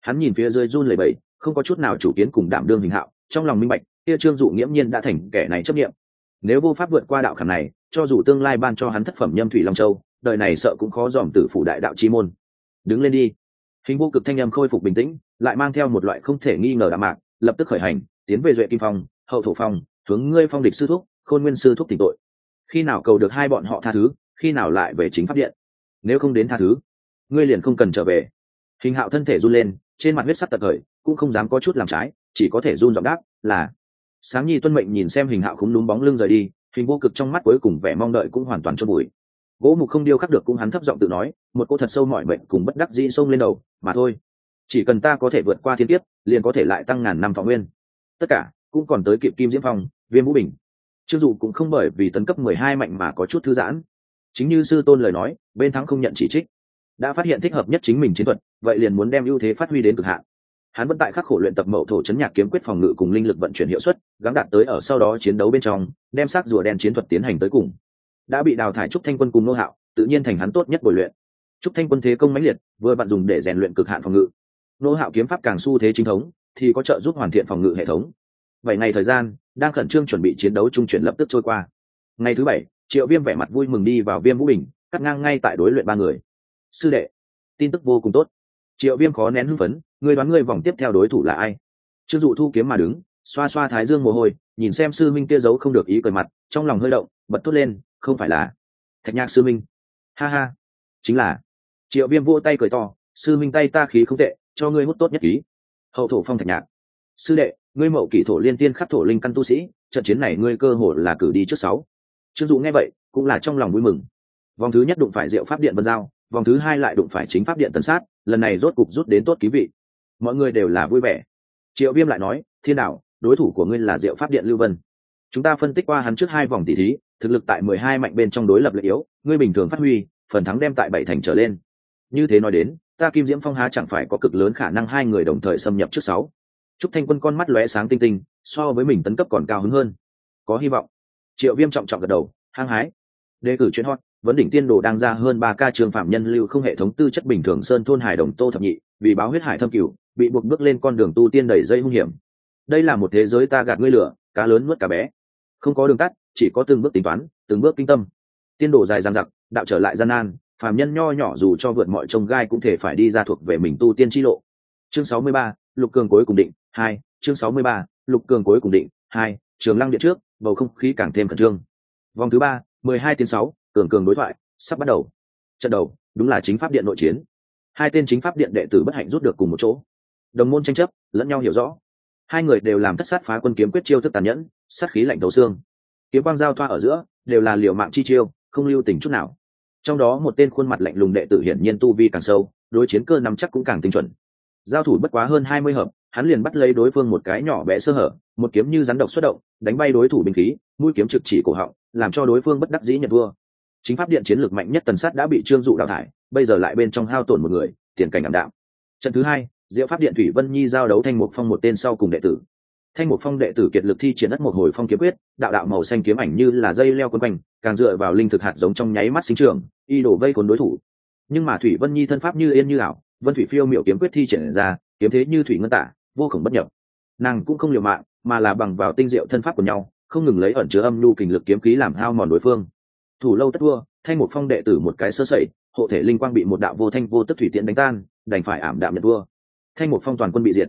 Hắn nhìn phía dưới run lầy bầy không có chút nào chủ kiến cùng đảm đương hình hạo, trong lòng minh bạch, kia trương dụ nghiễm nhiên đã thành kẻ này chấp nghiệm nếu vô pháp vượt qua đạo khảm này, cho dù tương lai ban cho hắn thất phẩm nhâm thủy long châu, đời này sợ cũng khó dòm tử phủ đại đạo chi môn đứng lên đi. Hình vô cực thanh âm khôi phục bình tĩnh, lại mang theo một loại không thể nghi ngờ đạm mạc, lập tức khởi hành, tiến về duệ kim phong, hậu thổ phong, hướng ngươi phong địch sư thúc, khôn nguyên sư thúc tỉnh tội. Khi nào cầu được hai bọn họ tha thứ, khi nào lại về chính pháp điện. Nếu không đến tha thứ, ngươi liền không cần trở về. Hình hạo thân thể run lên, trên mặt huyết sắc tật khởi, cũng không dám có chút làm trái, chỉ có thể run giọng đáp, là, sáng nhi tuân mệnh nhìn xem hình hạo không đúng bóng lưng rời đi, hình vô cực trong mắt cuối cùng vẻ mong đợi cũng hoàn toàn cho bụi gỗ mục không điêu khắc được cũng hắn thấp giọng tự nói, một cô thật sâu mọi bệnh cùng bất đắc dĩ xông lên đầu, mà thôi. Chỉ cần ta có thể vượt qua thiên tiếp liền có thể lại tăng ngàn năm thọ nguyên. Tất cả cũng còn tới kịp kim diễm phong, viêm vũ bình. Chưng dụ cũng không bởi vì tấn cấp mười hai mạnh mà có chút thư giãn. Chính như sư tôn lời nói, bên thắng không nhận chỉ trích. Đã phát hiện thích hợp nhất chính mình chiến thuật, vậy liền muốn đem ưu thế phát huy đến cực hạn. Hắn vẫn tại khắc khổ luyện tập mậu thổ chấn nhạc kiếm quyết phòng ngự cùng linh lực vận chuyển hiệu suất, gắng đạt tới ở sau đó chiến đấu bên trong, đem xác rùa đen chiến thuật tiến hành tới cùng đã bị đào thải trúc thanh quân cùng nô hạo, tự nhiên thành hắn tốt nhất bồi luyện. Trúc thanh quân thế công mãnh liệt, vừa bạn dùng để rèn luyện cực hạn phòng ngự. Nô hạo kiếm pháp càng xu thế chính thống, thì có trợ giúp hoàn thiện phòng ngự hệ thống. Bảy ngày thời gian, đang khẩn trương chuẩn bị chiến đấu trung chuyển lập tức trôi qua. Ngày thứ bảy, triệu viêm vẻ mặt vui mừng đi vào viêm vũ bình, cắt ngang ngay tại đối luyện ba người. Sư đệ, tin tức vô cùng tốt. Triệu viêm khó nén hưng phấn người đoán người vòng tiếp theo đối thủ là ai? Chưng dụ thu kiếm mà đứng, xoa xoa thái dương mồ hôi, nhìn xem sư minh kia giấu không được ý cười mặt, trong lòng hơi động, bật thốt lên không phải là thạch nhạc sư minh. Ha ha. Chính là. Triệu viêm vỗ tay cười to, sư minh tay ta khí không tệ, cho ngươi hút tốt nhất ký hậu thổ phong thạch nhạc. Sư đệ, ngươi mậu kỷ thổ liên tiên khắc thổ linh căn tu sĩ, trận chiến này ngươi cơ hội là cử đi trước sáu. Trương dụ nghe vậy, cũng là trong lòng vui mừng. Vòng thứ nhất đụng phải diệu pháp điện vân giao, vòng thứ hai lại đụng phải chính pháp điện tần sát, lần này rốt cục rút đến tốt ký vị. Mọi người đều là vui vẻ. Triệu viêm lại nói, thiên đạo, đối thủ của ngươi là diệu pháp điện lưu vân. Chúng ta phân tích qua hắn trước hai vòng tỷ thí thực lực tại mười hai mạnh bên trong đối lập lợi yếu, ngươi bình thường phát huy, phần thắng đem tại bảy thành trở lên. Như thế nói đến, ta kim diễm phong há chẳng phải có cực lớn khả năng hai người đồng thời xâm nhập trước sáu. Trúc thanh quân con mắt lóe sáng tinh tinh, so với mình tấn cấp còn cao hứng hơn. Có hy vọng. Triệu viêm trọng trọng gật đầu, hăng hái. Đề cử chuyển hot, vấn đỉnh tiên đồ đang ra hơn ba ca trường phạm nhân lưu không hệ thống tư chất bình thường sơn thôn hải đồng tô thập nhị, vì báo huyết hải thâm cửu, bị buộc bước lên con đường tu tiên đầy dây hung hiểm. Đây là một thế giới ta gạt ngươi lửa, cá lớn nuốt cá bé. Không có đường tắt chỉ có từng bước tính toán từng bước kinh tâm. Tiên đồ dài dằng dặc đạo trở lại gian nan phàm nhân nho nhỏ dù cho vượt mọi trông gai cũng thể phải đi ra thuộc về mình tu tiên chi lộ. Chương 63, lục cường cuối cùng định hai chương 63, lục cường cuối cùng định hai trường lăng điện trước bầu không khí càng thêm khẩn trương. Vòng thứ ba mười hai tiếng sáu cường cường đối thoại sắp bắt đầu. Trận đầu đúng là chính pháp điện nội chiến. Hai tên chính pháp điện đệ tử bất hạnh rút được cùng một chỗ. Đồng môn tranh chấp lẫn nhau hiểu rõ. Hai người đều làm thất sát phá quân kiếm quyết chiêu thức tàn nhẫn sát khí lạnh thấu xương kiếm quang giao thoa ở giữa, đều là liều mạng chi chiêu, không lưu tình chút nào. Trong đó một tên khuôn mặt lạnh lùng đệ tử hiển nhiên tu vi càng sâu, đối chiến cơ nắm chắc cũng càng tinh chuẩn. Giao thủ bất quá hơn hai mươi hợp, hắn liền bắt lấy đối phương một cái nhỏ bé sơ hở, một kiếm như rắn độc xuất động, đánh bay đối thủ binh khí, mũi kiếm trực chỉ cổ họng, làm cho đối phương bất đắc dĩ nhận vua chính pháp điện chiến lược mạnh nhất tần sát đã bị trương dụ đào thải, bây giờ lại bên trong hao tổn một người, tiền cảnh ảm đạm. Trận thứ hai, diệu pháp điện thủy vân nhi giao đấu thanh mục phong một tên sau cùng đệ tử thanh một phong đệ tử kiệt lực thi triển đất một hồi phong kiếm quyết, đạo đạo màu xanh kiếm ảnh như là dây leo quân quanh, càng dựa vào linh thực hạt giống trong nháy mắt sinh trường y đổ vây cuốn đối thủ. Nhưng mà thủy vân nhi thân pháp như yên như ảo, vân thủy phiêu miểu kiếm quyết thi triển ra, kiếm thế như thủy ngân tả, vô khổng bất nhập. Nàng cũng không liều mạng, mà là bằng vào tinh diệu thân pháp của nhau, không ngừng lấy ẩn chứa âm nhu kình lực kiếm khí làm hao mòn đối phương. Thủ lâu tất thua, thanh một phong đệ tử một cái sơ sẩy, hộ thể linh quang bị một đạo vô thanh vô tức thủy tiễn đánh tan, đành phải ảm đạm nhận thua. Thanh một phong toàn quân bị diệt.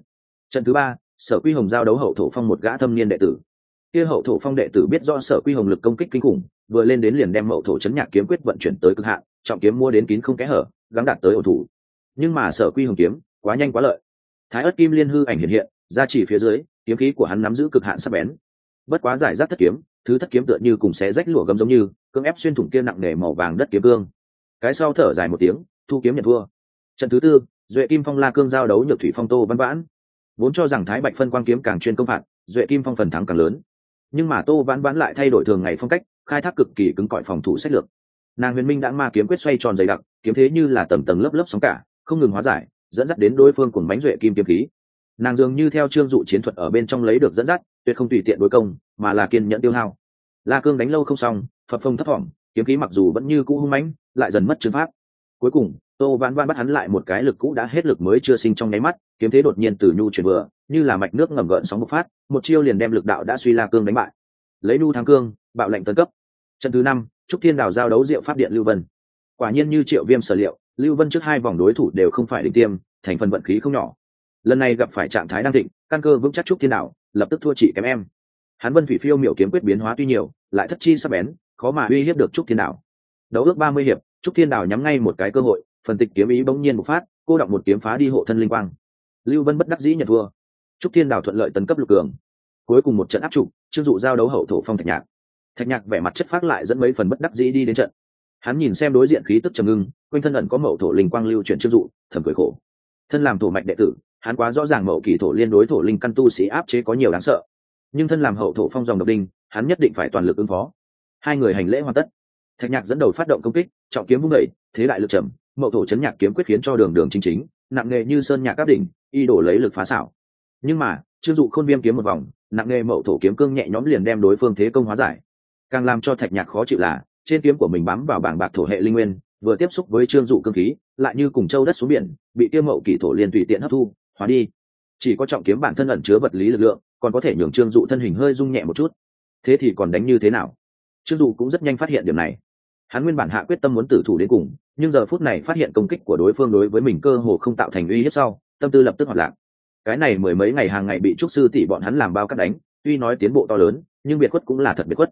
Trận thứ ba sở quy hồng giao đấu hậu thổ phong một gã thâm niên đệ tử. Kia hậu thổ phong đệ tử biết do sở quy hồng lực công kích kinh khủng, vừa lên đến liền đem hậu thổ chấn nhạc kiếm quyết vận chuyển tới cực hạn, trọng kiếm mua đến kín không kẽ hở, gắng đạt tới ổ thủ. Nhưng mà sở quy hồng kiếm, quá nhanh quá lợi. Thái ớt kim liên hư ảnh hiện hiện, ra chỉ phía dưới, kiếm khí của hắn nắm giữ cực hạn sắc bén. Bất quá giải rác thất kiếm, thứ thất kiếm tựa như cùng xé rách lụa gấm giống như, cưỡng ép xuyên thủng kia nặng nề màu vàng đất kiếm cương. Cái sau thở dài một tiếng, thu kiếm nhận thua. Trận thứ tư, duệ kim phong la cương giao đấu nhược thủy phong tô văn vãn vốn cho rằng thái bạch phân quang kiếm càng chuyên công phạt, duệ kim phong phần thắng càng lớn. Nhưng mà tô vãn vãn lại thay đổi thường ngày phong cách, khai thác cực kỳ cứng cỏi phòng thủ sách lược. Nàng huyền minh đã ma kiếm quyết xoay tròn dày đặc, kiếm thế như là tầng tầng lớp lớp sóng cả, không ngừng hóa giải, dẫn dắt đến đối phương cùng bánh duệ kim kiếm khí. Nàng dường như theo trương dụ chiến thuật ở bên trong lấy được dẫn dắt, tuyệt không tùy tiện đối công, mà là kiên nhẫn tiêu hao. La cương đánh lâu không xong phập phông thấp thỏm, kiếm khí mặc dù vẫn như cũ hung mãnh, lại dần mất chứng pháp. Cuối cùng tô vãn vãn bắt hắn lại một cái lực cũ đã hết lực mới chưa sinh trong nháy mắt, kiếm thế đột nhiên từ nhu chuyển vừa, như là mạch nước ngầm gợn sóng bộc phát, một chiêu liền đem lực đạo đã suy la cương đánh bại. Lấy nu thắng cương, bạo lệnh tấn cấp. Trận thứ năm, trúc thiên đào giao đấu diệu pháp điện lưu vân. Quả nhiên như triệu viêm sở liệu, lưu vân trước hai vòng đối thủ đều không phải định tiêm, thành phần vận khí không nhỏ. Lần này gặp phải trạng thái đang thịnh, căn cơ vững chắc trúc thiên đạo lập tức thua chị kém em. Hắn vân thủy phiêu miểu kiếm quyết biến hóa tuy nhiều, lại thất chi sắp bén, khó mà uy hiếp được trúc thiên đạo đấu ước ba mươi hiệp, trúc thiên đạo nhắm ngay một cái cơ hội phần tịch kiếm ý bỗng nhiên một phát, cô đọng một kiếm phá đi hộ thân linh quang. Lưu vân bất đắc dĩ nhận thua. Trúc thiên đào thuận lợi tấn cấp lục cường. Cuối cùng một trận áp trụ chưng dụ giao đấu hậu thổ phong thạch nhạc. Thạch nhạc vẻ mặt chất phát lại dẫn mấy phần bất đắc dĩ đi đến trận. Hắn nhìn xem đối diện khí tức trầm ngưng, quanh thân ẩn có mậu thổ linh quang lưu chuyển chưng dụ, thầm cười khổ. Thân làm thổ mạch đệ tử, hắn quá rõ ràng mậu kỳ thổ liên đối thổ linh căn tu sĩ áp chế có nhiều đáng sợ. Nhưng thân làm hậu thổ phong dòng độc đinh, hắn nhất định phải toàn lực ứng phó. Hai người hành lễ hoàn tất. Thạch nhạc dẫn đầu phát động công kích, trọng kiếm vung đẩy thế đại lực trầm mậu thổ chấn nhạc kiếm quyết khiến cho đường đường chính chính, nặng nghề như sơn nhạc áp đỉnh, y đổ lấy lực phá xảo. Nhưng mà chưng dụ khôn viêm kiếm một vòng, nặng nghề mậu thổ kiếm cương nhẹ nhõm liền đem đối phương thế công hóa giải. Càng làm cho thạch nhạc khó chịu là, trên kiếm của mình bám vào bảng bạc thổ hệ linh nguyên, vừa tiếp xúc với trương dụ cương khí, lại như cùng châu đất xuống biển, bị tiêu mậu kỳ thổ liền tùy tiện hấp thu, hóa đi. Chỉ có trọng kiếm bản thân ẩn chứa vật lý lực lượng, còn có thể nhường trương dụ thân hình hơi rung nhẹ một chút. Thế thì còn đánh như thế nào? Trương dụ cũng rất nhanh phát hiện điểm này hắn nguyên bản hạ quyết tâm muốn tử thủ đến cùng, nhưng giờ phút này phát hiện công kích của đối phương đối với mình cơ hồ không tạo thành uy hiếp sau, tâm tư lập tức hoạt lạc. Cái này mười mấy ngày hàng ngày bị trúc sư tỷ bọn hắn làm bao cắt đánh, tuy nói tiến bộ to lớn, nhưng biệt khuất cũng là thật biệt khuất.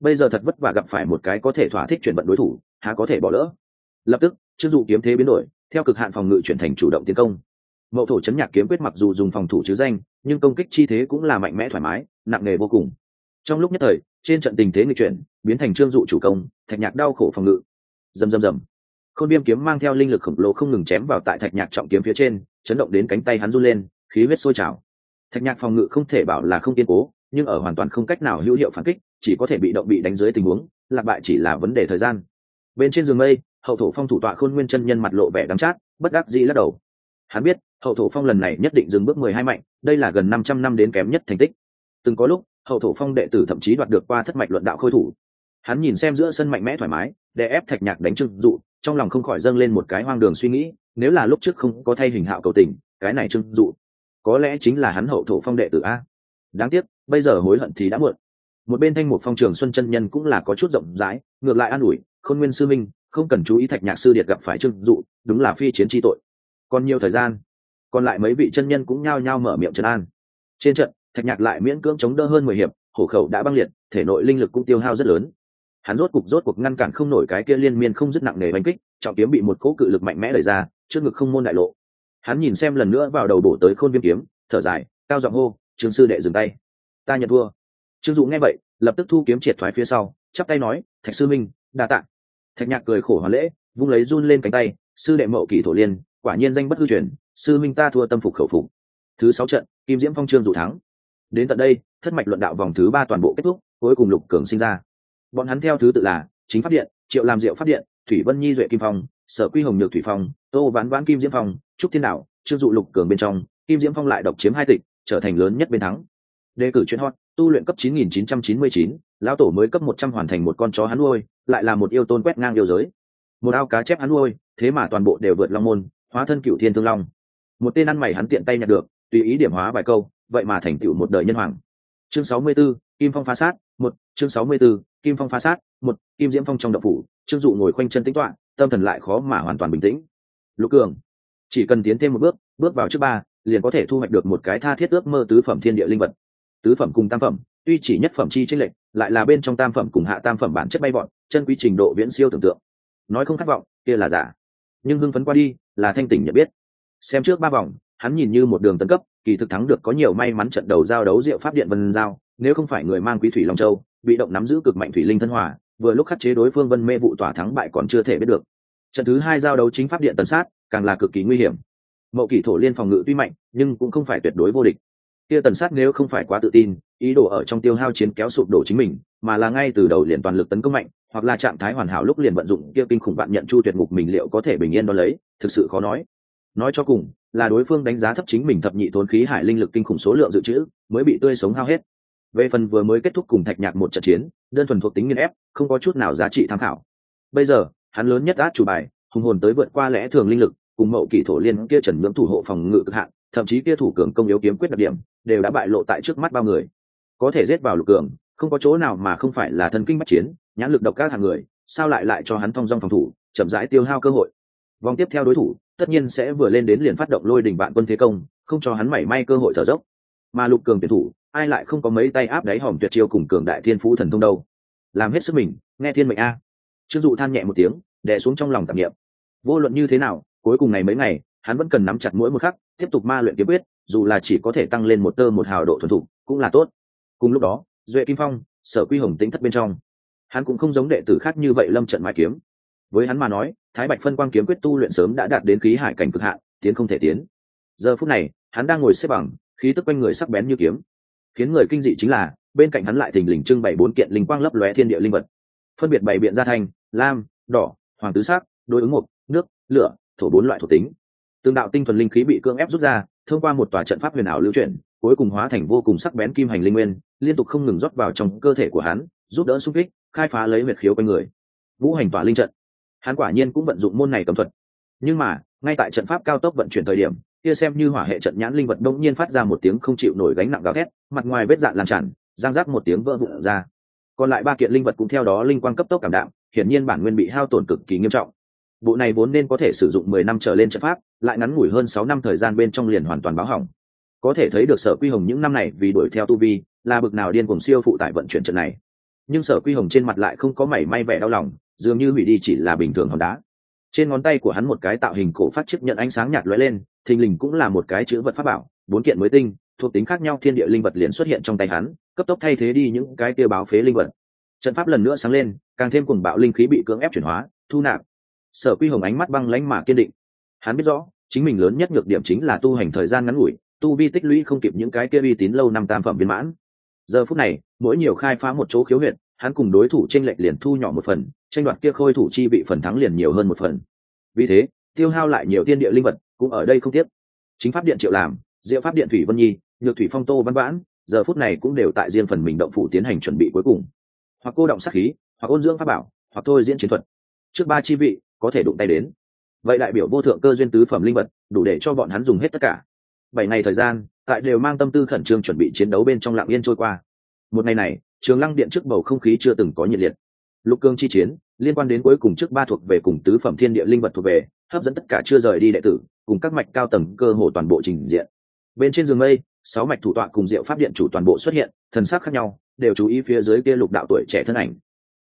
Bây giờ thật vất vả gặp phải một cái có thể thỏa thích chuyển vận đối thủ, há có thể bỏ lỡ. Lập tức chức dụ kiếm thế biến đổi, theo cực hạn phòng ngự chuyển thành chủ động tiến công. Mậu thổ chấn nhạc kiếm quyết mặc dù dùng phòng thủ chứ danh, nhưng công kích chi thế cũng là mạnh mẽ thoải mái, nặng nề vô cùng. Trong lúc nhất thời trên trận tình thế nghịch chuyển, biến thành trương dụ chủ công, thạch nhạc đau khổ phòng ngự. Rầm rầm rầm. Khôn viêm kiếm mang theo linh lực khổng lồ không ngừng chém vào tại thạch nhạc trọng kiếm phía trên, chấn động đến cánh tay hắn run lên, khí huyết sôi trào. Thạch nhạc phòng ngự không thể bảo là không kiên cố, nhưng ở hoàn toàn không cách nào hữu hiệu phản kích, chỉ có thể bị động bị đánh dưới tình huống, lạc bại chỉ là vấn đề thời gian. Bên trên giường mây, hậu thổ phong thủ tọa khôn nguyên chân nhân mặt lộ vẻ đắm chát, bất đắc dĩ lắc đầu. Hắn biết, hậu thổ phong lần này nhất định dừng bước mười hai mạnh, đây là gần năm trăm năm đến kém nhất thành tích. Từng có lúc hậu thổ phong đệ tử thậm chí đoạt được qua thất mạch luận đạo khôi thủ. Hắn nhìn xem giữa sân mạnh mẽ thoải mái, để ép thạch nhạc đánh trưng dụ, trong lòng không khỏi dâng lên một cái hoang đường suy nghĩ, nếu là lúc trước không có thay hình hạo cầu tình, cái này trưng dụ, có lẽ chính là hắn hậu thổ phong đệ tử a. Đáng tiếc, bây giờ hối hận thì đã muộn. Một bên thanh một phong trường xuân chân nhân cũng là có chút rộng rãi, ngược lại an ủi, khôn nguyên sư minh, không cần chú ý thạch nhạc sư điệt gặp phải trưng dụ, đúng là phi chiến tri tội. Còn nhiều thời gian, còn lại mấy vị chân nhân cũng nhao nhao mở miệng trấn an. Trên trận thạch nhạc lại miễn cưỡng chống đỡ hơn mười hiệp, hổ khẩu đã băng liệt, thể nội linh lực cũng tiêu hao rất lớn. Hắn rốt cục, rốt cuộc ngăn cản không nổi cái kia liên miên không dứt nặng nề bánh kích, trọng kiếm bị một cỗ cự lực mạnh mẽ đẩy ra, trước ngực không môn đại lộ. Hắn nhìn xem lần nữa vào đầu đổ tới khôn viêm kiếm, thở dài, cao giọng hô, trương sư đệ dừng tay. Ta nhận thua. Trương dụ nghe vậy, lập tức thu kiếm triệt thoái phía sau, chắp tay nói, thạch sư minh, đa tạ. Thạch nhạc cười khổ hoàn lễ, vung lấy run lên cánh tay, sư đệ mậu kỳ thổ liên, quả nhiên danh bất hư truyền, sư minh ta thua tâm phục khẩu phục. Thứ sáu trận, kim diễm phong trương dụ thắng đến tận đây thất mạch luận đạo vòng thứ ba toàn bộ kết thúc cuối cùng lục cường sinh ra. Bọn hắn theo thứ tự là chính pháp điện triệu làm diệu pháp điện thủy vân nhi duệ kim phong sở quy hồng nhược thủy phong tô ván vãn kim diễm phong trúc thiên đạo trương dụ lục cường bên trong kim diễm phong lại độc chiếm hai tịch trở thành lớn nhất bên thắng. Đề cử chuyên hot tu luyện cấp 9999, lão tổ mới cấp 100 hoàn thành một con chó hắn nuôi lại là một yêu tôn quét ngang yêu giới. Một ao cá chép hắn nuôi thế mà toàn bộ đều vượt long môn hóa thân cựu thiên thương long. Một tên ăn mày hắn tiện tay nhặt được tùy ý điểm hóa vài câu vậy mà thành tựu một đời nhân hoàng. Chương 64, kim phong phá sát một chương 64, kim phong phá sát một kim diễm phong trong đậu phủ trương dụ ngồi khoanh chân tính toán tâm thần lại khó mà hoàn toàn bình tĩnh. Lục cường chỉ cần tiến thêm một bước bước vào trước ba liền có thể thu hoạch được một cái tha thiết ước mơ tứ phẩm thiên địa linh vật. Tứ phẩm cùng tam phẩm tuy chỉ nhất phẩm chi tranh lệch lại là bên trong tam phẩm cùng hạ tam phẩm bản chất bay bọn chân quý trình độ viễn siêu tưởng tượng. Nói không khát vọng kia là giả. Nhưng hưng phấn qua đi là thanh tỉnh nhận biết. Xem trước ba vòng hắn nhìn như một đường tấn cấp, kỳ thực thắng được có nhiều may mắn trận đầu giao đấu diệu pháp điện vân giao, nếu không phải người mang quý thủy long châu, bị động nắm giữ cực mạnh thủy linh thân hòa, vừa lúc khắc chế đối phương vân mê vụ tỏa thắng bại còn chưa thể biết được. Trận thứ hai giao đấu chính pháp điện tần sát, càng là cực kỳ nguy hiểm. Mậu kỷ thổ liên phòng ngự tuy mạnh, nhưng cũng không phải tuyệt đối vô địch. Kia tần sát nếu không phải quá tự tin, ý đồ ở trong tiêu hao chiến kéo sụp đổ chính mình, mà là ngay từ đầu liền toàn lực tấn công mạnh, hoặc là trạng thái hoàn hảo lúc liền vận dụng kia kinh khủng bạn nhận chu tuyệt ngục mình liệu có thể bình yên đo lấy, thực sự khó nói nói cho cùng, là đối phương đánh giá thấp chính mình thập nhị thốn khí hải linh lực kinh khủng số lượng dự trữ, mới bị tươi sống hao hết. Về phần vừa mới kết thúc cùng thạch nhạc một trận chiến, đơn thuần thuộc tính nghiên ép, không có chút nào giá trị tham khảo. Bây giờ, hắn lớn nhất át chủ bài, hùng hồn tới vượt qua lẽ thường linh lực, cùng mậu kỷ thổ liên kia trần ngưỡng thủ hộ phòng ngự cực hạn, thậm chí kia thủ cường công yếu kiếm quyết đặc điểm, đều đã bại lộ tại trước mắt bao người. Có thể giết vào lục cường, không có chỗ nào mà không phải là thân kinh bắt chiến, nhãn lực độc các hàng người, sao lại lại cho hắn thong dong phòng thủ, chậm rãi tiêu hao cơ hội. Vòng tiếp theo đối thủ tất nhiên sẽ vừa lên đến liền phát động lôi đỉnh vạn quân thế công, không cho hắn mảy may cơ hội thở dốc. Mà lục cường tuyển thủ, ai lại không có mấy tay áp đáy hòm tuyệt chiêu cùng cường đại thiên phú thần thông đâu. Làm hết sức mình, nghe thiên mệnh a. Trương dụ than nhẹ một tiếng, đè xuống trong lòng tạp nghiệm vô luận như thế nào, cuối cùng ngày mấy ngày, hắn vẫn cần nắm chặt mỗi một khắc, tiếp tục ma luyện kiếm quyết, dù là chỉ có thể tăng lên một tơ một hào độ thuần thục, cũng là tốt. Cùng lúc đó, duệ kim phong, sở quy hồng tính thất bên trong. Hắn cũng không giống đệ tử khác như vậy lâm trận mãi kiếm với hắn mà nói, thái bạch phân quang kiếm quyết tu luyện sớm đã đạt đến khí hải cảnh cực hạn, tiến không thể tiến. Giờ phút này, hắn đang ngồi xếp bằng, khí tức quanh người sắc bén như kiếm. Khiến người kinh dị chính là, bên cạnh hắn lại thình lình trưng bày bốn kiện linh quang lấp lóe thiên địa linh vật. Phân biệt bày biện gia thành lam, đỏ, hoàng tứ sắc, đối ứng mục, nước, lửa, thổ bốn loại thuộc tính. Tương đạo tinh thuần linh khí bị cưỡng ép rút ra, thông qua một tòa trận pháp huyền ảo lưu chuyển, cuối cùng hóa thành vô cùng sắc bén kim hành linh nguyên, liên tục không ngừng rót vào trong cơ thể của hắn, giúp đỡ xung kích, khai phá lấy huyệt khiếu quanh người. Vũ hành tỏa linh trận hắn quả nhiên cũng vận dụng môn này cấm thuật. Nhưng mà, ngay tại trận pháp cao tốc vận chuyển thời điểm, kia xem như hỏa hệ trận nhãn linh vật đông nhiên phát ra một tiếng không chịu nổi gánh nặng gào thét, mặt ngoài vết dạn lan tràn giang rác một tiếng vỡ vụn ra. Còn lại ba kiện linh vật cũng theo đó linh quang cấp tốc cảm đạm, hiển nhiên bản nguyên bị hao tổn cực kỳ nghiêm trọng. Bộ này vốn nên có thể sử dụng mười năm trở lên trận pháp, lại ngắn ngủi hơn sáu năm thời gian bên trong liền hoàn toàn báo hỏng. Có thể thấy được sở quy hồng những năm này vì đuổi theo tu vi, là bực nào điên cùng siêu phụ tải vận chuyển trận này. Nhưng sở quy hồng trên mặt lại không có mảy may vẻ đau lòng dường như hủy đi chỉ là bình thường hòn đá. Trên ngón tay của hắn một cái tạo hình cổ phát chức nhận ánh sáng nhạt lóe lên, thình lình cũng là một cái chữ vật pháp bảo, bốn kiện mới tinh, thuộc tính khác nhau thiên địa linh vật liền xuất hiện trong tay hắn, cấp tốc thay thế đi những cái tiêu báo phế linh vật. Trận pháp lần nữa sáng lên, càng thêm cùng bạo linh khí bị cưỡng ép chuyển hóa, thu nạp. Sở quy hồng ánh mắt băng lãnh mà kiên định. Hắn biết rõ, chính mình lớn nhất nhược điểm chính là tu hành thời gian ngắn ngủi, tu vi tích lũy không kịp những cái kia uy tín lâu năm tam phẩm viên mãn. Giờ phút này, mỗi nhiều khai phá một chỗ khiếu huyệt, hắn cùng đối thủ tranh lệch liền thu nhỏ một phần tranh đoạt kia khôi thủ chi bị phần thắng liền nhiều hơn một phần. Vì thế, tiêu hao lại nhiều tiên địa linh vật cũng ở đây không tiếc. Chính pháp điện triệu làm, diệu pháp điện thủy vân nhi, nhược thủy phong tô văn vãn, giờ phút này cũng đều tại riêng phần mình động phủ tiến hành chuẩn bị cuối cùng. Hoặc cô động sát khí, hoặc ôn dưỡng pháp bảo, hoặc thôi diễn chiến thuật. Trước ba chi vị, có thể đụng tay đến. Vậy đại biểu vô thượng cơ duyên tứ phẩm linh vật, đủ để cho bọn hắn dùng hết tất cả. Bảy ngày thời gian, tại đều mang tâm tư khẩn trương chuẩn bị chiến đấu bên trong lạng yên trôi qua. Một ngày này, trường lăng điện trước bầu không khí chưa từng có nhiệt liệt lục cương chi chiến, liên quan đến cuối cùng trước ba thuộc về cùng tứ phẩm thiên địa linh vật thuộc về, hấp dẫn tất cả chưa rời đi đệ tử, cùng các mạch cao tầng cơ hồ toàn bộ trình diện. Bên trên giường mây, sáu mạch thủ tọa cùng diệu pháp điện chủ toàn bộ xuất hiện, thần sắc khác nhau, đều chú ý phía dưới kia lục đạo tuổi trẻ thân ảnh.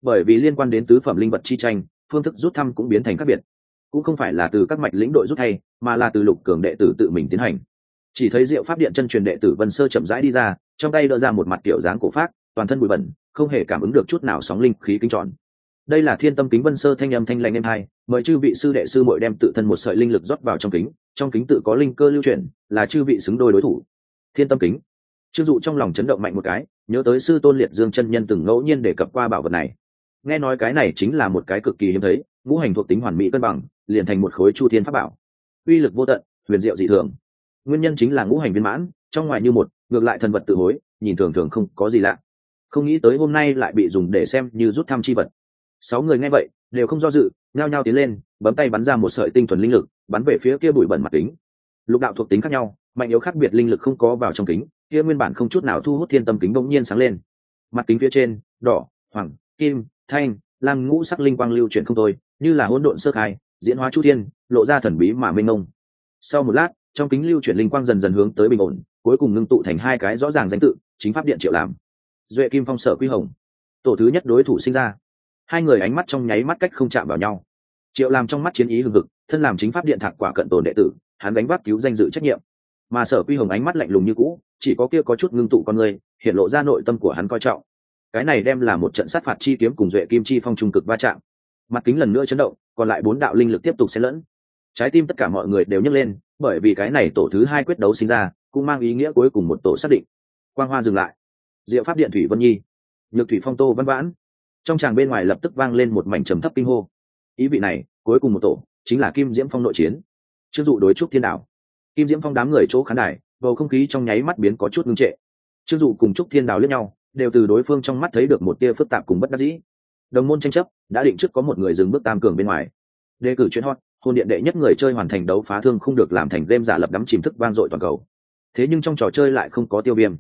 Bởi vì liên quan đến tứ phẩm linh vật chi tranh, phương thức rút thăm cũng biến thành khác biệt. Cũng không phải là từ các mạch lĩnh đội rút hay, mà là từ lục cường đệ tử tự mình tiến hành. Chỉ thấy diệu pháp điện chân truyền đệ tử vân sơ chậm rãi đi ra, trong tay đỡ ra một mặt kiểu dáng cổ phát toàn thân bụi bẩn không hề cảm ứng được chút nào sóng linh khí kinh tròn. Đây là thiên tâm kính vân sơ thanh âm thanh lành em hai, mời chư vị sư đệ sư muội đem tự thân một sợi linh lực rót vào trong kính trong kính tự có linh cơ lưu chuyển, là chư vị xứng đôi đối thủ. Thiên tâm kính. Chưng dụ trong lòng chấn động mạnh một cái, nhớ tới sư tôn liệt dương chân nhân từng ngẫu nhiên đề cập qua bảo vật này. Nghe nói cái này chính là một cái cực kỳ hiếm thấy, ngũ hành thuộc tính hoàn mỹ cân bằng, liền thành một khối chu thiên pháp bảo. Uy lực vô tận, huyền diệu dị thường. Nguyên nhân chính là ngũ hành viên mãn, trong ngoài như một, ngược lại thần vật tự hối, nhìn thường thường không có gì lạ không nghĩ tới hôm nay lại bị dùng để xem như rút thăm chi vật. Sáu người nghe vậy, đều không do dự, nhao nhao tiến lên, bấm tay bắn ra một sợi tinh thuần linh lực, bắn về phía kia bụi bẩn mặt kính. Lục đạo thuộc tính khác nhau, mạnh yếu khác biệt linh lực không có vào trong kính, kia nguyên bản không chút nào thu hút thiên tâm kính bỗng nhiên sáng lên. Mặt kính phía trên, đỏ, hoàng, kim, thanh, lam ngũ sắc linh quang lưu chuyển không thôi, như là hỗn độn sơ khai, diễn hóa chu thiên, lộ ra thần bí mà mênh mông. Sau một lát, trong kính lưu chuyển linh quang dần dần hướng tới bình ổn, cuối cùng ngưng tụ thành hai cái rõ ràng danh tự, chính pháp điện triệu làm duệ kim phong sở quy hồng. Tổ thứ nhất đối thủ sinh ra. Hai người ánh mắt trong nháy mắt cách không chạm vào nhau. Triệu làm trong mắt chiến ý hừng hực, thân làm chính pháp điện thạc quả cận tồn đệ tử, hắn đánh vác cứu danh dự trách nhiệm. Mà sở quy hồng ánh mắt lạnh lùng như cũ, chỉ có kia có chút ngưng tụ con người, hiện lộ ra nội tâm của hắn coi trọng. Cái này đem là một trận sát phạt chi kiếm cùng duệ kim chi phong trung cực va chạm. Mặt kính lần nữa chấn động, còn lại bốn đạo linh lực tiếp tục xen lẫn. Trái tim tất cả mọi người đều nhấc lên, bởi vì cái này tổ thứ hai quyết đấu sinh ra, cũng mang ý nghĩa cuối cùng một tổ xác định. Quang hoa dừng lại diệu pháp điện thủy vân nhi, nhược thủy phong tô văn vãn. Trong tràng bên ngoài lập tức vang lên một mảnh trầm thấp kinh hô. Ý vị này, cuối cùng một tổ, chính là kim diễm phong nội chiến. Chưng dụ đối trúc thiên đạo. Kim diễm phong đám người chỗ khán đài, bầu không khí trong nháy mắt biến có chút ngưng trệ. Chưng dụ cùng trúc thiên đạo lẫn nhau, đều từ đối phương trong mắt thấy được một tia phức tạp cùng bất đắc dĩ. Đồng môn tranh chấp, đã định trước có một người dừng bước tam cường bên ngoài. Đề cử chuyên hot, hôn điện đệ nhất người chơi hoàn thành đấu phá thương không được làm thành đêm giả lập đắm chìm thức vang dội toàn cầu. Thế nhưng trong trò chơi lại không có tiêu viêm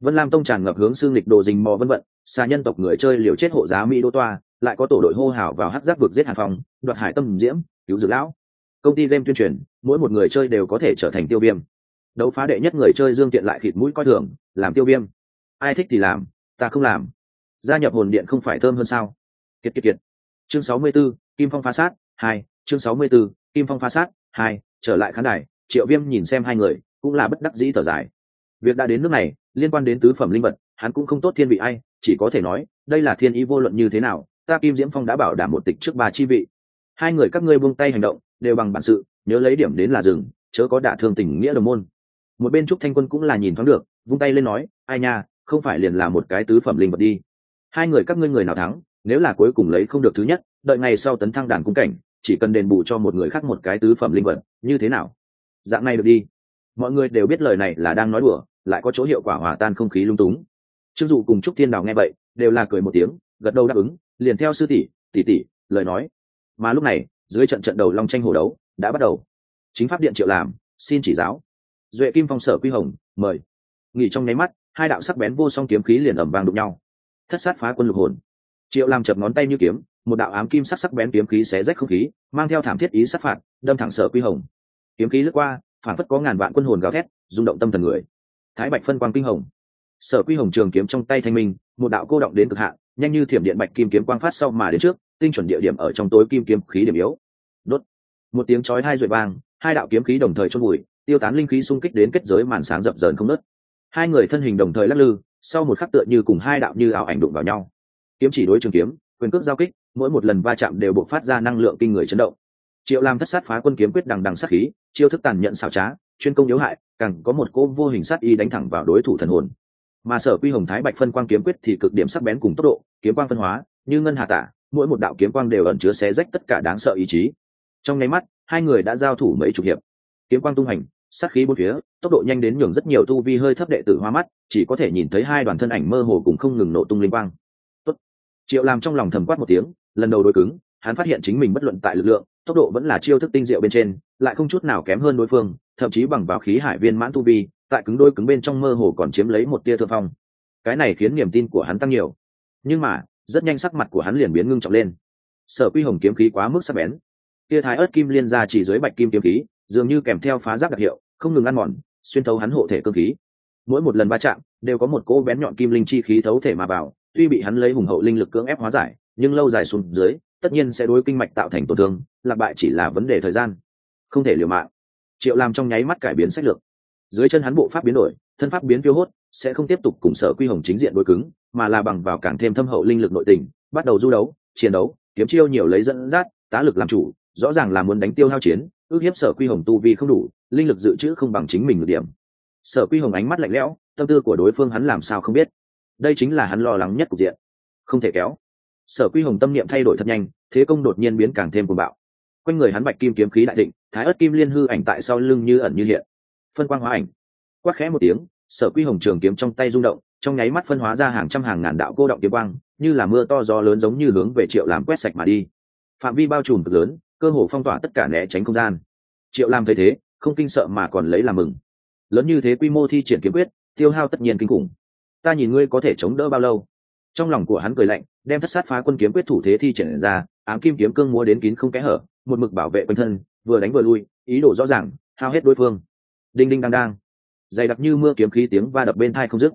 vân lam tông tràn ngập hướng xương lịch đồ dình mò vân vận xa nhân tộc người chơi liều chết hộ giá mỹ đô toa lại có tổ đội hô hào vào hát giáp vực giết hàn phòng đoạt hải tâm diễm cứu dược lão. Công ty game tuyên truyền mỗi một người chơi đều có thể trở thành tiêu viêm. Đấu phá đệ nhất người chơi dương tiện lại khịt mũi coi thường làm tiêu viêm. Ai thích thì làm ta không làm. Gia nhập hồn điện không phải thơm hơn sao? Kiệt kiệt kiệt. Chương sáu mươi 64, kim phong phá sát hai. Chương sáu mươi 64, kim phong phá sát hai. Trở lại khán đài triệu viêm nhìn xem hai người cũng là bất đắc dĩ thở dài việc đã đến nước này, liên quan đến tứ phẩm linh vật, hắn cũng không tốt thiên vị ai, chỉ có thể nói, đây là thiên ý vô luận như thế nào, ta kim diễm phong đã bảo đảm một tịch trước ba chi vị. Hai người các ngươi buông tay hành động, đều bằng bản sự, nhớ lấy điểm đến là rừng, chớ có đả thương tình nghĩa đồng môn. Một bên trúc thanh quân cũng là nhìn thoáng được, vung tay lên nói, ai nha, không phải liền là một cái tứ phẩm linh vật đi. Hai người các ngươi người nào thắng, nếu là cuối cùng lấy không được thứ nhất, đợi ngày sau tấn thăng đàn cung cảnh, chỉ cần đền bù cho một người khác một cái tứ phẩm linh vật, như thế nào? Dạng này được đi mọi người đều biết lời này là đang nói đùa, lại có chỗ hiệu quả hòa tan không khí lung túng. Trương dụ cùng trúc thiên đào nghe vậy, đều là cười một tiếng, gật đầu đáp ứng, liền theo sư tỷ tỷ tỷ, lời nói. Mà lúc này, dưới trận trận đầu long tranh hổ đấu đã bắt đầu. Chính pháp điện triệu làm, xin chỉ giáo. Duệ kim phong sở quy hồng, mời. Nghỉ trong nháy mắt, hai đạo sắc bén vô song kiếm khí liền ẩm vàng đụng nhau. Thất sát phá quân lục hồn. Triệu làm chập ngón tay như kiếm, một đạo ám kim sắc sắc bén kiếm khí xé rách không khí, mang theo thảm thiết ý sát phạt, đâm thẳng sở quy hồng. Kiếm khí lướt qua phản phất có ngàn vạn quân hồn gào thét, rung động tâm thần người. Thái bạch phân quang kinh hồng. Sở quy hồng trường kiếm trong tay thanh minh, một đạo cô động đến cực hạn, nhanh như thiểm điện bạch kim kiếm quang phát sau mà đến trước, tinh chuẩn địa điểm ở trong tối kim kiếm khí điểm yếu. Đốt. Một tiếng chói hai ruột vang, hai đạo kiếm khí đồng thời chôn bụi tiêu tán linh khí xung kích đến kết giới màn sáng dập dờn không nứt. hai người thân hình đồng thời lắc lư, sau một khắc tựa như cùng hai đạo như ảo ảnh đụng vào nhau. Kiếm chỉ đối trường kiếm, quyền cước giao kích, mỗi một lần va chạm đều buộc phát ra năng lượng kinh người chấn động. Triệu làm thất sát phá quân kiếm quyết đằng đằng sát khí chiêu thức tàn nhẫn xảo trá, chuyên công yếu hại, càng có một cỗ vô hình sát y đánh thẳng vào đối thủ thần hồn. Mà sở quy hồng thái bạch phân quang kiếm quyết thì cực điểm sắc bén cùng tốc độ, kiếm quang phân hóa, như ngân hà tả, mỗi một đạo kiếm quang đều ẩn chứa xé rách tất cả đáng sợ ý chí. Trong nháy mắt, hai người đã giao thủ mấy chục hiệp. Kiếm quang tung hành, sát khí bốn phía, tốc độ nhanh đến nhường rất nhiều tu vi hơi thấp đệ tử hoa mắt, chỉ có thể nhìn thấy hai đoàn thân ảnh mơ hồ cùng không ngừng nổ tung linh quang. Tốt. triệu làm trong lòng thầm quát một tiếng, lần đầu đối cứng, hắn phát hiện chính mình bất luận tại lực lượng tốc độ vẫn là chiêu thức tinh diệu bên trên, lại không chút nào kém hơn đối phương, thậm chí bằng vào khí hải viên mãn tu vi, tại cứng đôi cứng bên trong mơ hồ còn chiếm lấy một tia thượng phong. Cái này khiến niềm tin của hắn tăng nhiều. Nhưng mà, rất nhanh sắc mặt của hắn liền biến ngưng trọng lên. Sở quy hồng kiếm khí quá mức sắc bén. Tia thái ớt kim liên ra chỉ dưới bạch kim kiếm khí, dường như kèm theo phá giáp đặc hiệu, không ngừng ăn mòn, xuyên thấu hắn hộ thể cơ khí. Mỗi một lần va chạm, đều có một cỗ bén nhọn kim linh chi khí thấu thể mà vào, tuy bị hắn lấy hùng hậu linh lực cưỡng ép hóa giải, nhưng lâu dài xuống dưới tất nhiên sẽ đối kinh mạch tạo thành tổn thương, lạc bại chỉ là vấn đề thời gian, không thể liều mạng. Triệu làm trong nháy mắt cải biến sách lược. Dưới chân hắn bộ pháp biến đổi, thân pháp biến phiêu hốt, sẽ không tiếp tục cùng sở quy hồng chính diện đối cứng, mà là bằng vào càng thêm thâm hậu linh lực nội tình, bắt đầu du đấu, chiến đấu, kiếm chiêu nhiều lấy dẫn dắt, tá lực làm chủ, rõ ràng là muốn đánh tiêu hao chiến, ước hiếp sở quy hồng tu vi không đủ, linh lực dự trữ không bằng chính mình được điểm. Sở quy hồng ánh mắt lạnh lẽo, tâm tư của đối phương hắn làm sao không biết. Đây chính là hắn lo lắng nhất cục diện. Không thể kéo sở quy hồng tâm niệm thay đổi thật nhanh, thế công đột nhiên biến càng thêm cuồng bạo. Quanh người hắn bạch kim kiếm khí đại thịnh, thái ớt kim liên hư ảnh tại sau lưng như ẩn như hiện. Phân quang hóa ảnh. Quát khẽ một tiếng, sở quy hồng trường kiếm trong tay rung động, trong nháy mắt phân hóa ra hàng trăm hàng ngàn đạo cô động kiếm quang, như là mưa to gió lớn giống như hướng về triệu làm quét sạch mà đi. Phạm vi bao trùm cực lớn, cơ hồ phong tỏa tất cả né tránh không gian. Triệu làm thấy thế, không kinh sợ mà còn lấy làm mừng. Lớn như thế quy mô thi triển kiếm quyết, tiêu hao tất nhiên kinh khủng. Ta nhìn ngươi có thể chống đỡ bao lâu? Trong lòng của hắn cười lạnh đem thất sát phá quân kiếm quyết thủ thế thi triển ra, ám kim kiếm cương múa đến kín không kẽ hở, một mực bảo vệ quanh thân, vừa đánh vừa lui, ý đồ rõ ràng, hao hết đối phương. Đinh đinh đang đang. Dày đặc như mưa kiếm khí tiếng va đập bên thai không dứt.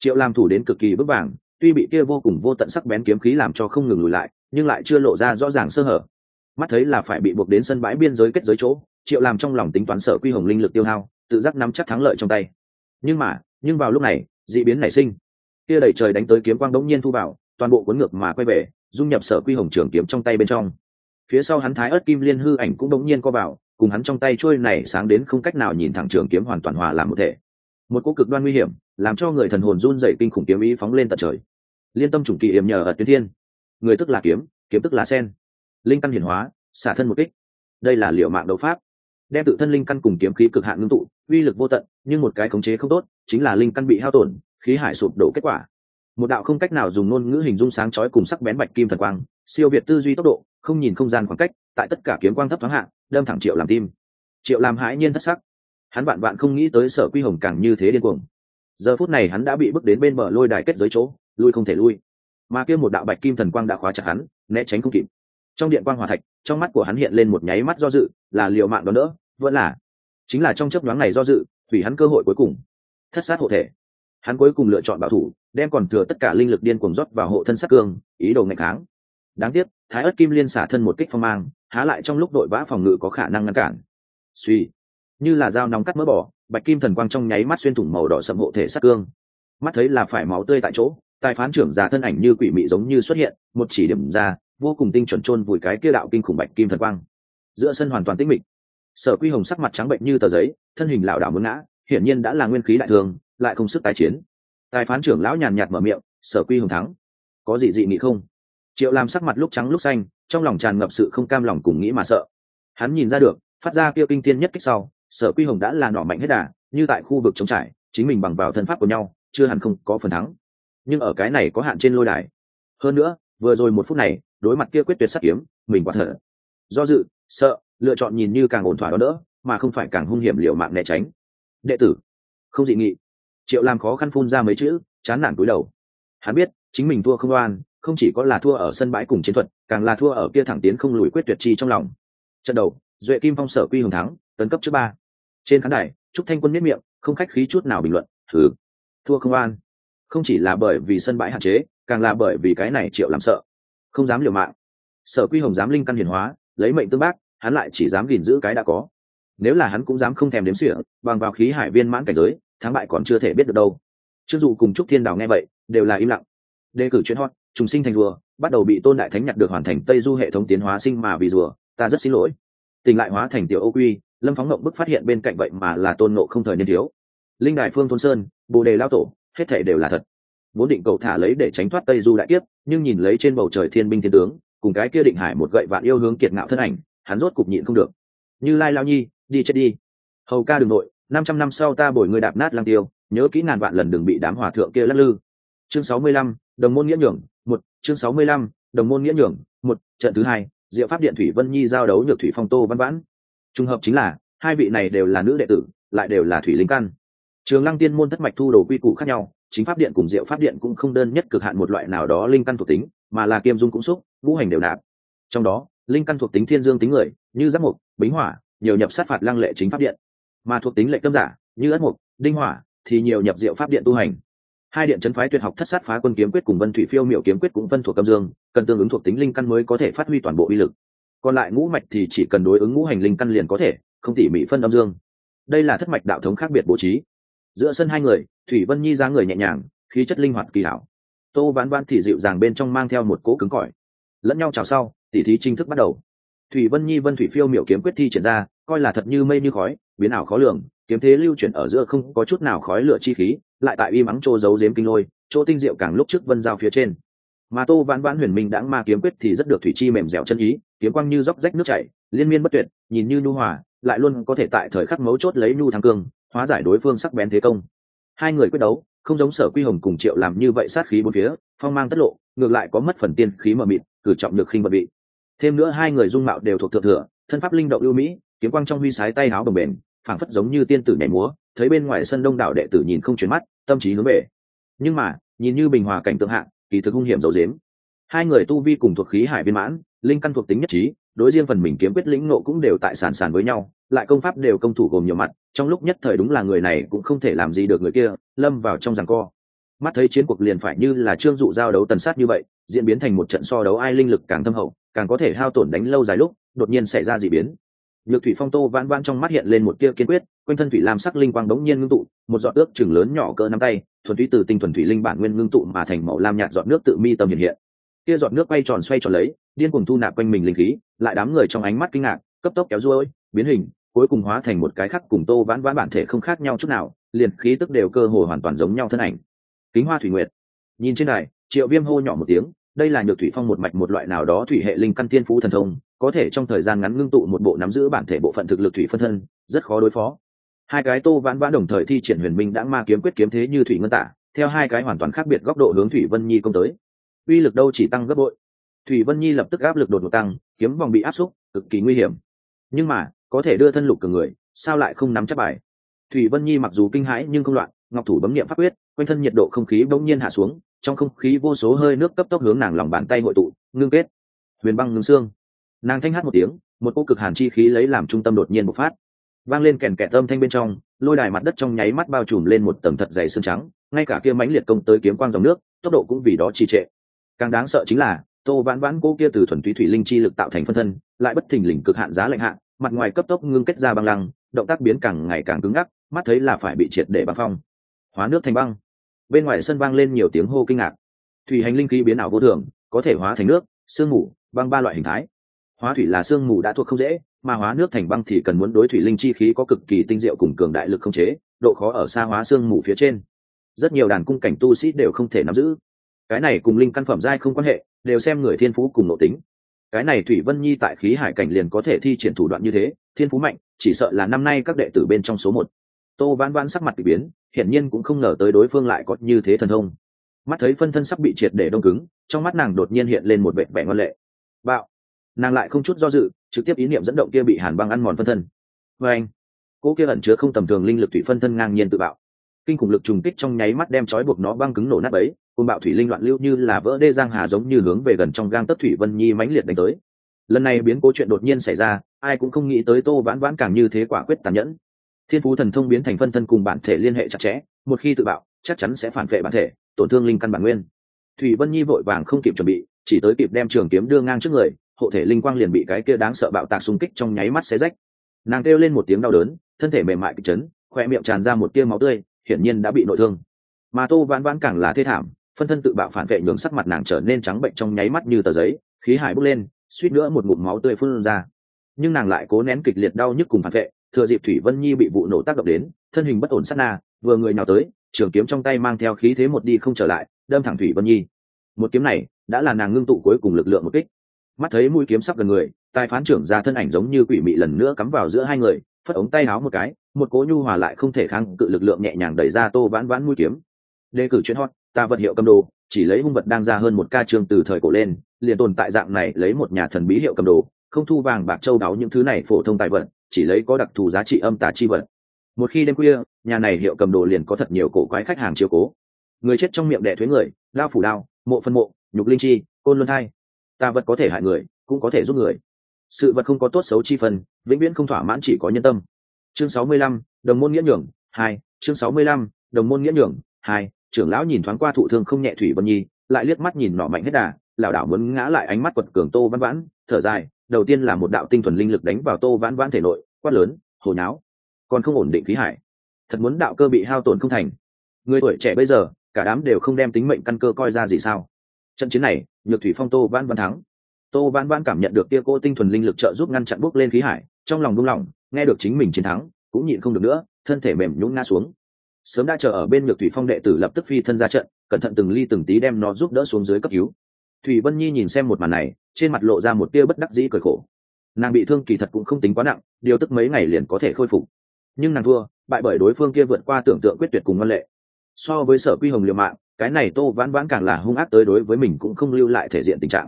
Triệu làm thủ đến cực kỳ vững vàng, tuy bị kia vô cùng vô tận sắc bén kiếm khí làm cho không ngừng lùi lại, nhưng lại chưa lộ ra rõ ràng sơ hở. Mắt thấy là phải bị buộc đến sân bãi biên giới kết giới chỗ, triệu làm trong lòng tính toán sở quy hồng linh lực tiêu hao, tự giác nắm chắc thắng lợi trong tay. Nhưng mà, nhưng vào lúc này d ị biến nảy sinh. Kia đẩy trời đánh tới kiếm quang đống nhiên thu vào toàn bộ cuốn ngược mà quay về, dung nhập sở quy hồng trường kiếm trong tay bên trong. Phía sau hắn thái ớt kim liên hư ảnh cũng đống nhiên co vào, cùng hắn trong tay trôi này sáng đến không cách nào nhìn thẳng trường kiếm hoàn toàn hòa làm một thể. Một cỗ cực đoan nguy hiểm, làm cho người thần hồn run dậy kinh khủng kiếm ý phóng lên tận trời. Liên tâm chủng kỳ hiểm nhờ ở tuyến thiên. Người tức là kiếm kiếm tức là sen. Linh căn hiển hóa, xả thân một kích. Đây là liệu mạng đấu pháp. Đem tự thân linh căn cùng kiếm khí cực hạn ngưng tụ, uy lực vô tận, nhưng một cái khống chế không tốt, chính là linh căn bị hao tổn, khí hải sụp đổ kết quả một đạo không cách nào dùng ngôn ngữ hình dung sáng chói cùng sắc bén bạch kim thần quang, siêu việt tư duy tốc độ, không nhìn không gian khoảng cách, tại tất cả kiếm quang thấp thoáng hạng đâm thẳng triệu làm tim. Triệu làm hãi nhiên thất sắc. Hắn vạn vạn không nghĩ tới sở quy hồng càng như thế điên cuồng. Giờ phút này hắn đã bị bước đến bên bờ lôi đài kết giới chỗ, lui không thể lui. Mà kia một đạo bạch kim thần quang đã khóa chặt hắn, né tránh không kịp. Trong điện quang hòa thạch, trong mắt của hắn hiện lên một nháy mắt do dự, là liệu mạng đó nữa vẫn là, chính là trong chấp đoán này do dự hủy hắn cơ hội cuối cùng. Thất sát hộ thể hắn cuối cùng lựa chọn bảo thủ, đem còn thừa tất cả linh lực điên cuồng rót vào hộ thân sắc cương, ý đồ ngày kháng. Đáng tiếc, thái ớt kim liên xả thân một kích phong mang, há lại trong lúc đội vã phòng ngự có khả năng ngăn cản. Suy, như là dao nóng cắt mỡ bỏ bạch kim thần quang trong nháy mắt xuyên thủng màu đỏ sậm hộ thể sắc cương. Mắt thấy là phải máu tươi tại chỗ, tài phán trưởng già thân ảnh như quỷ mị giống như xuất hiện, một chỉ điểm ra, vô cùng tinh chuẩn chôn vùi cái kia đạo kinh khủng bạch kim thần quang. Giữa sân hoàn toàn tĩnh mịch. Sở quy hồng sắc mặt trắng bệnh như tờ giấy, thân hình lảo đảo muốn ngã, hiển nhiên đã là nguyên khí đại thường lại không sức tái chiến. Tài phán trưởng lão nhàn nhạt mở miệng, sở quy hồng thắng, có gì dị nghị không? Triệu làm sắc mặt lúc trắng lúc xanh, trong lòng tràn ngập sự không cam lòng cùng nghĩ mà sợ. Hắn nhìn ra được, phát ra kêu kinh tiên nhất kích sau, sở quy hồng đã là nỏ mạnh hết đà, như tại khu vực chống trải, chính mình bằng vào thân pháp của nhau, chưa hẳn không có phần thắng. Nhưng ở cái này có hạn trên lôi đài. Hơn nữa, vừa rồi một phút này, đối mặt kia quyết tuyệt sát kiếm, mình quả thở. Do dự, sợ, lựa chọn nhìn như càng ổn thỏa đó đỡ, mà không phải càng hung hiểm liệu mạng né tránh. Đệ tử, không dị nghị triệu làm khó khăn phun ra mấy chữ chán nản cúi đầu. Hắn biết chính mình thua không oan không chỉ có là thua ở sân bãi cùng chiến thuật càng là thua ở kia thẳng tiến không lùi quyết tuyệt chi trong lòng. Trận đầu duệ kim phong sở quy hùng thắng tấn cấp trước ba. Trên khán đài trúc thanh quân miết miệng không khách khí chút nào bình luận thử thua không oan, không chỉ là bởi vì sân bãi hạn chế càng là bởi vì cái này triệu làm sợ. Không dám liều mạng. Sở quy hồng dám linh căn hiển hóa lấy mệnh tương bác hắn lại chỉ dám gìn giữ cái đã có. Nếu là hắn cũng dám không thèm đếm xỉa bằng vào khí hải viên mãn cảnh giới thắng bại còn chưa thể biết được đâu. Trương dụ cùng trúc thiên đào nghe vậy, đều là im lặng. Đề cử chuyên hot, trùng sinh thành rùa, bắt đầu bị tôn đại thánh nhặt được hoàn thành tây du hệ thống tiến hóa sinh mà vì rùa, ta rất xin lỗi. Tình lại hóa thành tiểu ô quy, lâm phóng ngộng bức phát hiện bên cạnh vậy mà là tôn nộ không thời niên thiếu. Linh đại phương thôn sơn, bồ đề lao tổ, hết thể đều là thật. Vốn định cầu thả lấy để tránh thoát tây du đại tiếp nhưng nhìn lấy trên bầu trời thiên binh thiên tướng, cùng cái kia định hải một gậy vạn yêu hướng kiệt ngạo thân ảnh, hắn rốt cục nhịn không được. Như lai lao nhi, đi chết đi. Hầu ca đường nội năm trăm năm sau ta bồi người đạp nát lang tiêu, nhớ kỹ ngàn vạn lần đừng bị đám hòa thượng kia lắc lư. Chương sáu mươi lăm, đồng môn nghĩa nhường, một, chương sáu mươi lăm, đồng môn nghĩa nhường, một, trận thứ hai, diệu pháp điện thủy vân nhi giao đấu nhược thủy phong tô văn vãn. Trùng hợp chính là, hai vị này đều là nữ đệ tử, lại đều là thủy linh căn. Trường lăng tiên môn thất mạch thu đồ quy củ khác nhau, chính pháp điện cùng diệu pháp điện cũng không đơn nhất cực hạn một loại nào đó linh căn thuộc tính, mà là kiêm dung cũng xúc, ngũ hành đều nạp. Trong đó, linh căn thuộc tính thiên dương tính người, như giáp mục, bính hỏa, nhiều nhập sát phạt lăng lệ chính pháp điện mà thuộc tính lệ tâm giả, như ất mục, đinh hỏa, thì nhiều nhập diệu pháp điện tu hành. Hai điện chấn phái tuyệt học thất sát phá quân kiếm quyết cùng vân thủy phiêu miểu kiếm quyết cũng phân thuộc âm dương, cần tương ứng thuộc tính linh căn mới có thể phát huy toàn bộ uy lực. Còn lại ngũ mạch thì chỉ cần đối ứng ngũ hành linh căn liền có thể, không tỉ mỉ phân âm dương. Đây là thất mạch đạo thống khác biệt bố trí. Giữa sân hai người, thủy vân nhi ra người nhẹ nhàng, khí chất linh hoạt kỳ hảo. Tô ván ván thì dịu dàng bên trong mang theo một cỗ cứng cỏi. Lẫn nhau chào sau, tỉ thí chính thức bắt đầu. Thủy vân nhi vân thủy phiêu miểu kiếm quyết thi triển ra, coi là thật như mây như khói biến ảo khó lường, kiếm thế lưu chuyển ở giữa không có chút nào khói lửa chi khí, lại tại y mắng trô giấu giếm kinh lôi chỗ tinh diệu càng lúc trước vân giao phía trên. Mà tô vãn vãn huyền minh đãng ma kiếm quyết thì rất được thủy chi mềm dẻo chân ý, kiếm quang như róc rách nước chảy, liên miên bất tuyệt, nhìn như nhu hòa, lại luôn có thể tại thời khắc mấu chốt lấy nhu thắng cương, hóa giải đối phương sắc bén thế công. Hai người quyết đấu, không giống sở quy hồng cùng triệu làm như vậy sát khí bốn phía, phong mang tất lộ, ngược lại có mất phần tiên khí mờ mịt, cử trọng được khinh bật bị. Thêm nữa hai người dung mạo đều thuộc thượng thừa, thân pháp linh động ưu mỹ, kiếm quang trong huy sái tay áo đồng bền phảng phất giống như tiên tử nhảy múa, thấy bên ngoài sân đông đảo đệ tử nhìn không chuyển mắt, tâm trí hướng về. Nhưng mà, nhìn như bình hòa cảnh tượng hạng kỳ thực hung hiểm dấu dếm hai người tu vi cùng thuộc khí hải viên mãn, linh căn thuộc tính nhất trí, đối riêng phần mình kiếm quyết lĩnh nộ cũng đều tại sàn sàn với nhau, lại công pháp đều công thủ gồm nhiều mặt, trong lúc nhất thời đúng là người này cũng không thể làm gì được người kia, lâm vào trong giằng co. Mắt thấy chiến cuộc liền phải như là trương dụ giao đấu tần sát như vậy, diễn biến thành một trận so đấu ai linh lực càng thâm hậu, càng có thể hao tổn đánh lâu dài lúc, đột nhiên xảy ra d ị biến nhược thủy phong tô vãn vãn trong mắt hiện lên một tia kiên quyết, quanh thân thủy lam sắc linh quang đống nhiên ngưng tụ, một giọt nước chừng lớn nhỏ cỡ nắm tay, thuần túy từ tinh thuần thủy linh bản nguyên ngưng tụ mà thành màu lam nhạt giọt nước tự mi tâm hiện hiện. Tia giọt nước quay tròn xoay tròn lấy, điên cùng thu nạp quanh mình linh khí, lại đám người trong ánh mắt kinh ngạc, cấp tốc kéo ruôi, biến hình, cuối cùng hóa thành một cái khắc cùng tô vãn vãn bản thể không khác nhau chút nào, liền khí tức đều cơ hồ hoàn toàn giống nhau thân ảnh. Kính hoa thủy nguyệt. Nhìn trên này triệu viêm hô nhỏ một tiếng, đây là nhược thủy phong một mạch một loại nào đó thủy hệ linh căn tiên phú thần thông có thể trong thời gian ngắn ngưng tụ một bộ nắm giữ bản thể bộ phận thực lực thủy phân thân, rất khó đối phó. Hai cái tô vãn vãn đồng thời thi triển huyền minh đã ma kiếm quyết kiếm thế như thủy ngân tả, theo hai cái hoàn toàn khác biệt góc độ hướng thủy vân nhi công tới. Uy lực đâu chỉ tăng gấp bội. Thủy vân nhi lập tức áp lực đột ngột tăng, kiếm vòng bị áp xúc, cực kỳ nguy hiểm. Nhưng mà, có thể đưa thân lục cường người, sao lại không nắm chắc bài? Thủy vân nhi mặc dù kinh hãi nhưng không loạn, ngọc thủ bấm niệm pháp quyết, quanh thân nhiệt độ không khí bỗng nhiên hạ xuống, trong không khí vô số hơi nước cấp tốc hướng nàng lòng bàn tay hội tụ, ngưng kết. Huyền băng ngưng xương nàng thanh hát một tiếng, một cô cực hàn chi khí lấy làm trung tâm đột nhiên bộc phát. Vang lên kèn kẹt âm thanh bên trong, lôi đài mặt đất trong nháy mắt bao trùm lên một tầng thật dày xương trắng, ngay cả kia mãnh liệt công tới kiếm quang dòng nước, tốc độ cũng vì đó trì trệ. Càng đáng sợ chính là, tô vãn vãn cô kia từ thuần túy thủy linh chi lực tạo thành phân thân, lại bất thình lình cực hạn giá lạnh hạn mặt ngoài cấp tốc ngưng kết ra băng lăng, động tác biến càng ngày càng cứng ngắc, mắt thấy là phải bị triệt để băng phong. Hóa nước thành băng. Bên ngoài sân vang lên nhiều tiếng hô kinh ngạc. Thủy hành linh khí biến ảo vô thường, có thể hóa thành nước, sương mù, băng ba loại hình thái hóa thủy là sương mù đã thuộc không dễ, mà hóa nước thành băng thì cần muốn đối thủy linh chi khí có cực kỳ tinh diệu cùng cường đại lực không chế, độ khó ở xa hóa sương mù phía trên. Rất nhiều đàn cung cảnh tu sĩ đều không thể nắm giữ. Cái này cùng linh căn phẩm giai không quan hệ, đều xem người thiên phú cùng nội tính. Cái này thủy vân nhi tại khí hải cảnh liền có thể thi triển thủ đoạn như thế, thiên phú mạnh, chỉ sợ là năm nay các đệ tử bên trong số một. Tô vãn vãn sắc mặt bị biến, hiển nhiên cũng không ngờ tới đối phương lại có như thế thần thông. Mắt thấy phân thân sắp bị triệt để đông cứng, trong mắt nàng đột nhiên hiện lên một vệ vẻ ngon lệ. Bạo nàng lại không chút do dự, trực tiếp ý niệm dẫn động kia bị hàn băng ăn mòn phân thân. Vê anh cỗ kia ẩn chứa không tầm thường linh lực thủy phân thân ngang nhiên tự bạo. Kinh khủng lực trùng kích trong nháy mắt đem trói buộc nó băng cứng nổ nát ấy côn bạo thủy linh loạn lưu như là vỡ đê giang hà giống như hướng về gần trong gang tấc thủy vân nhi mãnh liệt đánh tới. Lần này biến cố chuyện đột nhiên xảy ra, ai cũng không nghĩ tới tô vãn vãn càng như thế quả quyết tàn nhẫn. Thiên phú thần thông biến thành phân thân cùng bản thể liên hệ chặt chẽ, một khi tự bạo, chắc chắn sẽ phản vệ bản thể, tổn thương linh căn bản nguyên. Thủy vân nhi vội vàng không kịp chuẩn bị, chỉ tới kịp đem trường kiếm đưa ngang trước người hộ thể linh quang liền bị cái kia đáng sợ bạo tạc xung kích trong nháy mắt xé rách. Nàng kêu lên một tiếng đau đớn, thân thể mềm mại kịch chấn, khoe miệng tràn ra một tia máu tươi, hiển nhiên đã bị nội thương. Mà tô vãn vãn càng là thê thảm, phân thân tự bạo phản vệ nhường sắc mặt nàng trở nên trắng bệnh trong nháy mắt như tờ giấy, khí hải bốc lên, suýt nữa một ngụm máu tươi phun ra. Nhưng nàng lại cố nén kịch liệt đau nhức cùng phản vệ, thừa dịp thủy vân nhi bị vụ nổ tác động đến, thân hình bất ổn sát na, vừa người nào tới, trường kiếm trong tay mang theo khí thế một đi không trở lại, đâm thẳng thủy vân nhi. Một kiếm này đã là nàng ngưng tụ cuối cùng lực lượng một kích mắt thấy mũi kiếm sắp gần người tài phán trưởng ra thân ảnh giống như quỷ mị lần nữa cắm vào giữa hai người, phất ống tay háo một cái, một cố nhu hòa lại không thể kháng cự lực lượng nhẹ nhàng đẩy ra tô vãn vãn mũi kiếm. Đề cử chuyên hot, ta vật hiệu cầm đồ, chỉ lấy hung vật đang ra hơn một ca trường từ thời cổ lên, liền tồn tại dạng này lấy một nhà thần bí hiệu cầm đồ, không thu vàng bạc châu đáo những thứ này phổ thông tài vật, chỉ lấy có đặc thù giá trị âm tà chi vật. Một khi đêm khuya, nhà này hiệu cầm đồ liền có thật nhiều cổ quái khách hàng chiếu cố. Người chết trong miệng đẻ thuế người, lao phủ đao, mộ phân mộ, nhục linh chi, côn luân thai tà vật có thể hại người, cũng có thể giúp người. Sự vật không có tốt xấu chi phần vĩnh viễn không thỏa mãn chỉ có nhân tâm. Chương sáu mươi lăm, đồng môn nghĩa nhường, hai, chương sáu mươi lăm, đồng môn nghĩa nhường, hai, trưởng lão nhìn thoáng qua thụ thương không nhẹ thủy vân nhi, lại liếc mắt nhìn nọ mạnh hết đà, lảo đảo muốn ngã lại ánh mắt quật cường tô vãn vãn, thở dài, đầu tiên là một đạo tinh thuần linh lực đánh vào tô vãn vãn thể nội, quát lớn hồi náo còn không ổn định khí hải. Thật muốn đạo cơ bị hao tổn không thành. Người tuổi trẻ bây giờ, cả đám đều không đem tính mệnh căn cơ coi ra gì sao? Trận chiến này, nhược thủy phong tô vãn văn thắng. Tô vãn văn cảm nhận được tia cô tinh thuần linh lực trợ giúp ngăn chặn bốc lên khí hải, trong lòng buông lỏng, nghe được chính mình chiến thắng, cũng nhịn không được nữa, thân thể mềm nhũng ngã xuống. Sớm đã chờ ở bên nhược thủy phong đệ tử lập tức phi thân ra trận, cẩn thận từng ly từng tí đem nó giúp đỡ xuống dưới cấp cứu. Thủy vân nhi nhìn xem một màn này, trên mặt lộ ra một tia bất đắc dĩ cười khổ. Nàng bị thương kỳ thật cũng không tính quá nặng, điều tức mấy ngày liền có thể khôi phục. Nhưng nàng thua, bại bởi đối phương kia vượt qua tưởng tượng quyết tuyệt cùng ngân lệ. So với sở quy hồng liều mạng cái này tô vãn vãn càng là hung ác tới đối với mình cũng không lưu lại thể diện tình trạng.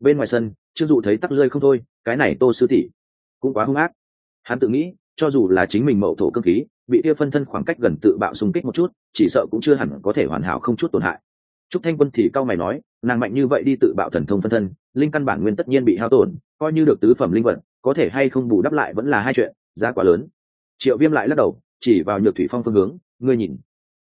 Bên ngoài sân chưng dụ thấy tắc lơi không thôi, cái này tô sư tỷ cũng quá hung ác. Hắn tự nghĩ, cho dù là chính mình mậu thổ cơ khí, bị kia phân thân khoảng cách gần tự bạo xung kích một chút, chỉ sợ cũng chưa hẳn có thể hoàn hảo không chút tổn hại. Trúc thanh quân thì cao mày nói, nàng mạnh như vậy đi tự bạo thần thông phân thân, linh căn bản nguyên tất nhiên bị hao tổn, coi như được tứ phẩm linh vật có thể hay không bù đắp lại vẫn là hai chuyện, giá quá lớn. Triệu viêm lại lắc đầu, chỉ vào nhược thủy phong phương hướng, ngươi nhìn.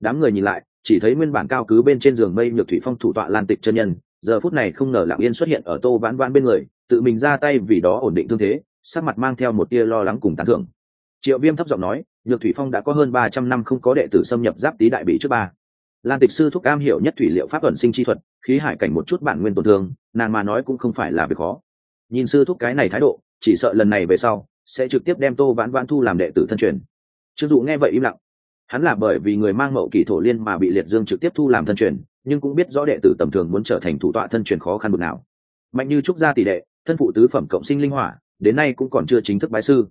Đám người nhìn lại chỉ thấy nguyên bản cao cứ bên trên giường mây nhược thủy phong thủ tọa lan tịch chân nhân, giờ phút này không ngờ lặng yên xuất hiện ở tô vãn vãn bên người, tự mình ra tay vì đó ổn định thương thế, sắc mặt mang theo một tia lo lắng cùng tán thưởng. Triệu viêm thấp giọng nói, nhược thủy phong đã có hơn ba trăm năm không có đệ tử xâm nhập giáp tý đại bị trước ba. Lan tịch sư thúc am hiểu nhất thủy liệu pháp ẩn sinh chi thuật, khí hải cảnh một chút bản nguyên tổn thương, nàng mà nói cũng không phải là việc khó. Nhìn sư thúc cái này thái độ, chỉ sợ lần này về sau, sẽ trực tiếp đem tô vãn vãn thu làm đệ tử thân truyền. Chưng dụ nghe vậy im lặng hắn là bởi vì người mang mậu kỳ thổ liên mà bị liệt dương trực tiếp thu làm thân truyền, nhưng cũng biết rõ đệ tử tầm thường muốn trở thành thủ tọa thân truyền khó khăn bực nào. Mạnh như trúc gia tỷ đệ, thân phụ tứ phẩm cộng sinh linh hỏa, đến nay cũng còn chưa chính thức bái sư.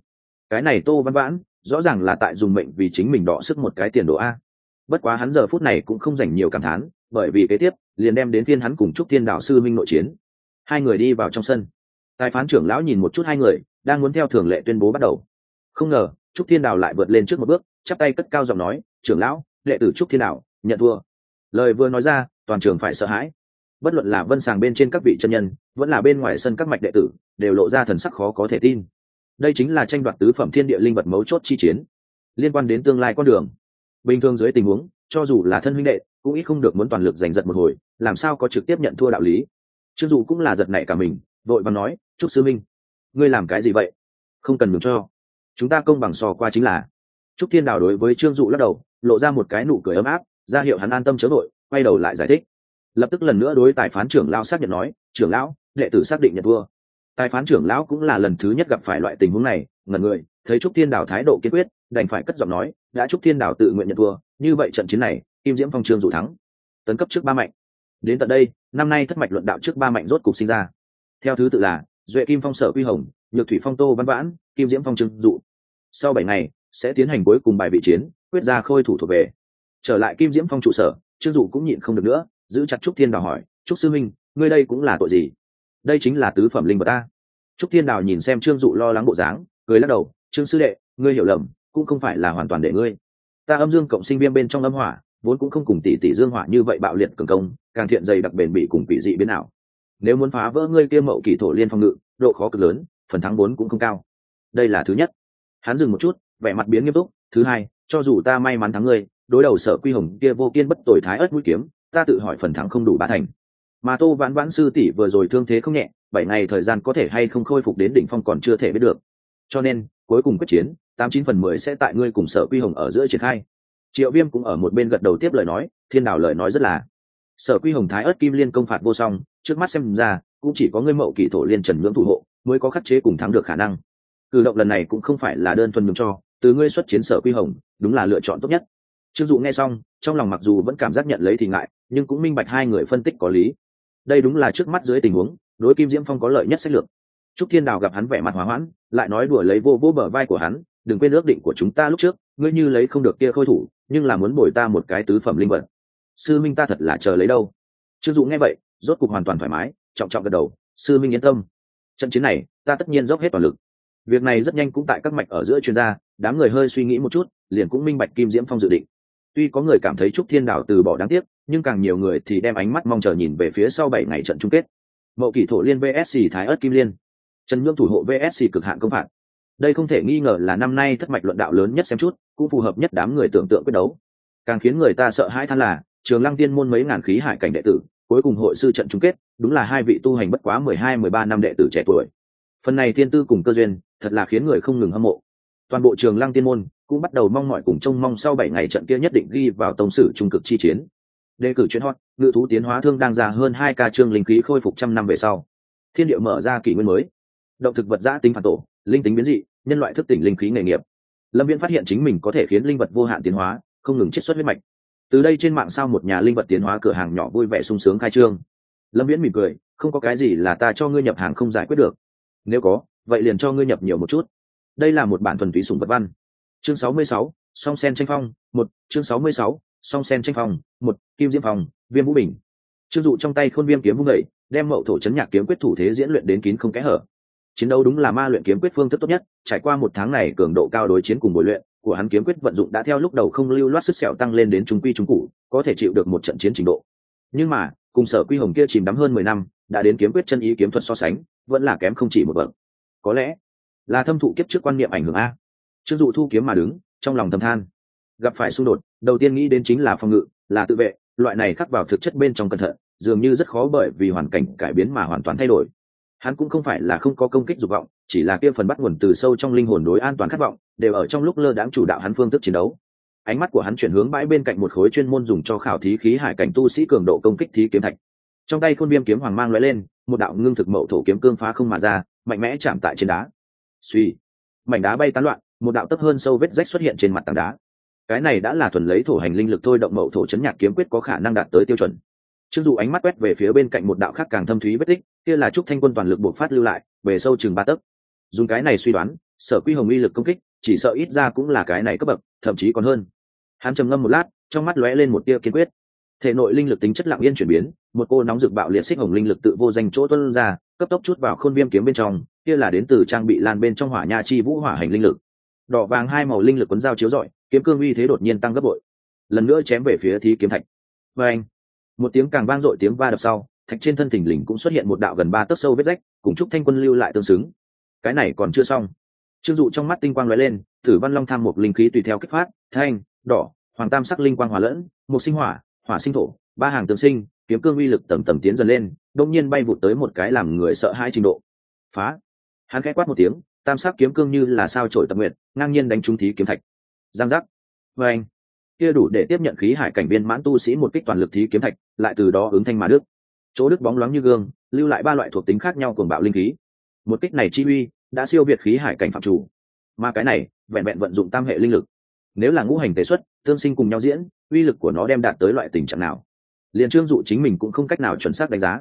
Cái này tô văn vãn, rõ ràng là tại dùng mệnh vì chính mình đọ sức một cái tiền đồ a. Bất quá hắn giờ phút này cũng không dành nhiều cảm thán, bởi vì kế tiếp, liền đem đến phiên hắn cùng trúc thiên đạo sư minh nội chiến. Hai người đi vào trong sân. Tài phán trưởng lão nhìn một chút hai người, đang muốn theo thường lệ tuyên bố bắt đầu. Không ngờ, trúc thiên đào lại vượt lên trước một bước chắp tay cất cao giọng nói, trưởng lão, đệ tử trúc thiên đạo, nhận thua. Lời vừa nói ra, toàn trường phải sợ hãi. Bất luận là vân sàng bên trên các vị chân nhân, vẫn là bên ngoài sân các mạch đệ tử, đều lộ ra thần sắc khó có thể tin. Đây chính là tranh đoạt tứ phẩm thiên địa linh vật mấu chốt chi chiến, liên quan đến tương lai con đường. Bình thường dưới tình huống, cho dù là thân huynh đệ, cũng ít không được muốn toàn lực giành giật một hồi, làm sao có trực tiếp nhận thua đạo lý. Chưng dù cũng là giật nảy cả mình, vội và nói chúc sư minh, ngươi làm cái gì vậy? Không cần mừng cho. Chúng ta công bằng sò qua chính là trúc thiên đào đối với trương dụ lắc đầu, lộ ra một cái nụ cười ấm áp, ra hiệu hắn an tâm chớ đội quay đầu lại giải thích. Lập tức lần nữa đối tài phán trưởng lao xác nhận nói, trưởng lão, đệ tử xác định nhận thua. Tài phán trưởng lão cũng là lần thứ nhất gặp phải loại tình huống này, ngẩn người, thấy trúc thiên đảo thái độ kiên quyết, đành phải cất giọng nói, đã trúc thiên đảo tự nguyện nhận thua, như vậy trận chiến này, kim diễm phong trương dụ thắng. Tấn cấp trước ba mạnh. Đến tận đây, năm nay thất mạch luận đạo trước ba mạnh rốt cục sinh ra. Theo thứ tự là, duệ kim phong sở quy hồng, nhược thủy phong tô văn vãn, kim diễm phong trương dụ. Sau bảy ngày sẽ tiến hành cuối cùng bài vị chiến, quyết ra khôi thủ thuộc về. Trở lại kim diễm phong trụ sở, trương dụ cũng nhịn không được nữa, giữ chặt trúc thiên đào hỏi, trúc sư minh ngươi đây cũng là tội gì? Đây chính là tứ phẩm linh vật ta. Trúc thiên đào nhìn xem trương dụ lo lắng bộ dáng, cười lắc đầu, trương sư đệ, ngươi hiểu lầm, cũng không phải là hoàn toàn để ngươi. Ta âm dương cộng sinh viêm bên trong âm hỏa, vốn cũng không cùng tỷ tỷ dương hỏa như vậy bạo liệt cường công, càng thiện dày đặc bền bị cùng bị dị biến ảo. Nếu muốn phá vỡ ngươi kia mậu kỳ thổ liên phong ngự, độ khó cực lớn, phần thắng vốn cũng không cao. Đây là thứ nhất. Hắn dừng một chút vẻ mặt biến nghiêm túc, thứ hai, cho dù ta may mắn thắng ngươi, đối đầu sở quy hồng kia vô kiên bất tội thái ớt mũi kiếm, ta tự hỏi phần thắng không đủ bá thành. Mà tô vãn vãn sư tỷ vừa rồi thương thế không nhẹ, bảy ngày thời gian có thể hay không khôi phục đến đỉnh phong còn chưa thể biết được. Cho nên, cuối cùng quyết chiến, tám chín phần mười sẽ tại ngươi cùng sở quy hồng ở giữa triển khai. Triệu viêm cũng ở một bên gật đầu tiếp lời nói, thiên đảo lời nói rất là. Sở quy hồng thái ớt kim liên công phạt vô song, trước mắt xem ra, cũng chỉ có ngươi mậu kỷ thổ liên trần ngưỡng thủ hộ, mới có khắc chế cùng thắng được khả năng. Cử động lần này cũng không phải là đơn thuần nhường cho từ ngươi xuất chiến sở quy hồng, đúng là lựa chọn tốt nhất. Trương dụ nghe xong, trong lòng mặc dù vẫn cảm giác nhận lấy thì ngại, nhưng cũng minh bạch hai người phân tích có lý. Đây đúng là trước mắt dưới tình huống, đối kim diễm phong có lợi nhất sách lược. Trúc thiên đào gặp hắn vẻ mặt hòa hoãn, lại nói đùa lấy vô vô bờ vai của hắn, đừng quên ước định của chúng ta lúc trước, ngươi như lấy không được kia khôi thủ, nhưng là muốn bồi ta một cái tứ phẩm linh vật. Sư minh ta thật là chờ lấy đâu. Trương dụ nghe vậy, rốt cục hoàn toàn thoải mái, trọng trọng gật đầu, sư minh yên tâm. Trận chiến này, ta tất nhiên dốc hết toàn lực việc này rất nhanh cũng tại các mạch ở giữa chuyên gia, đám người hơi suy nghĩ một chút, liền cũng minh bạch kim diễm phong dự định. Tuy có người cảm thấy trúc thiên đảo từ bỏ đáng tiếc, nhưng càng nhiều người thì đem ánh mắt mong chờ nhìn về phía sau bảy ngày trận chung kết. Mậu kỷ thổ liên vsc thái ớt kim liên. Trần nhương thủ hộ vsc cực hạn công phạt. Đây không thể nghi ngờ là năm nay thất mạch luận đạo lớn nhất xem chút, cũng phù hợp nhất đám người tưởng tượng quyết đấu. Càng khiến người ta sợ hãi than là, trường lăng tiên môn mấy ngàn khí hải cảnh đệ tử, cuối cùng hội sư trận chung kết, đúng là hai vị tu hành bất quá mười hai, mười ba năm đệ tử trẻ tuổi. Phần này tiên tư cùng cơ duyên thật là khiến người không ngừng hâm mộ. Toàn bộ trường lăng tiên môn cũng bắt đầu mong mỏi cùng trông mong sau bảy ngày trận kia nhất định ghi vào tông sử trung cực chi chiến. Đề cử chuyến hot, ngự thú tiến hóa thương đang ra hơn hai ca trương linh khí khôi phục trăm năm về sau. Thiên địa mở ra kỷ nguyên mới. Động thực vật giã tính phản tổ, linh tính biến dị, nhân loại thức tỉnh linh khí nghề nghiệp. Lâm viễn phát hiện chính mình có thể khiến linh vật vô hạn tiến hóa, không ngừng chiết xuất huyết mạch. Từ đây trên mạng sao một nhà linh vật tiến hóa cửa hàng nhỏ vui vẻ sung sướng khai trương. Lâm viễn mỉm cười, không có cái gì là ta cho ngươi nhập hàng không giải quyết được. Nếu có vậy liền cho ngươi nhập nhiều một chút. Đây là một bản thuần túy sùng vật văn. Chương 66, song sen tranh phong một chương 66, song sen tranh phong một kim diễm phong viêm vũ bình. Trương dụ trong tay khôn viêm kiếm vung đẩy đem mậu thổ chấn nhạc kiếm quyết thủ thế diễn luyện đến kín không kẽ hở. Chiến đấu đúng là ma luyện kiếm quyết phương thức tốt nhất trải qua một tháng này cường độ cao đối chiến cùng bồi luyện của hắn kiếm quyết vận dụng đã theo lúc đầu không lưu loát sức sẹo tăng lên đến trung quy trung cụ có thể chịu được một trận chiến trình độ. Nhưng mà cùng sở quy hồng kia chìm đắm hơn mười năm đã đến kiếm quyết chân ý kiếm thuật so sánh vẫn là kém không chỉ một bậc có lẽ là thâm thụ kiếp trước quan niệm ảnh hưởng a. Trương dụ thu kiếm mà đứng, trong lòng thầm than. Gặp phải xung đột, đầu tiên nghĩ đến chính là phòng ngự, là tự vệ, loại này khắc vào thực chất bên trong cẩn thận, dường như rất khó bởi vì hoàn cảnh cải biến mà hoàn toàn thay đổi. Hắn cũng không phải là không có công kích dục vọng, chỉ là kia phần bắt nguồn từ sâu trong linh hồn đối an toàn khát vọng, đều ở trong lúc lơ đãng chủ đạo hắn phương thức chiến đấu. Ánh mắt của hắn chuyển hướng bãi bên cạnh một khối chuyên môn dùng cho khảo thí khí hải cảnh tu sĩ cường độ công kích thí kiếm thạch. Trong tay khôn viêm kiếm hoàng mang lóe lên, một đạo ngưng thực mậu thổ kiếm cương phá không mà ra mạnh mẽ chạm tại trên đá. Suy, mảnh đá bay tán loạn, một đạo tấp hơn sâu vết rách xuất hiện trên mặt tảng đá. Cái này đã là thuần lấy thổ hành linh lực thôi động mậu thổ chấn nhạc kiếm quyết có khả năng đạt tới tiêu chuẩn. Chưng dù ánh mắt quét về phía bên cạnh một đạo khác càng thâm thúy vết tích, kia là trúc thanh quân toàn lực buộc phát lưu lại, về sâu chừng ba tấc. Dùng cái này suy đoán, sở quy hồng uy lực công kích, chỉ sợ ít ra cũng là cái này cấp bậc, thậm chí còn hơn. Hắn trầm ngâm một lát, trong mắt lóe lên một tia kiên quyết thể nội linh lực tính chất lặng yên chuyển biến, một cô nóng rực bạo liệt xích hồng linh lực tự vô danh chỗ tuân ra, cấp tốc chút vào khôn viêm kiếm bên trong, kia là đến từ trang bị lan bên trong hỏa nha chi vũ hỏa hành linh lực. Đỏ vàng hai màu linh lực quấn dao chiếu rọi, kiếm cương uy thế đột nhiên tăng gấp bội. Lần nữa chém về phía thí kiếm thạch. Và anh, một tiếng càng vang dội tiếng va đập sau, thạch trên thân thình lình cũng xuất hiện một đạo gần ba tấc sâu vết rách, cùng chúc thanh quân lưu lại tương xứng. Cái này còn chưa xong. Trương dụ trong mắt tinh quang lóe lên thử văn long tham một linh khí tùy theo kích phát, thanh, đỏ, hoàng tam sắc linh quang hòa lẫn, một sinh hỏa hỏa sinh thổ, ba hàng tương sinh, kiếm cương uy lực tầm tầm tiến dần lên đông nhiên bay vụt tới một cái làm người sợ hai trình độ. Phá! Hắn khẽ quát một tiếng, tam sắc kiếm cương như là sao trổi tập nguyện ngang nhiên đánh trúng thí kiếm thạch. Giang giác! Vê anh! Kia đủ để tiếp nhận khí hải cảnh viên mãn tu sĩ một kích toàn lực thí kiếm thạch, lại từ đó ứng thanh mà đức. Chỗ đức bóng loáng như gương, lưu lại ba loại thuộc tính khác nhau cuồng bạo linh khí. Một kích này chi uy, đã siêu việt khí hải cảnh phạm chủ. Mà cái này, vẹn vẹn vận dụng tam hệ linh lực. Nếu là ngũ hành tế xuất, tương sinh cùng nhau diễn uy lực của nó đem đạt tới loại tình trạng nào. Liền trương dụ chính mình cũng không cách nào chuẩn xác đánh giá.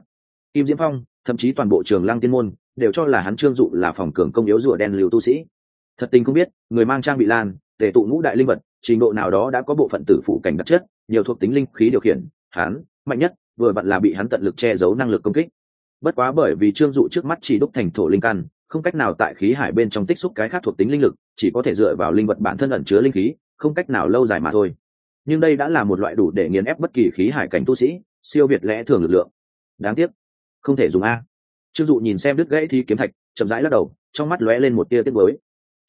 Kim diễm phong, thậm chí toàn bộ trường lăng tiên môn, đều cho là hắn trương dụ là phòng cường công yếu rùa đen liều tu sĩ. Thật tình không biết, người mang trang bị lan, tề tụ ngũ đại linh vật, trình độ nào đó đã có bộ phận tử phụ cảnh đặc chất, nhiều thuộc tính linh khí điều khiển, hắn, mạnh nhất, vừa vặn là bị hắn tận lực che giấu năng lực công kích. Bất quá bởi vì trương dụ trước mắt chỉ đúc thành thổ linh căn, không cách nào tại khí hải bên trong tích xúc cái khác thuộc tính linh lực, chỉ có thể dựa vào linh vật bản thân ẩn chứa linh khí, không cách nào lâu dài mà thôi nhưng đây đã là một loại đủ để nghiền ép bất kỳ khí hải cảnh tu sĩ, siêu việt lẽ thường lực lượng. Đáng tiếc, không thể dùng a. Trương dụ nhìn xem đứt gãy thi kiếm thạch, chậm rãi lắc đầu, trong mắt lóe lên một tia tiết mới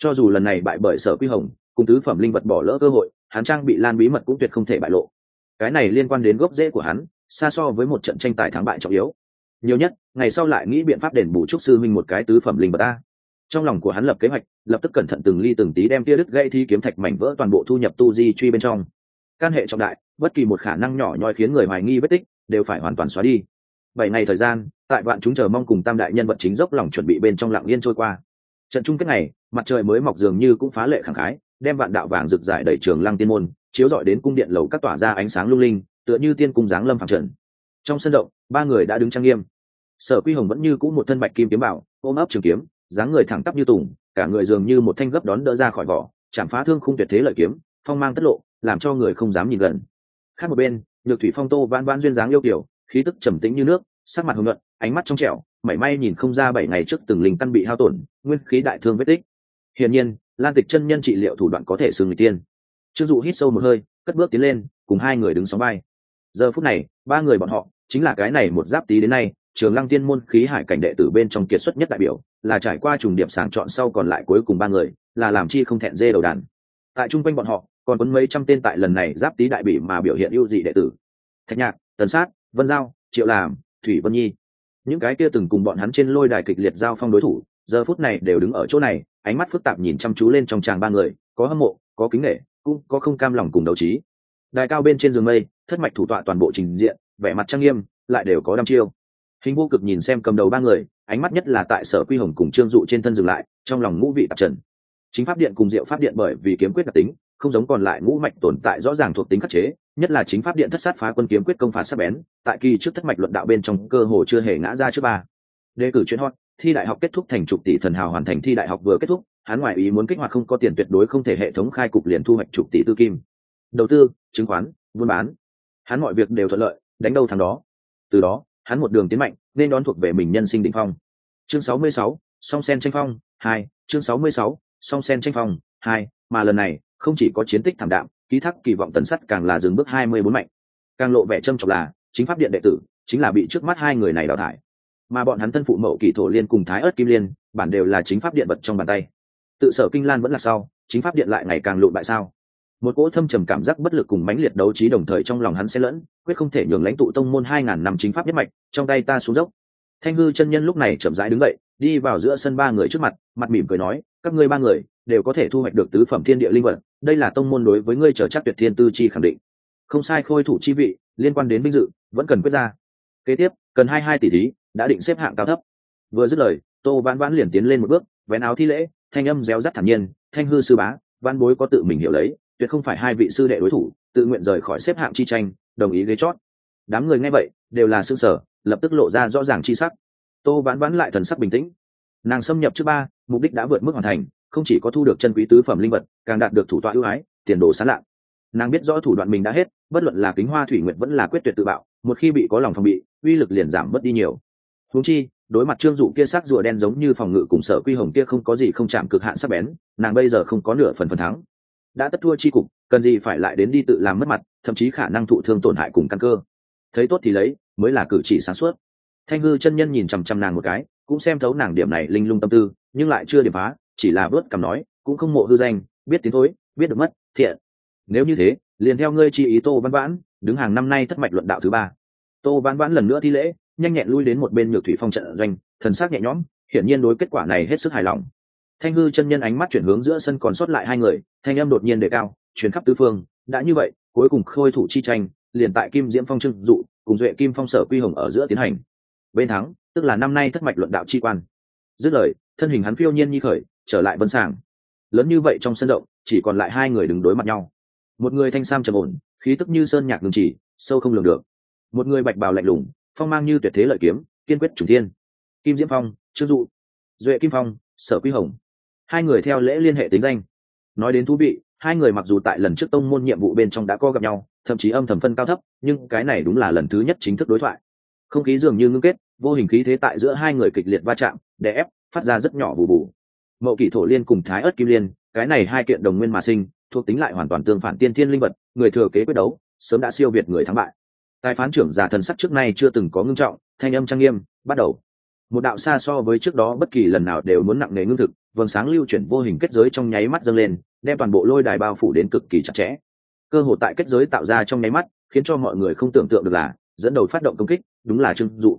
cho dù lần này bại bởi sở quy hồng, cùng tứ phẩm linh vật bỏ lỡ cơ hội, hắn trang bị lan bí mật cũng tuyệt không thể bại lộ. Cái này liên quan đến gốc rễ của hắn, xa so với một trận tranh tài thắng bại trọng yếu. Nhiều nhất, ngày sau lại nghĩ biện pháp đền bù trúc sư minh một cái tứ phẩm linh vật ta trong lòng của hắn lập kế hoạch, lập tức cẩn thận từng ly từng tí đem tia đứt gãy thi kiếm thạch mảnh vỡ toàn bộ thu nhập tu di truy bên trong can hệ trọng đại, bất kỳ một khả năng nhỏ nhoi khiến người hoài nghi vết tích đều phải hoàn toàn xóa đi. Bảy ngày thời gian, tại vạn chúng chờ mong cùng tam đại nhân vật chính dốc lòng chuẩn bị bên trong lặng yên trôi qua. Trận chung kết này, mặt trời mới mọc dường như cũng phá lệ khẳng khái, đem vạn đạo vàng rực rải đẩy trường lăng tiên môn, chiếu rọi đến cung điện lầu các tỏa ra ánh sáng lung linh, tựa như tiên cung giáng lâm phẳng trần. Trong sân rộng, ba người đã đứng trang nghiêm. Sở quy hồng vẫn như cũ một thân bạch kim kiếm bảo, ôm ấp trường kiếm, dáng người thẳng tắp như tùng, cả người dường như một thanh gấp đón đỡ ra khỏi vỏ, chạm phá thương khung tuyệt thế lợi kiếm, phong mang tất lộ làm cho người không dám nhìn gần. Khác một bên, nhược thủy phong tô vãn vãn duyên dáng yêu kiểu khí tức trầm tĩnh như nước, sắc mặt hồng nhuận, ánh mắt trong trẻo, mảy may nhìn không ra bảy ngày trước từng linh căn bị hao tổn, nguyên khí đại thương vết tích. Hiển nhiên, lan tịch chân nhân trị liệu thủ đoạn có thể xưng người tiên. Trương dụ hít sâu một hơi, cất bước tiến lên, cùng hai người đứng sóng vai. Giờ phút này, ba người bọn họ, chính là cái này một giáp tí đến nay, trường lăng tiên môn khí hải cảnh đệ tử bên trong kiệt xuất nhất đại biểu, là trải qua trùng điệp sàng chọn sau còn lại cuối cùng ba người, là làm chi không thẹn dê đầu đàn. Tại chung quanh bọn họ còn có mấy trăm tên tại lần này giáp tí đại bỉ mà biểu hiện ưu dị đệ tử. Thạch nhạc, tần sát, vân giao, triệu làm, thủy vân nhi. Những cái kia từng cùng bọn hắn trên lôi đài kịch liệt giao phong đối thủ, giờ phút này đều đứng ở chỗ này, ánh mắt phức tạp nhìn chăm chú lên trong tràng ba người, có hâm mộ, có kính nghệ cũng có không cam lòng cùng đấu trí. Đài cao bên trên giường mây, thất mạch thủ tọa toàn bộ trình diện, vẻ mặt trang nghiêm, lại đều có đăm chiêu. Hình vô cực nhìn xem cầm đầu ba người, ánh mắt nhất là tại sở quy hồng cùng trương dụ trên thân dừng lại, trong lòng ngũ vị tạp trần. Chính pháp điện cùng diệu pháp điện bởi vì kiếm quyết đặc tính không giống còn lại ngũ mạch tồn tại rõ ràng thuộc tính khắc chế nhất là chính pháp điện thất sát phá quân kiếm quyết công phạt sắc bén tại kỳ trước thất mạch luận đạo bên trong cơ hồ chưa hề ngã ra trước ba. Đề cử chuyên hot thi đại học kết thúc thành chục tỷ thần hào hoàn thành thi đại học vừa kết thúc hắn ngoại ý muốn kích hoạt không có tiền tuyệt đối không thể hệ thống khai cục liền thu hoạch chục tỷ tư kim. Đầu tư chứng khoán buôn bán. Hắn mọi việc đều thuận lợi đánh đâu thằng đó. Từ đó hắn một đường tiến mạnh nên đón thuộc về mình nhân sinh định phong. Chương 66, song sen tranh phong hai chương 66, song sen tranh phong hai mà lần này không chỉ có chiến tích thảm đạm, ký thác kỳ vọng tần sắt càng là dừng bước hai mươi bốn mạnh. Càng lộ vẻ trâm trọng là, chính pháp điện đệ tử, chính là bị trước mắt hai người này đào thải. Mà bọn hắn thân phụ mậu kỳ thổ liên cùng thái ớt kim liên, bản đều là chính pháp điện vật trong bàn tay. Tự sở kinh lan vẫn là sau, chính pháp điện lại ngày càng lụn bại sao. Một cỗ thâm trầm cảm giác bất lực cùng mãnh liệt đấu trí đồng thời trong lòng hắn sẽ lẫn, quyết không thể nhường lãnh tụ tông môn hai ngàn năm chính pháp nhất mạch, trong tay ta xuống dốc. Thanh hư chân nhân lúc này chậm rãi đứng dậy đi vào giữa sân ba người trước mặt mặt mỉm cười nói, các ngươi ba người đều có thể thu hoạch được tứ phẩm thiên địa linh vật, đây là tông môn đối với ngươi chờ chắc tuyệt thiên tư chi khẳng định. Không sai, khôi thủ chi vị, liên quan đến vinh dự, vẫn cần quyết ra. Kế tiếp, cần hai hai tỷ thí, đã định xếp hạng cao thấp. Vừa dứt lời, tô vãn vãn liền tiến lên một bước, vén áo thi lễ, thanh âm réo rắt thản nhiên, thanh hư sư bá văn bối có tự mình hiểu lấy, tuyệt không phải hai vị sư đệ đối thủ, tự nguyện rời khỏi xếp hạng chi tranh, đồng ý ghế chót. Đám người nghe vậy, đều là xương sở lập tức lộ ra rõ ràng chi sắc tô vãn vãn lại thần sắc bình tĩnh. Nàng xâm nhập trước ba, mục đích đã vượt mức hoàn thành, không chỉ có thu được chân quý tứ phẩm linh vật, càng đạt được thủ tọa ưu ái, tiền đồ sán lạ. Nàng biết rõ thủ đoạn mình đã hết, bất luận là kính hoa thủy nguyện vẫn là quyết tuyệt tự bạo, một khi bị có lòng phòng bị, uy lực liền giảm mất đi nhiều. Húng chi, đối mặt trương dụ kia sắc rùa đen giống như phòng ngự cùng sở quy hồng kia không có gì không chạm cực hạn sắc bén, nàng bây giờ không có nửa phần phần thắng. Đã tất thua chi cục, cần gì phải lại đến đi tự làm mất mặt, thậm chí khả năng thụ thương tổn hại cùng căn cơ. Thấy tốt thì lấy, mới là cử chỉ sáng suốt thanh hư chân nhân nhìn chằm chằm nàng một cái, cũng xem thấu nàng điểm này linh lung tâm tư, nhưng lại chưa điểm phá, chỉ là vớt cầm nói, cũng không mộ hư danh, biết tiếng thối, biết được mất, thiện. Nếu như thế, liền theo ngươi chi ý tô văn vãn, đứng hàng năm nay thất mạch luận đạo thứ ba. Tô văn vãn lần nữa thi lễ, nhanh nhẹn lui đến một bên nhược thủy phong trận doanh, thần sắc nhẹ nhõm, hiển nhiên đối kết quả này hết sức hài lòng. Thanh hư chân nhân ánh mắt chuyển hướng giữa sân còn sót lại hai người, thanh âm đột nhiên đề cao chuyển khắp tứ phương, đã như vậy, cuối cùng khôi thủ chi tranh, liền tại kim diễm phong trưng dụ, cùng duệ kim phong sở quy hồng ở giữa tiến hành bên thắng, tức là năm nay thất mạch luận đạo chi quan. Dứt lời, thân hình hắn phiêu nhiên nhi khởi, trở lại vân sàng. Lớn như vậy trong sân rộng, chỉ còn lại hai người đứng đối mặt nhau. Một người thanh sam trầm ổn, khí tức như sơn nhạc ngừng chỉ, sâu không lường được. Một người bạch bào lạnh lùng, phong mang như tuyệt thế lợi kiếm, kiên quyết chủ thiên. Kim diễm phong, trương dụ. Duệ kim phong, sở quy hồng. Hai người theo lễ liên hệ tính danh. Nói đến thú vị, hai người mặc dù tại lần trước tông môn nhiệm vụ bên trong đã co gặp nhau, thậm chí âm thầm phân cao thấp, nhưng cái này đúng là lần thứ nhất chính thức đối thoại không khí dường như ngưng kết, vô hình khí thế tại giữa hai người kịch liệt va chạm, đè ép, phát ra rất nhỏ bù bù. Mậu kỷ thổ liên cùng thái ớt kim liên, cái này hai kiện đồng nguyên mà sinh, thuộc tính lại hoàn toàn tương phản tiên thiên linh vật, người thừa kế quyết đấu, sớm đã siêu việt người thắng bại. Tài phán trưởng giả thần sắc trước nay chưa từng có ngưng trọng, thanh âm trang nghiêm, bắt đầu. Một đạo xa so với trước đó bất kỳ lần nào đều muốn nặng nề ngưng thực, vầng sáng lưu chuyển vô hình kết giới trong nháy mắt dâng lên, đem toàn bộ lôi đài bao phủ đến cực kỳ chặt chẽ. Cơ hội tại kết giới tạo ra trong nháy mắt, khiến cho mọi người không tưởng tượng được là dẫn đầu phát động công kích, đúng là trương dụ.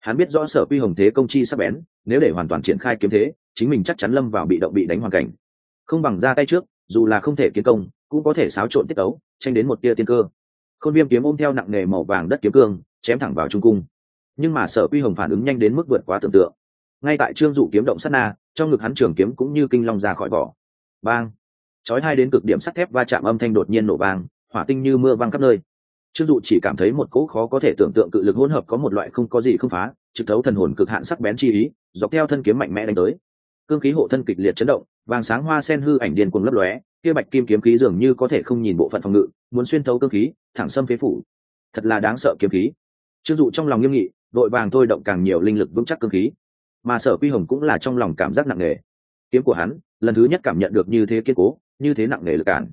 Hắn biết rõ sở quy hồng thế công chi sắp bén, nếu để hoàn toàn triển khai kiếm thế, chính mình chắc chắn lâm vào bị động bị đánh hoàn cảnh. Không bằng ra tay trước, dù là không thể kiến công, cũng có thể xáo trộn tiết ấu tranh đến một tia tiên cơ. Khôn viêm kiếm ôm theo nặng nề màu vàng đất kiếm cương, chém thẳng vào trung cung. Nhưng mà sở quy hồng phản ứng nhanh đến mức vượt quá tưởng tượng. Ngay tại trương dụ kiếm động sát na, trong ngực hắn trường kiếm cũng như kinh long ra khỏi vỏ. Bang! Chói hai đến cực điểm sắt thép va chạm âm thanh đột nhiên nổ vang, hỏa tinh như mưa văng khắp nơi trương dụ chỉ cảm thấy một cỗ khó có thể tưởng tượng cự lực hỗn hợp có một loại không có gì không phá, trực thấu thần hồn cực hạn sắc bén chi ý, dọc theo thân kiếm mạnh mẽ đánh tới. Cương khí hộ thân kịch liệt chấn động, vàng sáng hoa sen hư ảnh điên cuồng lấp lóe, kia bạch kim kiếm khí dường như có thể không nhìn bộ phận phòng ngự, muốn xuyên thấu cương khí, thẳng xâm phế phủ. Thật là đáng sợ kiếm khí. Trương dụ trong lòng nghiêm nghị, đội vàng thôi động càng nhiều linh lực vững chắc cương khí. Mà sở quy hồng cũng là trong lòng cảm giác nặng nề. Kiếm của hắn, lần thứ nhất cảm nhận được như thế kiên cố, như thế nặng nề lực cản.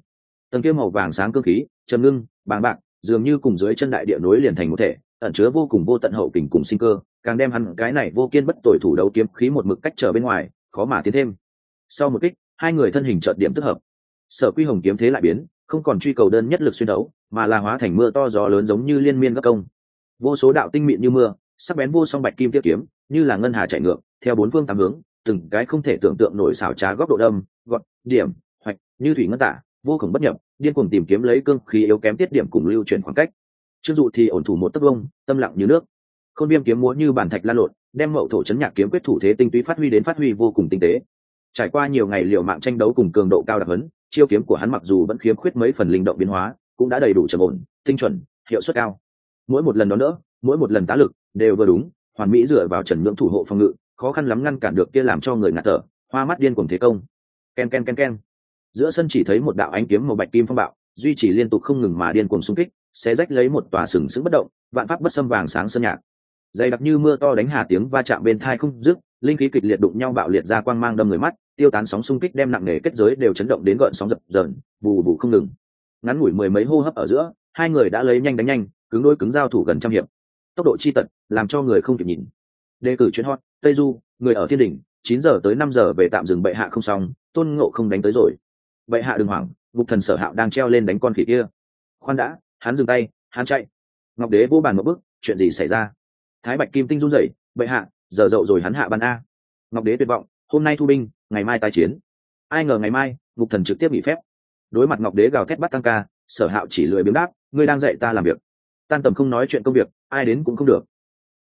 Tầng kiếm màu vàng sáng cương khí, trầm ngưng, bàng bạc dường như cùng dưới chân đại địa núi liền thành một thể, ẩn chứa vô cùng vô tận hậu kình cùng sinh cơ, càng đem hắn cái này vô kiên bất tội thủ đấu kiếm khí một mực cách trở bên ngoài, khó mà tiến thêm. Sau một kích, hai người thân hình trợt điểm tức hợp. Sở quy hồng kiếm thế lại biến, không còn truy cầu đơn nhất lực xuyên đấu, mà là hóa thành mưa to gió lớn giống như liên miên các công. Vô số đạo tinh mịn như mưa, sắc bén vô song bạch kim tiếp kiếm, như là ngân hà chạy ngược, theo bốn phương tám hướng, từng cái không thể tưởng tượng nổi xảo trá góc độ đâm, gọn, điểm, hoạch, như thủy ngân tả, vô cùng bất nhập điên cuồng tìm kiếm lấy cương khí yếu kém tiết điểm cùng lưu chuyển khoảng cách. Chưng dụ thì ổn thủ một tấc vông tâm lặng như nước. Khôn viêm kiếm múa như bản thạch lan lộn, đem mậu thổ chấn nhạc kiếm quyết thủ thế tinh túy phát huy đến phát huy vô cùng tinh tế. Trải qua nhiều ngày liều mạng tranh đấu cùng cường độ cao đặc hấn chiêu kiếm của hắn mặc dù vẫn khiếm khuyết mấy phần linh động biến hóa, cũng đã đầy đủ trầm ổn, tinh chuẩn, hiệu suất cao. Mỗi một lần đó nữa, mỗi một lần tá lực đều vừa đúng, hoàn mỹ dựa vào trần ngưỡng thủ hộ phòng ngự, khó khăn lắm ngăn cản được kia làm cho người ngạt thở, hoa mắt điên cuồng thế công. Ken ken ken ken giữa sân chỉ thấy một đạo ánh kiếm màu bạch kim phong bạo, duy trì liên tục không ngừng mà điên cuồng xung kích sẽ rách lấy một tòa sừng sững bất động, vạn pháp bất xâm vàng sáng sơn nhạc. Dày đặc như mưa to đánh hà tiếng va chạm bên thai không dứt, linh khí kịch liệt đụng nhau bạo liệt ra quang mang đâm người mắt, tiêu tán sóng xung kích đem nặng nề kết giới đều chấn động đến gợn sóng dập dờn bù bù không ngừng. Ngắn ngủi mười mấy hô hấp ở giữa, hai người đã lấy nhanh đánh nhanh, cứng đôi cứng giao thủ gần trăm hiệp. Tốc độ chi tật, làm cho người không kịp nhìn. Đề cử chuyến hot, tây du, người ở thiên đỉnh, chín giờ tới năm giờ về tạm dừng bệ hạ không xong, tôn ngộ không đánh tới rồi bệ hạ đừng hoảng, ngục thần sở hạo đang treo lên đánh con khỉ kia. Khoan đã, hắn dừng tay, hắn chạy. Ngọc đế vô bàn một bước, chuyện gì xảy ra? Thái bạch kim tinh run rẩy, bệ hạ, giờ dậu rồi hắn hạ bàn a. Ngọc đế tuyệt vọng, hôm nay thu binh, ngày mai tái chiến. Ai ngờ ngày mai, ngục thần trực tiếp nghỉ phép. Đối mặt ngọc đế gào thét bắt tăng ca, sở hạo chỉ lười biếng đáp, ngươi đang dạy ta làm việc. Tan tầm không nói chuyện công việc, ai đến cũng không được.